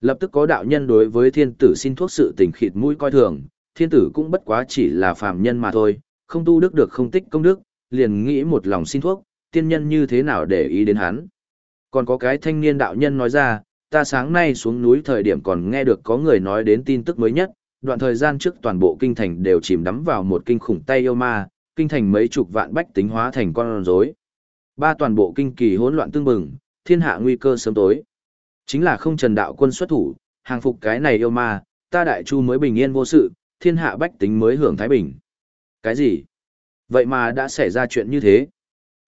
Lập tức có đạo nhân đối với thiên tử xin thuốc sự tình khịt mũi coi thường, thiên tử cũng bất quá chỉ là phàm nhân mà thôi, không tu đức được không tích công đức, liền nghĩ một lòng xin thuốc, tiên nhân như thế nào để ý đến hắn. Còn có cái thanh niên đạo nhân nói ra, ta sáng nay xuống núi thời điểm còn nghe được có người nói đến tin tức mới nhất, đoạn thời gian trước toàn bộ kinh thành đều chìm đắm vào một kinh khủng tay yêu ma, kinh thành mấy chục vạn bách tính hóa thành con rối. Ba toàn bộ kinh kỳ hỗn loạn tương bừng, thiên hạ nguy cơ sớm tối. Chính là không trần đạo quân xuất thủ, hàng phục cái này yêu ma, ta đại chu mới bình yên vô sự, thiên hạ bách tính mới hưởng thái bình. Cái gì? Vậy mà đã xảy ra chuyện như thế.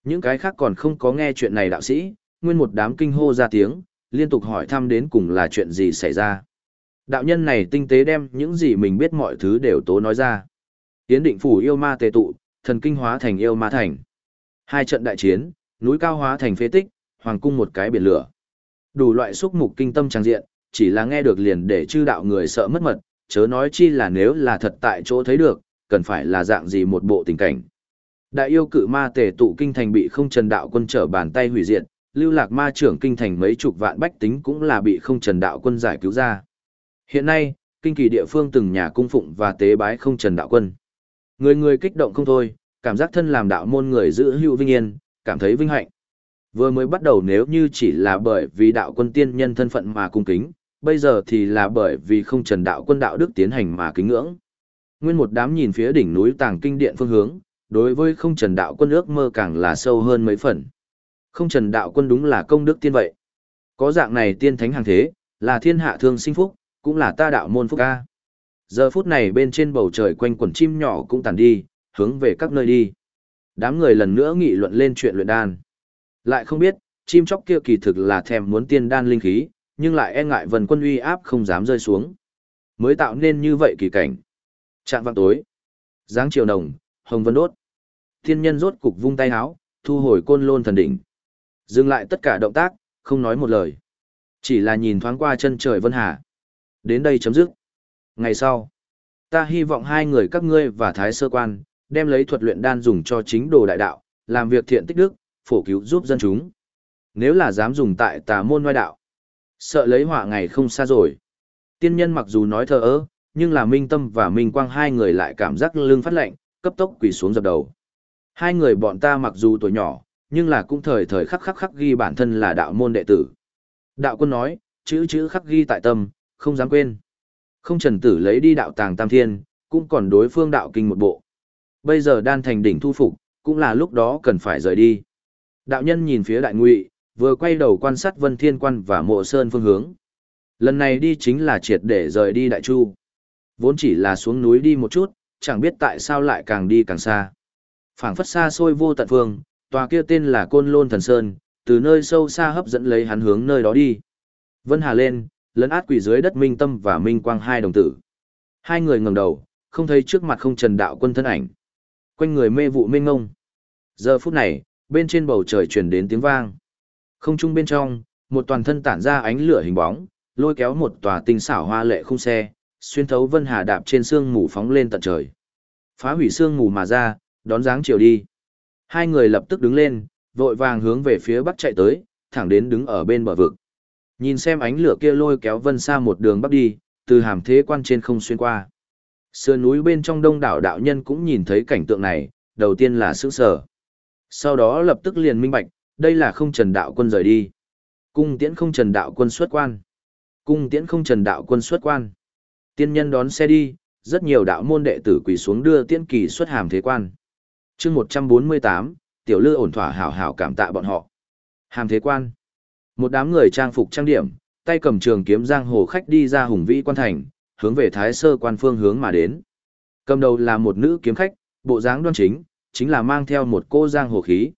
Những cái khác còn không có nghe chuyện này đạo sĩ, nguyên một đám kinh hô ra tiếng, liên tục hỏi thăm đến cùng là chuyện gì xảy ra. Đạo nhân này tinh tế đem những gì mình biết mọi thứ đều tố nói ra. Tiến định phủ yêu ma tề tụ, thần kinh hóa thành yêu ma thành. Hai trận đại chiến, núi cao hóa thành phế tích, hoàng cung một cái biển lửa. Đủ loại xúc mục kinh tâm trang diện, chỉ là nghe được liền để chư đạo người sợ mất mật, chớ nói chi là nếu là thật tại chỗ thấy được, cần phải là dạng gì một bộ tình cảnh. Đại yêu cự ma tề tụ kinh thành bị không trần đạo quân trở bàn tay hủy diệt, lưu lạc ma trưởng kinh thành mấy chục vạn bách tính cũng là bị không trần đạo quân giải cứu ra. Hiện nay, kinh kỳ địa phương từng nhà cung phụng và tế bái không trần đạo quân. Người người kích động không thôi, cảm giác thân làm đạo môn người giữ hữu vinh yên, cảm thấy vinh hạnh. Vừa mới bắt đầu nếu như chỉ là bởi vì đạo quân tiên nhân thân phận mà cung kính, bây giờ thì là bởi vì không trần đạo quân đạo đức tiến hành mà kính ngưỡng. Nguyên một đám nhìn phía đỉnh núi tàng kinh điện phương hướng, đối với không trần đạo quân ước mơ càng là sâu hơn mấy phần. Không trần đạo quân đúng là công đức tiên vậy. Có dạng này tiên thánh hàng thế, là thiên hạ thương sinh phúc, cũng là ta đạo môn phúc ca. Giờ phút này bên trên bầu trời quanh quần chim nhỏ cũng tàn đi, hướng về các nơi đi. Đám người lần nữa nghị luận lên chuyện luyện đan. Lại không biết, chim chóc kia kỳ thực là thèm muốn tiên đan linh khí, nhưng lại e ngại vần quân uy áp không dám rơi xuống. Mới tạo nên như vậy kỳ cảnh. Trạng vang tối. dáng chiều nồng, hồng vân đốt. Thiên nhân rốt cục vung tay háo, thu hồi côn lôn thần đỉnh. Dừng lại tất cả động tác, không nói một lời. Chỉ là nhìn thoáng qua chân trời vân hà. Đến đây chấm dứt. Ngày sau, ta hy vọng hai người các ngươi và Thái Sơ Quan, đem lấy thuật luyện đan dùng cho chính đồ đại đạo, làm việc thiện tích đức, phổ cứu giúp dân chúng. Nếu là dám dùng tại tà môn ngoại đạo, sợ lấy họa ngày không xa rồi. Tiên nhân mặc dù nói thờ ơ, nhưng là Minh Tâm và Minh Quang hai người lại cảm giác lưng phát lạnh, cấp tốc quỳ xuống dập đầu. Hai người bọn ta mặc dù tuổi nhỏ, nhưng là cũng thời thời khắc khắc khắc ghi bản thân là đạo môn đệ tử. Đạo quân nói, chữ chữ khắc ghi tại tâm, không dám quên. Không trần tử lấy đi đạo tàng tam thiên, cũng còn đối phương đạo kinh một bộ. Bây giờ đan thành đỉnh thu phục, cũng là lúc đó cần phải rời đi. Đạo nhân nhìn phía đại ngụy, vừa quay đầu quan sát vân thiên quan và mộ sơn phương hướng. Lần này đi chính là triệt để rời đi đại chu. Vốn chỉ là xuống núi đi một chút, chẳng biết tại sao lại càng đi càng xa. phảng phất xa xôi vô tận phương, tòa kia tên là Côn Lôn Thần Sơn, từ nơi sâu xa hấp dẫn lấy hắn hướng nơi đó đi. Vân Hà lên, lấn át quỷ dưới đất Minh Tâm và Minh Quang hai đồng tử. Hai người ngẩng đầu, không thấy trước mặt không trần đạo quân thân ảnh. Quanh người mê vụ mê ngông. Giờ phút này, bên trên bầu trời truyền đến tiếng vang. Không trung bên trong, một toàn thân tản ra ánh lửa hình bóng, lôi kéo một tòa tinh xảo hoa lệ khung xe, xuyên thấu Vân Hà đạp trên sương mù phóng lên tận trời. Phá hủy sương mù mà ra, đón dáng chiều đi. Hai người lập tức đứng lên, vội vàng hướng về phía bắc chạy tới, thẳng đến đứng ở bên bờ vực. Nhìn xem ánh lửa kia lôi kéo vân xa một đường bắc đi, từ hàm thế quan trên không xuyên qua. Sườn núi bên trong đông đảo đạo nhân cũng nhìn thấy cảnh tượng này, đầu tiên là sững sờ. Sau đó lập tức liền minh bạch, đây là không trần đạo quân rời đi. Cung tiễn không trần đạo quân xuất quan. Cung tiễn không trần đạo quân xuất quan. Tiên nhân đón xe đi, rất nhiều đạo môn đệ tử quỳ xuống đưa tiên kỳ xuất hàm thế quan chương một trăm bốn mươi tám tiểu lư ổn thỏa hảo hảo cảm tạ bọn họ hàm thế quan một đám người trang phục trang điểm tay cầm trường kiếm giang hồ khách đi ra hùng vĩ quan thành hướng về thái sơ quan phương hướng mà đến cầm đầu là một nữ kiếm khách bộ dáng đoan chính chính là mang theo một cô giang hồ khí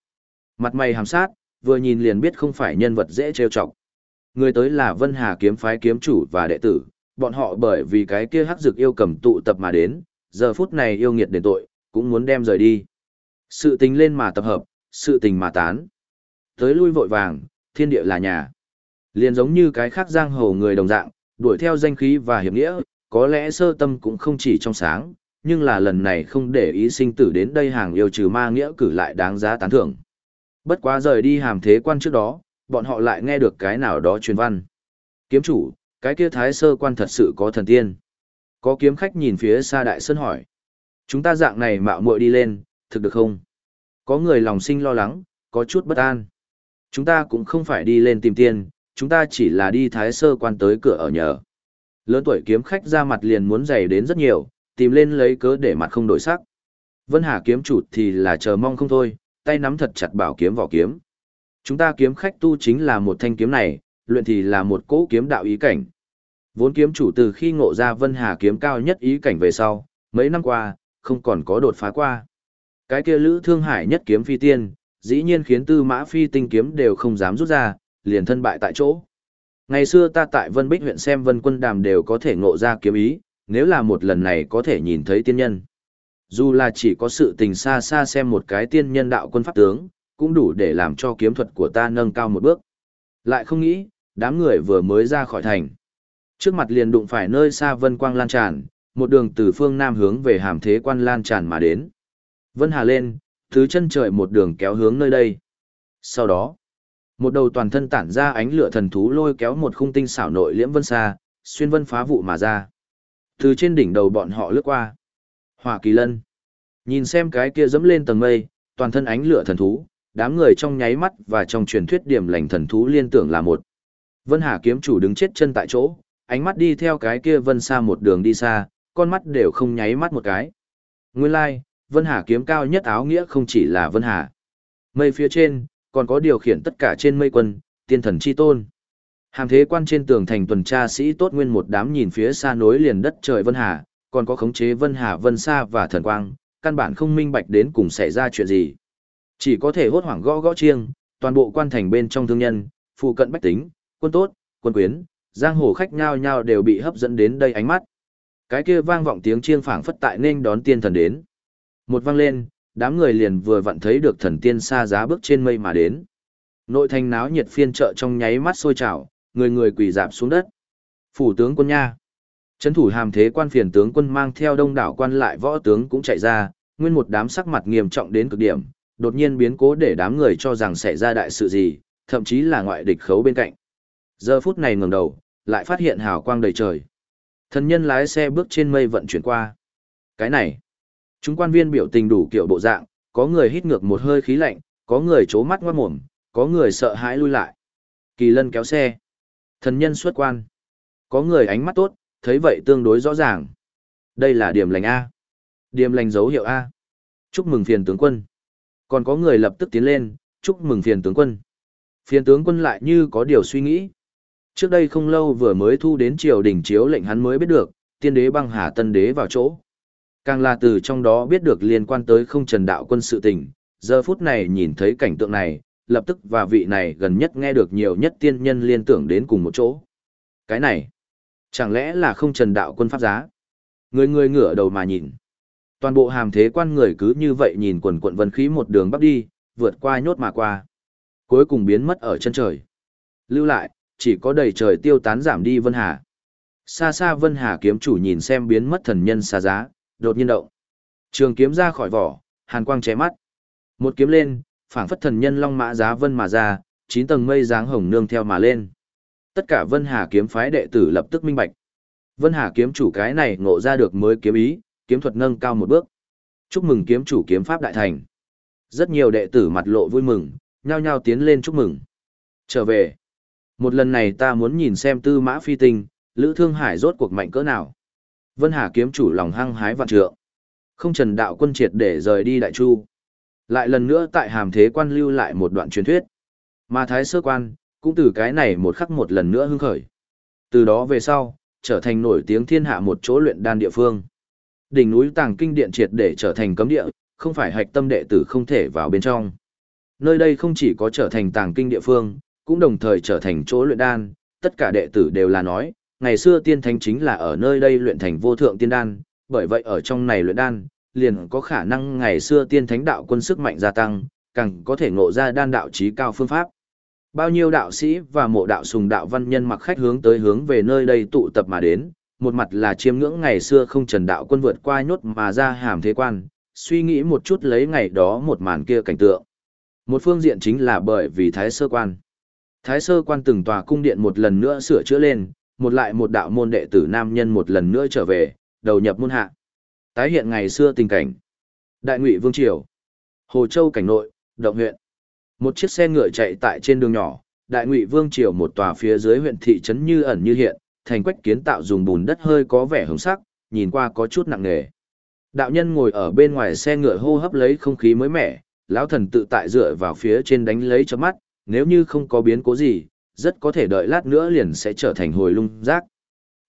mặt mày hàm sát vừa nhìn liền biết không phải nhân vật dễ trêu chọc người tới là vân hà kiếm phái kiếm chủ và đệ tử bọn họ bởi vì cái kia hắc dược yêu cầm tụ tập mà đến giờ phút này yêu nghiệt đền tội cũng muốn đem rời đi sự tình lên mà tập hợp, sự tình mà tán. Tới lui vội vàng, thiên địa là nhà. Liền giống như cái khác giang hồ người đồng dạng, đuổi theo danh khí và hiệp nghĩa, có lẽ sơ tâm cũng không chỉ trong sáng, nhưng là lần này không để ý sinh tử đến đây hàng yêu trừ ma nghĩa cử lại đáng giá tán thưởng. Bất quá rời đi hàm thế quan trước đó, bọn họ lại nghe được cái nào đó truyền văn. Kiếm chủ, Cái kia thái sơ quan thật sự có thần tiên. Có kiếm khách nhìn phía xa đại sơn hỏi. Chúng ta dạng này mạo muội đi lên, thực được không? Có người lòng sinh lo lắng, có chút bất an. Chúng ta cũng không phải đi lên tìm tiền, chúng ta chỉ là đi thái sơ quan tới cửa ở nhờ. Lớn tuổi kiếm khách ra mặt liền muốn dày đến rất nhiều, tìm lên lấy cớ để mặt không đổi sắc. Vân Hà kiếm chủ thì là chờ mong không thôi, tay nắm thật chặt bảo kiếm vỏ kiếm. Chúng ta kiếm khách tu chính là một thanh kiếm này, luyện thì là một cỗ kiếm đạo ý cảnh. Vốn kiếm chủ từ khi ngộ ra Vân Hà kiếm cao nhất ý cảnh về sau, mấy năm qua, không còn có đột phá qua. Cái kia lữ thương hải nhất kiếm phi tiên, dĩ nhiên khiến tư mã phi tinh kiếm đều không dám rút ra, liền thân bại tại chỗ. Ngày xưa ta tại Vân Bích huyện xem Vân Quân Đàm đều có thể ngộ ra kiếm ý, nếu là một lần này có thể nhìn thấy tiên nhân. Dù là chỉ có sự tình xa xa xem một cái tiên nhân đạo quân pháp tướng, cũng đủ để làm cho kiếm thuật của ta nâng cao một bước. Lại không nghĩ, đám người vừa mới ra khỏi thành. Trước mặt liền đụng phải nơi xa vân quang lan tràn, một đường từ phương nam hướng về hàm thế quan lan tràn mà đến. Vân Hà lên, thứ chân trời một đường kéo hướng nơi đây. Sau đó, một đầu toàn thân tản ra ánh lửa thần thú lôi kéo một khung tinh xảo nội liễm vân xa, xuyên vân phá vụ mà ra. Từ trên đỉnh đầu bọn họ lướt qua. Hỏa kỳ lân. Nhìn xem cái kia dẫm lên tầng mây, toàn thân ánh lửa thần thú, đám người trong nháy mắt và trong truyền thuyết điểm lành thần thú liên tưởng là một. Vân Hà kiếm chủ đứng chết chân tại chỗ, ánh mắt đi theo cái kia vân xa một đường đi xa, con mắt đều không nháy mắt một cái. Nguyên lai, like, Vân Hà kiếm cao nhất áo nghĩa không chỉ là Vân Hà. Mây phía trên, còn có điều khiển tất cả trên mây quân, tiên thần chi tôn. Hàm thế quan trên tường thành tuần tra sĩ tốt nguyên một đám nhìn phía xa nối liền đất trời Vân Hà, còn có khống chế Vân Hà Vân Sa và thần quang, căn bản không minh bạch đến cùng xảy ra chuyện gì. Chỉ có thể hốt hoảng gõ gõ chiêng, toàn bộ quan thành bên trong thương nhân, phụ cận bách tính, quân tốt, quân quyến, giang hồ khách nhao nhao đều bị hấp dẫn đến đây ánh mắt. Cái kia vang vọng tiếng chiêng phảng phất tại nên đón tiên thần đến. Một vang lên, đám người liền vừa vặn thấy được thần tiên xa giá bước trên mây mà đến. Nội thành náo nhiệt phiên chợ trong nháy mắt sôi trào, người người quỳ dạp xuống đất. Phủ tướng quân nha. Trấn thủ hàm thế quan phiền tướng quân mang theo đông đảo quan lại võ tướng cũng chạy ra, nguyên một đám sắc mặt nghiêm trọng đến cực điểm, đột nhiên biến cố để đám người cho rằng xảy ra đại sự gì, thậm chí là ngoại địch khấu bên cạnh. Giờ phút này ngẩng đầu, lại phát hiện hào quang đầy trời. Thần nhân lái xe bước trên mây vận chuyển qua. Cái này, chúng quan viên biểu tình đủ kiểu bộ dạng, có người hít ngược một hơi khí lạnh, có người chố mắt ngoát mồm, có người sợ hãi lui lại. Kỳ lân kéo xe. Thần nhân xuất quan. Có người ánh mắt tốt, thấy vậy tương đối rõ ràng. Đây là điểm lành A. Điểm lành dấu hiệu A. Chúc mừng phiền tướng quân. Còn có người lập tức tiến lên, chúc mừng phiền tướng quân. Phiền tướng quân lại như có điều suy nghĩ. Trước đây không lâu vừa mới thu đến triều đình chiếu lệnh hắn mới biết được, tiên đế băng hà tân đế vào chỗ. Càng là từ trong đó biết được liên quan tới không trần đạo quân sự tình, giờ phút này nhìn thấy cảnh tượng này, lập tức và vị này gần nhất nghe được nhiều nhất tiên nhân liên tưởng đến cùng một chỗ. Cái này, chẳng lẽ là không trần đạo quân pháp giá? Người người ngửa đầu mà nhìn. Toàn bộ hàm thế quan người cứ như vậy nhìn quần quận vân khí một đường bắc đi, vượt qua nhốt mà qua. Cuối cùng biến mất ở chân trời. Lưu lại, chỉ có đầy trời tiêu tán giảm đi Vân Hà. Xa xa Vân Hà kiếm chủ nhìn xem biến mất thần nhân xa giá, đột nhiên động. Trường kiếm ra khỏi vỏ, hàn quang chóe mắt. Một kiếm lên, phảng phất thần nhân long mã giá vân mà ra, chín tầng mây dáng hồng nương theo mà lên. Tất cả Vân Hà kiếm phái đệ tử lập tức minh bạch. Vân Hà kiếm chủ cái này ngộ ra được mới kiếm ý, kiếm thuật nâng cao một bước. Chúc mừng kiếm chủ kiếm pháp đại thành. Rất nhiều đệ tử mặt lộ vui mừng, nhao nhao tiến lên chúc mừng. Trở về. Một lần này ta muốn nhìn xem tư mã phi tinh, Lữ Thương Hải rốt cuộc mạnh cỡ nào. Vân Hà kiếm chủ lòng hăng hái vạn trượng. Không trần đạo quân triệt để rời đi đại chu. Lại lần nữa tại hàm thế quan lưu lại một đoạn truyền thuyết. Mà thái sơ quan, cũng từ cái này một khắc một lần nữa hưng khởi. Từ đó về sau, trở thành nổi tiếng thiên hạ một chỗ luyện đan địa phương. Đỉnh núi tàng kinh điện triệt để trở thành cấm địa, không phải hạch tâm đệ tử không thể vào bên trong. Nơi đây không chỉ có trở thành tàng kinh địa phương, cũng đồng thời trở thành chỗ luyện đan, tất cả đệ tử đều là nói, ngày xưa tiên thánh chính là ở nơi đây luyện thành vô thượng tiên đan, bởi vậy ở trong này luyện đan, liền có khả năng ngày xưa tiên thánh đạo quân sức mạnh gia tăng, càng có thể ngộ ra đan đạo trí cao phương pháp. Bao nhiêu đạo sĩ và mộ đạo sùng đạo văn nhân mặc khách hướng tới hướng về nơi đây tụ tập mà đến, một mặt là chiêm ngưỡng ngày xưa không trần đạo quân vượt qua nhốt mà ra hàm thế quan, suy nghĩ một chút lấy ngày đó một màn kia cảnh tượng. Một phương diện chính là bởi vì thái sơ quan. Thái sơ quan từng tòa cung điện một lần nữa sửa chữa lên, một lại một đạo môn đệ tử nam nhân một lần nữa trở về, đầu nhập môn hạ. Tái hiện ngày xưa tình cảnh. Đại Ngụy Vương Triều, Hồ Châu cảnh nội, động huyện. Một chiếc xe ngựa chạy tại trên đường nhỏ, Đại Ngụy Vương Triều một tòa phía dưới huyện thị trấn như ẩn như hiện, thành quách kiến tạo dùng bùn đất hơi có vẻ hồng sắc, nhìn qua có chút nặng nề. Đạo nhân ngồi ở bên ngoài xe ngựa hô hấp lấy không khí mới mẻ, lão thần tự tại dựa vào phía trên đánh lấy cho mắt, nếu như không có biến cố gì, rất có thể đợi lát nữa liền sẽ trở thành hồi lung rác.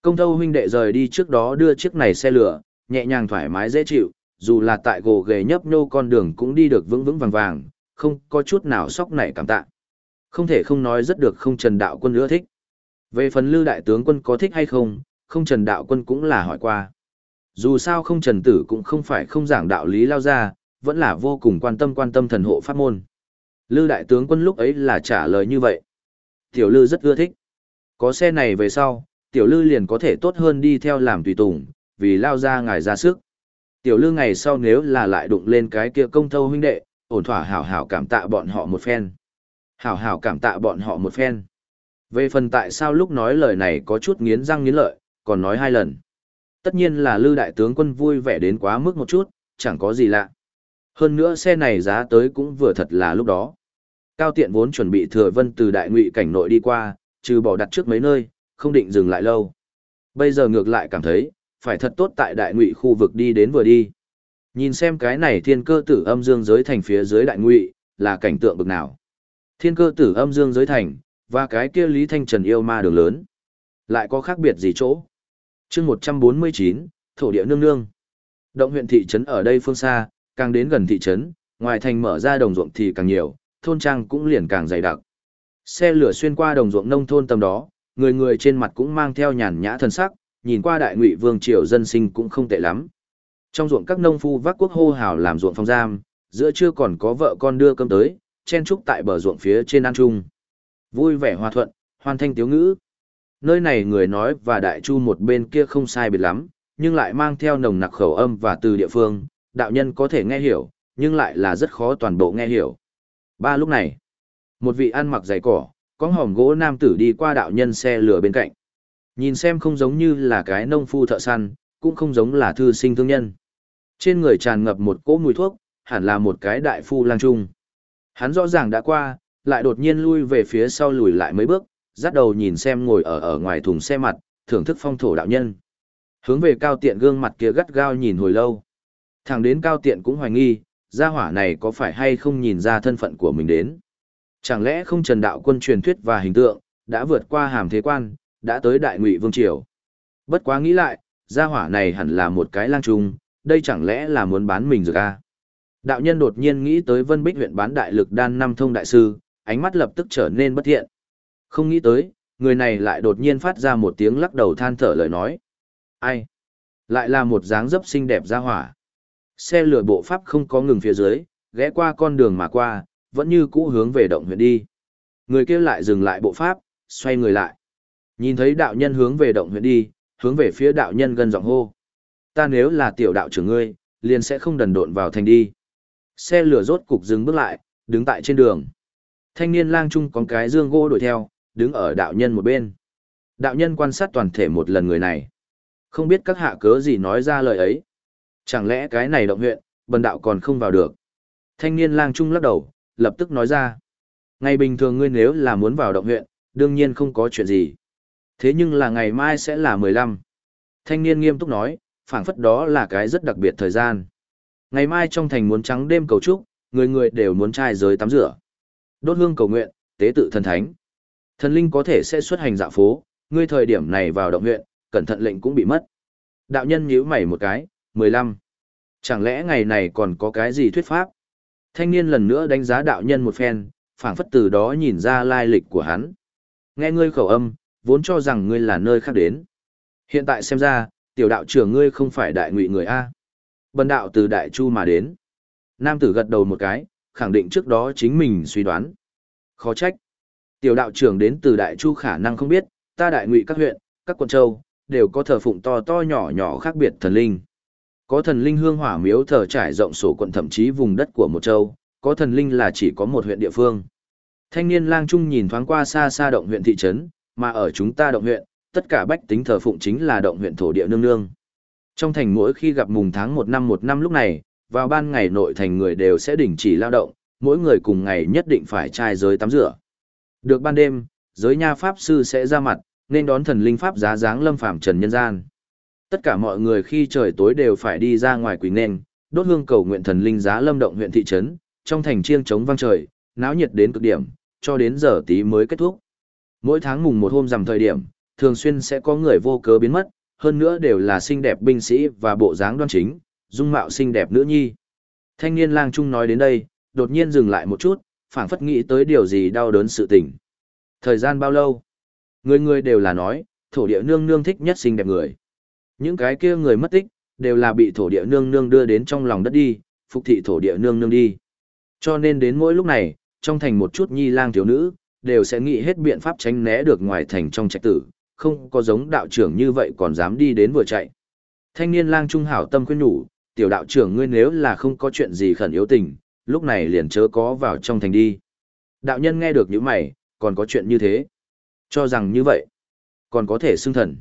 Công thâu huynh đệ rời đi trước đó đưa chiếc này xe lửa, nhẹ nhàng thoải mái dễ chịu, dù là tại gồ ghề nhấp nhô con đường cũng đi được vững vững vàng vàng, không có chút nào sóc nảy cảm tạ. Không thể không nói rất được không trần đạo quân ưa thích. Về phần lư đại tướng quân có thích hay không, không trần đạo quân cũng là hỏi qua. Dù sao không trần tử cũng không phải không giảng đạo lý lao ra, vẫn là vô cùng quan tâm quan tâm thần hộ pháp môn. Lư đại tướng quân lúc ấy là trả lời như vậy. Tiểu lư rất ưa thích. Có xe này về sau, tiểu lư liền có thể tốt hơn đi theo làm tùy tùng, vì lao ra ngài ra sức. Tiểu lương ngày sau nếu là lại đụng lên cái kia công thâu huynh đệ, ổn thỏa hảo hảo cảm tạ bọn họ một phen. Hảo hảo cảm tạ bọn họ một phen. Về phần tại sao lúc nói lời này có chút nghiến răng nghiến lợi, còn nói hai lần. Tất nhiên là Lư Đại Tướng quân vui vẻ đến quá mức một chút, chẳng có gì lạ. Hơn nữa xe này giá tới cũng vừa thật là lúc đó. Cao tiện vốn chuẩn bị thừa vân từ đại ngụy cảnh nội đi qua, trừ bỏ đặt trước mấy nơi, không định dừng lại lâu. Bây giờ ngược lại cảm thấy, phải thật tốt tại đại ngụy khu vực đi đến vừa đi. Nhìn xem cái này thiên cơ tử âm dương giới thành phía dưới đại ngụy, là cảnh tượng bực nào. Thiên cơ tử âm dương giới thành, và cái kia Lý Thanh Trần yêu ma đường lớn. Lại có khác biệt gì chỗ? chương 149, Thổ địa nương nương. Động huyện thị trấn ở đây phương xa, càng đến gần thị trấn, ngoài thành mở ra đồng ruộng thì càng nhiều, thôn trang cũng liền càng dày đặc. Xe lửa xuyên qua đồng ruộng nông thôn tầm đó, người người trên mặt cũng mang theo nhàn nhã thần sắc, nhìn qua đại ngụy vương triều dân sinh cũng không tệ lắm. Trong ruộng các nông phu vác quốc hô hào làm ruộng phong giam, giữa trưa còn có vợ con đưa cơm tới, chen trúc tại bờ ruộng phía trên an trung. Vui vẻ hòa thuận, hoàn thanh tiếu ngữ. Nơi này người nói và đại chu một bên kia không sai biệt lắm, nhưng lại mang theo nồng nặc khẩu âm và từ địa phương, đạo nhân có thể nghe hiểu, nhưng lại là rất khó toàn bộ nghe hiểu. Ba lúc này, một vị ăn mặc giày cỏ, có hòm gỗ nam tử đi qua đạo nhân xe lửa bên cạnh. Nhìn xem không giống như là cái nông phu thợ săn, cũng không giống là thư sinh thương nhân. Trên người tràn ngập một cỗ mùi thuốc, hẳn là một cái đại phu lang trung. Hắn rõ ràng đã qua, lại đột nhiên lui về phía sau lùi lại mấy bước, dắt đầu nhìn xem ngồi ở ở ngoài thùng xe mặt, thưởng thức phong thổ đạo nhân. Hướng về cao tiện gương mặt kia gắt gao nhìn hồi lâu. Thẳng đến cao tiện cũng hoài nghi, gia hỏa này có phải hay không nhìn ra thân phận của mình đến. Chẳng lẽ không trần đạo quân truyền thuyết và hình tượng, đã vượt qua hàm thế quan, đã tới đại ngụy vương triều. Bất quá nghĩ lại, gia hỏa này hẳn là một cái lang trung, đây chẳng lẽ là muốn bán mình rồi à? Đạo nhân đột nhiên nghĩ tới Vân Bích huyện bán đại lực đan năm thông đại sư, ánh mắt lập tức trở nên bất thiện. Không nghĩ tới, người này lại đột nhiên phát ra một tiếng lắc đầu than thở lời nói. Ai? Lại là một dáng dấp xinh đẹp ra hỏa. Xe lửa bộ pháp không có ngừng phía dưới, ghé qua con đường mà qua, vẫn như cũ hướng về động huyện đi. Người kia lại dừng lại bộ pháp, xoay người lại. Nhìn thấy đạo nhân hướng về động huyện đi, hướng về phía đạo nhân gần giọng hô. Ta nếu là tiểu đạo trưởng ngươi, liền sẽ không đần độn vào thành đi. Xe lửa rốt cục dừng bước lại, đứng tại trên đường. Thanh niên lang trung có cái dương gỗ đuổi theo, đứng ở đạo nhân một bên. Đạo nhân quan sát toàn thể một lần người này. Không biết các hạ cớ gì nói ra lời ấy. Chẳng lẽ cái này động huyện, bần đạo còn không vào được. Thanh niên lang trung lắc đầu, lập tức nói ra. Ngày bình thường ngươi nếu là muốn vào động huyện, đương nhiên không có chuyện gì. Thế nhưng là ngày mai sẽ là 15. Thanh niên nghiêm túc nói, phảng phất đó là cái rất đặc biệt thời gian. Ngày mai trong thành muốn trắng đêm cầu trúc, người người đều muốn trai giới tắm rửa. Đốt hương cầu nguyện, tế tự thần thánh. Thần linh có thể sẽ xuất hành dạo phố, ngươi thời điểm này vào động huyện, cẩn thận lệnh cũng bị mất. Đạo nhân nhíu mày một cái, 15. Chẳng lẽ ngày này còn có cái gì thuyết pháp? Thanh niên lần nữa đánh giá đạo nhân một phen, phảng phất từ đó nhìn ra lai lịch của hắn. Nghe ngươi khẩu âm, vốn cho rằng ngươi là nơi khác đến. Hiện tại xem ra, tiểu đạo trưởng ngươi không phải đại ngụy người A. Bần đạo từ đại chu mà đến. Nam tử gật đầu một cái, khẳng định trước đó chính mình suy đoán. Khó trách. Tiểu đạo trưởng đến từ đại chu khả năng không biết, ta đại ngụy các huyện, các quận châu, đều có thờ phụng to to nhỏ nhỏ khác biệt thần linh. Có thần linh hương hỏa miếu thờ trải rộng sổ quận thậm chí vùng đất của một châu, có thần linh là chỉ có một huyện địa phương. Thanh niên lang trung nhìn thoáng qua xa xa động huyện thị trấn, mà ở chúng ta động huyện, tất cả bách tính thờ phụng chính là động huyện thổ địa nương nương. Trong thành mỗi khi gặp mùng tháng một năm một năm lúc này, vào ban ngày nội thành người đều sẽ đình chỉ lao động, mỗi người cùng ngày nhất định phải trai giới tắm rửa. Được ban đêm, giới nha pháp sư sẽ ra mặt, nên đón thần linh pháp giá dáng lâm phạm trần nhân gian. Tất cả mọi người khi trời tối đều phải đi ra ngoài quỳ nền, đốt hương cầu nguyện thần linh giá lâm động huyện thị trấn, trong thành chiêng trống vang trời, náo nhiệt đến cực điểm, cho đến giờ tí mới kết thúc. Mỗi tháng mùng một hôm rằm thời điểm, thường xuyên sẽ có người vô cớ biến mất, hơn nữa đều là xinh đẹp binh sĩ và bộ dáng đoan chính, dung mạo xinh đẹp nữ nhi. Thanh niên lang trung nói đến đây, đột nhiên dừng lại một chút, phảng phất nghĩ tới điều gì đau đớn sự tình. Thời gian bao lâu? Người người đều là nói, thổ địa nương nương thích nhất xinh đẹp người. Những cái kia người mất tích, đều là bị thổ địa nương nương đưa đến trong lòng đất đi, phục thị thổ địa nương nương đi. Cho nên đến mỗi lúc này, trong thành một chút nhi lang thiếu nữ, đều sẽ nghĩ hết biện pháp tránh né được ngoài thành trong trạch tử, không có giống đạo trưởng như vậy còn dám đi đến vừa chạy. Thanh niên lang trung hảo tâm khuyên nhủ, tiểu đạo trưởng ngươi nếu là không có chuyện gì khẩn yếu tình, lúc này liền chớ có vào trong thành đi. Đạo nhân nghe được những mày, còn có chuyện như thế. Cho rằng như vậy, còn có thể xưng thần.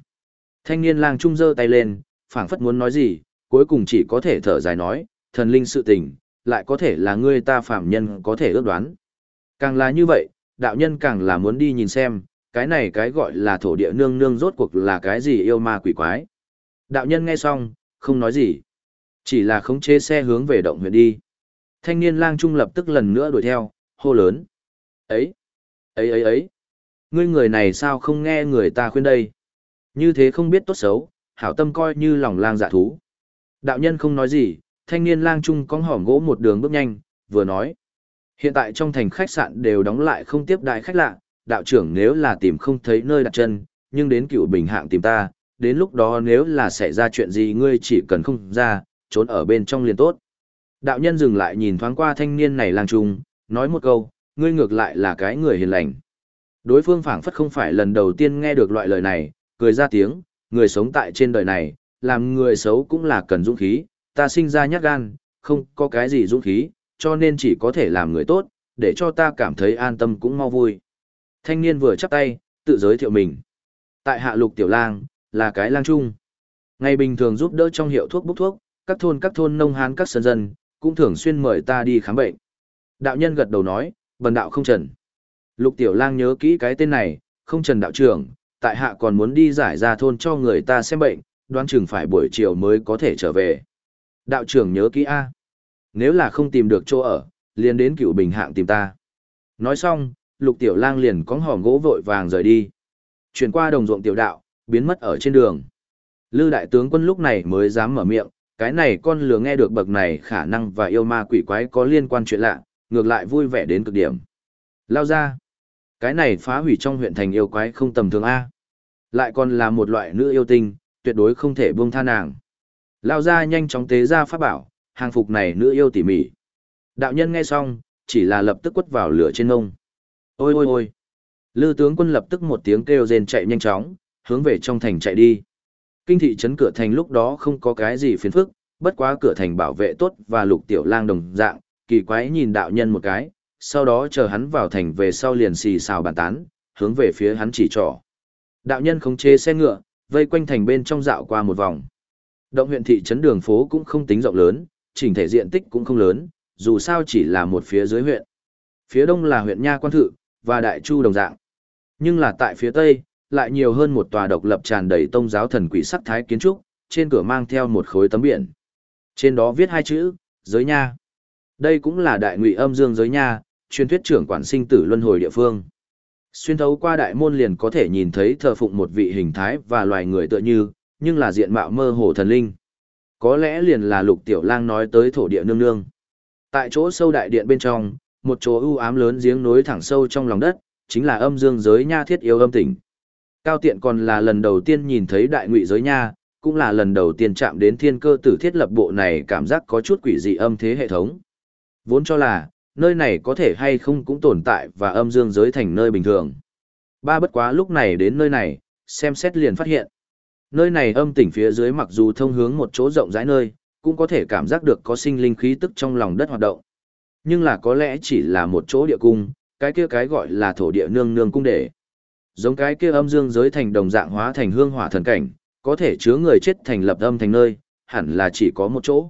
Thanh niên lang trung giơ tay lên, phảng phất muốn nói gì, cuối cùng chỉ có thể thở dài nói, thần linh sự tình, lại có thể là ngươi ta phạm nhân có thể ước đoán. Càng là như vậy, đạo nhân càng là muốn đi nhìn xem, cái này cái gọi là thổ địa nương nương rốt cuộc là cái gì yêu ma quỷ quái. Đạo nhân nghe xong, không nói gì. Chỉ là khống chế xe hướng về động huyện đi. Thanh niên lang trung lập tức lần nữa đuổi theo, hô lớn. Ấy, ấy ấy ấy, ngươi người này sao không nghe người ta khuyên đây? Như thế không biết tốt xấu, hảo tâm coi như lòng lang dạ thú. Đạo nhân không nói gì, thanh niên lang trung cong hỏm gỗ một đường bước nhanh, vừa nói. Hiện tại trong thành khách sạn đều đóng lại không tiếp đại khách lạ, đạo trưởng nếu là tìm không thấy nơi đặt chân, nhưng đến cựu bình hạng tìm ta, đến lúc đó nếu là xảy ra chuyện gì ngươi chỉ cần không ra, trốn ở bên trong liền tốt. Đạo nhân dừng lại nhìn thoáng qua thanh niên này lang trung, nói một câu, ngươi ngược lại là cái người hiền lành. Đối phương phảng phất không phải lần đầu tiên nghe được loại lời này, cười ra tiếng, người sống tại trên đời này, làm người xấu cũng là cần dũng khí, ta sinh ra nhát gan, không có cái gì dũng khí, cho nên chỉ có thể làm người tốt, để cho ta cảm thấy an tâm cũng mau vui. Thanh niên vừa chắp tay, tự giới thiệu mình. Tại hạ lục tiểu lang, là cái lang trung. Ngày bình thường giúp đỡ trong hiệu thuốc bốc thuốc, các thôn các thôn nông hán các sân dân, cũng thường xuyên mời ta đi khám bệnh. Đạo nhân gật đầu nói, bần đạo không trần. Lục tiểu lang nhớ kỹ cái tên này, không trần đạo trưởng, tại hạ còn muốn đi giải ra thôn cho người ta xem bệnh, đoán chừng phải buổi chiều mới có thể trở về. Đạo trưởng nhớ kỹ A. Nếu là không tìm được chỗ ở, liền đến cựu bình hạng tìm ta. Nói xong, lục tiểu lang liền cóng hòm gỗ vội vàng rời đi. Chuyển qua đồng ruộng tiểu đạo, biến mất ở trên đường. Lư đại tướng quân lúc này mới dám mở miệng, cái này con lừa nghe được bậc này khả năng và yêu ma quỷ quái có liên quan chuyện lạ, ngược lại vui vẻ đến cực điểm. Lao ra. Cái này phá hủy trong huyện thành yêu quái không tầm thường A. Lại còn là một loại nữ yêu tinh, tuyệt đối không thể buông tha nàng. Lao ra nhanh chóng tế ra pháp bảo, hàng phục này nữ yêu tỉ mỉ. Đạo nhân nghe xong, chỉ là lập tức quất vào lửa trên ngông. Ôi ôi ôi! Lư tướng quân lập tức một tiếng kêu rên chạy nhanh chóng, hướng về trong thành chạy đi. Kinh thị trấn cửa thành lúc đó không có cái gì phiền phức, bất quá cửa thành bảo vệ tốt và lục tiểu lang đồng dạng, kỳ quái nhìn đạo nhân một cái, sau đó chờ hắn vào thành về sau liền xì xào bàn tán, hướng về phía hắn chỉ trỏ. Đạo nhân khống chế xe ngựa, vây quanh thành bên trong dạo qua một vòng. Động huyện thị trấn đường phố cũng không tính rộng lớn, chỉnh thể diện tích cũng không lớn, dù sao chỉ là một phía dưới huyện. Phía đông là huyện Nha Quan Thự, và Đại Chu đồng dạng. Nhưng là tại phía tây, lại nhiều hơn một tòa độc lập tràn đầy tông giáo thần quỷ sắc thái kiến trúc, trên cửa mang theo một khối tấm biển. Trên đó viết hai chữ, giới nha. Đây cũng là đại ngụy âm dương giới nha, truyền thuyết trưởng quản sinh tử luân hồi địa phương. Xuyên thấu qua đại môn liền có thể nhìn thấy thờ phụng một vị hình thái và loài người tựa như, nhưng là diện mạo mơ hồ thần linh. Có lẽ liền là lục tiểu lang nói tới thổ địa nương nương. Tại chỗ sâu đại điện bên trong, một chỗ ưu ám lớn giếng nối thẳng sâu trong lòng đất, chính là âm dương giới nha thiết yêu âm tỉnh. Cao tiện còn là lần đầu tiên nhìn thấy đại ngụy giới nha, cũng là lần đầu tiên chạm đến thiên cơ tử thiết lập bộ này cảm giác có chút quỷ dị âm thế hệ thống. Vốn cho là, nơi này có thể hay không cũng tồn tại và âm dương giới thành nơi bình thường. Ba bất quá lúc này đến nơi này, xem xét liền phát hiện. Nơi này âm tỉnh phía dưới mặc dù thông hướng một chỗ rộng rãi nơi, cũng có thể cảm giác được có sinh linh khí tức trong lòng đất hoạt động. Nhưng là có lẽ chỉ là một chỗ địa cung, cái kia cái gọi là thổ địa nương nương cung để. giống cái kia âm dương giới thành đồng dạng hóa thành hương hỏa thần cảnh, có thể chứa người chết thành lập âm thành nơi, hẳn là chỉ có một chỗ.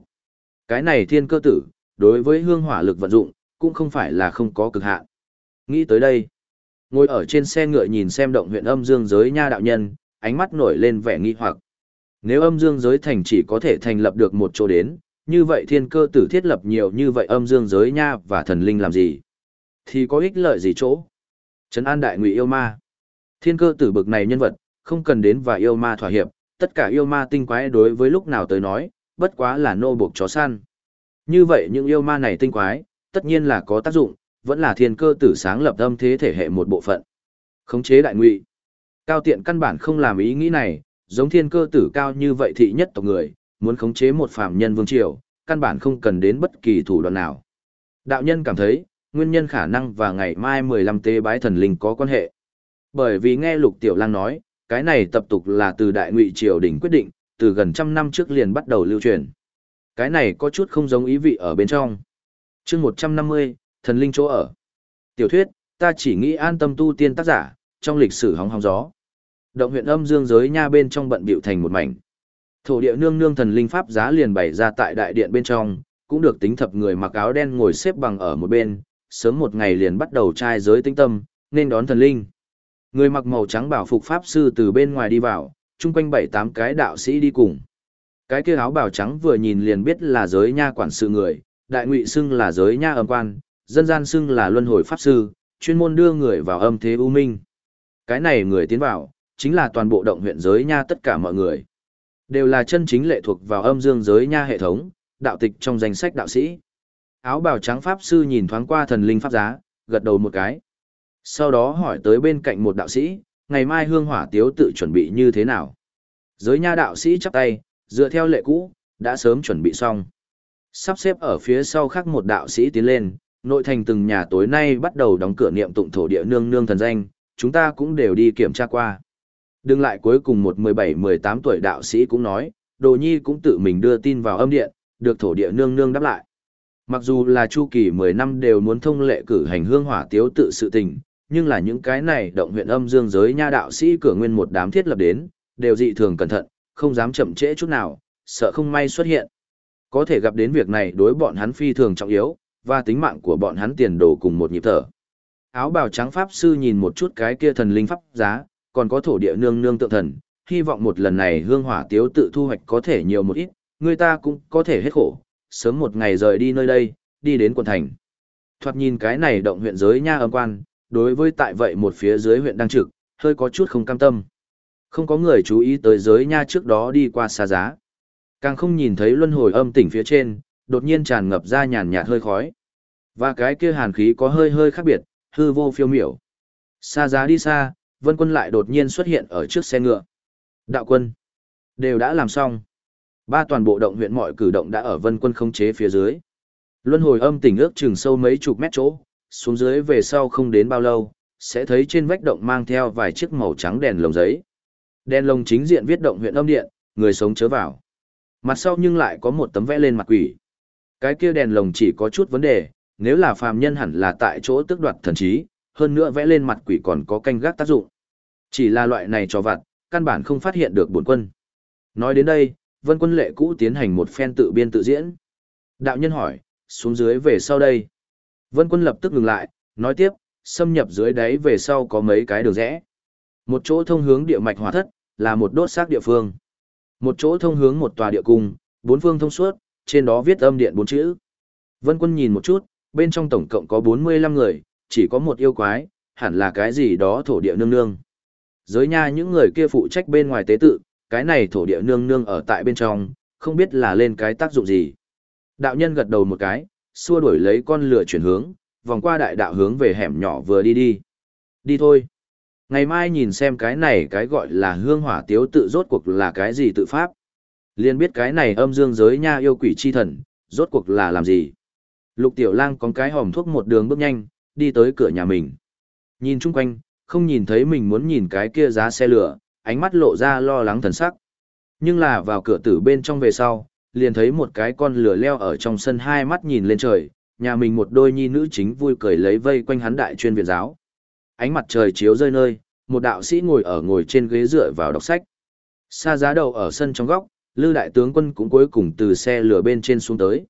Cái này thiên cơ tử, đối với hương hỏa lực vận dụng, cũng không phải là không có cực hạn. Nghĩ tới đây, ngồi ở trên xe ngựa nhìn xem động huyện âm dương giới nha đạo nhân, ánh mắt nổi lên vẻ nghi hoặc. Nếu âm dương giới thành chỉ có thể thành lập được một chỗ đến, như vậy thiên cơ tử thiết lập nhiều như vậy âm dương giới nha và thần linh làm gì? Thì có ích lợi gì chỗ? Trấn an đại ngụy yêu ma. Thiên cơ tử bực này nhân vật, không cần đến và yêu ma thỏa hiệp, tất cả yêu ma tinh quái đối với lúc nào tới nói, bất quá là nô buộc chó săn. Như vậy những yêu ma này tinh quái, tất nhiên là có tác dụng, vẫn là thiên cơ tử sáng lập âm thế thể hệ một bộ phận. Khống chế đại ngụy. Cao tiện căn bản không làm ý nghĩ này, giống thiên cơ tử cao như vậy thị nhất tộc người, muốn khống chế một phàm nhân vương triều, căn bản không cần đến bất kỳ thủ đoạn nào. Đạo nhân cảm thấy, nguyên nhân khả năng và ngày mai 15 tế bái thần linh có quan hệ. Bởi vì nghe Lục Tiểu Lang nói, cái này tập tục là từ đại ngụy triều đình quyết định, từ gần trăm năm trước liền bắt đầu lưu truyền. Cái này có chút không giống ý vị ở bên trong. chương 150, thần linh chỗ ở. Tiểu thuyết, ta chỉ nghĩ an tâm tu tiên tác giả, trong lịch sử hóng hóng gió. Động huyện âm dương giới nha bên trong bận biểu thành một mảnh. Thổ địa nương nương thần linh pháp giá liền bày ra tại đại điện bên trong, cũng được tính thập người mặc áo đen ngồi xếp bằng ở một bên, sớm một ngày liền bắt đầu trai giới tinh tâm, nên đón thần linh. Người mặc màu trắng bảo phục pháp sư từ bên ngoài đi vào, chung quanh bảy tám cái đạo sĩ đi cùng. Cái kia áo bào trắng vừa nhìn liền biết là giới nha quản sự người, đại ngụy xưng là giới nha âm quan, dân gian xưng là luân hồi pháp sư, chuyên môn đưa người vào âm thế u minh. Cái này người tiến vào, chính là toàn bộ động huyện giới nha tất cả mọi người. Đều là chân chính lệ thuộc vào âm dương giới nha hệ thống, đạo tịch trong danh sách đạo sĩ. Áo bào trắng pháp sư nhìn thoáng qua thần linh pháp giá, gật đầu một cái. Sau đó hỏi tới bên cạnh một đạo sĩ, ngày mai hương hỏa tiếu tự chuẩn bị như thế nào. Giới nha đạo sĩ chắp tay, dựa theo lệ cũ, đã sớm chuẩn bị xong. Sắp xếp ở phía sau khác một đạo sĩ tiến lên, nội thành từng nhà tối nay bắt đầu đóng cửa niệm tụng thổ địa nương nương thần danh, chúng ta cũng đều đi kiểm tra qua. Đừng lại cuối cùng một 17-18 tuổi đạo sĩ cũng nói, Đồ Nhi cũng tự mình đưa tin vào âm điện, được thổ địa nương nương đáp lại. Mặc dù là chu kỳ 10 năm đều muốn thông lệ cử hành hương hỏa tiếu tự sự tình, nhưng là những cái này động huyện âm dương giới nha đạo sĩ cửa nguyên một đám thiết lập đến, đều dị thường cẩn thận, không dám chậm trễ chút nào, sợ không may xuất hiện. Có thể gặp đến việc này đối bọn hắn phi thường trọng yếu, và tính mạng của bọn hắn tiền đồ cùng một nhịp thở. Áo bào trắng pháp sư nhìn một chút cái kia thần linh pháp giá, còn có thổ địa nương nương tượng thần, hy vọng một lần này hương hỏa tiếu tự thu hoạch có thể nhiều một ít, người ta cũng có thể hết khổ, sớm một ngày rời đi nơi đây, đi đến quận thành. Thoạt nhìn cái này động huyện giới nha âm quan, đối với tại vậy một phía dưới huyện đang trực, hơi có chút không cam tâm. Không có người chú ý tới giới nha trước đó đi qua xa giá. Càng không nhìn thấy luân hồi âm tỉnh phía trên, đột nhiên tràn ngập ra nhàn nhạt hơi khói. Và cái kia hàn khí có hơi hơi khác biệt, hư vô phiêu miểu. Xa giá đi xa, vân quân lại đột nhiên xuất hiện ở trước xe ngựa. Đạo quân, đều đã làm xong. Ba toàn bộ động huyện mọi cử động đã ở vân quân khống chế phía dưới. Luân hồi âm tỉnh ước chừng sâu mấy chục mét chỗ, xuống dưới về sau không đến bao lâu, sẽ thấy trên vách động mang theo vài chiếc màu trắng đèn lồng giấy. Đèn lồng chính diện viết động huyện âm điện, người sống chớ vào. Mặt sau nhưng lại có một tấm vẽ lên mặt quỷ. Cái kia đèn lồng chỉ có chút vấn đề, nếu là phàm nhân hẳn là tại chỗ tước đoạt thần trí, hơn nữa vẽ lên mặt quỷ còn có canh gác tác dụng. Chỉ là loại này cho vặt, căn bản không phát hiện được bổn quân. Nói đến đây, vân quân lệ cũ tiến hành một phen tự biên tự diễn. Đạo nhân hỏi, xuống dưới về sau đây. Vân quân lập tức ngừng lại, nói tiếp, xâm nhập dưới đáy về sau có mấy cái đường rẽ. Một chỗ thông hướng địa mạch hỏa thất, là một đốt xác địa phương. Một chỗ thông hướng một tòa địa cung, bốn phương thông suốt, trên đó viết âm điện bốn chữ. Vân quân nhìn một chút, bên trong tổng cộng có 45 người, chỉ có một yêu quái, hẳn là cái gì đó thổ địa nương nương. Giới nha những người kia phụ trách bên ngoài tế tự, cái này thổ địa nương nương ở tại bên trong, không biết là lên cái tác dụng gì. Đạo nhân gật đầu một cái, xua đuổi lấy con lửa chuyển hướng, vòng qua đại đạo hướng về hẻm nhỏ vừa đi đi. Đi thôi. Ngày mai nhìn xem cái này cái gọi là hương hỏa tiếu tự rốt cuộc là cái gì tự pháp. Liên biết cái này âm dương giới nha yêu quỷ chi thần, rốt cuộc là làm gì. Lục tiểu lang có cái hòm thuốc một đường bước nhanh, đi tới cửa nhà mình. Nhìn chung quanh, không nhìn thấy mình muốn nhìn cái kia giá xe lửa, ánh mắt lộ ra lo lắng thần sắc. Nhưng là vào cửa tử bên trong về sau, liền thấy một cái con lửa leo ở trong sân hai mắt nhìn lên trời, nhà mình một đôi nhi nữ chính vui cười lấy vây quanh hắn đại chuyên viện giáo. Ánh mặt trời chiếu rơi nơi, một đạo sĩ ngồi ở ngồi trên ghế dựa vào đọc sách. Xa giá đầu ở sân trong góc, Lư đại tướng quân cũng cuối cùng từ xe lửa bên trên xuống tới.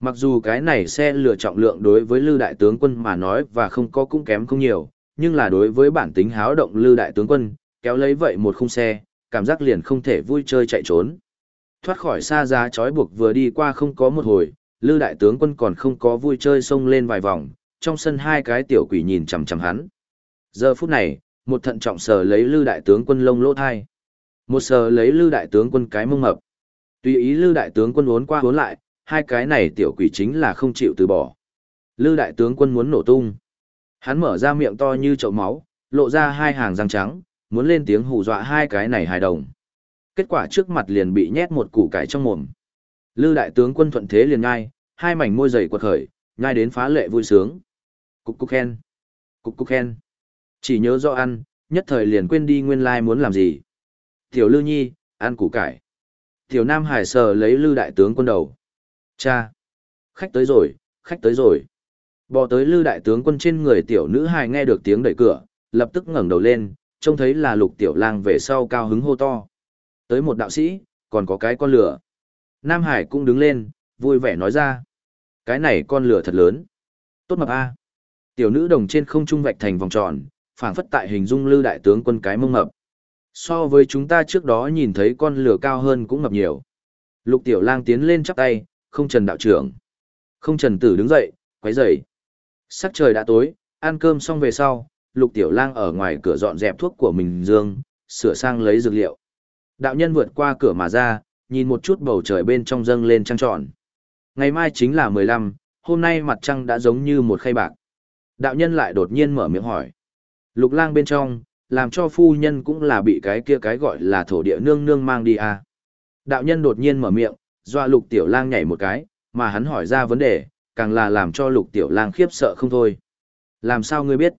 Mặc dù cái này xe lửa trọng lượng đối với Lư đại tướng quân mà nói và không có cũng kém không nhiều, nhưng là đối với bản tính háo động Lư đại tướng quân, kéo lấy vậy một khung xe, cảm giác liền không thể vui chơi chạy trốn. Thoát khỏi xa giá trói buộc vừa đi qua không có một hồi, Lư đại tướng quân còn không có vui chơi xông lên vài vòng, trong sân hai cái tiểu quỷ nhìn chằm chằm hắn. Giờ phút này, một thận trọng sờ lấy Lư đại tướng quân lông lỗ thai. Một sờ lấy Lư đại tướng quân cái mông mập. Tùy ý Lư đại tướng quân uốn qua uốn lại, hai cái này tiểu quỷ chính là không chịu từ bỏ. Lư đại tướng quân muốn nổ tung. Hắn mở ra miệng to như chậu máu, lộ ra hai hàng răng trắng, muốn lên tiếng hù dọa hai cái này hài đồng. Kết quả trước mặt liền bị nhét một củ cải trong mồm. Lư đại tướng quân thuận thế liền ngai, hai mảnh môi dày quật khởi, ngay đến phá lệ vui sướng. Cục cục khen. Cục cục khen. Chỉ nhớ rõ ăn, nhất thời liền quên đi nguyên lai muốn làm gì. Tiểu Lư Nhi, ăn củ cải. Tiểu Nam Hải sờ lấy Lư đại tướng quân đầu. Cha! Khách tới rồi, khách tới rồi. Bò tới Lư đại tướng quân trên người tiểu nữ hài nghe được tiếng đẩy cửa, lập tức ngẩng đầu lên, trông thấy là lục tiểu lang về sau cao hứng hô to. Tới một đạo sĩ, còn có cái con lửa. Nam Hải cũng đứng lên, vui vẻ nói ra. Cái này con lửa thật lớn. Tốt mập A. Tiểu nữ đồng trên không trung vạch thành vòng tròn, phảng phất tại hình dung lư đại tướng quân cái mông mập. So với chúng ta trước đó nhìn thấy con lửa cao hơn cũng mập nhiều. Lục tiểu lang tiến lên chắp tay, không trần đạo trưởng. Không trần tử đứng dậy, quấy dậy. Sắc trời đã tối, ăn cơm xong về sau, lục tiểu lang ở ngoài cửa dọn dẹp thuốc của mình dương, sửa sang lấy dược liệu. Đạo nhân vượt qua cửa mà ra, nhìn một chút bầu trời bên trong dâng lên trăng tròn. Ngày mai chính là mười lăm, hôm nay mặt trăng đã giống như một khay bạc. Đạo nhân lại đột nhiên mở miệng hỏi. Lục lang bên trong, làm cho phu nhân cũng là bị cái kia cái gọi là thổ địa nương nương mang đi à. Đạo nhân đột nhiên mở miệng, dọa lục tiểu lang nhảy một cái, mà hắn hỏi ra vấn đề, càng là làm cho lục tiểu lang khiếp sợ không thôi. Làm sao ngươi biết?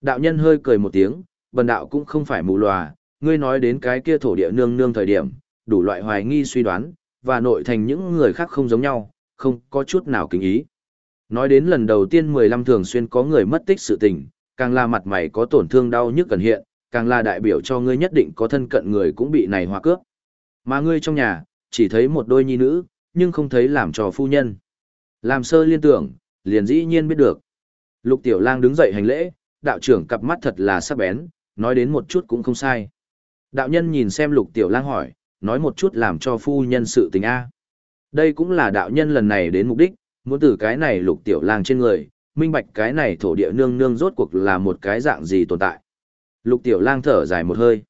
Đạo nhân hơi cười một tiếng, bần đạo cũng không phải mù lòa, ngươi nói đến cái kia thổ địa nương nương thời điểm, đủ loại hoài nghi suy đoán, và nội thành những người khác không giống nhau, không có chút nào kính ý. Nói đến lần đầu tiên 15 thường xuyên có người mất tích sự tình, càng là mặt mày có tổn thương đau nhức cần hiện, càng là đại biểu cho ngươi nhất định có thân cận người cũng bị này hòa cướp. Mà ngươi trong nhà, chỉ thấy một đôi nhi nữ, nhưng không thấy làm trò phu nhân. Làm sơ liên tưởng, liền dĩ nhiên biết được. Lục tiểu lang đứng dậy hành lễ, đạo trưởng cặp mắt thật là sắc bén, nói đến một chút cũng không sai. Đạo nhân nhìn xem lục tiểu lang hỏi, nói một chút làm cho phu nhân sự tình A. Đây cũng là đạo nhân lần này đến mục đích, muốn từ cái này lục tiểu lang trên người, minh bạch cái này thổ địa nương nương rốt cuộc là một cái dạng gì tồn tại. Lục tiểu lang thở dài một hơi.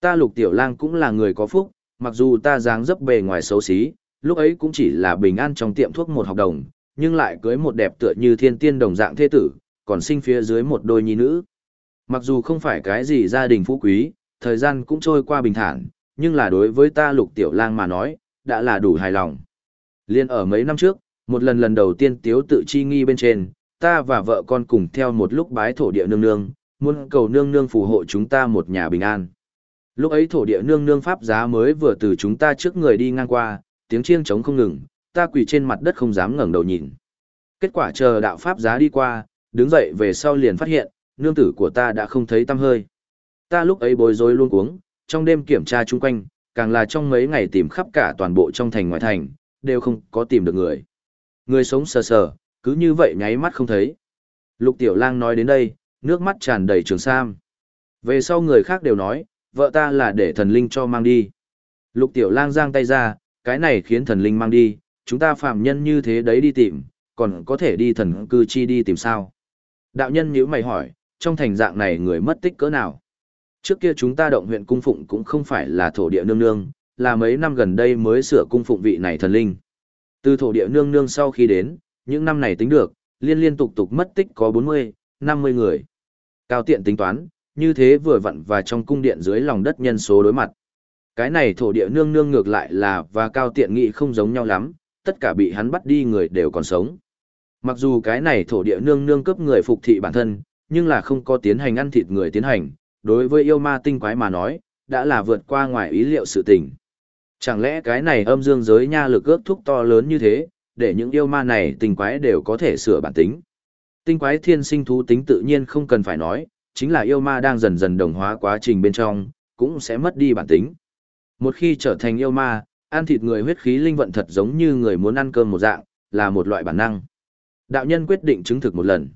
Ta lục tiểu lang cũng là người có phúc, mặc dù ta dáng dấp bề ngoài xấu xí, lúc ấy cũng chỉ là bình an trong tiệm thuốc một học đồng, nhưng lại cưới một đẹp tựa như thiên tiên đồng dạng thế tử, còn sinh phía dưới một đôi nhi nữ. Mặc dù không phải cái gì gia đình phú quý, thời gian cũng trôi qua bình thản, nhưng là đối với ta lục tiểu lang mà nói, đã là đủ hài lòng. Liên ở mấy năm trước, một lần lần đầu tiên tiếu tự chi nghi bên trên, ta và vợ con cùng theo một lúc bái thổ địa nương nương, muốn cầu nương nương phù hộ chúng ta một nhà bình an. Lúc ấy thổ địa nương nương pháp giá mới vừa từ chúng ta trước người đi ngang qua, tiếng chiêng trống không ngừng, ta quỳ trên mặt đất không dám ngẩng đầu nhìn. Kết quả chờ đạo pháp giá đi qua, đứng dậy về sau liền phát hiện, nương tử của ta đã không thấy tăm hơi. Ta lúc ấy bối rối luôn cuống, trong đêm kiểm tra chung quanh, càng là trong mấy ngày tìm khắp cả toàn bộ trong thành ngoại thành, đều không có tìm được người. Người sống sờ sờ, cứ như vậy nháy mắt không thấy. Lục Tiểu Lang nói đến đây, nước mắt tràn đầy trường sam. Về sau người khác đều nói, vợ ta là để thần linh cho mang đi. Lục Tiểu Lang giang tay ra, cái này khiến thần linh mang đi, chúng ta phạm nhân như thế đấy đi tìm, còn có thể đi thần cư chi đi tìm sao. Đạo nhân nhữ mày hỏi, trong thành dạng này người mất tích cỡ nào? Trước kia chúng ta động huyện cung phụng cũng không phải là thổ địa nương nương, là mấy năm gần đây mới sửa cung phụng vị này thần linh. Từ thổ địa nương nương sau khi đến, những năm này tính được, liên liên tục tục mất tích có 40, 50 người. Cao tiện tính toán, như thế vừa vặn và trong cung điện dưới lòng đất nhân số đối mặt. Cái này thổ địa nương nương ngược lại là và cao tiện nghị không giống nhau lắm, tất cả bị hắn bắt đi người đều còn sống. Mặc dù cái này thổ địa nương nương cấp người phục thị bản thân, nhưng là không có tiến hành ăn thịt người tiến hành, đối với yêu ma tinh quái mà nói, đã là vượt qua ngoài ý liệu sự tình. Chẳng lẽ cái này âm dương giới nha lực ước thúc to lớn như thế, để những yêu ma này tinh quái đều có thể sửa bản tính. Tinh quái thiên sinh thú tính tự nhiên không cần phải nói, chính là yêu ma đang dần dần đồng hóa quá trình bên trong, cũng sẽ mất đi bản tính. Một khi trở thành yêu ma, ăn thịt người huyết khí linh vận thật giống như người muốn ăn cơm một dạng, là một loại bản năng. Đạo nhân quyết định chứng thực một lần.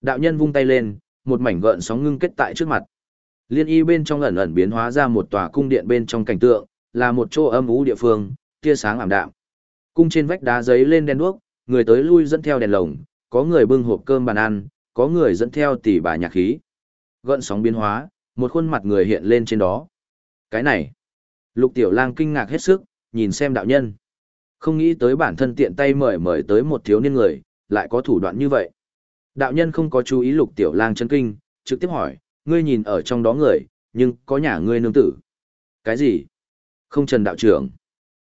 Đạo nhân vung tay lên, một mảnh gợn sóng ngưng kết tại trước mặt. Liên y bên trong ẩn ẩn biến hóa ra một tòa cung điện bên trong cảnh tượng, là một chỗ âm u địa phương, tia sáng ảm đạm. Cung trên vách đá giấy lên đèn đuốc, người tới lui dẫn theo đèn lồng, có người bưng hộp cơm bàn ăn, có người dẫn theo tỷ bà nhạc khí. Gợn sóng biến hóa, một khuôn mặt người hiện lên trên đó. Cái này, Lục Tiểu Lang kinh ngạc hết sức, nhìn xem đạo nhân. Không nghĩ tới bản thân tiện tay mời mời tới một thiếu niên người, lại có thủ đoạn như vậy. Đạo nhân không có chú ý Lục Tiểu Lang chân kinh, trực tiếp hỏi, ngươi nhìn ở trong đó người, nhưng có nhà ngươi nương tử. Cái gì? Không trần đạo trưởng.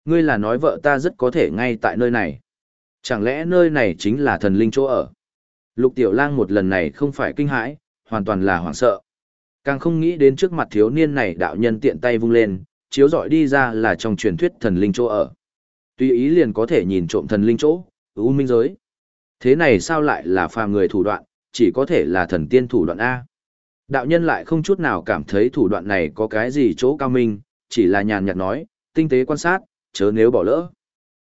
Ngươi là nói vợ ta rất có thể ngay tại nơi này. Chẳng lẽ nơi này chính là thần linh chỗ ở? Lục tiểu lang một lần này không phải kinh hãi, hoàn toàn là hoảng sợ. Càng không nghĩ đến trước mặt thiếu niên này đạo nhân tiện tay vung lên, chiếu dọi đi ra là trong truyền thuyết thần linh chỗ ở. Tuy ý liền có thể nhìn trộm thần linh chỗ, ưu minh giới. Thế này sao lại là phàm người thủ đoạn, chỉ có thể là thần tiên thủ đoạn A. Đạo nhân lại không chút nào cảm thấy thủ đoạn này có cái gì chỗ cao minh, chỉ là nhàn nhạt nói, tinh tế quan sát, chớ nếu bỏ lỡ.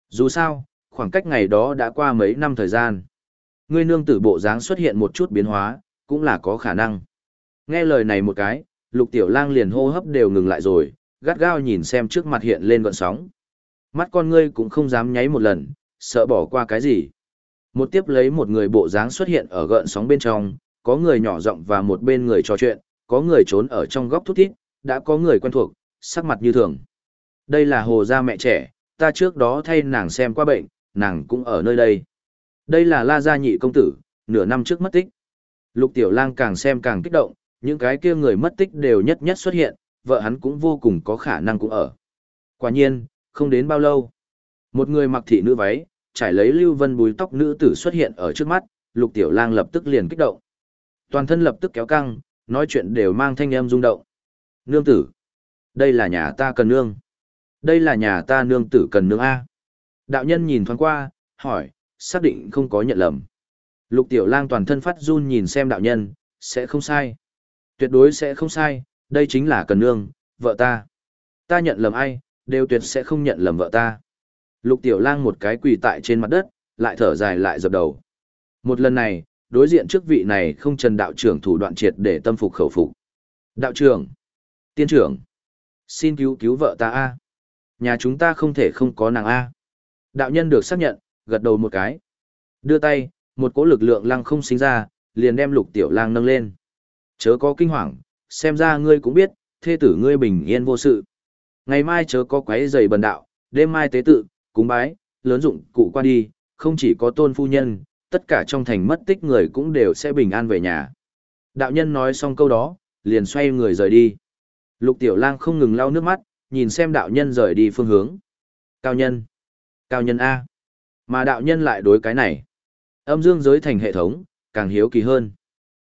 Dù sao, khoảng cách ngày đó đã qua mấy năm thời gian. Ngươi nương tử bộ dáng xuất hiện một chút biến hóa, cũng là có khả năng. Nghe lời này một cái, lục tiểu lang liền hô hấp đều ngừng lại rồi, gắt gao nhìn xem trước mặt hiện lên gọn sóng. Mắt con ngươi cũng không dám nháy một lần, sợ bỏ qua cái gì. Một tiếp lấy một người bộ dáng xuất hiện ở gợn sóng bên trong, có người nhỏ giọng và một bên người trò chuyện, có người trốn ở trong góc thút thít, đã có người quen thuộc, sắc mặt như thường. Đây là hồ gia mẹ trẻ, ta trước đó thay nàng xem qua bệnh, nàng cũng ở nơi đây. Đây là la gia nhị công tử, nửa năm trước mất tích. Lục tiểu lang càng xem càng kích động, những cái kia người mất tích đều nhất nhất xuất hiện, vợ hắn cũng vô cùng có khả năng cũng ở. Quả nhiên, không đến bao lâu. Một người mặc thị nữ váy, trải lấy lưu vân bùi tóc nữ tử xuất hiện ở trước mắt, lục tiểu lang lập tức liền kích động. Toàn thân lập tức kéo căng, nói chuyện đều mang thanh âm rung động. Nương tử. Đây là nhà ta cần nương. Đây là nhà ta nương tử cần nương A. Đạo nhân nhìn thoáng qua, hỏi, xác định không có nhận lầm. Lục tiểu lang toàn thân phát run nhìn xem đạo nhân, sẽ không sai. Tuyệt đối sẽ không sai, đây chính là cần nương, vợ ta. Ta nhận lầm ai, đều tuyệt sẽ không nhận lầm vợ ta. Lục tiểu lang một cái quỳ tại trên mặt đất, lại thở dài lại dập đầu. Một lần này, đối diện trước vị này không trần đạo trưởng thủ đoạn triệt để tâm phục khẩu phục. Đạo trưởng, tiên trưởng, xin cứu cứu vợ ta a. Nhà chúng ta không thể không có nàng a. Đạo nhân được xác nhận, gật đầu một cái. Đưa tay, một cỗ lực lượng lăng không sinh ra, liền đem lục tiểu lang nâng lên. Chớ có kinh hoàng, xem ra ngươi cũng biết, thê tử ngươi bình yên vô sự. Ngày mai chớ có quấy giày bần đạo, đêm mai tế tự, cúng bái, lớn dụng cụ qua đi, không chỉ có tôn phu nhân, tất cả trong thành mất tích người cũng đều sẽ bình an về nhà. Đạo nhân nói xong câu đó, liền xoay người rời đi. Lục tiểu lang không ngừng lau nước mắt, nhìn xem đạo nhân rời đi phương hướng. Cao nhân. Cao nhân A. Mà đạo nhân lại đối cái này. Âm dương giới thành hệ thống, càng hiếu kỳ hơn.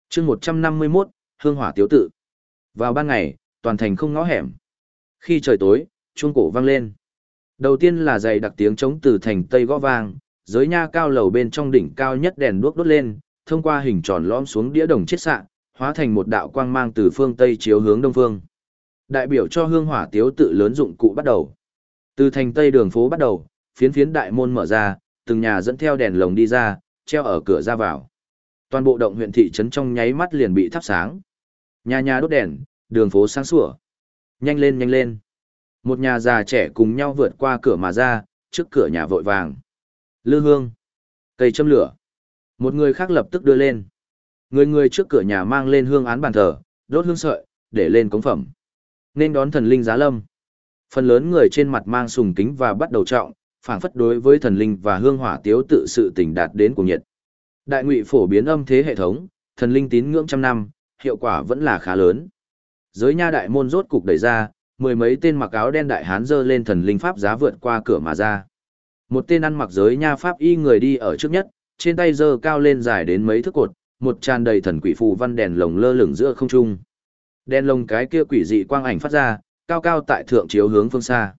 chương 151, Hương Hỏa Tiếu Tự. Vào ban ngày, toàn thành không ngõ hẻm. Khi trời tối, chuông cổ vang lên. Đầu tiên là dày đặc tiếng trống từ thành Tây gõ vang, giới nha cao lầu bên trong đỉnh cao nhất đèn đuốc đốt lên, thông qua hình tròn lõm xuống đĩa đồng chết sạng, hóa thành một đạo quang mang từ phương Tây chiếu hướng đông phương. Đại biểu cho hương hỏa tiếu tự lớn dụng cụ bắt đầu. Từ thành Tây đường phố bắt đầu, phiến phiến đại môn mở ra, từng nhà dẫn theo đèn lồng đi ra, treo ở cửa ra vào. Toàn bộ động huyện thị trấn trong nháy mắt liền bị thắp sáng. Nhà nhà đốt đèn, đường phố sáng sủa. Nhanh lên nhanh lên. Một nhà già trẻ cùng nhau vượt qua cửa mà ra, trước cửa nhà vội vàng. Lư hương. Cây châm lửa. Một người khác lập tức đưa lên. Người người trước cửa nhà mang lên hương án bàn thờ, đốt hương sợi, để lên cống phẩm. Nên đón thần linh giá lâm. Phần lớn người trên mặt mang sùng kính và bắt đầu trọng, phảng phất đối với thần linh và hương hỏa tiếu tự sự tình đạt đến cùng nhiệt. Đại ngụy phổ biến âm thế hệ thống, thần linh tín ngưỡng trăm năm, hiệu quả vẫn là khá lớn. Giới nha đại môn rốt cục đẩy ra, mười mấy tên mặc áo đen đại hán dơ lên thần linh pháp giá vượt qua cửa mà ra. Một tên ăn mặc giới nha pháp y người đi ở trước nhất, trên tay dơ cao lên dài đến mấy thước cột, một tràn đầy thần quỷ phù văn đèn lồng lơ lửng giữa không trung. Đèn lồng cái kia quỷ dị quang ảnh phát ra, cao cao tại thượng chiếu hướng phương xa.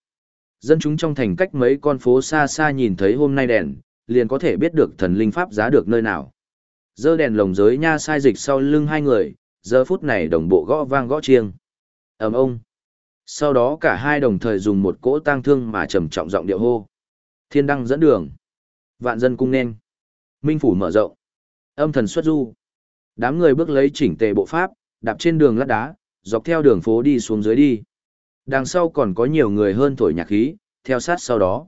Dân chúng trong thành cách mấy con phố xa xa nhìn thấy hôm nay đèn, liền có thể biết được thần linh pháp giá được nơi nào. Dơ đèn lồng giới nha sai dịch sau lưng hai người, giờ phút này đồng bộ gõ vang gõ chiêng. ầm ông. Sau đó cả hai đồng thời dùng một cỗ tang thương mà trầm trọng giọng điệu hô. Thiên đăng dẫn đường. Vạn dân cung nên. Minh phủ mở rộng. Âm thần xuất du. Đám người bước lấy chỉnh tề bộ pháp, đạp trên đường lát đá, dọc theo đường phố đi xuống dưới đi. Đằng sau còn có nhiều người hơn thổi nhạc khí, theo sát sau đó.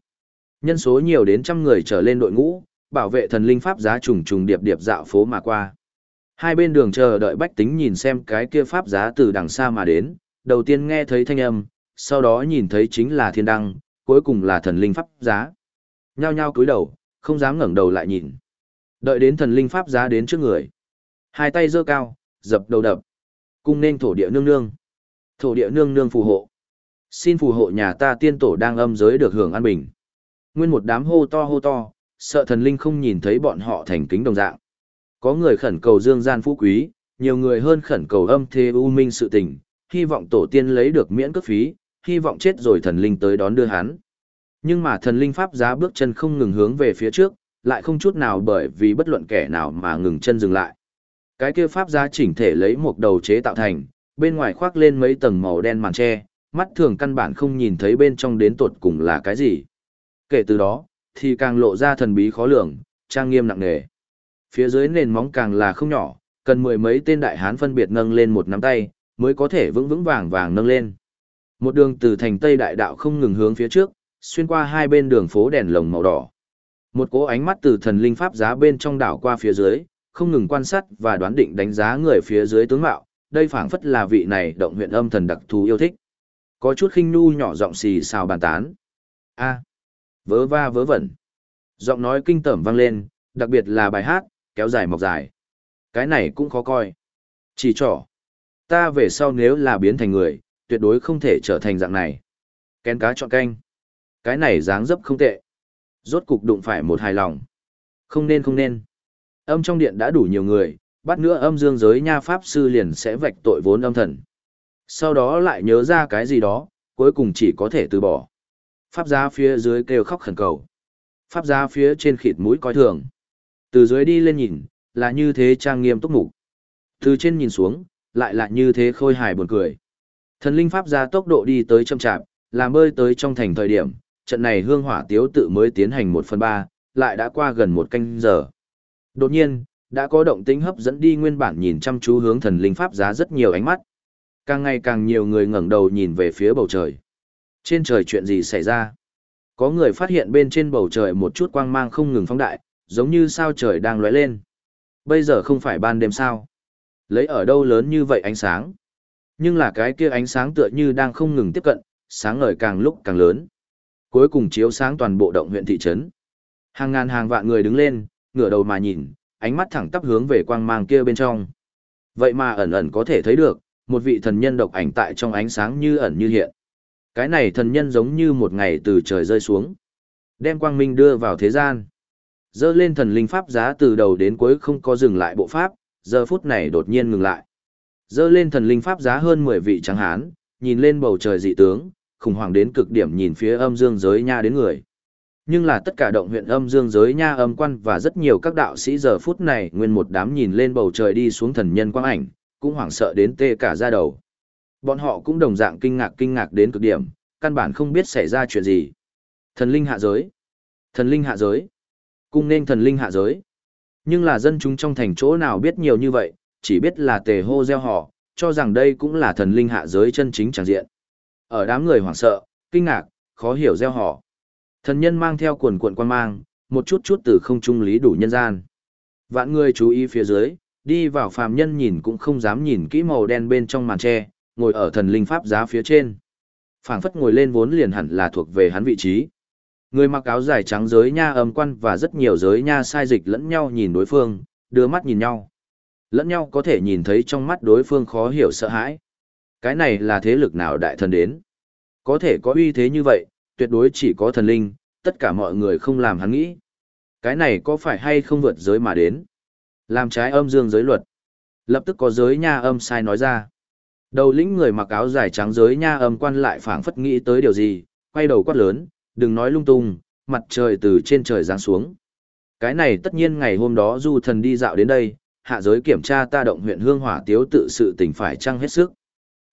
Nhân số nhiều đến trăm người trở lên đội ngũ, bảo vệ thần linh pháp giá trùng trùng điệp điệp dạo phố mà qua. Hai bên đường chờ đợi bách tính nhìn xem cái kia pháp giá từ đằng xa mà đến, đầu tiên nghe thấy thanh âm, sau đó nhìn thấy chính là thiên đăng, cuối cùng là thần linh pháp giá. Nhao nhao cúi đầu, không dám ngẩng đầu lại nhìn. Đợi đến thần linh pháp giá đến trước người. Hai tay giơ cao, dập đầu đập. Cung nên thổ địa nương nương. Thổ địa nương nương phù hộ. Xin phù hộ nhà ta tiên tổ đang âm giới được hưởng an bình. Nguyên một đám hô to hô to, sợ thần linh không nhìn thấy bọn họ thành kính đồng dạng. Có người khẩn cầu dương gian phú quý, nhiều người hơn khẩn cầu âm thế u minh sự tình, hy vọng tổ tiên lấy được miễn cước phí, hy vọng chết rồi thần linh tới đón đưa hắn. Nhưng mà thần linh pháp giá bước chân không ngừng hướng về phía trước, lại không chút nào bởi vì bất luận kẻ nào mà ngừng chân dừng lại. Cái kia pháp giá chỉnh thể lấy một đầu chế tạo thành, bên ngoài khoác lên mấy tầng màu đen màn che, mắt thường căn bản không nhìn thấy bên trong đến tột cùng là cái gì. Kể từ đó, thì càng lộ ra thần bí khó lường, trang nghiêm nặng nề. Phía dưới nền móng càng là không nhỏ, cần mười mấy tên đại hán phân biệt nâng lên một nắm tay, mới có thể vững vững vàng vàng nâng lên. Một đường từ thành Tây Đại Đạo không ngừng hướng phía trước, xuyên qua hai bên đường phố đèn lồng màu đỏ. Một cỗ ánh mắt từ thần linh pháp giá bên trong đảo qua phía dưới, không ngừng quan sát và đoán định đánh giá người phía dưới tướng mạo, đây phảng phất là vị này động huyện âm thần đặc thù yêu thích. Có chút khinh nu nhỏ giọng xì xào bàn tán. A, vớ va vớ vẩn. Giọng nói kinh tởm vang lên, đặc biệt là bài hát, kéo dài mọc dài. Cái này cũng khó coi. Chỉ trỏ. Ta về sau nếu là biến thành người, tuyệt đối không thể trở thành dạng này. Kén cá chọn canh. Cái này dáng dấp không tệ. Rốt cục đụng phải một hài lòng. Không nên không nên. Âm trong điện đã đủ nhiều người, bắt nữa âm dương giới nha pháp sư liền sẽ vạch tội vốn âm thần. Sau đó lại nhớ ra cái gì đó, cuối cùng chỉ có thể từ bỏ. Pháp giá phía dưới kêu khóc khẩn cầu. Pháp giá phía trên khịt mũi coi thường. Từ dưới đi lên nhìn, là như thế trang nghiêm túc mục. Từ trên nhìn xuống, lại là như thế khôi hài buồn cười. Thần linh pháp gia tốc độ đi tới chậm chạp, làm bơi tới trong thành thời điểm, trận này hương hỏa tiếu tự mới tiến hành một phần ba, lại đã qua gần một canh giờ. Đột nhiên, đã có động tính hấp dẫn đi nguyên bản nhìn chăm chú hướng thần linh pháp giá rất nhiều ánh mắt. Càng ngày càng nhiều người ngẩng đầu nhìn về phía bầu trời. Trên trời chuyện gì xảy ra? Có người phát hiện bên trên bầu trời một chút quang mang không ngừng phóng đại, giống như sao trời đang lóe lên. Bây giờ không phải ban đêm sao? Lấy ở đâu lớn như vậy ánh sáng? Nhưng là cái kia ánh sáng tựa như đang không ngừng tiếp cận, sáng ngời càng lúc càng lớn. Cuối cùng chiếu sáng toàn bộ động huyện thị trấn. Hàng ngàn hàng vạn người đứng lên, ngửa đầu mà nhìn, ánh mắt thẳng tắp hướng về quang mang kia bên trong. Vậy mà ẩn ẩn có thể thấy được, một vị thần nhân độc ảnh tại trong ánh sáng như ẩn như hiện. Cái này thần nhân giống như một ngày từ trời rơi xuống, đem quang minh đưa vào thế gian. Dơ lên thần linh pháp giá từ đầu đến cuối không có dừng lại bộ pháp, giờ phút này đột nhiên ngừng lại. Dơ lên thần linh pháp giá hơn 10 vị trắng hán, nhìn lên bầu trời dị tướng, khủng hoảng đến cực điểm nhìn phía âm dương giới nha đến người. Nhưng là tất cả động huyện âm dương giới nha âm quan và rất nhiều các đạo sĩ giờ phút này nguyên một đám nhìn lên bầu trời đi xuống thần nhân quang ảnh, cũng hoảng sợ đến tê cả da đầu. Bọn họ cũng đồng dạng kinh ngạc kinh ngạc đến cực điểm, căn bản không biết xảy ra chuyện gì. Thần linh hạ giới. Thần linh hạ giới. Cung nên thần linh hạ giới. Nhưng là dân chúng trong thành chỗ nào biết nhiều như vậy, chỉ biết là tề hô gieo họ, cho rằng đây cũng là thần linh hạ giới chân chính tràng diện. Ở đám người hoảng sợ, kinh ngạc, khó hiểu gieo họ. Thần nhân mang theo cuộn cuộn quan mang, một chút chút từ không trung lý đủ nhân gian. Vạn người chú ý phía dưới, đi vào phàm nhân nhìn cũng không dám nhìn kỹ màu đen bên trong màn tre, ngồi ở thần linh pháp giá phía trên. phảng phất ngồi lên vốn liền hẳn là thuộc về hắn vị trí. Người mặc áo dài trắng giới nha âm quan và rất nhiều giới nha sai dịch lẫn nhau nhìn đối phương, đưa mắt nhìn nhau. Lẫn nhau có thể nhìn thấy trong mắt đối phương khó hiểu sợ hãi. Cái này là thế lực nào đại thần đến? Có thể có uy thế như vậy, tuyệt đối chỉ có thần linh, tất cả mọi người không làm hắn nghĩ. Cái này có phải hay không vượt giới mà đến? Làm trái âm dương giới luật. Lập tức có giới nha âm sai nói ra. Đầu lĩnh người mặc áo dài trắng giới nha âm quan lại phảng phất nghĩ tới điều gì, quay đầu quát lớn, đừng nói lung tung, mặt trời từ trên trời giáng xuống. Cái này tất nhiên ngày hôm đó du thần đi dạo đến đây, hạ giới kiểm tra ta động huyện hương hỏa tiếu tự sự tình phải trăng hết sức.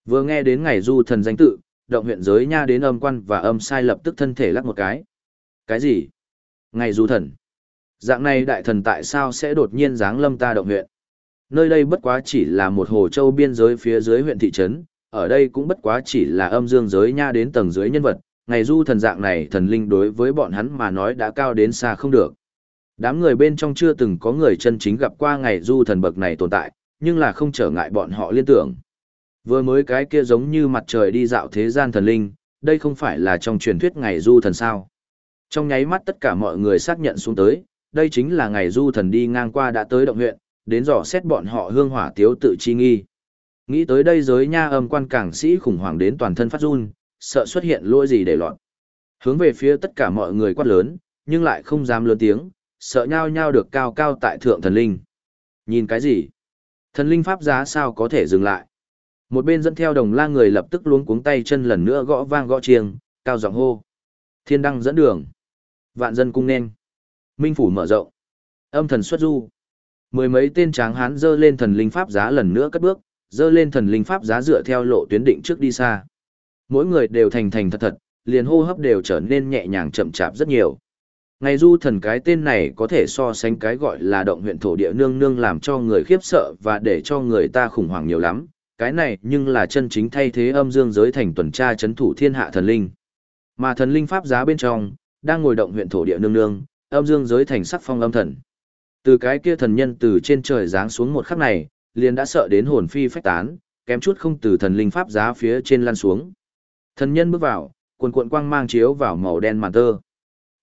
Vừa nghe đến ngày du thần danh tự, động huyện giới nha đến âm quan và âm sai lập tức thân thể lắc một cái. Cái gì? Ngày du thần. Dạng này đại thần tại sao sẽ đột nhiên giáng lâm ta động huyện? Nơi đây bất quá chỉ là một hồ châu biên giới phía dưới huyện thị trấn, ở đây cũng bất quá chỉ là âm dương giới nha đến tầng dưới nhân vật, ngày du thần dạng này thần linh đối với bọn hắn mà nói đã cao đến xa không được. Đám người bên trong chưa từng có người chân chính gặp qua ngày du thần bậc này tồn tại, nhưng là không trở ngại bọn họ liên tưởng. Vừa mới cái kia giống như mặt trời đi dạo thế gian thần linh, đây không phải là trong truyền thuyết ngày du thần sao. Trong nháy mắt tất cả mọi người xác nhận xuống tới, đây chính là ngày du thần đi ngang qua đã tới động huyện, đến dò xét bọn họ hương hỏa tiếu tự chi nghi. Nghĩ tới đây giới nha âm quan cảng sĩ khủng hoảng đến toàn thân phát run, sợ xuất hiện lỗi gì để lọt. Hướng về phía tất cả mọi người quát lớn, nhưng lại không dám lớn tiếng, sợ nhau nhau được cao cao tại thượng thần linh. Nhìn cái gì? Thần linh pháp giá sao có thể dừng lại? Một bên dẫn theo đồng la người lập tức luống cuống tay chân lần nữa gõ vang gõ chiêng, cao giọng hô. Thiên đăng dẫn đường. Vạn dân cung nên. Minh phủ mở rộng. Âm thần xuất du. Mười mấy tên tráng hán dơ lên thần linh pháp giá lần nữa cất bước, dơ lên thần linh pháp giá dựa theo lộ tuyến định trước đi xa. Mỗi người đều thành thành thật thật, liền hô hấp đều trở nên nhẹ nhàng chậm chạp rất nhiều. Ngày du thần cái tên này có thể so sánh cái gọi là động huyện thổ địa nương nương làm cho người khiếp sợ và để cho người ta khủng hoảng nhiều lắm. Cái này nhưng là chân chính thay thế âm dương giới thành tuần tra chấn thủ thiên hạ thần linh. Mà thần linh pháp giá bên trong, đang ngồi động huyện thổ địa nương nương, âm dương giới thành sắc phong âm thần. Từ cái kia thần nhân từ trên trời giáng xuống một khắc này, liền đã sợ đến hồn phi phách tán, kém chút không từ thần linh pháp giá phía trên lăn xuống. Thần nhân bước vào, cuồn cuộn quang mang chiếu vào màu đen màn tơ.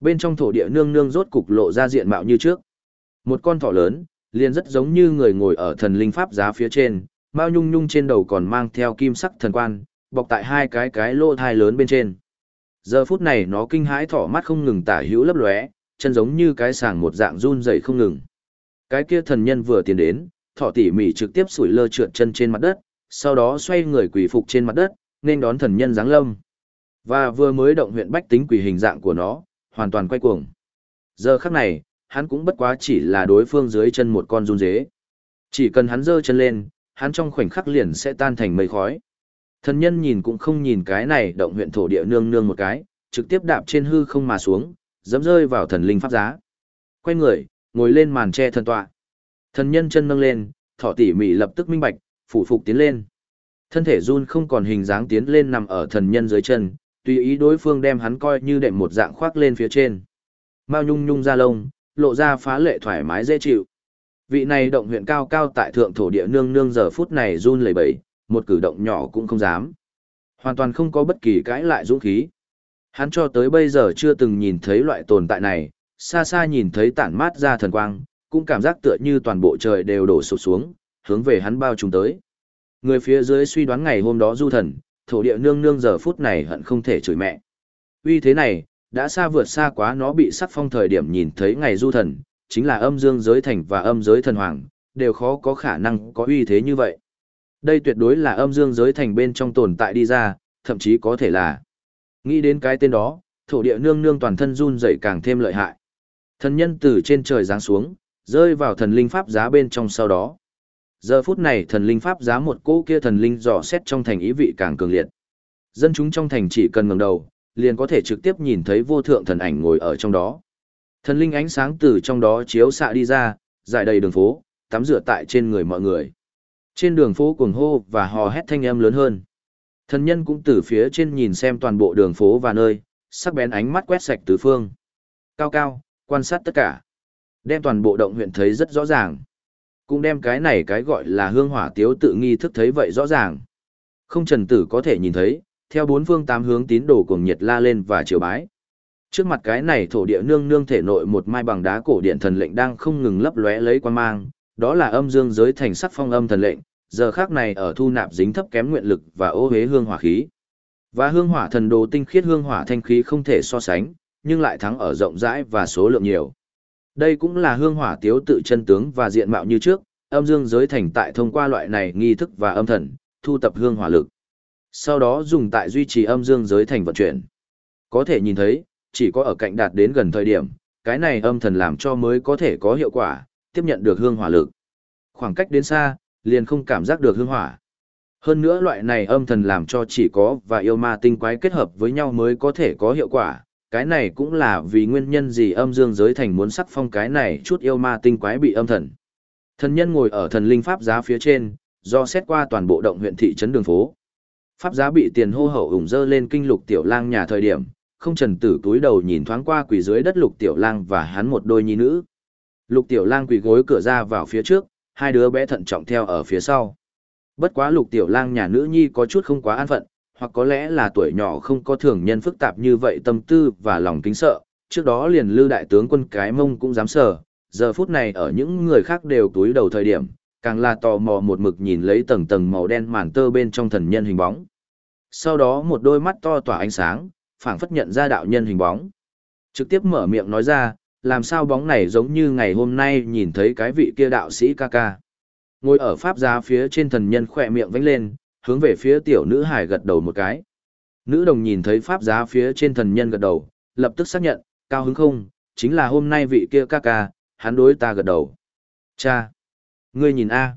Bên trong thổ địa nương nương rốt cục lộ ra diện mạo như trước. Một con thỏ lớn, liền rất giống như người ngồi ở thần linh pháp giá phía trên, mao nhung nhung trên đầu còn mang theo kim sắc thần quan, bọc tại hai cái cái lỗ thai lớn bên trên. Giờ phút này nó kinh hãi thỏ mắt không ngừng tả hữu lấp lóe, chân giống như cái sàng một dạng run rẩy không ngừng. Cái kia thần nhân vừa tiến đến, thỏ tỉ mỉ trực tiếp sủi lơ trượt chân trên mặt đất, sau đó xoay người quỳ phục trên mặt đất, nên đón thần nhân giáng lâm. Và vừa mới động huyện bách tính quỷ hình dạng của nó, hoàn toàn quay cuồng. Giờ khắc này, hắn cũng bất quá chỉ là đối phương dưới chân một con run dế. Chỉ cần hắn giơ chân lên, hắn trong khoảnh khắc liền sẽ tan thành mây khói. Thần nhân nhìn cũng không nhìn cái này động huyện thổ địa nương nương một cái, trực tiếp đạp trên hư không mà xuống, dẫm rơi vào thần linh pháp giá. Quay người, ngồi lên màn che thần tọa. Thần nhân chân nâng lên, thỏ tỉ mỉ lập tức minh bạch, phủ phục tiến lên. Thân thể run không còn hình dáng tiến lên nằm ở thần nhân dưới chân, tùy ý đối phương đem hắn coi như đệm một dạng khoác lên phía trên. Mao nhung nhung ra lông, lộ ra phá lệ thoải mái dễ chịu. Vị này động huyện cao cao tại thượng thổ địa nương nương giờ phút này run lẩy bẩy, một cử động nhỏ cũng không dám. Hoàn toàn không có bất kỳ cãi lại dũng khí. Hắn cho tới bây giờ chưa từng nhìn thấy loại tồn tại này, xa xa nhìn thấy tản mát ra thần quang, cũng cảm giác tựa như toàn bộ trời đều đổ sụp xuống, hướng về hắn bao trùm tới. Người phía dưới suy đoán ngày hôm đó du thần, thổ địa nương nương giờ phút này hận không thể chửi mẹ. Uy thế này, đã xa vượt xa quá nó bị sắc phong thời điểm nhìn thấy ngày du thần, chính là âm dương giới thành và âm giới thần hoàng, đều khó có khả năng có uy thế như vậy. Đây tuyệt đối là âm dương giới thành bên trong tồn tại đi ra, thậm chí có thể là. Nghĩ đến cái tên đó, thổ địa nương nương toàn thân run rẩy càng thêm lợi hại. Thần nhân từ trên trời giáng xuống, rơi vào thần linh pháp giá bên trong sau đó. Giờ phút này thần linh pháp giá một cỗ kia thần linh dò xét trong thành ý vị càng cường liệt. Dân chúng trong thành chỉ cần ngẩng đầu, liền có thể trực tiếp nhìn thấy vô thượng thần ảnh ngồi ở trong đó. Thần linh ánh sáng từ trong đó chiếu xạ đi ra, dải đầy đường phố, tắm rửa tại trên người mọi người. Trên đường phố cuồng hô và hò hét thanh âm lớn hơn. Thần nhân cũng từ phía trên nhìn xem toàn bộ đường phố và nơi, sắc bén ánh mắt quét sạch tứ phương. Cao cao, quan sát tất cả. Đem toàn bộ động huyện thấy rất rõ ràng. Cũng đem cái này cái gọi là hương hỏa tiếu tự nghi thức thấy vậy rõ ràng. Không trần tử có thể nhìn thấy, theo bốn phương tám hướng tín đồ cùng nhiệt la lên và triều bái. Trước mặt cái này thổ địa nương nương thể nội một mai bằng đá cổ điện thần lệnh đang không ngừng lấp lóe lấy quan mang, đó là âm dương giới thành sắc phong âm thần lệnh, giờ khác này ở thu nạp dính thấp kém nguyện lực và ô hế hương hỏa khí. Và hương hỏa thần đồ tinh khiết hương hỏa thanh khí không thể so sánh, nhưng lại thắng ở rộng rãi và số lượng nhiều. Đây cũng là hương hỏa tiếu tự chân tướng và diện mạo như trước, âm dương giới thành tại thông qua loại này nghi thức và âm thần, thu tập hương hỏa lực. Sau đó dùng tại duy trì âm dương giới thành vận chuyển. Có thể nhìn thấy, chỉ có ở cạnh đạt đến gần thời điểm, cái này âm thần làm cho mới có thể có hiệu quả, tiếp nhận được hương hỏa lực. Khoảng cách đến xa, liền không cảm giác được hương hỏa. Hơn nữa loại này âm thần làm cho chỉ có và yêu ma tinh quái kết hợp với nhau mới có thể có hiệu quả. Cái này cũng là vì nguyên nhân gì âm dương giới thành muốn sắc phong cái này chút yêu ma tinh quái bị âm thần. Thần nhân ngồi ở thần linh pháp giá phía trên, do xét qua toàn bộ động huyện thị trấn đường phố. Pháp giá bị tiền hô hậu ủng dơ lên kinh lục tiểu lang nhà thời điểm, không trần tử túi đầu nhìn thoáng qua quỷ dưới đất lục tiểu lang và hắn một đôi nhi nữ. Lục tiểu lang quỳ gối cửa ra vào phía trước, hai đứa bé thận trọng theo ở phía sau. Bất quá lục tiểu lang nhà nữ nhi có chút không quá an phận, hoặc có lẽ là tuổi nhỏ không có thường nhân phức tạp như vậy tâm tư và lòng kính sợ, trước đó liền lưu đại tướng quân cái mông cũng dám sờ, giờ phút này ở những người khác đều túi đầu thời điểm, càng là tò mò một mực nhìn lấy tầng tầng màu đen màn tơ bên trong thần nhân hình bóng. Sau đó một đôi mắt to tỏa ánh sáng, phảng phất nhận ra đạo nhân hình bóng. Trực tiếp mở miệng nói ra, làm sao bóng này giống như ngày hôm nay nhìn thấy cái vị kia đạo sĩ ca ca. Ngồi ở pháp giá phía trên thần nhân khỏe miệng vánh lên, hướng về phía tiểu nữ hải gật đầu một cái. Nữ đồng nhìn thấy pháp giá phía trên thần nhân gật đầu, lập tức xác nhận, cao hứng không, chính là hôm nay vị kia ca ca, hắn đối ta gật đầu. Cha! Ngươi nhìn A.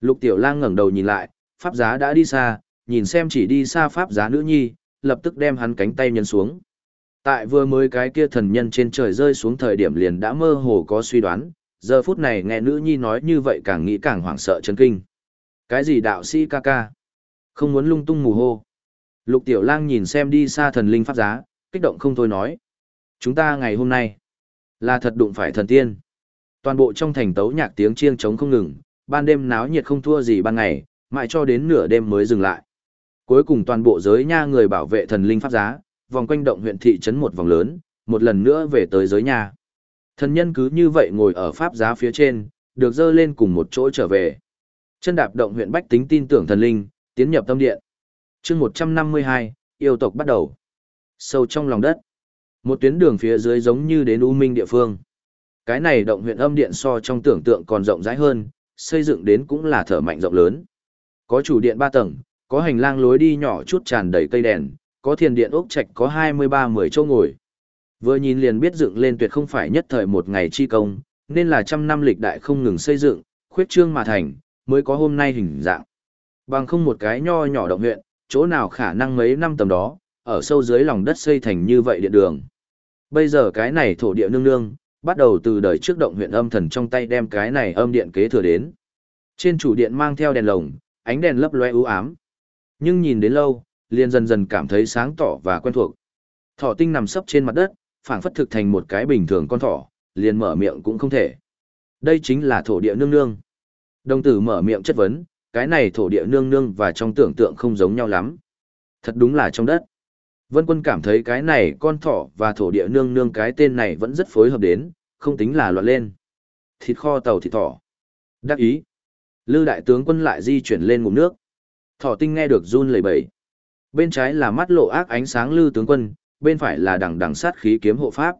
Lục tiểu lang ngẩng đầu nhìn lại, pháp giá đã đi xa, nhìn xem chỉ đi xa pháp giá nữ nhi, lập tức đem hắn cánh tay nhân xuống. Tại vừa mới cái kia thần nhân trên trời rơi xuống thời điểm liền đã mơ hồ có suy đoán, giờ phút này nghe nữ nhi nói như vậy càng nghĩ càng hoảng sợ chấn kinh. Cái gì đạo sĩ ca ca? Không muốn lung tung mù hô. Lục tiểu lang nhìn xem đi xa thần linh pháp giá, kích động không thôi nói. Chúng ta ngày hôm nay, là thật đụng phải thần tiên. Toàn bộ trong thành tấu nhạc tiếng chiêng trống không ngừng, ban đêm náo nhiệt không thua gì ban ngày, mãi cho đến nửa đêm mới dừng lại. Cuối cùng toàn bộ giới nha người bảo vệ thần linh pháp giá, vòng quanh động huyện thị trấn một vòng lớn, một lần nữa về tới giới nhà. Thần nhân cứ như vậy ngồi ở pháp giá phía trên, được dơ lên cùng một chỗ trở về. Chân đạp động huyện bách tính tin tưởng thần linh, tiến nhập tâm điện. chương 152, yêu tộc bắt đầu. Sâu trong lòng đất. Một tuyến đường phía dưới giống như đến U Minh địa phương. Cái này động huyện âm điện so trong tưởng tượng còn rộng rãi hơn, xây dựng đến cũng là thở mạnh rộng lớn. Có chủ điện 3 tầng, có hành lang lối đi nhỏ chút tràn đầy cây đèn, có thiền điện ốc trạch có 23-10 chỗ ngồi. Vừa nhìn liền biết dựng lên tuyệt không phải nhất thời một ngày chi công, nên là trăm năm lịch đại không ngừng xây dựng, khuyết trương mà thành, mới có hôm nay hình dạng. Bằng không một cái nho nhỏ động huyện, chỗ nào khả năng mấy năm tầm đó, ở sâu dưới lòng đất xây thành như vậy điện đường. Bây giờ cái này thổ địa nương nương, bắt đầu từ đời trước động huyện âm thần trong tay đem cái này âm điện kế thừa đến. Trên chủ điện mang theo đèn lồng, ánh đèn lấp loe u ám. Nhưng nhìn đến lâu, liền dần dần cảm thấy sáng tỏ và quen thuộc. Thỏ tinh nằm sấp trên mặt đất, phảng phất thực thành một cái bình thường con thỏ, liền mở miệng cũng không thể. Đây chính là thổ địa nương nương. Đồng tử mở miệng chất vấn, cái này thổ địa nương nương và trong tưởng tượng không giống nhau lắm. Thật đúng là trong đất. Vân quân cảm thấy cái này con thỏ và thổ địa nương nương cái tên này vẫn rất phối hợp đến, không tính là loạn lên. Thịt kho tàu thịt thỏ. Đắc ý. Lư đại tướng quân lại di chuyển lên ngụm nước. Thỏ tinh nghe được run lẩy bẩy. Bên trái là mắt lộ ác ánh sáng lư tướng quân, bên phải là đằng đằng sát khí kiếm hộ pháp.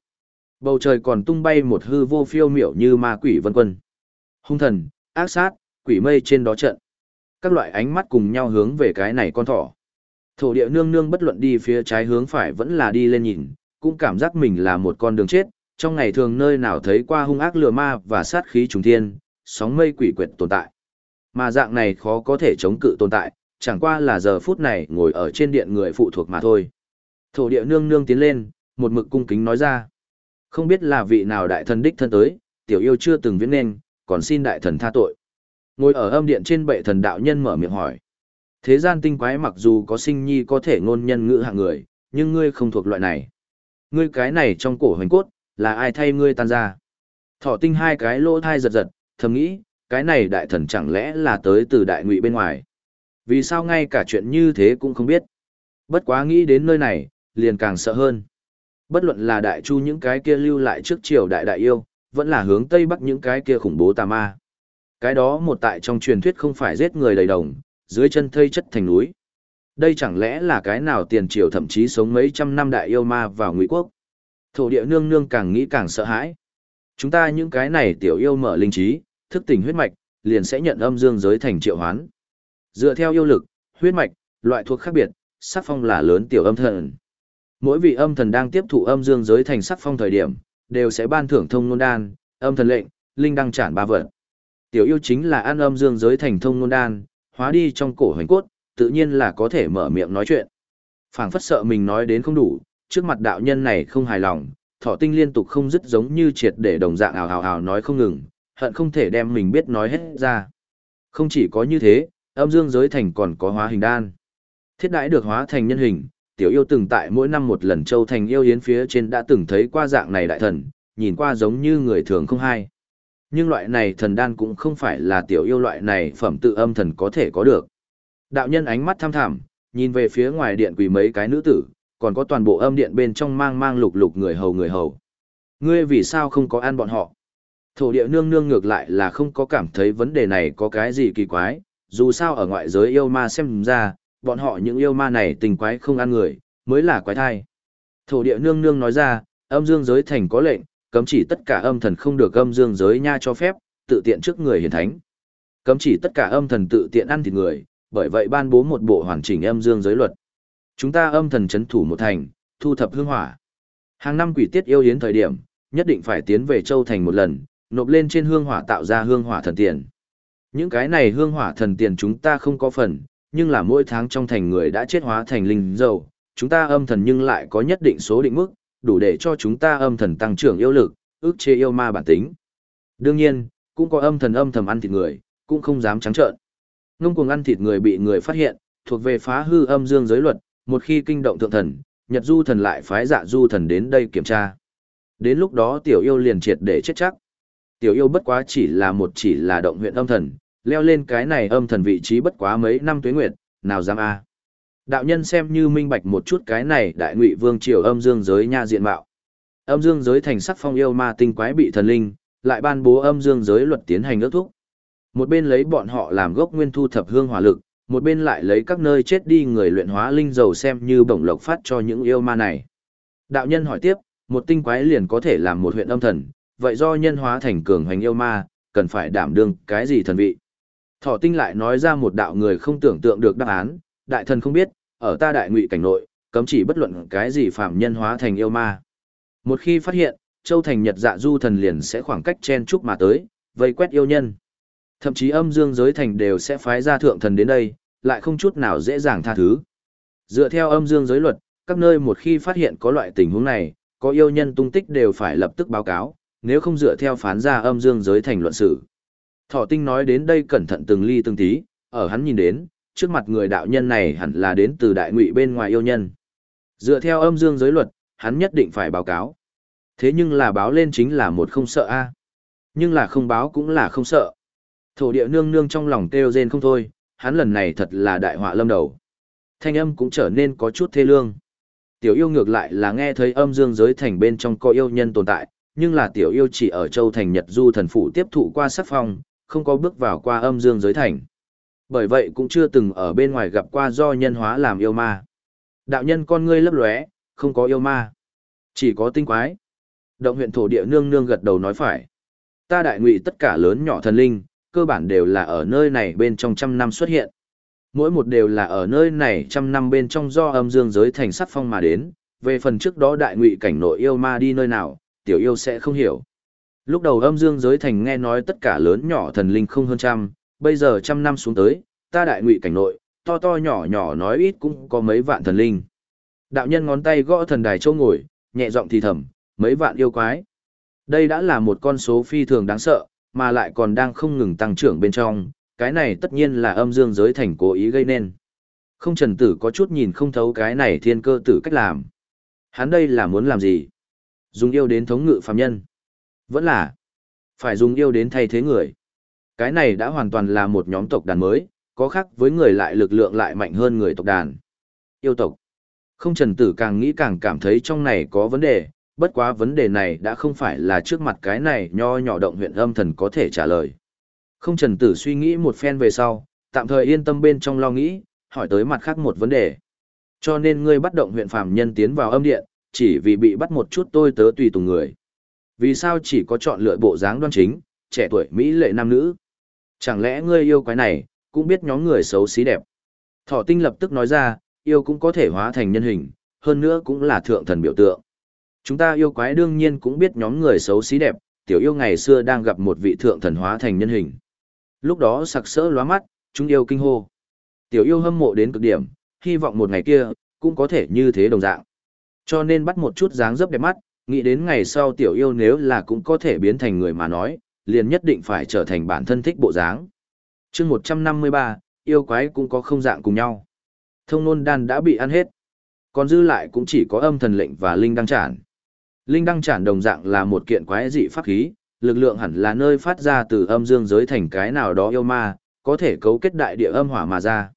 Bầu trời còn tung bay một hư vô phiêu miểu như ma quỷ vân quân. Hung thần, ác sát, quỷ mây trên đó trận. Các loại ánh mắt cùng nhau hướng về cái này con thỏ. Thổ địa nương nương bất luận đi phía trái hướng phải vẫn là đi lên nhìn, cũng cảm giác mình là một con đường chết, trong ngày thường nơi nào thấy qua hung ác lừa ma và sát khí trùng thiên, sóng mây quỷ quyệt tồn tại. Mà dạng này khó có thể chống cự tồn tại, chẳng qua là giờ phút này ngồi ở trên điện người phụ thuộc mà thôi. Thổ địa nương nương tiến lên, một mực cung kính nói ra. Không biết là vị nào đại thần đích thân tới, tiểu yêu chưa từng viễn nên, còn xin đại thần tha tội. Ngồi ở âm điện trên bệ thần đạo nhân mở miệng hỏi. Thế gian tinh quái mặc dù có sinh nhi có thể ngôn nhân ngữ hạng người, nhưng ngươi không thuộc loại này. Ngươi cái này trong cổ hoành cốt, là ai thay ngươi tan ra? Thỏ tinh hai cái lỗ thai giật giật, thầm nghĩ, cái này đại thần chẳng lẽ là tới từ đại ngụy bên ngoài. Vì sao ngay cả chuyện như thế cũng không biết. Bất quá nghĩ đến nơi này, liền càng sợ hơn. Bất luận là đại chu những cái kia lưu lại trước triều đại đại yêu, vẫn là hướng tây bắc những cái kia khủng bố tà ma. Cái đó một tại trong truyền thuyết không phải giết người đầy đồng, dưới chân thây chất thành núi. Đây chẳng lẽ là cái nào tiền triều thậm chí sống mấy trăm năm đại yêu ma vào ngụy quốc. Thổ địa nương nương càng nghĩ càng sợ hãi. Chúng ta những cái này tiểu yêu mở linh trí, thức tỉnh huyết mạch, liền sẽ nhận âm dương giới thành triệu hoán. Dựa theo yêu lực, huyết mạch, loại thuộc khác biệt, sắc phong là lớn tiểu âm thần. Mỗi vị âm thần đang tiếp thụ âm dương giới thành sắc phong thời điểm, đều sẽ ban thưởng thông nôn đan, âm thần lệnh, linh đăng trản ba vật. Tiểu yêu chính là an âm dương giới thành thông ngôn đan, hóa đi trong cổ hoành cốt, tự nhiên là có thể mở miệng nói chuyện. phảng phất sợ mình nói đến không đủ, trước mặt đạo nhân này không hài lòng, thọ tinh liên tục không dứt giống như triệt để đồng dạng ào ào ào nói không ngừng, hận không thể đem mình biết nói hết ra. Không chỉ có như thế, âm dương giới thành còn có hóa hình đan. Thiết đãi được hóa thành nhân hình, tiểu yêu từng tại mỗi năm một lần châu thành yêu yến phía trên đã từng thấy qua dạng này đại thần, nhìn qua giống như người thường không hay. Nhưng loại này thần đan cũng không phải là tiểu yêu loại này phẩm tự âm thần có thể có được. Đạo nhân ánh mắt tham thẳm, nhìn về phía ngoài điện quỳ mấy cái nữ tử, còn có toàn bộ âm điện bên trong mang mang lục lục người hầu người hầu. Ngươi vì sao không có ăn bọn họ? Thổ địa nương nương ngược lại là không có cảm thấy vấn đề này có cái gì kỳ quái, dù sao ở ngoại giới yêu ma xem ra, bọn họ những yêu ma này tình quái không ăn người, mới là quái thai. Thổ địa nương nương nói ra, âm dương giới thành có lệnh, cấm chỉ tất cả âm thần không được âm dương giới nha cho phép, tự tiện trước người hiển thánh. Cấm chỉ tất cả âm thần tự tiện ăn thịt người, bởi vậy ban bố một bộ hoàn chỉnh âm dương giới luật. Chúng ta âm thần chấn thủ một thành, thu thập hương hỏa. Hàng năm quỷ tiết yêu yến thời điểm, nhất định phải tiến về châu thành một lần, nộp lên trên hương hỏa tạo ra hương hỏa thần tiền. Những cái này hương hỏa thần tiền chúng ta không có phần, nhưng là mỗi tháng trong thành người đã chết hóa thành linh dầu, chúng ta âm thần nhưng lại có nhất định số định mức, đủ để cho chúng ta âm thần tăng trưởng yêu lực, ước chế yêu ma bản tính. Đương nhiên, cũng có âm thần âm thầm ăn thịt người, cũng không dám trắng trợn. Ngông cuồng ăn thịt người bị người phát hiện, thuộc về phá hư âm dương giới luật, một khi kinh động thượng thần, Nhật Du thần lại phái dạ Du thần đến đây kiểm tra. Đến lúc đó tiểu yêu liền triệt để chết chắc. Tiểu yêu bất quá chỉ là một chỉ là động huyện âm thần, leo lên cái này âm thần vị trí bất quá mấy năm tuế nguyệt, nào dám a. Đạo nhân xem như minh bạch một chút cái này đại ngụy vương triều âm dương giới nha diện mạo. Âm dương giới thành sắc phong yêu ma tinh quái bị thần linh, lại ban bố âm dương giới luật tiến hành ước thúc. Một bên lấy bọn họ làm gốc nguyên thu thập hương hỏa lực, một bên lại lấy các nơi chết đi người luyện hóa linh dầu xem như bổng lộc phát cho những yêu ma này. Đạo nhân hỏi tiếp, một tinh quái liền có thể làm một huyện âm thần, vậy do nhân hóa thành cường hoành yêu ma, cần phải đảm đương cái gì thần vị. Thỏ tinh lại nói ra một đạo người không tưởng tượng được đáp án, đại thần không biết, ở ta đại ngụy cảnh nội, cấm chỉ bất luận cái gì phạm nhân hóa thành yêu ma. Một khi phát hiện, châu thành nhật dạ du thần liền sẽ khoảng cách chen chúc mà tới, vây quét yêu nhân. Thậm chí âm dương giới thành đều sẽ phái ra thượng thần đến đây, lại không chút nào dễ dàng tha thứ. Dựa theo âm dương giới luật, các nơi một khi phát hiện có loại tình huống này, có yêu nhân tung tích đều phải lập tức báo cáo, nếu không dựa theo phán ra âm dương giới thành luận xử. Thỏ tinh nói đến đây cẩn thận từng ly từng tí, ở hắn nhìn đến, trước mặt người đạo nhân này hẳn là đến từ đại ngụy bên ngoài yêu nhân. Dựa theo âm dương giới luật, hắn nhất định phải báo cáo. Thế nhưng là báo lên chính là một không sợ a Nhưng là không báo cũng là không sợ. Thổ địa nương nương trong lòng kêu rên không thôi, hắn lần này thật là đại họa lâm đầu. Thanh âm cũng trở nên có chút thê lương. Tiểu yêu ngược lại là nghe thấy âm dương giới thành bên trong có yêu nhân tồn tại, nhưng là tiểu yêu chỉ ở châu thành Nhật Du thần phủ tiếp thụ qua sắc phong, không có bước vào qua âm dương giới thành. Bởi vậy cũng chưa từng ở bên ngoài gặp qua do nhân hóa làm yêu ma. Đạo nhân con ngươi lấp lóe, không có yêu ma. Chỉ có tinh quái. Động huyện thổ địa nương nương gật đầu nói phải. Ta đại ngụy tất cả lớn nhỏ thần linh, cơ bản đều là ở nơi này bên trong trăm năm xuất hiện. Mỗi một đều là ở nơi này trăm năm bên trong do âm dương giới thành sắc phong mà đến, về phần trước đó đại ngụy cảnh nội yêu ma đi nơi nào, tiểu yêu sẽ không hiểu. Lúc đầu âm dương giới thành nghe nói tất cả lớn nhỏ thần linh không hơn trăm, bây giờ trăm năm xuống tới, ta đại ngụy cảnh nội, to to nhỏ nhỏ nói ít cũng có mấy vạn thần linh. Đạo nhân ngón tay gõ thần đài châu ngồi, nhẹ giọng thì thầm, mấy vạn yêu quái. Đây đã là một con số phi thường đáng sợ, mà lại còn đang không ngừng tăng trưởng bên trong, cái này tất nhiên là âm dương giới thành cố ý gây nên. Không trần tử có chút nhìn không thấu cái này thiên cơ tử cách làm. Hắn đây là muốn làm gì? Dùng yêu đến thống ngự phàm nhân. Vẫn là, phải dùng yêu đến thay thế người. Cái này đã hoàn toàn là một nhóm tộc đàn mới, có khác với người lại lực lượng lại mạnh hơn người tộc đàn. Yêu tộc. Không trần tử càng nghĩ càng cảm thấy trong này có vấn đề, bất quá vấn đề này đã không phải là trước mặt cái này nho nhỏ động huyện âm thần có thể trả lời. Không trần tử suy nghĩ một phen về sau, tạm thời yên tâm bên trong lo nghĩ, hỏi tới mặt khác một vấn đề. Cho nên ngươi bắt động huyện phàm nhân tiến vào âm điện, chỉ vì bị bắt một chút tôi tớ tùy tùng người. Vì sao chỉ có chọn lựa bộ dáng đoan chính, trẻ tuổi Mỹ lệ nam nữ? Chẳng lẽ ngươi yêu quái này, cũng biết nhóm người xấu xí đẹp? Thỏ tinh lập tức nói ra, yêu cũng có thể hóa thành nhân hình, hơn nữa cũng là thượng thần biểu tượng. Chúng ta yêu quái đương nhiên cũng biết nhóm người xấu xí đẹp, tiểu yêu ngày xưa đang gặp một vị thượng thần hóa thành nhân hình. Lúc đó sặc sỡ lóa mắt, chúng yêu kinh hô. Tiểu yêu hâm mộ đến cực điểm, hy vọng một ngày kia, cũng có thể như thế đồng dạng. Cho nên bắt một chút dáng dấp đẹp mắt, nghĩ đến ngày sau tiểu yêu nếu là cũng có thể biến thành người mà nói, liền nhất định phải trở thành bản thân thích bộ dáng. chương 153, yêu quái cũng có không dạng cùng nhau. Thông nôn đan đã bị ăn hết. Còn dư lại cũng chỉ có âm thần lệnh và linh đăng trản. Linh đăng trản đồng dạng là một kiện quái dị pháp khí, lực lượng hẳn là nơi phát ra từ âm dương giới thành cái nào đó yêu ma, có thể cấu kết đại địa âm hỏa mà ra.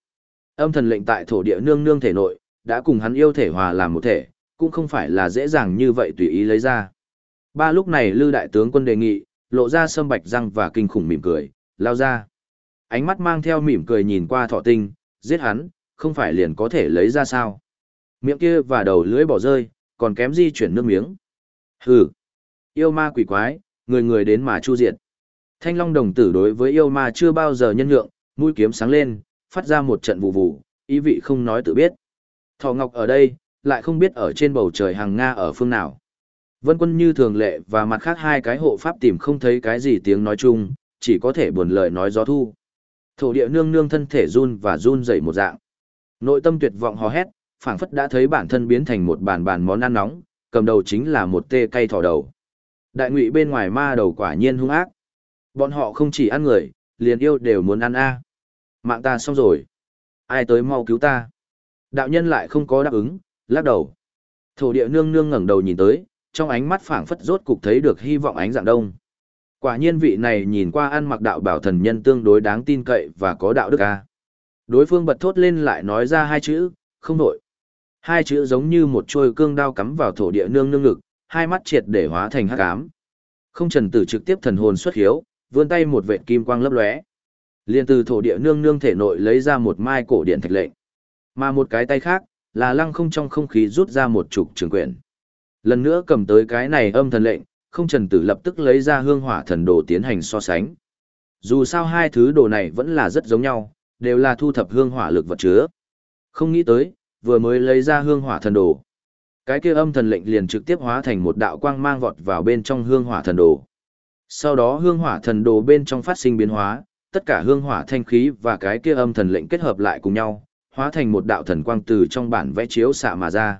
Âm thần lệnh tại thổ địa nương nương thể nội, đã cùng hắn yêu thể hòa làm một thể, cũng không phải là dễ dàng như vậy tùy ý lấy ra. Ba lúc này Lư đại tướng quân đề nghị, lộ ra sâm bạch răng và kinh khủng mỉm cười, lao ra. Ánh mắt mang theo mỉm cười nhìn qua thọ tinh, giết hắn, không phải liền có thể lấy ra sao. Miệng kia và đầu lưỡi bỏ rơi, còn kém di chuyển nước miếng. Hừ, yêu ma quỷ quái, người người đến mà chu diệt. Thanh Long đồng tử đối với yêu ma chưa bao giờ nhân nhượng, mũi kiếm sáng lên, phát ra một trận vụ vụ, ý vị không nói tự biết. Thọ Ngọc ở đây, lại không biết ở trên bầu trời hàng Nga ở phương nào. Vân quân như thường lệ và mặt khác hai cái hộ pháp tìm không thấy cái gì tiếng nói chung, chỉ có thể buồn lời nói gió thu. Thổ địa nương nương thân thể run và run dậy một dạng. Nội tâm tuyệt vọng hò hét, phảng phất đã thấy bản thân biến thành một bàn bàn món ăn nóng, cầm đầu chính là một tê cây thỏ đầu. Đại ngụy bên ngoài ma đầu quả nhiên hung ác. Bọn họ không chỉ ăn người, liền yêu đều muốn ăn a. Mạng ta xong rồi. Ai tới mau cứu ta. Đạo nhân lại không có đáp ứng, lắc đầu. Thổ địa nương nương ngẩng đầu nhìn tới, trong ánh mắt phảng phất rốt cục thấy được hy vọng ánh dạng đông. Quả nhiên vị này nhìn qua ăn mặc đạo bảo thần nhân tương đối đáng tin cậy và có đạo đức a. Đối phương bật thốt lên lại nói ra hai chữ, không nội Hai chữ giống như một trôi cương đao cắm vào thổ địa nương nương ngực, hai mắt triệt để hóa thành hắc ám. Không trần tử trực tiếp thần hồn xuất hiếu, vươn tay một vệt kim quang lấp lóe. liền từ thổ địa nương nương thể nội lấy ra một mai cổ điện thạch lệnh. Mà một cái tay khác, là lăng không trong không khí rút ra một trục trường quyển. Lần nữa cầm tới cái này âm thần lệnh, không trần tử lập tức lấy ra hương hỏa thần đồ tiến hành so sánh. Dù sao hai thứ đồ này vẫn là rất giống nhau, đều là thu thập hương hỏa lực vật chứa. Không nghĩ tới, vừa mới lấy ra hương hỏa thần đồ. Cái kia âm thần lệnh liền trực tiếp hóa thành một đạo quang mang vọt vào bên trong hương hỏa thần đồ. Sau đó hương hỏa thần đồ bên trong phát sinh biến hóa, tất cả hương hỏa thanh khí và cái kia âm thần lệnh kết hợp lại cùng nhau, hóa thành một đạo thần quang từ trong bản vẽ chiếu xạ mà ra.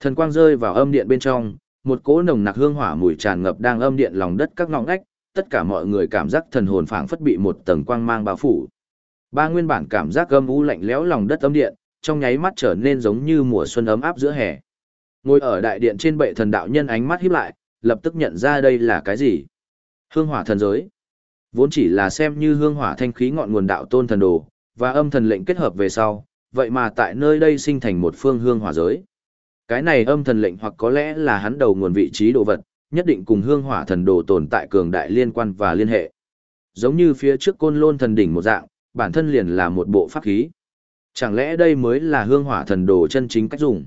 Thần quang rơi vào âm điện bên trong, một cỗ nồng nặc hương hỏa mùi tràn ngập đang âm điện lòng đất các ngõ ngách, tất cả mọi người cảm giác thần hồn phảng phất bị một tầng quang mang bao phủ. Ba nguyên bản cảm giác âm u lạnh lẽo lòng đất âm điện, trong nháy mắt trở nên giống như mùa xuân ấm áp giữa hè. Ngồi ở đại điện trên bệ thần đạo nhân ánh mắt híp lại, lập tức nhận ra đây là cái gì. Hương hỏa thần giới. Vốn chỉ là xem như hương hỏa thanh khí ngọn nguồn đạo tôn thần đồ, và âm thần lệnh kết hợp về sau, vậy mà tại nơi đây sinh thành một phương hương hỏa giới. Cái này âm thần lệnh hoặc có lẽ là hắn đầu nguồn vị trí đồ vật, nhất định cùng hương hỏa thần đồ tồn tại cường đại liên quan và liên hệ. Giống như phía trước côn lôn thần đỉnh một dạng, bản thân liền là một bộ pháp khí. Chẳng lẽ đây mới là hương hỏa thần đồ chân chính cách dùng?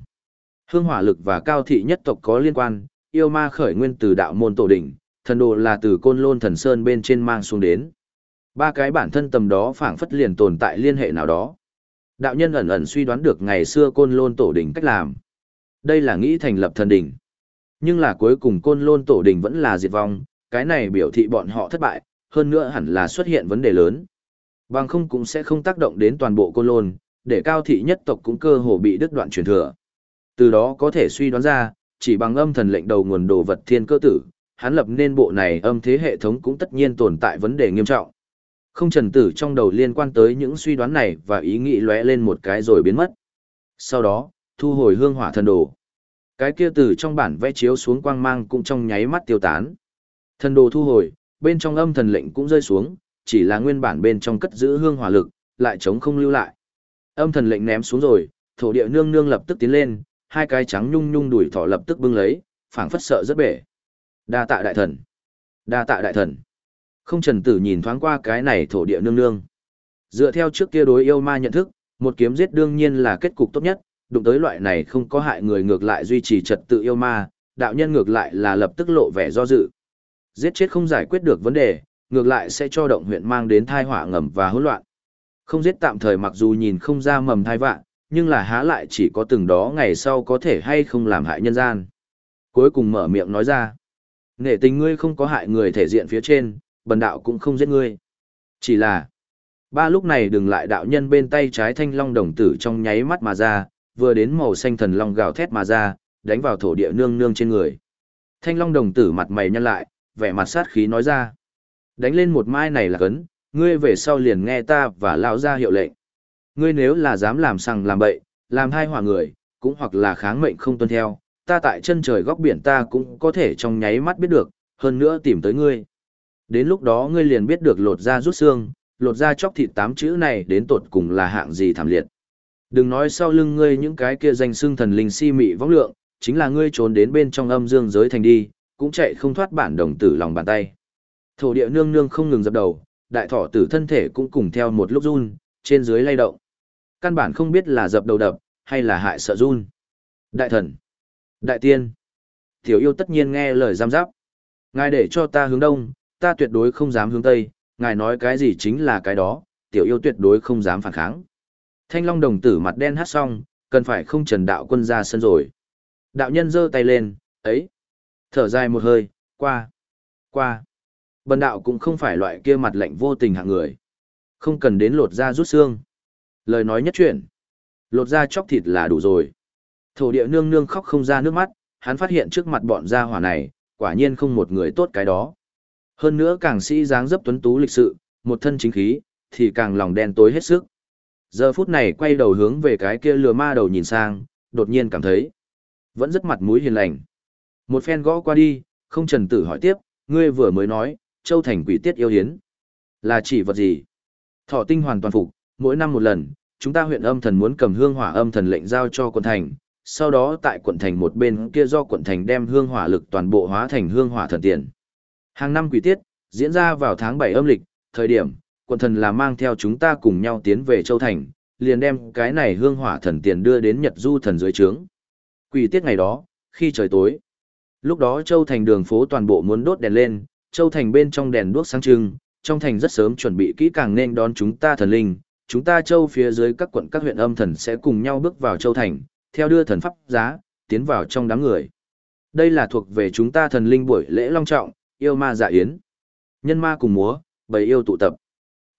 Hương hỏa lực và cao thị nhất tộc có liên quan, yêu ma khởi nguyên từ đạo môn tổ đỉnh, thần đồ là từ côn lôn thần sơn bên trên mang xuống đến. Ba cái bản thân tầm đó phảng phất liền tồn tại liên hệ nào đó. Đạo nhân ẩn ẩn suy đoán được ngày xưa côn lôn tổ đình cách làm. Đây là nghĩ thành lập thần đỉnh. Nhưng là cuối cùng côn lôn tổ đình vẫn là diệt vong, cái này biểu thị bọn họ thất bại, hơn nữa hẳn là xuất hiện vấn đề lớn. Bằng không cũng sẽ không tác động đến toàn bộ côn lôn, để cao thị nhất tộc cũng cơ hồ bị đứt đoạn truyền thừa. Từ đó có thể suy đoán ra, chỉ bằng âm thần lệnh đầu nguồn đồ vật thiên cơ tử, hắn lập nên bộ này âm thế hệ thống cũng tất nhiên tồn tại vấn đề nghiêm trọng. Không trần tử trong đầu liên quan tới những suy đoán này và ý nghĩ lóe lên một cái rồi biến mất. Sau đó, thu hồi hương hỏa thần đồ. Cái kia từ trong bản vẽ chiếu xuống quang mang cũng trong nháy mắt tiêu tán. Thần đồ thu hồi, bên trong âm thần lệnh cũng rơi xuống, chỉ là nguyên bản bên trong cất giữ hương hỏa lực, lại chống không lưu lại. Âm thần lệnh ném xuống rồi, thổ địa nương nương lập tức tiến lên, hai cái trắng nhung nhung đuổi thỏ lập tức bưng lấy, phảng phất sợ rất bể. Đa tạ đại thần. Đa tạ đại thần. Không trần tử nhìn thoáng qua cái này thổ địa nương nương. Dựa theo trước kia đối yêu ma nhận thức, một kiếm giết đương nhiên là kết cục tốt nhất, đụng tới loại này không có hại người ngược lại duy trì trật tự yêu ma, đạo nhân ngược lại là lập tức lộ vẻ do dự. Giết chết không giải quyết được vấn đề, ngược lại sẽ cho động huyện mang đến thai họa ngầm và hỗn loạn. Không giết tạm thời mặc dù nhìn không ra mầm thai vạn, nhưng là há lại chỉ có từng đó ngày sau có thể hay không làm hại nhân gian. Cuối cùng mở miệng nói ra, nể tình ngươi không có hại người thể diện phía trên, bần đạo cũng không giết ngươi. Chỉ là, ba lúc này đừng lại đạo nhân bên tay trái thanh long đồng tử trong nháy mắt mà ra, vừa đến màu xanh thần long gào thét mà ra, đánh vào thổ địa nương nương trên người. Thanh long đồng tử mặt mày nhăn lại, vẻ mặt sát khí nói ra. Đánh lên một mai này là cấn, ngươi về sau liền nghe ta và lão ra hiệu lệnh. Ngươi nếu là dám làm sằng làm bậy, làm hai hỏa người, cũng hoặc là kháng mệnh không tuân theo, ta tại chân trời góc biển ta cũng có thể trong nháy mắt biết được, hơn nữa tìm tới ngươi. Đến lúc đó ngươi liền biết được lột da rút xương, lột da chóc thịt tám chữ này đến tột cùng là hạng gì thảm liệt. Đừng nói sau lưng ngươi những cái kia danh xương thần linh si mị võng lượng, chính là ngươi trốn đến bên trong âm dương giới thành đi, cũng chạy không thoát bản đồng tử lòng bàn tay. Thổ địa nương nương không ngừng dập đầu, đại thỏ tử thân thể cũng cùng theo một lúc run, trên dưới lay động. Căn bản không biết là dập đầu đập, hay là hại sợ run. Đại thần, đại tiên, tiểu yêu tất nhiên nghe lời giam giáp. Ngài để cho ta hướng đông, ta tuyệt đối không dám hướng tây, ngài nói cái gì chính là cái đó, tiểu yêu tuyệt đối không dám phản kháng. Thanh long đồng tử mặt đen hát xong, cần phải không trần đạo quân ra sân rồi. Đạo nhân giơ tay lên, ấy. Thở dài một hơi, qua, qua. Bần đạo cũng không phải loại kia mặt lạnh vô tình hạng người. Không cần đến lột da rút xương. Lời nói nhất chuyện. Lột da chóc thịt là đủ rồi. Thổ địa nương nương khóc không ra nước mắt, hắn phát hiện trước mặt bọn gia hỏa này, quả nhiên không một người tốt cái đó. Hơn nữa càng sĩ dáng dấp tuấn tú lịch sự, một thân chính khí, thì càng lòng đen tối hết sức. Giờ phút này quay đầu hướng về cái kia lừa ma đầu nhìn sang, đột nhiên cảm thấy, vẫn rất mặt mũi hiền lành. Một phen gõ qua đi, không trần tử hỏi tiếp, ngươi vừa mới nói, châu thành quỷ tiết yêu hiến. Là chỉ vật gì? Thọ tinh hoàn toàn phục, mỗi năm một lần, chúng ta huyện âm thần muốn cầm hương hỏa âm thần lệnh giao cho quận thành, sau đó tại quận thành một bên kia do quận thành đem hương hỏa lực toàn bộ hóa thành hương hỏa thần tiền. Hàng năm quỷ tiết, diễn ra vào tháng 7 âm lịch, thời điểm, quận thần là mang theo chúng ta cùng nhau tiến về châu thành, liền đem cái này hương hỏa thần tiền đưa đến Nhật Du thần dưới trướng. Quỷ tiết ngày đó, khi trời tối, lúc đó châu thành đường phố toàn bộ muốn đốt đèn lên, châu thành bên trong đèn đuốc sáng trưng, trong thành rất sớm chuẩn bị kỹ càng nên đón chúng ta thần linh, chúng ta châu phía dưới các quận các huyện âm thần sẽ cùng nhau bước vào châu thành, theo đưa thần pháp giá, tiến vào trong đám người. Đây là thuộc về chúng ta thần linh buổi lễ long trọng, yêu ma dạ yến. Nhân ma cùng múa, bầy yêu tụ tập.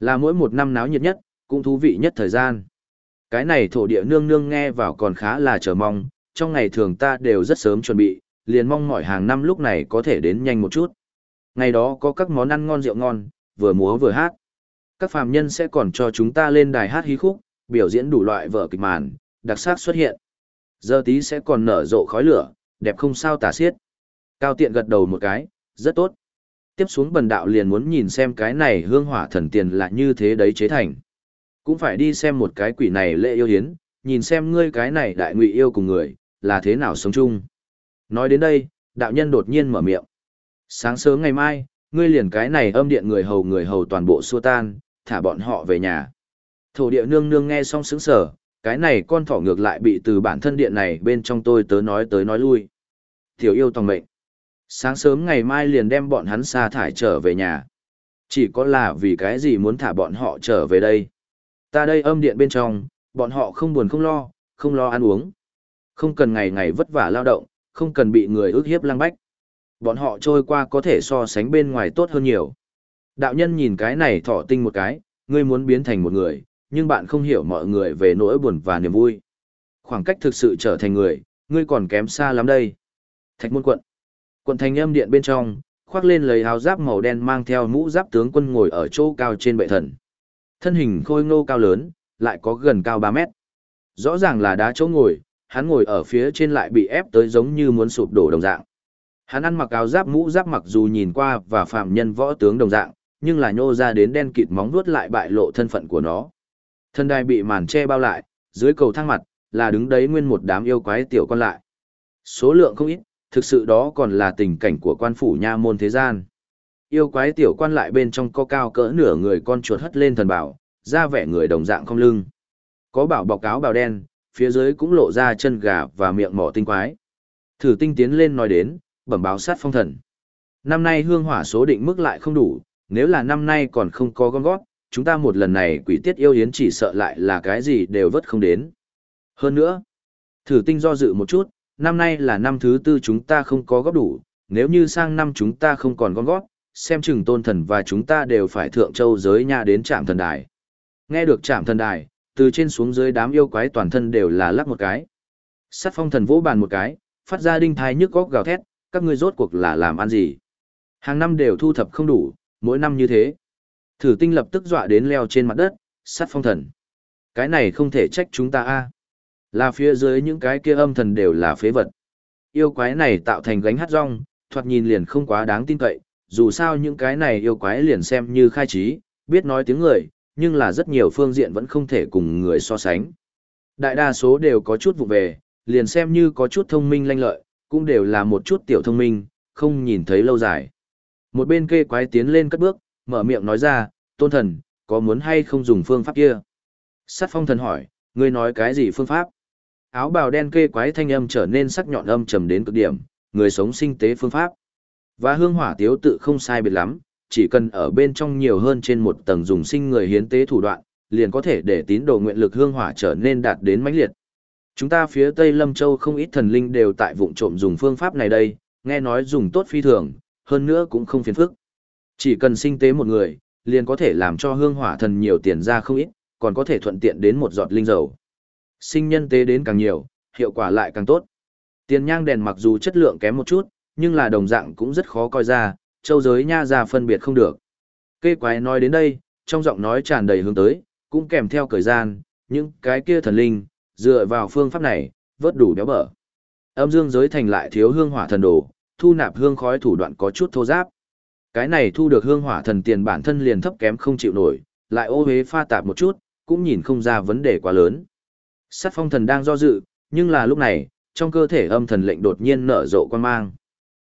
Là mỗi một năm náo nhiệt nhất, cũng thú vị nhất thời gian. Cái này thổ địa nương nương nghe vào còn khá là chờ mong, trong ngày thường ta đều rất sớm chuẩn bị, liền mong mỏi hàng năm lúc này có thể đến nhanh một chút. Ngày đó có các món ăn ngon rượu ngon, vừa múa vừa hát. Các phàm nhân sẽ còn cho chúng ta lên đài hát hí khúc, biểu diễn đủ loại vở kịch màn, đặc sắc xuất hiện. Giờ tí sẽ còn nở rộ khói lửa, đẹp không sao tả xiết. Cao tiện gật đầu một cái, rất tốt. Tiếp xuống bần đạo liền muốn nhìn xem cái này hương hỏa thần tiền là như thế đấy chế thành. Cũng phải đi xem một cái quỷ này lệ yêu hiến, nhìn xem ngươi cái này đại ngụy yêu cùng người, là thế nào sống chung. Nói đến đây, đạo nhân đột nhiên mở miệng. Sáng sớm ngày mai, ngươi liền cái này âm điện người hầu người hầu toàn bộ xua tan, thả bọn họ về nhà. Thổ địa nương nương nghe xong sững sở, cái này con thỏ ngược lại bị từ bản thân điện này bên trong tôi tớ nói tới nói lui. Tiểu yêu tòng mệnh. Sáng sớm ngày mai liền đem bọn hắn sa thải trở về nhà. Chỉ có là vì cái gì muốn thả bọn họ trở về đây. Ta đây âm điện bên trong, bọn họ không buồn không lo, không lo ăn uống. Không cần ngày ngày vất vả lao động, không cần bị người ước hiếp lăng bách. Bọn họ trôi qua có thể so sánh bên ngoài tốt hơn nhiều. Đạo nhân nhìn cái này thỏ tinh một cái, ngươi muốn biến thành một người, nhưng bạn không hiểu mọi người về nỗi buồn và niềm vui. Khoảng cách thực sự trở thành người, ngươi còn kém xa lắm đây. Thạch môn quận. Quận thành âm điện bên trong, khoác lên lấy áo giáp màu đen mang theo mũ giáp tướng quân ngồi ở chỗ cao trên bệ thần. Thân hình khôi ngô cao lớn, lại có gần cao 3 mét. Rõ ràng là đá chỗ ngồi, hắn ngồi ở phía trên lại bị ép tới giống như muốn sụp đổ đồng dạng. Hắn ăn mặc áo giáp mũ giáp mặc dù nhìn qua và phạm nhân võ tướng đồng dạng, nhưng là nhô ra đến đen kịt móng vuốt lại bại lộ thân phận của nó. Thân đai bị màn che bao lại, dưới cầu thang mặt, là đứng đấy nguyên một đám yêu quái tiểu con lại. Số lượng không ít, thực sự đó còn là tình cảnh của quan phủ nha môn thế gian. Yêu quái tiểu quan lại bên trong có cao cỡ nửa người con chuột hất lên thần bảo, ra vẻ người đồng dạng không lưng. Có bảo bọc áo bào đen, phía dưới cũng lộ ra chân gà và miệng mỏ tinh quái. Thử tinh tiến lên nói đến, bẩm báo sát phong thần. Năm nay hương hỏa số định mức lại không đủ, nếu là năm nay còn không có gom gót, chúng ta một lần này quỷ tiết yêu yến chỉ sợ lại là cái gì đều vất không đến. Hơn nữa, thử tinh do dự một chút, năm nay là năm thứ tư chúng ta không có góp đủ, nếu như sang năm chúng ta không còn con góp, xem chừng tôn thần và chúng ta đều phải thượng châu giới nhà đến trạm thần đài. Nghe được trạm thần đài, từ trên xuống dưới đám yêu quái toàn thân đều là lắc một cái. Sát phong thần vỗ bàn một cái, phát ra đinh thai nhức góc gào thét, các ngươi rốt cuộc là làm ăn gì? Hàng năm đều thu thập không đủ, mỗi năm như thế. Thử tinh lập tức dọa đến leo trên mặt đất, sát phong thần. Cái này không thể trách chúng ta a là phía dưới những cái kia âm thần đều là phế vật. Yêu quái này tạo thành gánh hát rong, thoạt nhìn liền không quá đáng tin cậy, dù sao những cái này yêu quái liền xem như khai trí, biết nói tiếng người, nhưng là rất nhiều phương diện vẫn không thể cùng người so sánh. Đại đa số đều có chút vụ về, liền xem như có chút thông minh lanh lợi, cũng đều là một chút tiểu thông minh, không nhìn thấy lâu dài. Một bên kê quái tiến lên cất bước, mở miệng nói ra, tôn thần, có muốn hay không dùng phương pháp kia? Sát phong thần hỏi, ngươi nói cái gì phương pháp? Áo bào đen kê quái thanh âm trở nên sắc nhọn âm trầm đến cực điểm, người sống sinh tế phương pháp. Và hương hỏa tiếu tự không sai biệt lắm, chỉ cần ở bên trong nhiều hơn trên một tầng dùng sinh người hiến tế thủ đoạn, liền có thể để tín đồ nguyện lực hương hỏa trở nên đạt đến mãnh liệt. Chúng ta phía Tây Lâm Châu không ít thần linh đều tại vụng trộm dùng phương pháp này đây, nghe nói dùng tốt phi thường, hơn nữa cũng không phiền phức. Chỉ cần sinh tế một người, liền có thể làm cho hương hỏa thần nhiều tiền ra không ít, còn có thể thuận tiện đến một giọt linh dầu. Sinh nhân tế đến càng nhiều, hiệu quả lại càng tốt. Tiền nhang đèn mặc dù chất lượng kém một chút, nhưng là đồng dạng cũng rất khó coi ra, châu giới nha ra phân biệt không được. Kê quái nói đến đây, trong giọng nói tràn đầy hướng tới, cũng kèm theo thời gian, những cái kia thần linh, dựa vào phương pháp này, vớt đủ béo bở. Âm dương giới thành lại thiếu hương hỏa thần đồ, thu nạp hương khói thủ đoạn có chút thô giáp. Cái này thu được hương hỏa thần tiền bản thân liền thấp kém không chịu nổi, lại ô hế pha tạp một chút, cũng nhìn không ra vấn đề quá lớn. Sát phong thần đang do dự, nhưng là lúc này, trong cơ thể âm thần lệnh đột nhiên nở rộ quan mang.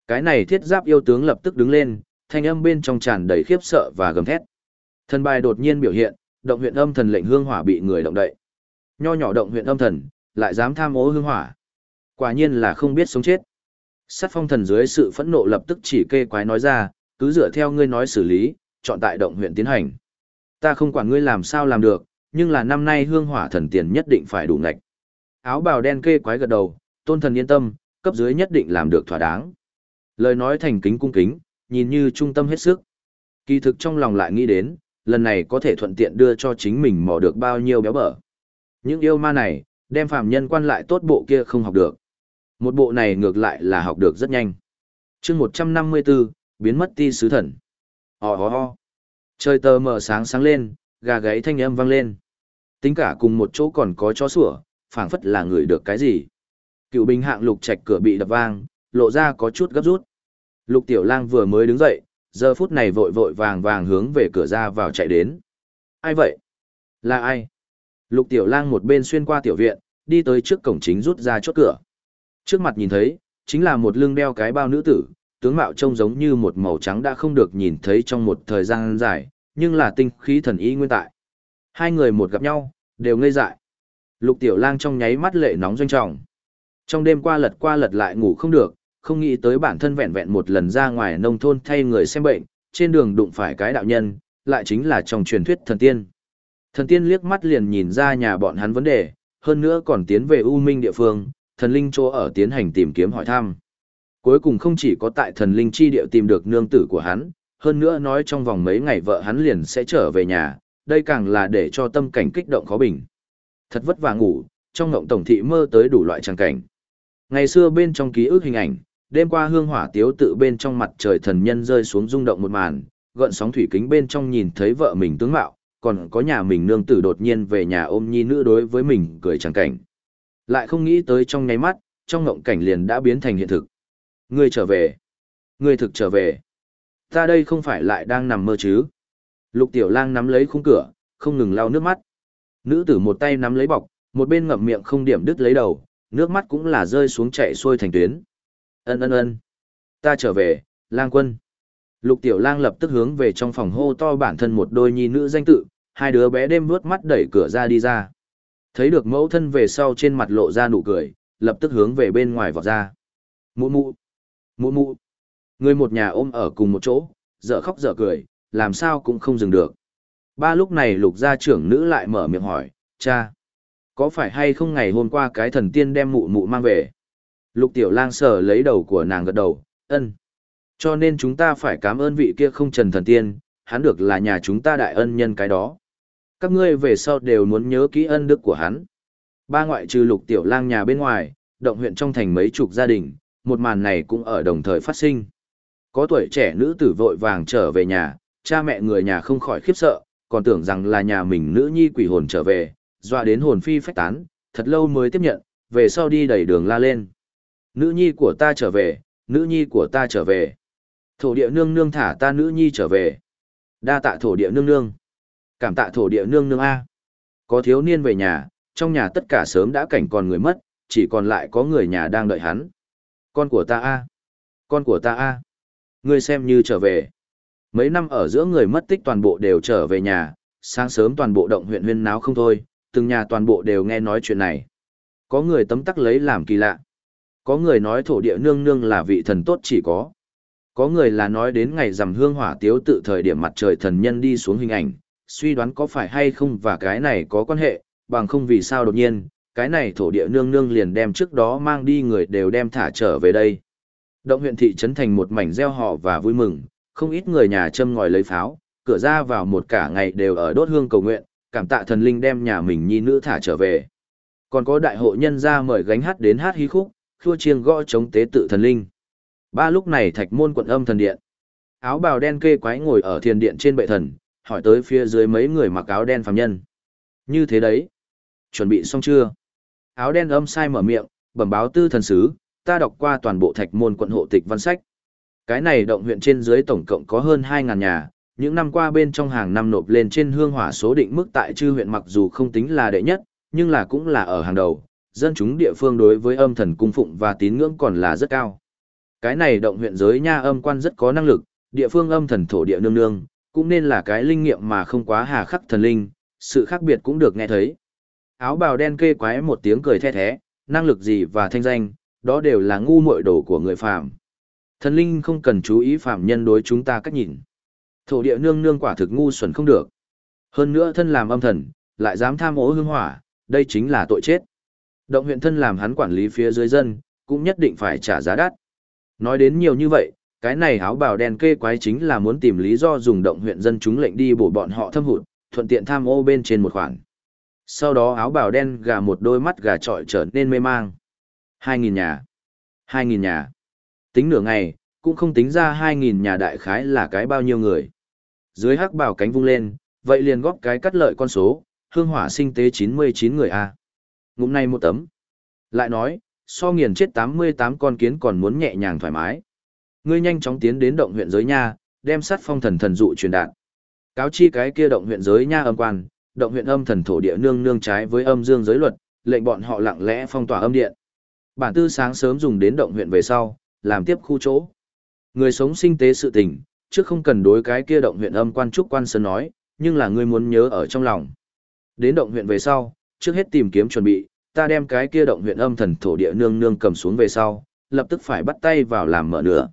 Cái này thiết giáp yêu tướng lập tức đứng lên, thanh âm bên trong tràn đầy khiếp sợ và gầm thét. Thần bài đột nhiên biểu hiện, động huyện âm thần lệnh hương hỏa bị người động đậy. Nho nhỏ động huyện âm thần, lại dám tham ô hương hỏa. Quả nhiên là không biết sống chết. Sát phong thần dưới sự phẫn nộ lập tức chỉ kê quái nói ra, cứ dựa theo ngươi nói xử lý, chọn tại động huyện tiến hành. Ta không quản ngươi làm sao làm được, nhưng là năm nay hương hỏa thần tiền nhất định phải đủ ngạch. Áo bào đen kê quái gật đầu, tôn thần yên tâm, cấp dưới nhất định làm được thỏa đáng. Lời nói thành kính cung kính, nhìn như trung tâm hết sức. Kỳ thực trong lòng lại nghĩ đến, lần này có thể thuận tiện đưa cho chính mình mò được bao nhiêu béo bở. Những yêu ma này, đem phàm nhân quan lại tốt bộ kia không học được. Một bộ này ngược lại là học được rất nhanh. chương 154, biến mất ti sứ thần. Ho ho ho. Trời tờ mở sáng sáng lên, gà gáy thanh âm vang lên. Tính cả cùng một chỗ còn có chó sủa, phảng phất là người được cái gì. Cựu binh hạng lục trạch cửa bị đập vang, lộ ra có chút gấp rút. Lục tiểu lang vừa mới đứng dậy, giờ phút này vội vội vàng vàng hướng về cửa ra vào chạy đến. Ai vậy? Là ai? Lục tiểu lang một bên xuyên qua tiểu viện, đi tới trước cổng chính rút ra chốt cửa. Trước mặt nhìn thấy, chính là một lưng đeo cái bao nữ tử, tướng mạo trông giống như một màu trắng đã không được nhìn thấy trong một thời gian dài, nhưng là tinh khí thần ý nguyên tại. Hai người một gặp nhau, đều ngây dại. Lục tiểu lang trong nháy mắt lệ nóng doanh trọng. Trong đêm qua lật qua lật lại ngủ không được, không nghĩ tới bản thân vẹn vẹn một lần ra ngoài nông thôn thay người xem bệnh, trên đường đụng phải cái đạo nhân, lại chính là trong truyền thuyết thần tiên. Thần tiên liếc mắt liền nhìn ra nhà bọn hắn vấn đề, hơn nữa còn tiến về U Minh địa phương, thần linh chỗ ở tiến hành tìm kiếm hỏi thăm. Cuối cùng không chỉ có tại thần linh chi địa tìm được nương tử của hắn, hơn nữa nói trong vòng mấy ngày vợ hắn liền sẽ trở về nhà, đây càng là để cho tâm cảnh kích động khó bình. Thật vất vả ngủ, trong ngộng tổng thị mơ tới đủ loại trang cảnh. Ngày xưa bên trong ký ức hình ảnh, đêm qua hương hỏa tiếu tự bên trong mặt trời thần nhân rơi xuống rung động một màn, gợn sóng thủy kính bên trong nhìn thấy vợ mình tướng mạo, còn có nhà mình nương tử đột nhiên về nhà ôm nhi nữ đối với mình cười trang cảnh. Lại không nghĩ tới trong nháy mắt, trong ngộng cảnh liền đã biến thành hiện thực. Ngươi trở về. Ngươi thực trở về. Ta đây không phải lại đang nằm mơ chứ. Lục tiểu lang nắm lấy khung cửa, không ngừng lau nước mắt. Nữ tử một tay nắm lấy bọc, một bên ngậm miệng không điểm đứt lấy đầu, nước mắt cũng là rơi xuống chạy xuôi thành tuyến. Ân ân ân. Ta trở về, lang quân. Lục tiểu lang lập tức hướng về trong phòng hô to bản thân một đôi nhi nữ danh tự, hai đứa bé đêm vuốt mắt đẩy cửa ra đi ra. Thấy được mẫu thân về sau trên mặt lộ ra nụ cười, lập tức hướng về bên ngoài vọt ra. Mụ mụ, mụ mụ. Người một nhà ôm ở cùng một chỗ, dở khóc dở cười, làm sao cũng không dừng được. Ba lúc này lục gia trưởng nữ lại mở miệng hỏi, cha, có phải hay không ngày hôm qua cái thần tiên đem mụ mụ mang về? Lục tiểu lang sờ lấy đầu của nàng gật đầu, ân. Cho nên chúng ta phải cảm ơn vị kia không trần thần tiên, hắn được là nhà chúng ta đại ân nhân cái đó. Các ngươi về sau đều muốn nhớ kỹ ân đức của hắn. Ba ngoại trừ lục tiểu lang nhà bên ngoài, động huyện trong thành mấy chục gia đình, một màn này cũng ở đồng thời phát sinh. Có tuổi trẻ nữ tử vội vàng trở về nhà, cha mẹ người nhà không khỏi khiếp sợ, còn tưởng rằng là nhà mình nữ nhi quỷ hồn trở về, dọa đến hồn phi phách tán, thật lâu mới tiếp nhận, về sau đi đầy đường la lên. Nữ nhi của ta trở về, nữ nhi của ta trở về. Thổ địa nương nương thả ta nữ nhi trở về. Đa tạ thổ địa nương nương. Cảm tạ thổ địa nương nương A. Có thiếu niên về nhà, trong nhà tất cả sớm đã cảnh còn người mất, chỉ còn lại có người nhà đang đợi hắn. Con của ta A. Con của ta A. Ngươi xem như trở về. Mấy năm ở giữa người mất tích toàn bộ đều trở về nhà, sáng sớm toàn bộ động huyện huyên náo không thôi, từng nhà toàn bộ đều nghe nói chuyện này. Có người tấm tắc lấy làm kỳ lạ. Có người nói thổ địa nương nương là vị thần tốt chỉ có. Có người là nói đến ngày rằm hương hỏa tiếu tự thời điểm mặt trời thần nhân đi xuống hình ảnh, suy đoán có phải hay không và cái này có quan hệ, bằng không vì sao đột nhiên, cái này thổ địa nương nương liền đem trước đó mang đi người đều đem thả trở về đây. Động huyện thị trấn thành một mảnh gieo họ và vui mừng, không ít người nhà châm ngòi lấy pháo, cửa ra vào một cả ngày đều ở đốt hương cầu nguyện, cảm tạ thần linh đem nhà mình nhi nữ thả trở về. Còn có đại hộ nhân ra mời gánh hát đến hát hí khúc, khua chiêng gõ chống tế tự thần linh. Ba lúc này thạch môn quận âm thần điện. Áo bào đen kê quái ngồi ở thiền điện trên bệ thần, hỏi tới phía dưới mấy người mặc áo đen phàm nhân. Như thế đấy. Chuẩn bị xong chưa? Áo đen âm sai mở miệng, bẩm báo tư thần sứ, ta đọc qua toàn bộ thạch môn quận hộ tịch văn sách. Cái này động huyện trên dưới tổng cộng có hơn 2.000 nhà, những năm qua bên trong hàng năm nộp lên trên hương hỏa số định mức tại chư huyện mặc dù không tính là đệ nhất, nhưng là cũng là ở hàng đầu, dân chúng địa phương đối với âm thần cung phụng và tín ngưỡng còn là rất cao. Cái này động huyện giới nha âm quan rất có năng lực, địa phương âm thần thổ địa nương nương, cũng nên là cái linh nghiệm mà không quá hà khắc thần linh, sự khác biệt cũng được nghe thấy. Áo bào đen kê quái một tiếng cười the thế, năng lực gì và thanh danh, đó đều là ngu muội đồ của người phàm. Thần linh không cần chú ý phạm nhân đối chúng ta cách nhìn. Thổ địa nương nương quả thực ngu xuẩn không được. Hơn nữa thân làm âm thần, lại dám tham ô hương hỏa, đây chính là tội chết. Động huyện thân làm hắn quản lý phía dưới dân, cũng nhất định phải trả giá đắt. Nói đến nhiều như vậy, cái này áo bào đen kê quái chính là muốn tìm lý do dùng động huyện dân chúng lệnh đi bổ bọn họ thâm hụt, thuận tiện tham ô bên trên một khoản. Sau đó áo bào đen gà một đôi mắt gà trọi trở nên mê mang. Hai nghìn nhà. Hai nghìn nhà. Tính nửa ngày, cũng không tính ra hai nghìn nhà đại khái là cái bao nhiêu người. Dưới hắc bào cánh vung lên, vậy liền góp cái cắt lợi con số, hương hỏa sinh tế chín mươi chín người a. Ngụm này một tấm. Lại nói, so nghiền chết 88 con kiến còn muốn nhẹ nhàng thoải mái. Ngươi nhanh chóng tiến đến động huyện giới nha, đem sát phong thần thần dụ truyền đạt. Cáo chi cái kia động huyện giới nha âm quan, động huyện âm thần thổ địa nương nương trái với âm dương giới luật, lệnh bọn họ lặng lẽ phong tỏa âm điện. Bản tư sáng sớm dùng đến động huyện về sau, làm tiếp khu chỗ. Người sống sinh tế sự tình, trước không cần đối cái kia động huyện âm quan trúc quan sơn nói, nhưng là ngươi muốn nhớ ở trong lòng. Đến động huyện về sau, trước hết tìm kiếm chuẩn bị, ta đem cái kia động huyện âm thần thổ địa nương nương cầm xuống về sau, lập tức phải bắt tay vào làm mở nữa.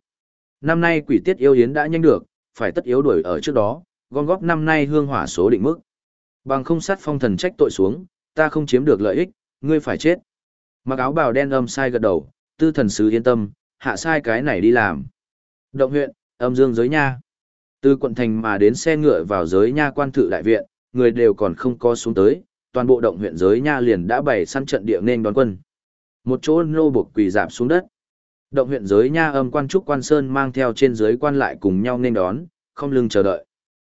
Năm nay quỷ tiết yêu yến đã nhanh được, phải tất yếu đuổi ở trước đó, gom góp năm nay hương hỏa số định mức. Bằng không sát phong thần trách tội xuống, ta không chiếm được lợi ích, ngươi phải chết. Mặc áo bào đen âm sai gật đầu, tư thần sứ yên tâm, hạ sai cái này đi làm. Động huyện, âm dương giới nha. Từ quận thành mà đến xe ngựa vào giới nha quan thự đại viện, người đều còn không có xuống tới, toàn bộ động huyện giới nha liền đã bày săn trận địa nên đón quân. Một chỗ nô buộc quỳ dạp xuống đất. Động huyện giới nha âm quan trúc quan sơn mang theo trên giới quan lại cùng nhau nên đón, không lưng chờ đợi.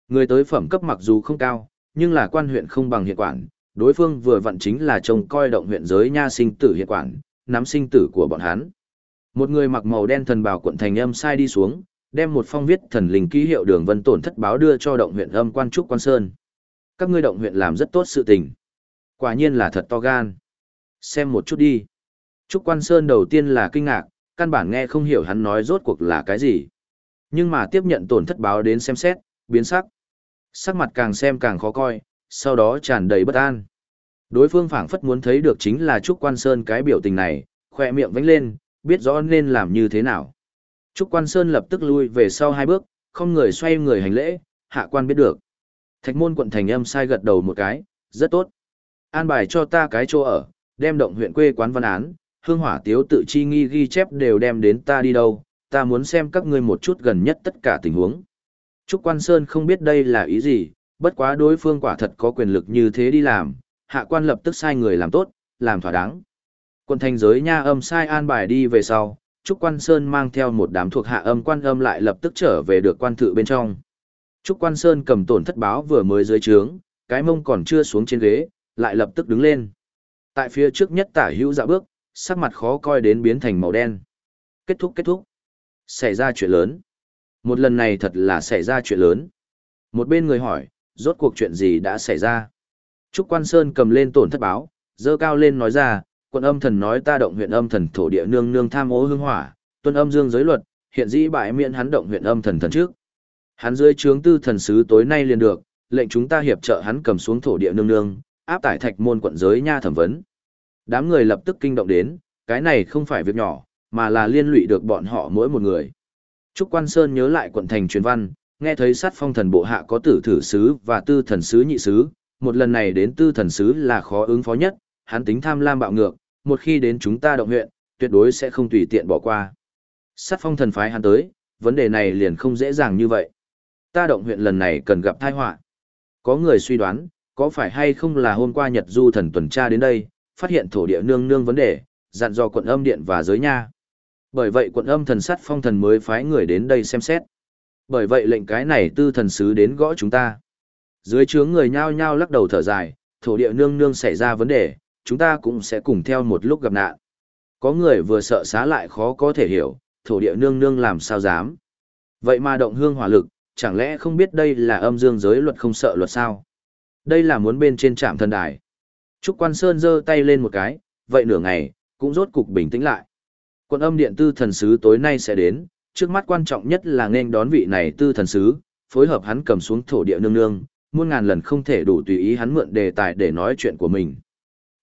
Người tới phẩm cấp mặc dù không cao, nhưng là quan huyện không bằng hiện quản, đối phương vừa vặn chính là trông coi động huyện giới nha sinh tử hiện quản, nắm sinh tử của bọn hắn. Một người mặc màu đen thần bào quận thành âm sai đi xuống, đem một phong viết thần linh ký hiệu đường vân tổn thất báo đưa cho động huyện âm quan trúc quan sơn. Các ngươi động huyện làm rất tốt sự tình. Quả nhiên là thật to gan. Xem một chút đi. Trúc quan sơn đầu tiên là kinh ngạc, căn bản nghe không hiểu hắn nói rốt cuộc là cái gì. Nhưng mà tiếp nhận tổn thất báo đến xem xét, biến sắc. Sắc mặt càng xem càng khó coi, sau đó tràn đầy bất an. Đối phương phảng phất muốn thấy được chính là Trúc Quan Sơn cái biểu tình này, khoe miệng vánh lên, biết rõ nên làm như thế nào. Trúc Quan Sơn lập tức lui về sau hai bước, không người xoay người hành lễ, hạ quan biết được. Thạch môn quận thành âm sai gật đầu một cái, rất tốt. An bài cho ta cái chỗ ở, đem động huyện quê quán văn án, hương hỏa tiếu tự chi nghi ghi chép đều đem đến ta đi đâu, ta muốn xem các ngươi một chút gần nhất tất cả tình huống. Trúc Quan Sơn không biết đây là ý gì, bất quá đối phương quả thật có quyền lực như thế đi làm, hạ quan lập tức sai người làm tốt, làm thỏa đáng. Quân thành giới nha âm sai an bài đi về sau, Trúc Quan Sơn mang theo một đám thuộc hạ âm quan âm lại lập tức trở về được quan thự bên trong. Trúc Quan Sơn cầm tổn thất báo vừa mới dưới trướng, cái mông còn chưa xuống trên ghế, lại lập tức đứng lên. Tại phía trước nhất tả hữu dạ bước, sắc mặt khó coi đến biến thành màu đen. Kết thúc kết thúc. Xảy ra chuyện lớn. Một lần này thật là xảy ra chuyện lớn. Một bên người hỏi, rốt cuộc chuyện gì đã xảy ra? Trúc Quan Sơn cầm lên tổn thất báo, dơ cao lên nói ra, quận âm thần nói ta động huyện âm thần thổ địa nương nương tham ô hương hỏa, tuân âm dương giới luật, hiện dĩ bại miễn hắn động huyện âm thần thần trước. Hắn dưới trướng tư thần sứ tối nay liền được, lệnh chúng ta hiệp trợ hắn cầm xuống thổ địa nương nương, áp tải thạch môn quận giới nha thẩm vấn. Đám người lập tức kinh động đến, cái này không phải việc nhỏ, mà là liên lụy được bọn họ mỗi một người. Trúc Quan Sơn nhớ lại quận thành truyền văn, nghe thấy sát phong thần bộ hạ có tử thử sứ và tư thần sứ nhị sứ, một lần này đến tư thần sứ là khó ứng phó nhất, hắn tính tham lam bạo ngược, một khi đến chúng ta động huyện, tuyệt đối sẽ không tùy tiện bỏ qua. Sát phong thần phái hắn tới, vấn đề này liền không dễ dàng như vậy. Ta động huyện lần này cần gặp tai họa. Có người suy đoán, có phải hay không là hôm qua Nhật Du thần tuần tra đến đây, phát hiện thổ địa nương nương vấn đề, dặn dò quận âm điện và giới nha. Bởi vậy quận âm thần sát phong thần mới phái người đến đây xem xét. Bởi vậy lệnh cái này tư thần sứ đến gõ chúng ta. Dưới chướng người nhao nhao lắc đầu thở dài, thổ địa nương nương xảy ra vấn đề, chúng ta cũng sẽ cùng theo một lúc gặp nạn. Có người vừa sợ xá lại khó có thể hiểu, thổ địa nương nương làm sao dám. Vậy mà động hương hỏa lực, chẳng lẽ không biết đây là âm dương giới luật không sợ luật sao? Đây là muốn bên trên trạm thần đài. Trúc Quan Sơn giơ tay lên một cái, vậy nửa ngày, cũng rốt cục bình tĩnh lại. Quân âm điện tư thần sứ tối nay sẽ đến, trước mắt quan trọng nhất là nên đón vị này tư thần sứ, phối hợp hắn cầm xuống thổ địa nương nương, muôn ngàn lần không thể đủ tùy ý hắn mượn đề tài để nói chuyện của mình.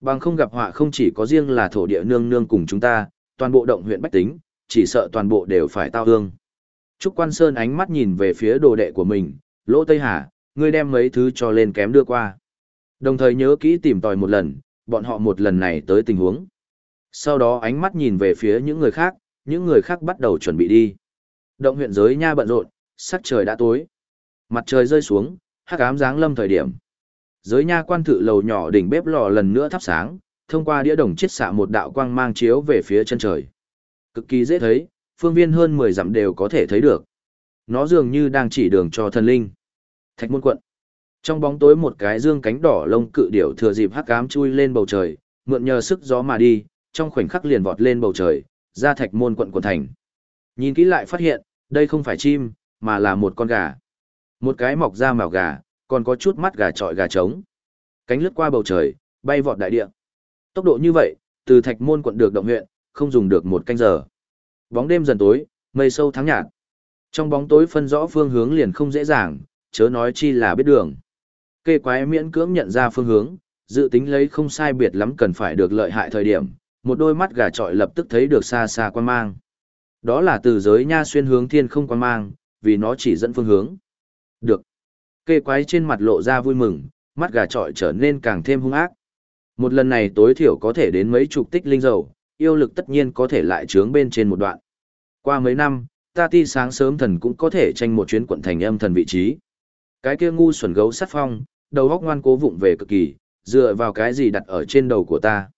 Bằng không gặp họa không chỉ có riêng là thổ địa nương nương cùng chúng ta, toàn bộ động huyện Bách Tính, chỉ sợ toàn bộ đều phải tao hương. Trúc Quan Sơn ánh mắt nhìn về phía đồ đệ của mình, Lỗ Tây Hà, ngươi đem mấy thứ cho lên kém đưa qua. Đồng thời nhớ kỹ tìm tòi một lần, bọn họ một lần này tới tình huống. Sau đó ánh mắt nhìn về phía những người khác, những người khác bắt đầu chuẩn bị đi. Động huyện giới nha bận rộn, sắc trời đã tối. Mặt trời rơi xuống, hắc ám dáng lâm thời điểm. Giới nha quan thự lầu nhỏ đỉnh bếp lò lần nữa thắp sáng, thông qua đĩa đồng chiết xạ một đạo quang mang chiếu về phía chân trời. Cực kỳ dễ thấy, phương viên hơn 10 dặm đều có thể thấy được. Nó dường như đang chỉ đường cho thần linh. Thạch môn quận. Trong bóng tối một cái dương cánh đỏ lông cự điểu thừa dịp hắc ám chui lên bầu trời, mượn nhờ sức gió mà đi, trong khoảnh khắc liền vọt lên bầu trời, ra thạch môn quận quận thành. Nhìn kỹ lại phát hiện, đây không phải chim, mà là một con gà. Một cái mọc ra màu gà, còn có chút mắt gà trọi gà trống. Cánh lướt qua bầu trời, bay vọt đại địa. Tốc độ như vậy, từ thạch môn quận được động huyện, không dùng được một canh giờ. Bóng đêm dần tối, mây sâu thắng nhạt. Trong bóng tối phân rõ phương hướng liền không dễ dàng, chớ nói chi là biết đường. Kê quái miễn cưỡng nhận ra phương hướng, dự tính lấy không sai biệt lắm cần phải được lợi hại thời điểm, một đôi mắt gà trọi lập tức thấy được xa xa quan mang. Đó là từ giới nha xuyên hướng thiên không quan mang, vì nó chỉ dẫn phương hướng. Được. Kê quái trên mặt lộ ra vui mừng, mắt gà trọi trở nên càng thêm hung ác. Một lần này tối thiểu có thể đến mấy chục tích linh dầu, yêu lực tất nhiên có thể lại trướng bên trên một đoạn. Qua mấy năm, ta ti sáng sớm thần cũng có thể tranh một chuyến quận thành âm thần vị trí. Cái kia ngu xuẩn gấu sát phong, đầu góc ngoan cố vụng về cực kỳ, dựa vào cái gì đặt ở trên đầu của ta.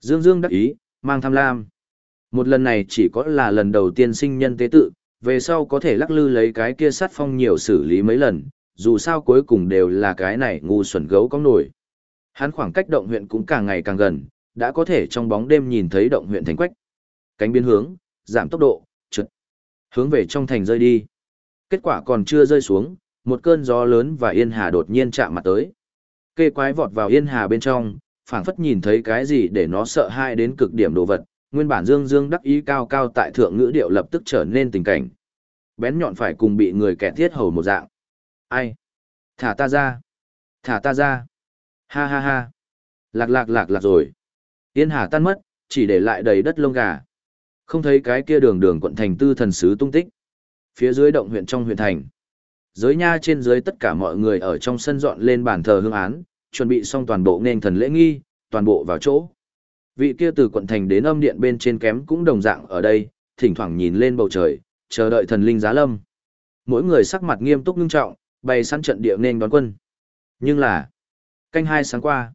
Dương Dương đắc ý, mang tham lam. Một lần này chỉ có là lần đầu tiên sinh nhân tế tự, về sau có thể lắc lư lấy cái kia sát phong nhiều xử lý mấy lần, dù sao cuối cùng đều là cái này ngu xuẩn gấu có nổi. Hắn khoảng cách động huyện cũng càng ngày càng gần, đã có thể trong bóng đêm nhìn thấy động huyện thành quách. Cánh biến hướng, giảm tốc độ, trượt. Hướng về trong thành rơi đi. Kết quả còn chưa rơi xuống, một cơn gió lớn và yên hà đột nhiên chạm mặt tới. Kê quái vọt vào yên hà bên trong, phảng phất nhìn thấy cái gì để nó sợ hãi đến cực điểm đồ vật, nguyên bản dương dương đắc ý cao cao tại thượng ngữ điệu lập tức trở nên tình cảnh. Bén nhọn phải cùng bị người kẻ thiết hầu một dạng. Ai? Thả ta ra! Thả ta ra! Ha ha ha! Lạc lạc lạc lạc rồi. Yên hà tan mất, chỉ để lại đầy đất lông gà. Không thấy cái kia đường đường quận thành tư thần sứ tung tích. Phía dưới động huyện trong huyện thành. Giới nha trên dưới tất cả mọi người ở trong sân dọn lên bàn thờ hương án, chuẩn bị xong toàn bộ nên thần lễ nghi, toàn bộ vào chỗ. Vị kia từ quận thành đến âm điện bên trên kém cũng đồng dạng ở đây, thỉnh thoảng nhìn lên bầu trời, chờ đợi thần linh giá lâm. Mỗi người sắc mặt nghiêm túc nghiêm trọng, bày sẵn trận địa nên đón quân. Nhưng là, canh hai sáng qua,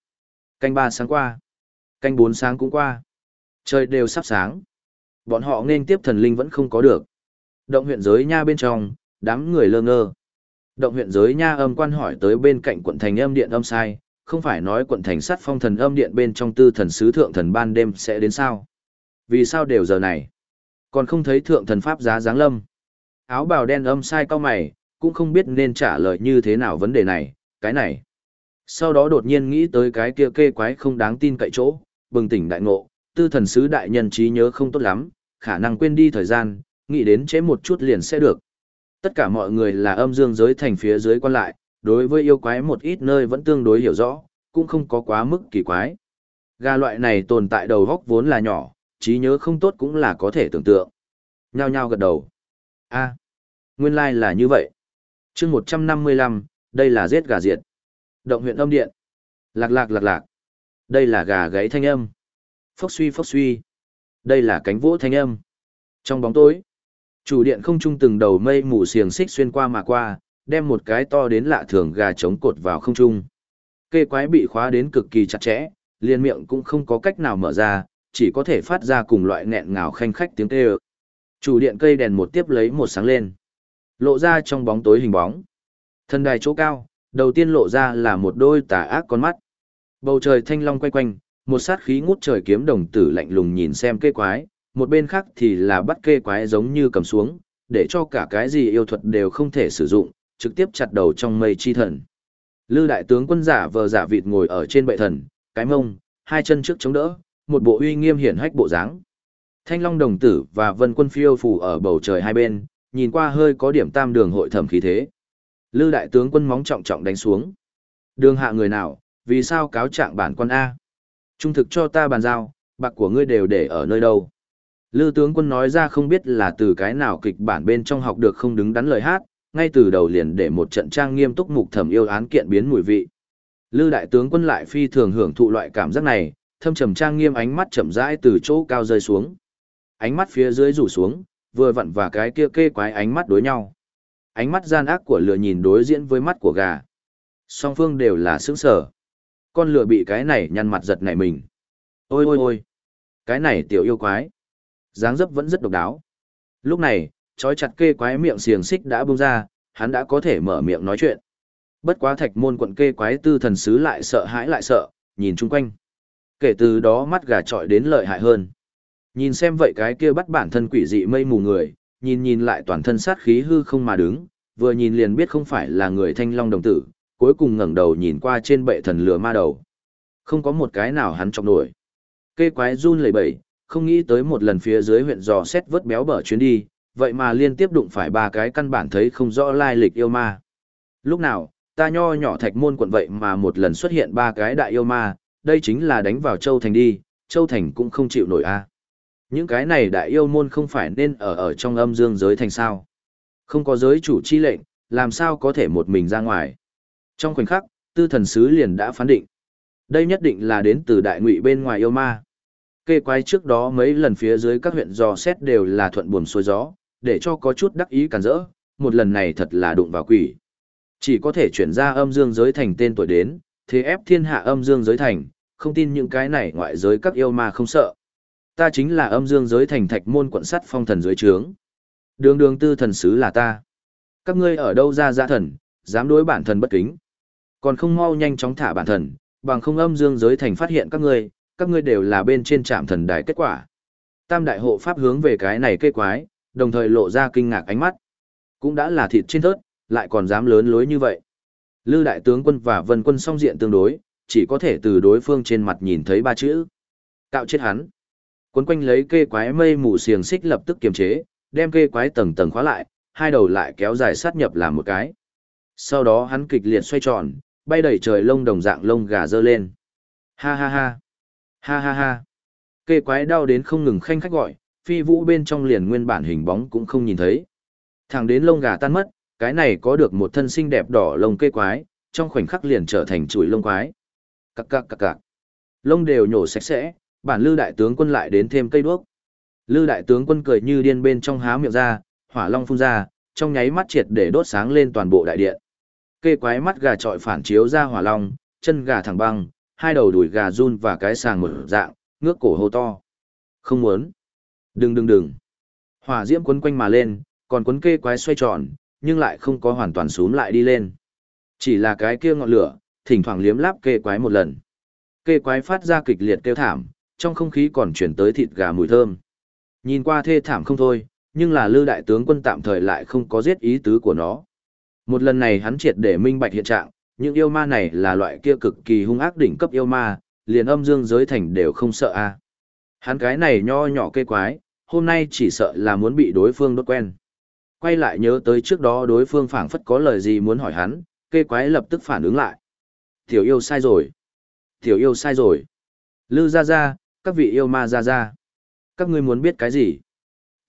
canh ba sáng qua, canh bốn sáng cũng qua. Trời đều sắp sáng. Bọn họ nên tiếp thần linh vẫn không có được. Động huyện giới nha bên trong, đám người lơ ngơ. Động huyện giới nha âm quan hỏi tới bên cạnh quận thành âm điện âm sai, không phải nói quận thành sắt phong thần âm điện bên trong tư thần sứ thượng thần ban đêm sẽ đến sao? Vì sao đều giờ này? Còn không thấy thượng thần pháp giá giáng lâm. Áo bào đen âm sai cao mày, cũng không biết nên trả lời như thế nào vấn đề này, cái này. Sau đó đột nhiên nghĩ tới cái kia kê quái không đáng tin cậy chỗ, bừng tỉnh đại ngộ, tư thần sứ đại nhân trí nhớ không tốt lắm, khả năng quên đi thời gian, nghĩ đến chế một chút liền sẽ được. Tất cả mọi người là âm dương giới thành phía dưới quan lại, đối với yêu quái một ít nơi vẫn tương đối hiểu rõ, cũng không có quá mức kỳ quái. Gà loại này tồn tại đầu góc vốn là nhỏ, trí nhớ không tốt cũng là có thể tưởng tượng. Nhao nhao gật đầu. a nguyên lai like là như vậy chương 155, đây là giết gà diệt. Động huyện âm điện. Lạc lạc lạc lạc. Đây là gà gáy thanh âm. Phốc suy phốc suy. Đây là cánh vỗ thanh âm. Trong bóng tối, chủ điện không trung từng đầu mây mù xiềng xích xuyên qua mà qua, đem một cái to đến lạ thường gà trống cột vào không trung. Kê quái bị khóa đến cực kỳ chặt chẽ, liền miệng cũng không có cách nào mở ra, chỉ có thể phát ra cùng loại nghẹn ngào khanh khách tiếng kêu. Chủ điện cây đèn một tiếp lấy một sáng lên. Lộ ra trong bóng tối hình bóng. Thân đài chỗ cao, đầu tiên lộ ra là một đôi tà ác con mắt. Bầu trời thanh long quay quanh, một sát khí ngút trời kiếm đồng tử lạnh lùng nhìn xem kê quái, một bên khác thì là bắt kê quái giống như cầm xuống, để cho cả cái gì yêu thuật đều không thể sử dụng, trực tiếp chặt đầu trong mây chi thần. Lư đại tướng quân giả vờ giả vịt ngồi ở trên bệ thần, cái mông, hai chân trước chống đỡ, một bộ uy nghiêm hiển hách bộ dáng. Thanh Long đồng tử và Vân Quân phiêu phù ở bầu trời hai bên, nhìn qua hơi có điểm tam đường hội thẩm khí thế. Lư đại tướng quân móng trọng trọng đánh xuống. Đường hạ người nào, vì sao cáo trạng bản quân A? Trung thực cho ta bàn giao, bạc của ngươi đều để ở nơi đâu? Lư tướng quân nói ra không biết là từ cái nào kịch bản bên trong học được không đứng đắn lời hát, ngay từ đầu liền để một trận trang nghiêm túc mục thẩm yêu án kiện biến mùi vị. Lư đại tướng quân lại phi thường hưởng thụ loại cảm giác này, thâm trầm trang nghiêm ánh mắt chậm rãi từ chỗ cao rơi xuống. Ánh mắt phía dưới rủ xuống, vừa vặn và cái kia kê quái ánh mắt đối nhau. Ánh mắt gian ác của lửa nhìn đối diễn với mắt của gà. Song phương đều là sững sở. Con lửa bị cái này nhăn mặt giật nảy mình. Ôi ôi ôi, cái này tiểu yêu quái. dáng dấp vẫn rất độc đáo. Lúc này, trói chặt kê quái miệng xiềng xích đã bung ra, hắn đã có thể mở miệng nói chuyện. Bất quá thạch môn quận kê quái tư thần sứ lại sợ hãi lại sợ, nhìn chung quanh. Kể từ đó mắt gà trọi đến lợi hại hơn. Nhìn xem vậy cái kia bắt bản thân quỷ dị mây mù người, nhìn nhìn lại toàn thân sát khí hư không mà đứng, vừa nhìn liền biết không phải là người thanh long đồng tử, cuối cùng ngẩng đầu nhìn qua trên bệ thần lửa ma đầu. Không có một cái nào hắn chọc nổi. Kê quái run lẩy bẩy, không nghĩ tới một lần phía dưới huyện dò xét vớt béo bở chuyến đi, vậy mà liên tiếp đụng phải ba cái căn bản thấy không rõ lai lịch yêu ma. Lúc nào, ta nho nhỏ thạch môn quận vậy mà một lần xuất hiện ba cái đại yêu ma, đây chính là đánh vào Châu Thành đi, Châu Thành cũng không chịu nổi a. Những cái này đại yêu môn không phải nên ở ở trong âm dương giới thành sao. Không có giới chủ chi lệnh, làm sao có thể một mình ra ngoài. Trong khoảnh khắc, tư thần sứ liền đã phán định. Đây nhất định là đến từ đại ngụy bên ngoài yêu ma. Kê quái trước đó mấy lần phía dưới các huyện dò xét đều là thuận buồm xuôi gió, để cho có chút đắc ý cản rỡ, một lần này thật là đụng vào quỷ. Chỉ có thể chuyển ra âm dương giới thành tên tuổi đến, thế ép thiên hạ âm dương giới thành, không tin những cái này ngoại giới các yêu ma không sợ. Ta chính là âm dương giới thành thạch môn quận sắt phong thần dưới trướng. Đường đường tư thần sứ là ta. Các ngươi ở đâu ra gia thần, dám đối bản thần bất kính. Còn không mau nhanh chóng thả bản thần, bằng không âm dương giới thành phát hiện các ngươi, các ngươi đều là bên trên trạm thần đài kết quả. Tam đại hộ pháp hướng về cái này cây quái, đồng thời lộ ra kinh ngạc ánh mắt. Cũng đã là thịt trên thớt, lại còn dám lớn lối như vậy. Lư đại tướng quân và vân quân song diện tương đối, chỉ có thể từ đối phương trên mặt nhìn thấy ba chữ. Cạo chết hắn. Quấn quanh lấy kê quái mây mù xiềng xích lập tức kiềm chế, đem kê quái tầng tầng khóa lại, hai đầu lại kéo dài sát nhập làm một cái. Sau đó hắn kịch liệt xoay tròn, bay đẩy trời lông đồng dạng lông gà dơ lên. Ha ha ha. Ha ha ha. Kê quái đau đến không ngừng khanh khách gọi, phi vũ bên trong liền nguyên bản hình bóng cũng không nhìn thấy. Thẳng đến lông gà tan mất, cái này có được một thân xinh đẹp đỏ lông kê quái, trong khoảnh khắc liền trở thành chuỗi lông quái. Cặc cặc cặc cặc. Lông đều nhổ sạch sẽ, bản lư đại tướng quân lại đến thêm cây đuốc. Lư đại tướng quân cười như điên bên trong há miệng ra, hỏa long phun ra, trong nháy mắt triệt để đốt sáng lên toàn bộ đại điện. Kê quái mắt gà trọi phản chiếu ra hỏa long, chân gà thẳng băng, hai đầu đùi gà run và cái sàng mở dạng, ngước cổ hô to. Không muốn. Đừng đừng đừng. Hỏa diễm quấn quanh mà lên, còn quấn kê quái xoay tròn, nhưng lại không có hoàn toàn xuống lại đi lên. Chỉ là cái kia ngọn lửa, thỉnh thoảng liếm láp kê quái một lần. Kê quái phát ra kịch liệt kêu thảm, trong không khí còn chuyển tới thịt gà mùi thơm. Nhìn qua thê thảm không thôi, nhưng là lư đại tướng quân tạm thời lại không có giết ý tứ của nó. Một lần này hắn triệt để minh bạch hiện trạng, những yêu ma này là loại kia cực kỳ hung ác đỉnh cấp yêu ma, liền âm dương giới thành đều không sợ a. Hắn cái này nho nhỏ cây quái, hôm nay chỉ sợ là muốn bị đối phương đốt quen. Quay lại nhớ tới trước đó đối phương phảng phất có lời gì muốn hỏi hắn, cây quái lập tức phản ứng lại. Tiểu yêu sai rồi. Tiểu yêu sai rồi. Lư ra ra, các vị yêu ma ra ra. Các ngươi muốn biết cái gì?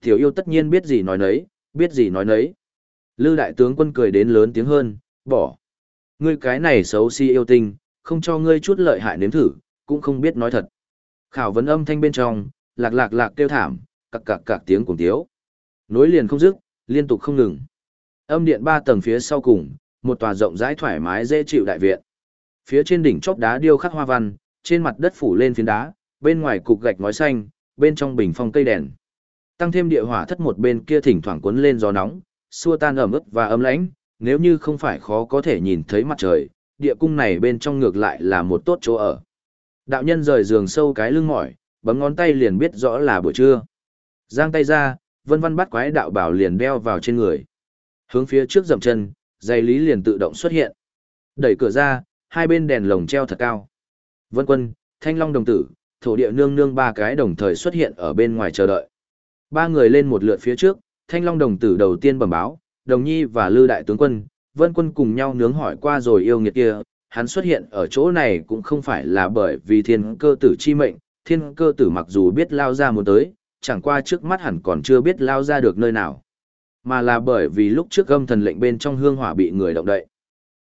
Tiểu yêu tất nhiên biết gì nói nấy, biết gì nói nấy. Lư đại tướng quân cười đến lớn tiếng hơn, bỏ. Ngươi cái này xấu si yêu tinh, không cho ngươi chút lợi hại nếm thử, cũng không biết nói thật. Khảo vấn âm thanh bên trong, lạc lạc lạc kêu thảm, cặc cặc cặc tiếng cùng tiếu. Nối liền không dứt, liên tục không ngừng. Âm điện ba tầng phía sau cùng, một tòa rộng rãi thoải mái dễ chịu đại viện. Phía trên đỉnh chóp đá điêu khắc hoa văn, trên mặt đất phủ lên phiến đá, bên ngoài cục gạch ngói xanh, bên trong bình phong cây đèn. Tăng thêm địa hỏa thất một bên kia thỉnh thoảng cuốn lên gió nóng, xua tan ẩm ướt và ấm lãnh, nếu như không phải khó có thể nhìn thấy mặt trời, địa cung này bên trong ngược lại là một tốt chỗ ở. Đạo nhân rời giường sâu cái lưng mỏi, bấm ngón tay liền biết rõ là buổi trưa. Giang tay ra, vân vân bắt quái đạo bảo liền đeo vào trên người. Hướng phía trước dậm chân, dây lý liền tự động xuất hiện. Đẩy cửa ra, hai bên đèn lồng treo thật cao. Vân quân, thanh long đồng tử, thổ địa nương nương ba cái đồng thời xuất hiện ở bên ngoài chờ đợi. Ba người lên một lượt phía trước, thanh long đồng tử đầu tiên bẩm báo, đồng nhi và lư đại tướng quân, vân quân cùng nhau nướng hỏi qua rồi yêu nghiệt kia, hắn xuất hiện ở chỗ này cũng không phải là bởi vì thiên cơ tử chi mệnh, thiên cơ tử mặc dù biết lao ra muốn tới, chẳng qua trước mắt hẳn còn chưa biết lao ra được nơi nào. Mà là bởi vì lúc trước âm thần lệnh bên trong hương hỏa bị người động đậy.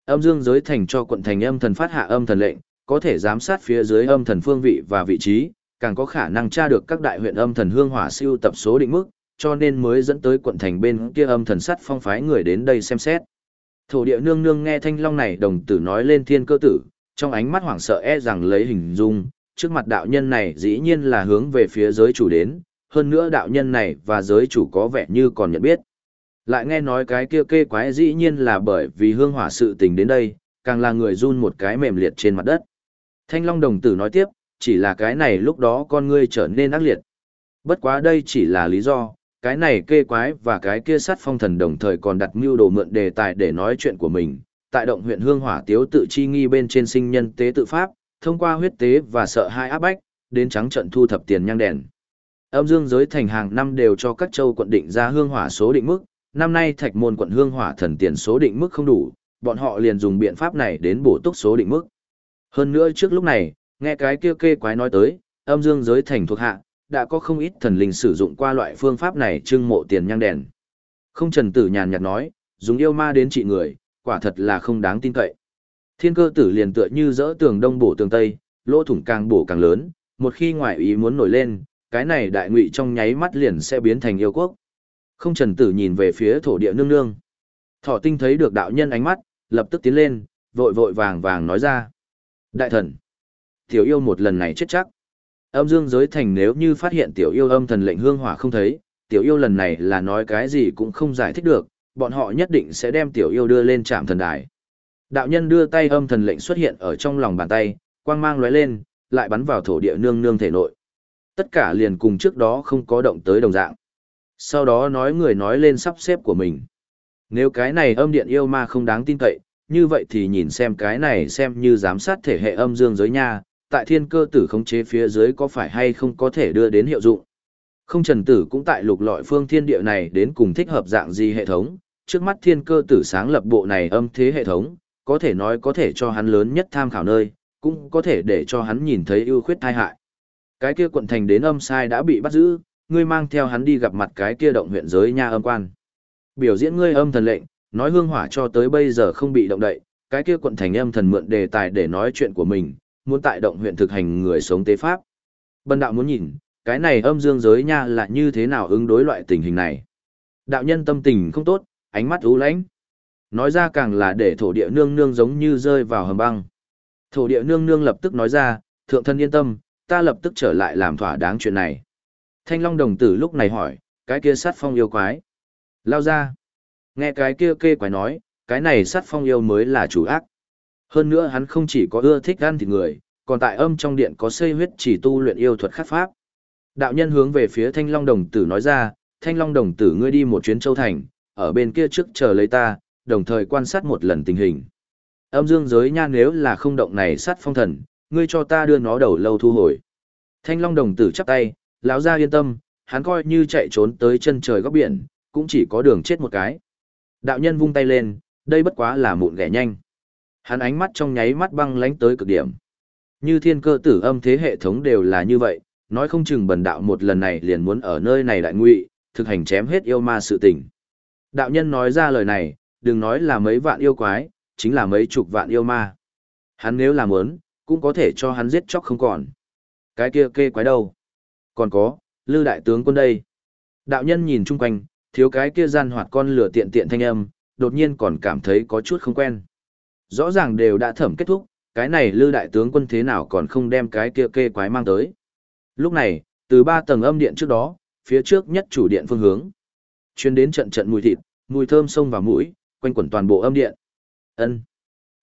Âm dương giới thành cho quận thành âm thần phát hạ âm thần lệnh, có thể giám sát phía dưới âm thần phương vị và vị trí, càng có khả năng tra được các đại huyện âm thần hương hỏa siêu tập số định mức, cho nên mới dẫn tới quận thành bên kia âm thần sắt phong phái người đến đây xem xét. Thổ địa nương nương nghe thanh long này đồng tử nói lên thiên cơ tử, trong ánh mắt hoảng sợ e rằng lấy hình dung, trước mặt đạo nhân này dĩ nhiên là hướng về phía giới chủ đến, hơn nữa đạo nhân này và giới chủ có vẻ như còn nhận biết. Lại nghe nói cái kia kê quái dĩ nhiên là bởi vì hương hỏa sự tình đến đây, càng là người run một cái mềm liệt trên mặt đất. Thanh Long đồng tử nói tiếp, chỉ là cái này lúc đó con ngươi trở nên ác liệt. Bất quá đây chỉ là lý do, cái này kê quái và cái kia sát phong thần đồng thời còn đặt mưu đồ mượn đề tài để nói chuyện của mình. Tại động huyện Hương Hỏa Tiếu tự chi nghi bên trên sinh nhân tế tự pháp, thông qua huyết tế và sợ hai áp bách, đến trắng trận thu thập tiền nhang đèn. Âm dương giới thành hàng năm đều cho các châu quận định ra hương hỏa số định mức, năm nay thạch môn quận hương hỏa thần tiền số định mức không đủ, bọn họ liền dùng biện pháp này đến bổ túc số định mức. Hơn nữa trước lúc này, nghe cái kia kê quái nói tới, âm dương giới thành thuộc hạ, đã có không ít thần linh sử dụng qua loại phương pháp này trưng mộ tiền nhang đèn. Không trần tử nhàn nhạt nói, dùng yêu ma đến trị người, quả thật là không đáng tin cậy. Thiên cơ tử liền tựa như dỡ tường đông bổ tường tây, lỗ thủng càng bổ càng lớn, một khi ngoại ý muốn nổi lên, cái này đại ngụy trong nháy mắt liền sẽ biến thành yêu quốc. Không trần tử nhìn về phía thổ địa nương nương. Thỏ tinh thấy được đạo nhân ánh mắt, lập tức tiến lên, vội vội vàng vàng nói ra. Đại thần, tiểu yêu một lần này chết chắc. Âm dương giới thành nếu như phát hiện tiểu yêu âm thần lệnh hương hỏa không thấy, tiểu yêu lần này là nói cái gì cũng không giải thích được, bọn họ nhất định sẽ đem tiểu yêu đưa lên trạm thần đài. Đạo nhân đưa tay âm thần lệnh xuất hiện ở trong lòng bàn tay, quang mang lóe lên, lại bắn vào thổ địa nương nương thể nội. Tất cả liền cùng trước đó không có động tới đồng dạng. Sau đó nói người nói lên sắp xếp của mình. Nếu cái này âm điện yêu ma không đáng tin cậy, như vậy thì nhìn xem cái này xem như giám sát thể hệ âm dương giới nha, tại thiên cơ tử khống chế phía dưới có phải hay không có thể đưa đến hiệu dụng. Không trần tử cũng tại lục lọi phương thiên địa này đến cùng thích hợp dạng gì hệ thống, trước mắt thiên cơ tử sáng lập bộ này âm thế hệ thống, có thể nói có thể cho hắn lớn nhất tham khảo nơi, cũng có thể để cho hắn nhìn thấy ưu khuyết tai hại. Cái kia quận thành đến âm sai đã bị bắt giữ, ngươi mang theo hắn đi gặp mặt cái kia động huyện giới nha âm quan. Biểu diễn ngươi âm thần lệnh, nói hương hỏa cho tới bây giờ không bị động đậy, cái kia quận thành âm thần mượn đề tài để nói chuyện của mình, muốn tại động huyện thực hành người sống tế pháp. Bần đạo muốn nhìn, cái này âm dương giới nha là như thế nào ứng đối loại tình hình này. Đạo nhân tâm tình không tốt, ánh mắt u lãnh. Nói ra càng là để thổ địa nương nương giống như rơi vào hầm băng. Thổ địa nương nương lập tức nói ra, thượng thân yên tâm, ta lập tức trở lại làm thỏa đáng chuyện này. Thanh Long đồng tử lúc này hỏi, cái kia sát phong yêu quái. Lao ra. Nghe cái kia kê quái nói, cái này sát phong yêu mới là chủ ác. Hơn nữa hắn không chỉ có ưa thích ăn thịt người, còn tại âm trong điện có xây huyết chỉ tu luyện yêu thuật khắc pháp. Đạo nhân hướng về phía Thanh Long đồng tử nói ra, Thanh Long đồng tử ngươi đi một chuyến châu thành, ở bên kia trước chờ lấy ta, đồng thời quan sát một lần tình hình. Âm dương giới nha nếu là không động này sát phong thần, ngươi cho ta đưa nó đầu lâu thu hồi. Thanh Long đồng tử chắp tay, lão gia yên tâm, hắn coi như chạy trốn tới chân trời góc biển, cũng chỉ có đường chết một cái. Đạo nhân vung tay lên, đây bất quá là mụn ghẻ nhanh. Hắn ánh mắt trong nháy mắt băng lánh tới cực điểm. Như thiên cơ tử âm thế hệ thống đều là như vậy, nói không chừng bần đạo một lần này liền muốn ở nơi này đại ngụy, thực hành chém hết yêu ma sự tình. Đạo nhân nói ra lời này, đừng nói là mấy vạn yêu quái, chính là mấy chục vạn yêu ma. Hắn nếu làm muốn, cũng có thể cho hắn giết chóc không còn. Cái kia kê quái đâu? Còn có, lư đại tướng quân đây. Đạo nhân nhìn chung quanh, thiếu cái kia gian hoạt con lửa tiện tiện thanh âm, đột nhiên còn cảm thấy có chút không quen. Rõ ràng đều đã thẩm kết thúc, cái này lư đại tướng quân thế nào còn không đem cái kia kê quái mang tới. Lúc này, từ ba tầng âm điện trước đó, phía trước nhất chủ điện phương hướng. Chuyên đến trận trận mùi thịt, mùi thơm sông vào mũi, quanh quẩn toàn bộ âm điện. Ân.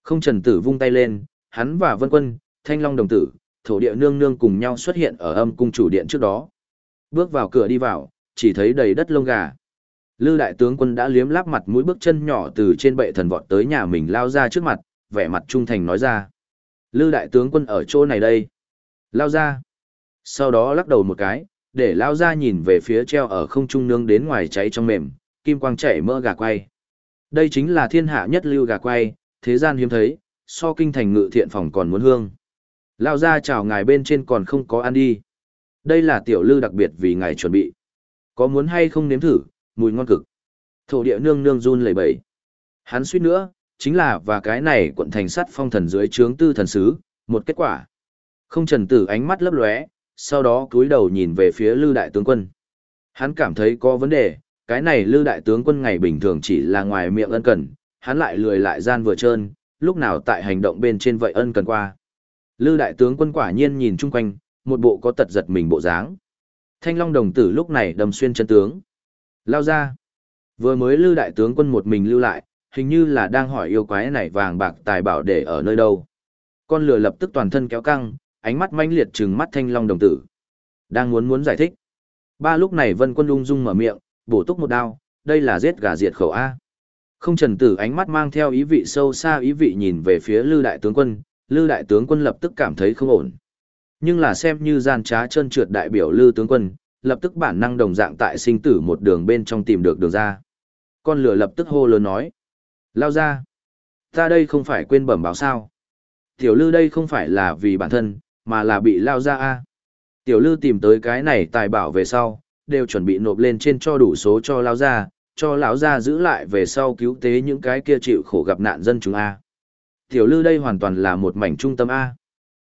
Không trần tử vung tay lên, hắn và vân quân, thanh long đồng tử, thổ địa nương nương cùng nhau xuất hiện ở âm cung chủ điện trước đó. Bước vào cửa đi vào, chỉ thấy đầy đất lông gà. Lư đại tướng quân đã liếm láp mặt mũi bước chân nhỏ từ trên bệ thần vọt tới nhà mình lao ra trước mặt, vẻ mặt trung thành nói ra. Lư đại tướng quân ở chỗ này đây. Lao ra. Sau đó lắc đầu một cái, để lao ra nhìn về phía treo ở không trung nương đến ngoài cháy trong mềm, kim quang chảy mỡ gà quay. Đây chính là thiên hạ nhất lưu gà quay, thế gian hiếm thấy, so kinh thành ngự thiện phòng còn muốn hương. Lao ra chào ngài bên trên còn không có ăn đi. Đây là tiểu lư đặc biệt vì ngài chuẩn bị. Có muốn hay không nếm thử, mùi ngon cực. Thổ địa nương nương run lẩy bẩy. Hắn suýt nữa, chính là và cái này quận thành sắt phong thần dưới trướng tư thần sứ, một kết quả. Không trần tử ánh mắt lấp lóe, sau đó cúi đầu nhìn về phía lư đại tướng quân. Hắn cảm thấy có vấn đề, cái này lư đại tướng quân ngày bình thường chỉ là ngoài miệng ân cần, hắn lại lười lại gian vừa trơn, lúc nào tại hành động bên trên vậy ân cần qua. Lư đại tướng quân quả nhiên nhìn chung quanh, một bộ có tật giật mình bộ dáng. Thanh Long đồng tử lúc này đâm xuyên chân tướng. Lao ra. Vừa mới Lưu đại tướng quân một mình lưu lại, hình như là đang hỏi yêu quái này vàng bạc tài bảo để ở nơi đâu. Con lừa lập tức toàn thân kéo căng, ánh mắt manh liệt trừng mắt Thanh Long đồng tử. Đang muốn muốn giải thích. Ba lúc này Vân Quân ung dung mở miệng, bổ túc một đao, đây là giết gà diệt khẩu A. Không trần tử ánh mắt mang theo ý vị sâu xa ý vị nhìn về phía Lư đại tướng quân, Lư đại tướng quân lập tức cảm thấy không ổn. Nhưng là xem như gian trá chân trượt đại biểu Lư tướng quân, lập tức bản năng đồng dạng tại sinh tử một đường bên trong tìm được đường ra. Con lửa lập tức hô lớn nói. Lao ra. Ta đây không phải quên bẩm báo sao. Tiểu Lư đây không phải là vì bản thân, mà là bị lao ra a. Tiểu Lư tìm tới cái này tài bảo về sau, đều chuẩn bị nộp lên trên cho đủ số cho lao ra, cho lão ra giữ lại về sau cứu tế những cái kia chịu khổ gặp nạn dân chúng a. Tiểu Lư đây hoàn toàn là một mảnh trung tâm A.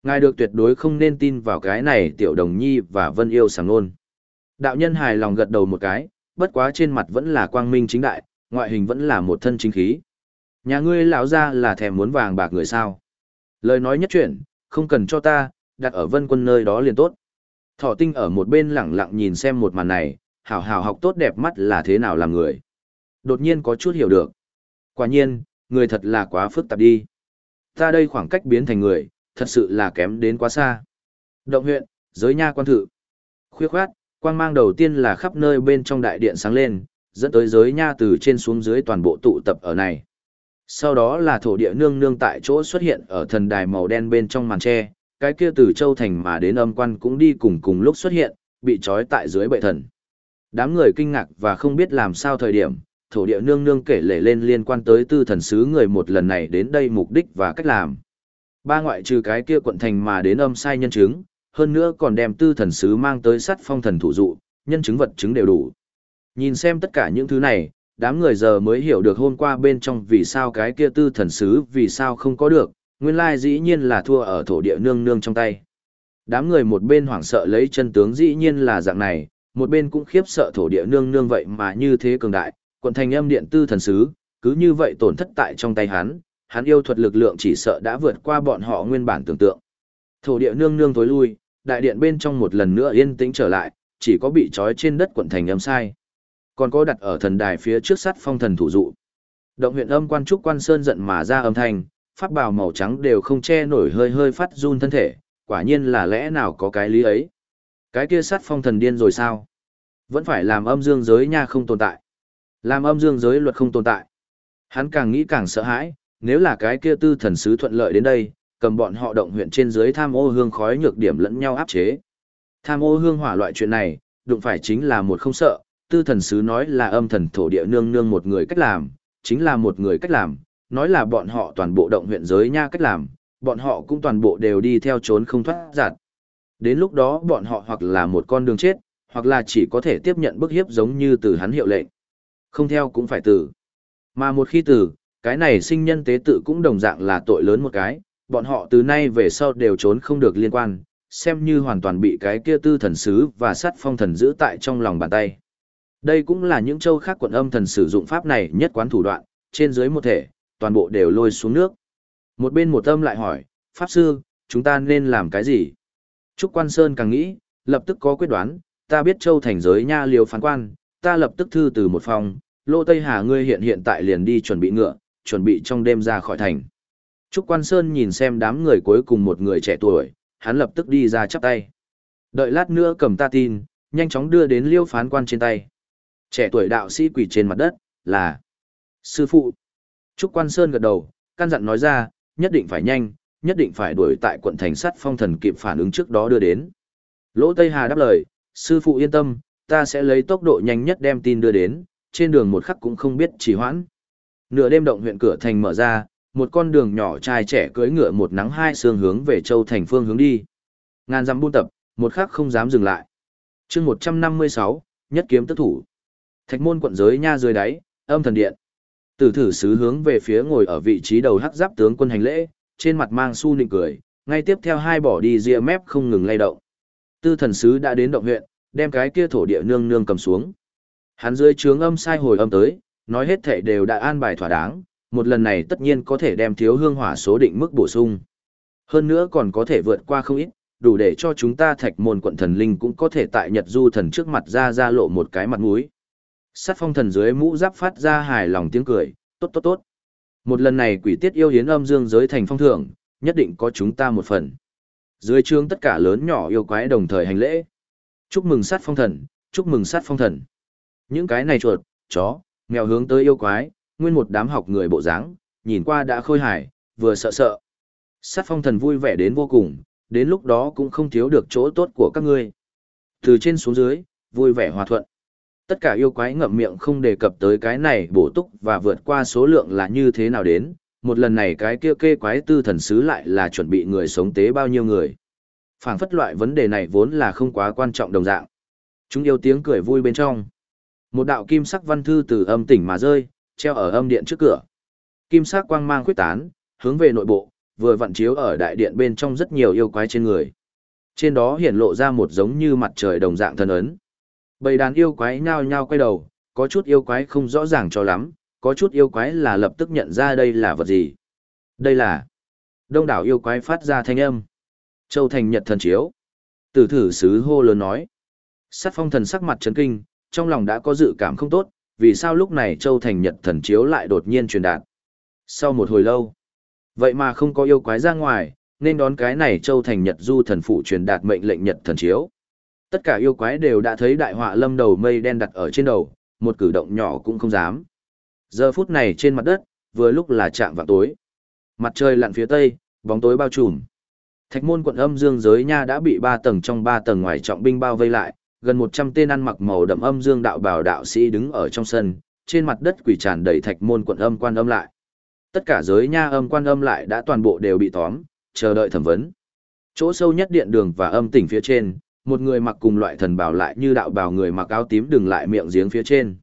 Ngài được tuyệt đối không nên tin vào cái này Tiểu Đồng Nhi và Vân Yêu sáng nôn. Đạo nhân hài lòng gật đầu một cái, bất quá trên mặt vẫn là quang minh chính đại, ngoại hình vẫn là một thân chính khí. Nhà ngươi lão ra là thèm muốn vàng bạc người sao. Lời nói nhất chuyện, không cần cho ta, đặt ở vân quân nơi đó liền tốt. Thỏ tinh ở một bên lẳng lặng nhìn xem một màn này, hảo hảo học tốt đẹp mắt là thế nào làm người. Đột nhiên có chút hiểu được. Quả nhiên, người thật là quá phức tạp đi. Ta đây khoảng cách biến thành người, thật sự là kém đến quá xa. Động huyện, giới nha quan thự. Khuya khoát, quang mang đầu tiên là khắp nơi bên trong đại điện sáng lên, dẫn tới giới nha từ trên xuống dưới toàn bộ tụ tập ở này. Sau đó là thổ địa nương nương tại chỗ xuất hiện ở thần đài màu đen bên trong màn tre, cái kia từ châu thành mà đến âm quan cũng đi cùng cùng lúc xuất hiện, bị trói tại dưới bệ thần. Đám người kinh ngạc và không biết làm sao thời điểm, thổ địa nương nương kể lể lên liên quan tới tư thần sứ người một lần này đến đây mục đích và cách làm. Ba ngoại trừ cái kia quận thành mà đến âm sai nhân chứng, hơn nữa còn đem tư thần sứ mang tới sắt phong thần thủ dụ, nhân chứng vật chứng đều đủ. Nhìn xem tất cả những thứ này, đám người giờ mới hiểu được hôm qua bên trong vì sao cái kia tư thần sứ vì sao không có được, nguyên lai dĩ nhiên là thua ở thổ địa nương nương trong tay. Đám người một bên hoảng sợ lấy chân tướng dĩ nhiên là dạng này, Một bên cũng khiếp sợ thổ địa nương nương vậy mà như thế cường đại, quận thành âm điện tư thần sứ, cứ như vậy tổn thất tại trong tay hắn, hắn yêu thuật lực lượng chỉ sợ đã vượt qua bọn họ nguyên bản tưởng tượng. Thổ địa nương nương tối lui, đại điện bên trong một lần nữa yên tĩnh trở lại, chỉ có bị trói trên đất quận thành âm sai. Còn có đặt ở thần đài phía trước sắt phong thần thủ dụ. Động huyện âm quan trúc quan sơn giận mà ra âm thanh, pháp bào màu trắng đều không che nổi hơi hơi phát run thân thể, quả nhiên là lẽ nào có cái lý ấy. Cái kia sắt phong thần điên rồi sao? Vẫn phải làm âm dương giới nha không tồn tại. Làm âm dương giới luật không tồn tại. Hắn càng nghĩ càng sợ hãi, nếu là cái kia tư thần sứ thuận lợi đến đây, cầm bọn họ động huyện trên dưới tham ô hương khói nhược điểm lẫn nhau áp chế. Tham ô hương hỏa loại chuyện này, đụng phải chính là một không sợ, tư thần sứ nói là âm thần thổ địa nương nương một người cách làm, chính là một người cách làm, nói là bọn họ toàn bộ động huyện giới nha cách làm, bọn họ cũng toàn bộ đều đi theo trốn không thoát giạt. Đến lúc đó bọn họ hoặc là một con đường chết, hoặc là chỉ có thể tiếp nhận bức hiếp giống như từ hắn hiệu lệnh. Không theo cũng phải tử. Mà một khi tử, cái này sinh nhân tế tự cũng đồng dạng là tội lớn một cái, bọn họ từ nay về sau đều trốn không được liên quan, xem như hoàn toàn bị cái kia tư thần sứ và sát phong thần giữ tại trong lòng bàn tay. Đây cũng là những châu khác quận âm thần sử dụng pháp này nhất quán thủ đoạn, trên dưới một thể, toàn bộ đều lôi xuống nước. Một bên một âm lại hỏi, Pháp Sư, chúng ta nên làm cái gì? Trúc Quan Sơn càng nghĩ, lập tức có quyết đoán, ta biết châu thành giới nha liều phán quan, ta lập tức thư từ một phòng, lô Tây Hà ngươi hiện hiện tại liền đi chuẩn bị ngựa, chuẩn bị trong đêm ra khỏi thành. Trúc Quan Sơn nhìn xem đám người cuối cùng một người trẻ tuổi, hắn lập tức đi ra chắp tay. Đợi lát nữa cầm ta tin, nhanh chóng đưa đến liêu phán quan trên tay. Trẻ tuổi đạo sĩ quỳ trên mặt đất, là Sư phụ. Trúc Quan Sơn gật đầu, căn dặn nói ra, nhất định phải nhanh, nhất định phải đuổi tại quận thành sắt phong thần kịp phản ứng trước đó đưa đến. Lỗ Tây Hà đáp lời, sư phụ yên tâm, ta sẽ lấy tốc độ nhanh nhất đem tin đưa đến, trên đường một khắc cũng không biết trì hoãn. Nửa đêm động huyện cửa thành mở ra, một con đường nhỏ trai trẻ cưỡi ngựa một nắng hai sương hướng về châu thành phương hướng đi. Ngàn dặm buôn tập, một khắc không dám dừng lại. chương 156, nhất kiếm tức thủ. Thạch môn quận giới nha dưới đáy, âm thần điện. Tử thử sứ hướng về phía ngồi ở vị trí đầu hắc giáp tướng quân hành lễ, trên mặt mang su nịnh cười, ngay tiếp theo hai bỏ đi ria mép không ngừng lay động. Tư thần sứ đã đến động huyện, đem cái kia thổ địa nương nương cầm xuống. Hắn dưới trướng âm sai hồi âm tới, nói hết thảy đều đã an bài thỏa đáng, một lần này tất nhiên có thể đem thiếu hương hỏa số định mức bổ sung. Hơn nữa còn có thể vượt qua không ít, đủ để cho chúng ta thạch môn quận thần linh cũng có thể tại Nhật Du thần trước mặt ra ra lộ một cái mặt mũi. Sát phong thần dưới mũ giáp phát ra hài lòng tiếng cười, tốt tốt tốt. Một lần này quỷ tiết yêu hiến âm dương giới thành phong thưởng, nhất định có chúng ta một phần. Dưới trương tất cả lớn nhỏ yêu quái đồng thời hành lễ. Chúc mừng sát phong thần, chúc mừng sát phong thần. Những cái này chuột, chó, mèo hướng tới yêu quái, nguyên một đám học người bộ dáng, nhìn qua đã khôi hài, vừa sợ sợ. Sát phong thần vui vẻ đến vô cùng, đến lúc đó cũng không thiếu được chỗ tốt của các ngươi. Từ trên xuống dưới, vui vẻ hòa thuận. Tất cả yêu quái ngậm miệng không đề cập tới cái này bổ túc và vượt qua số lượng là như thế nào đến, một lần này cái kia kê quái tư thần sứ lại là chuẩn bị người sống tế bao nhiêu người. phảng phất loại vấn đề này vốn là không quá quan trọng đồng dạng. Chúng yêu tiếng cười vui bên trong. Một đạo kim sắc văn thư từ âm tỉnh mà rơi, treo ở âm điện trước cửa. Kim sắc quang mang khuyết tán, hướng về nội bộ, vừa vặn chiếu ở đại điện bên trong rất nhiều yêu quái trên người. Trên đó hiển lộ ra một giống như mặt trời đồng dạng thần ấn. Bầy đàn yêu quái nhao nhao quay đầu, có chút yêu quái không rõ ràng cho lắm, có chút yêu quái là lập tức nhận ra đây là vật gì. Đây là đông đảo yêu quái phát ra thanh âm. Châu thành nhật thần chiếu. Tử thử sứ hô lớn nói. Sát phong thần sắc mặt chấn kinh, trong lòng đã có dự cảm không tốt, vì sao lúc này Châu thành nhật thần chiếu lại đột nhiên truyền đạt. Sau một hồi lâu, vậy mà không có yêu quái ra ngoài, nên đón cái này Châu thành nhật du thần phụ truyền đạt mệnh lệnh nhật thần chiếu. Tất cả yêu quái đều đã thấy đại họa lâm đầu mây đen đặt ở trên đầu, một cử động nhỏ cũng không dám. Giờ phút này trên mặt đất, vừa lúc là chạm vào tối. Mặt trời lặn phía tây, bóng tối bao trùm. Thạch môn quận âm dương giới nha đã bị ba tầng trong ba tầng ngoài trọng binh bao vây lại, gần một trăm tên ăn mặc màu đậm âm dương đạo bào đạo sĩ đứng ở trong sân, trên mặt đất quỷ tràn đầy thạch môn quận âm quan âm lại. Tất cả giới nha âm quan âm lại đã toàn bộ đều bị tóm, chờ đợi thẩm vấn. Chỗ sâu nhất điện đường và âm tỉnh phía trên, một người mặc cùng loại thần bào lại như đạo bào người mặc áo tím đừng lại miệng giếng phía trên.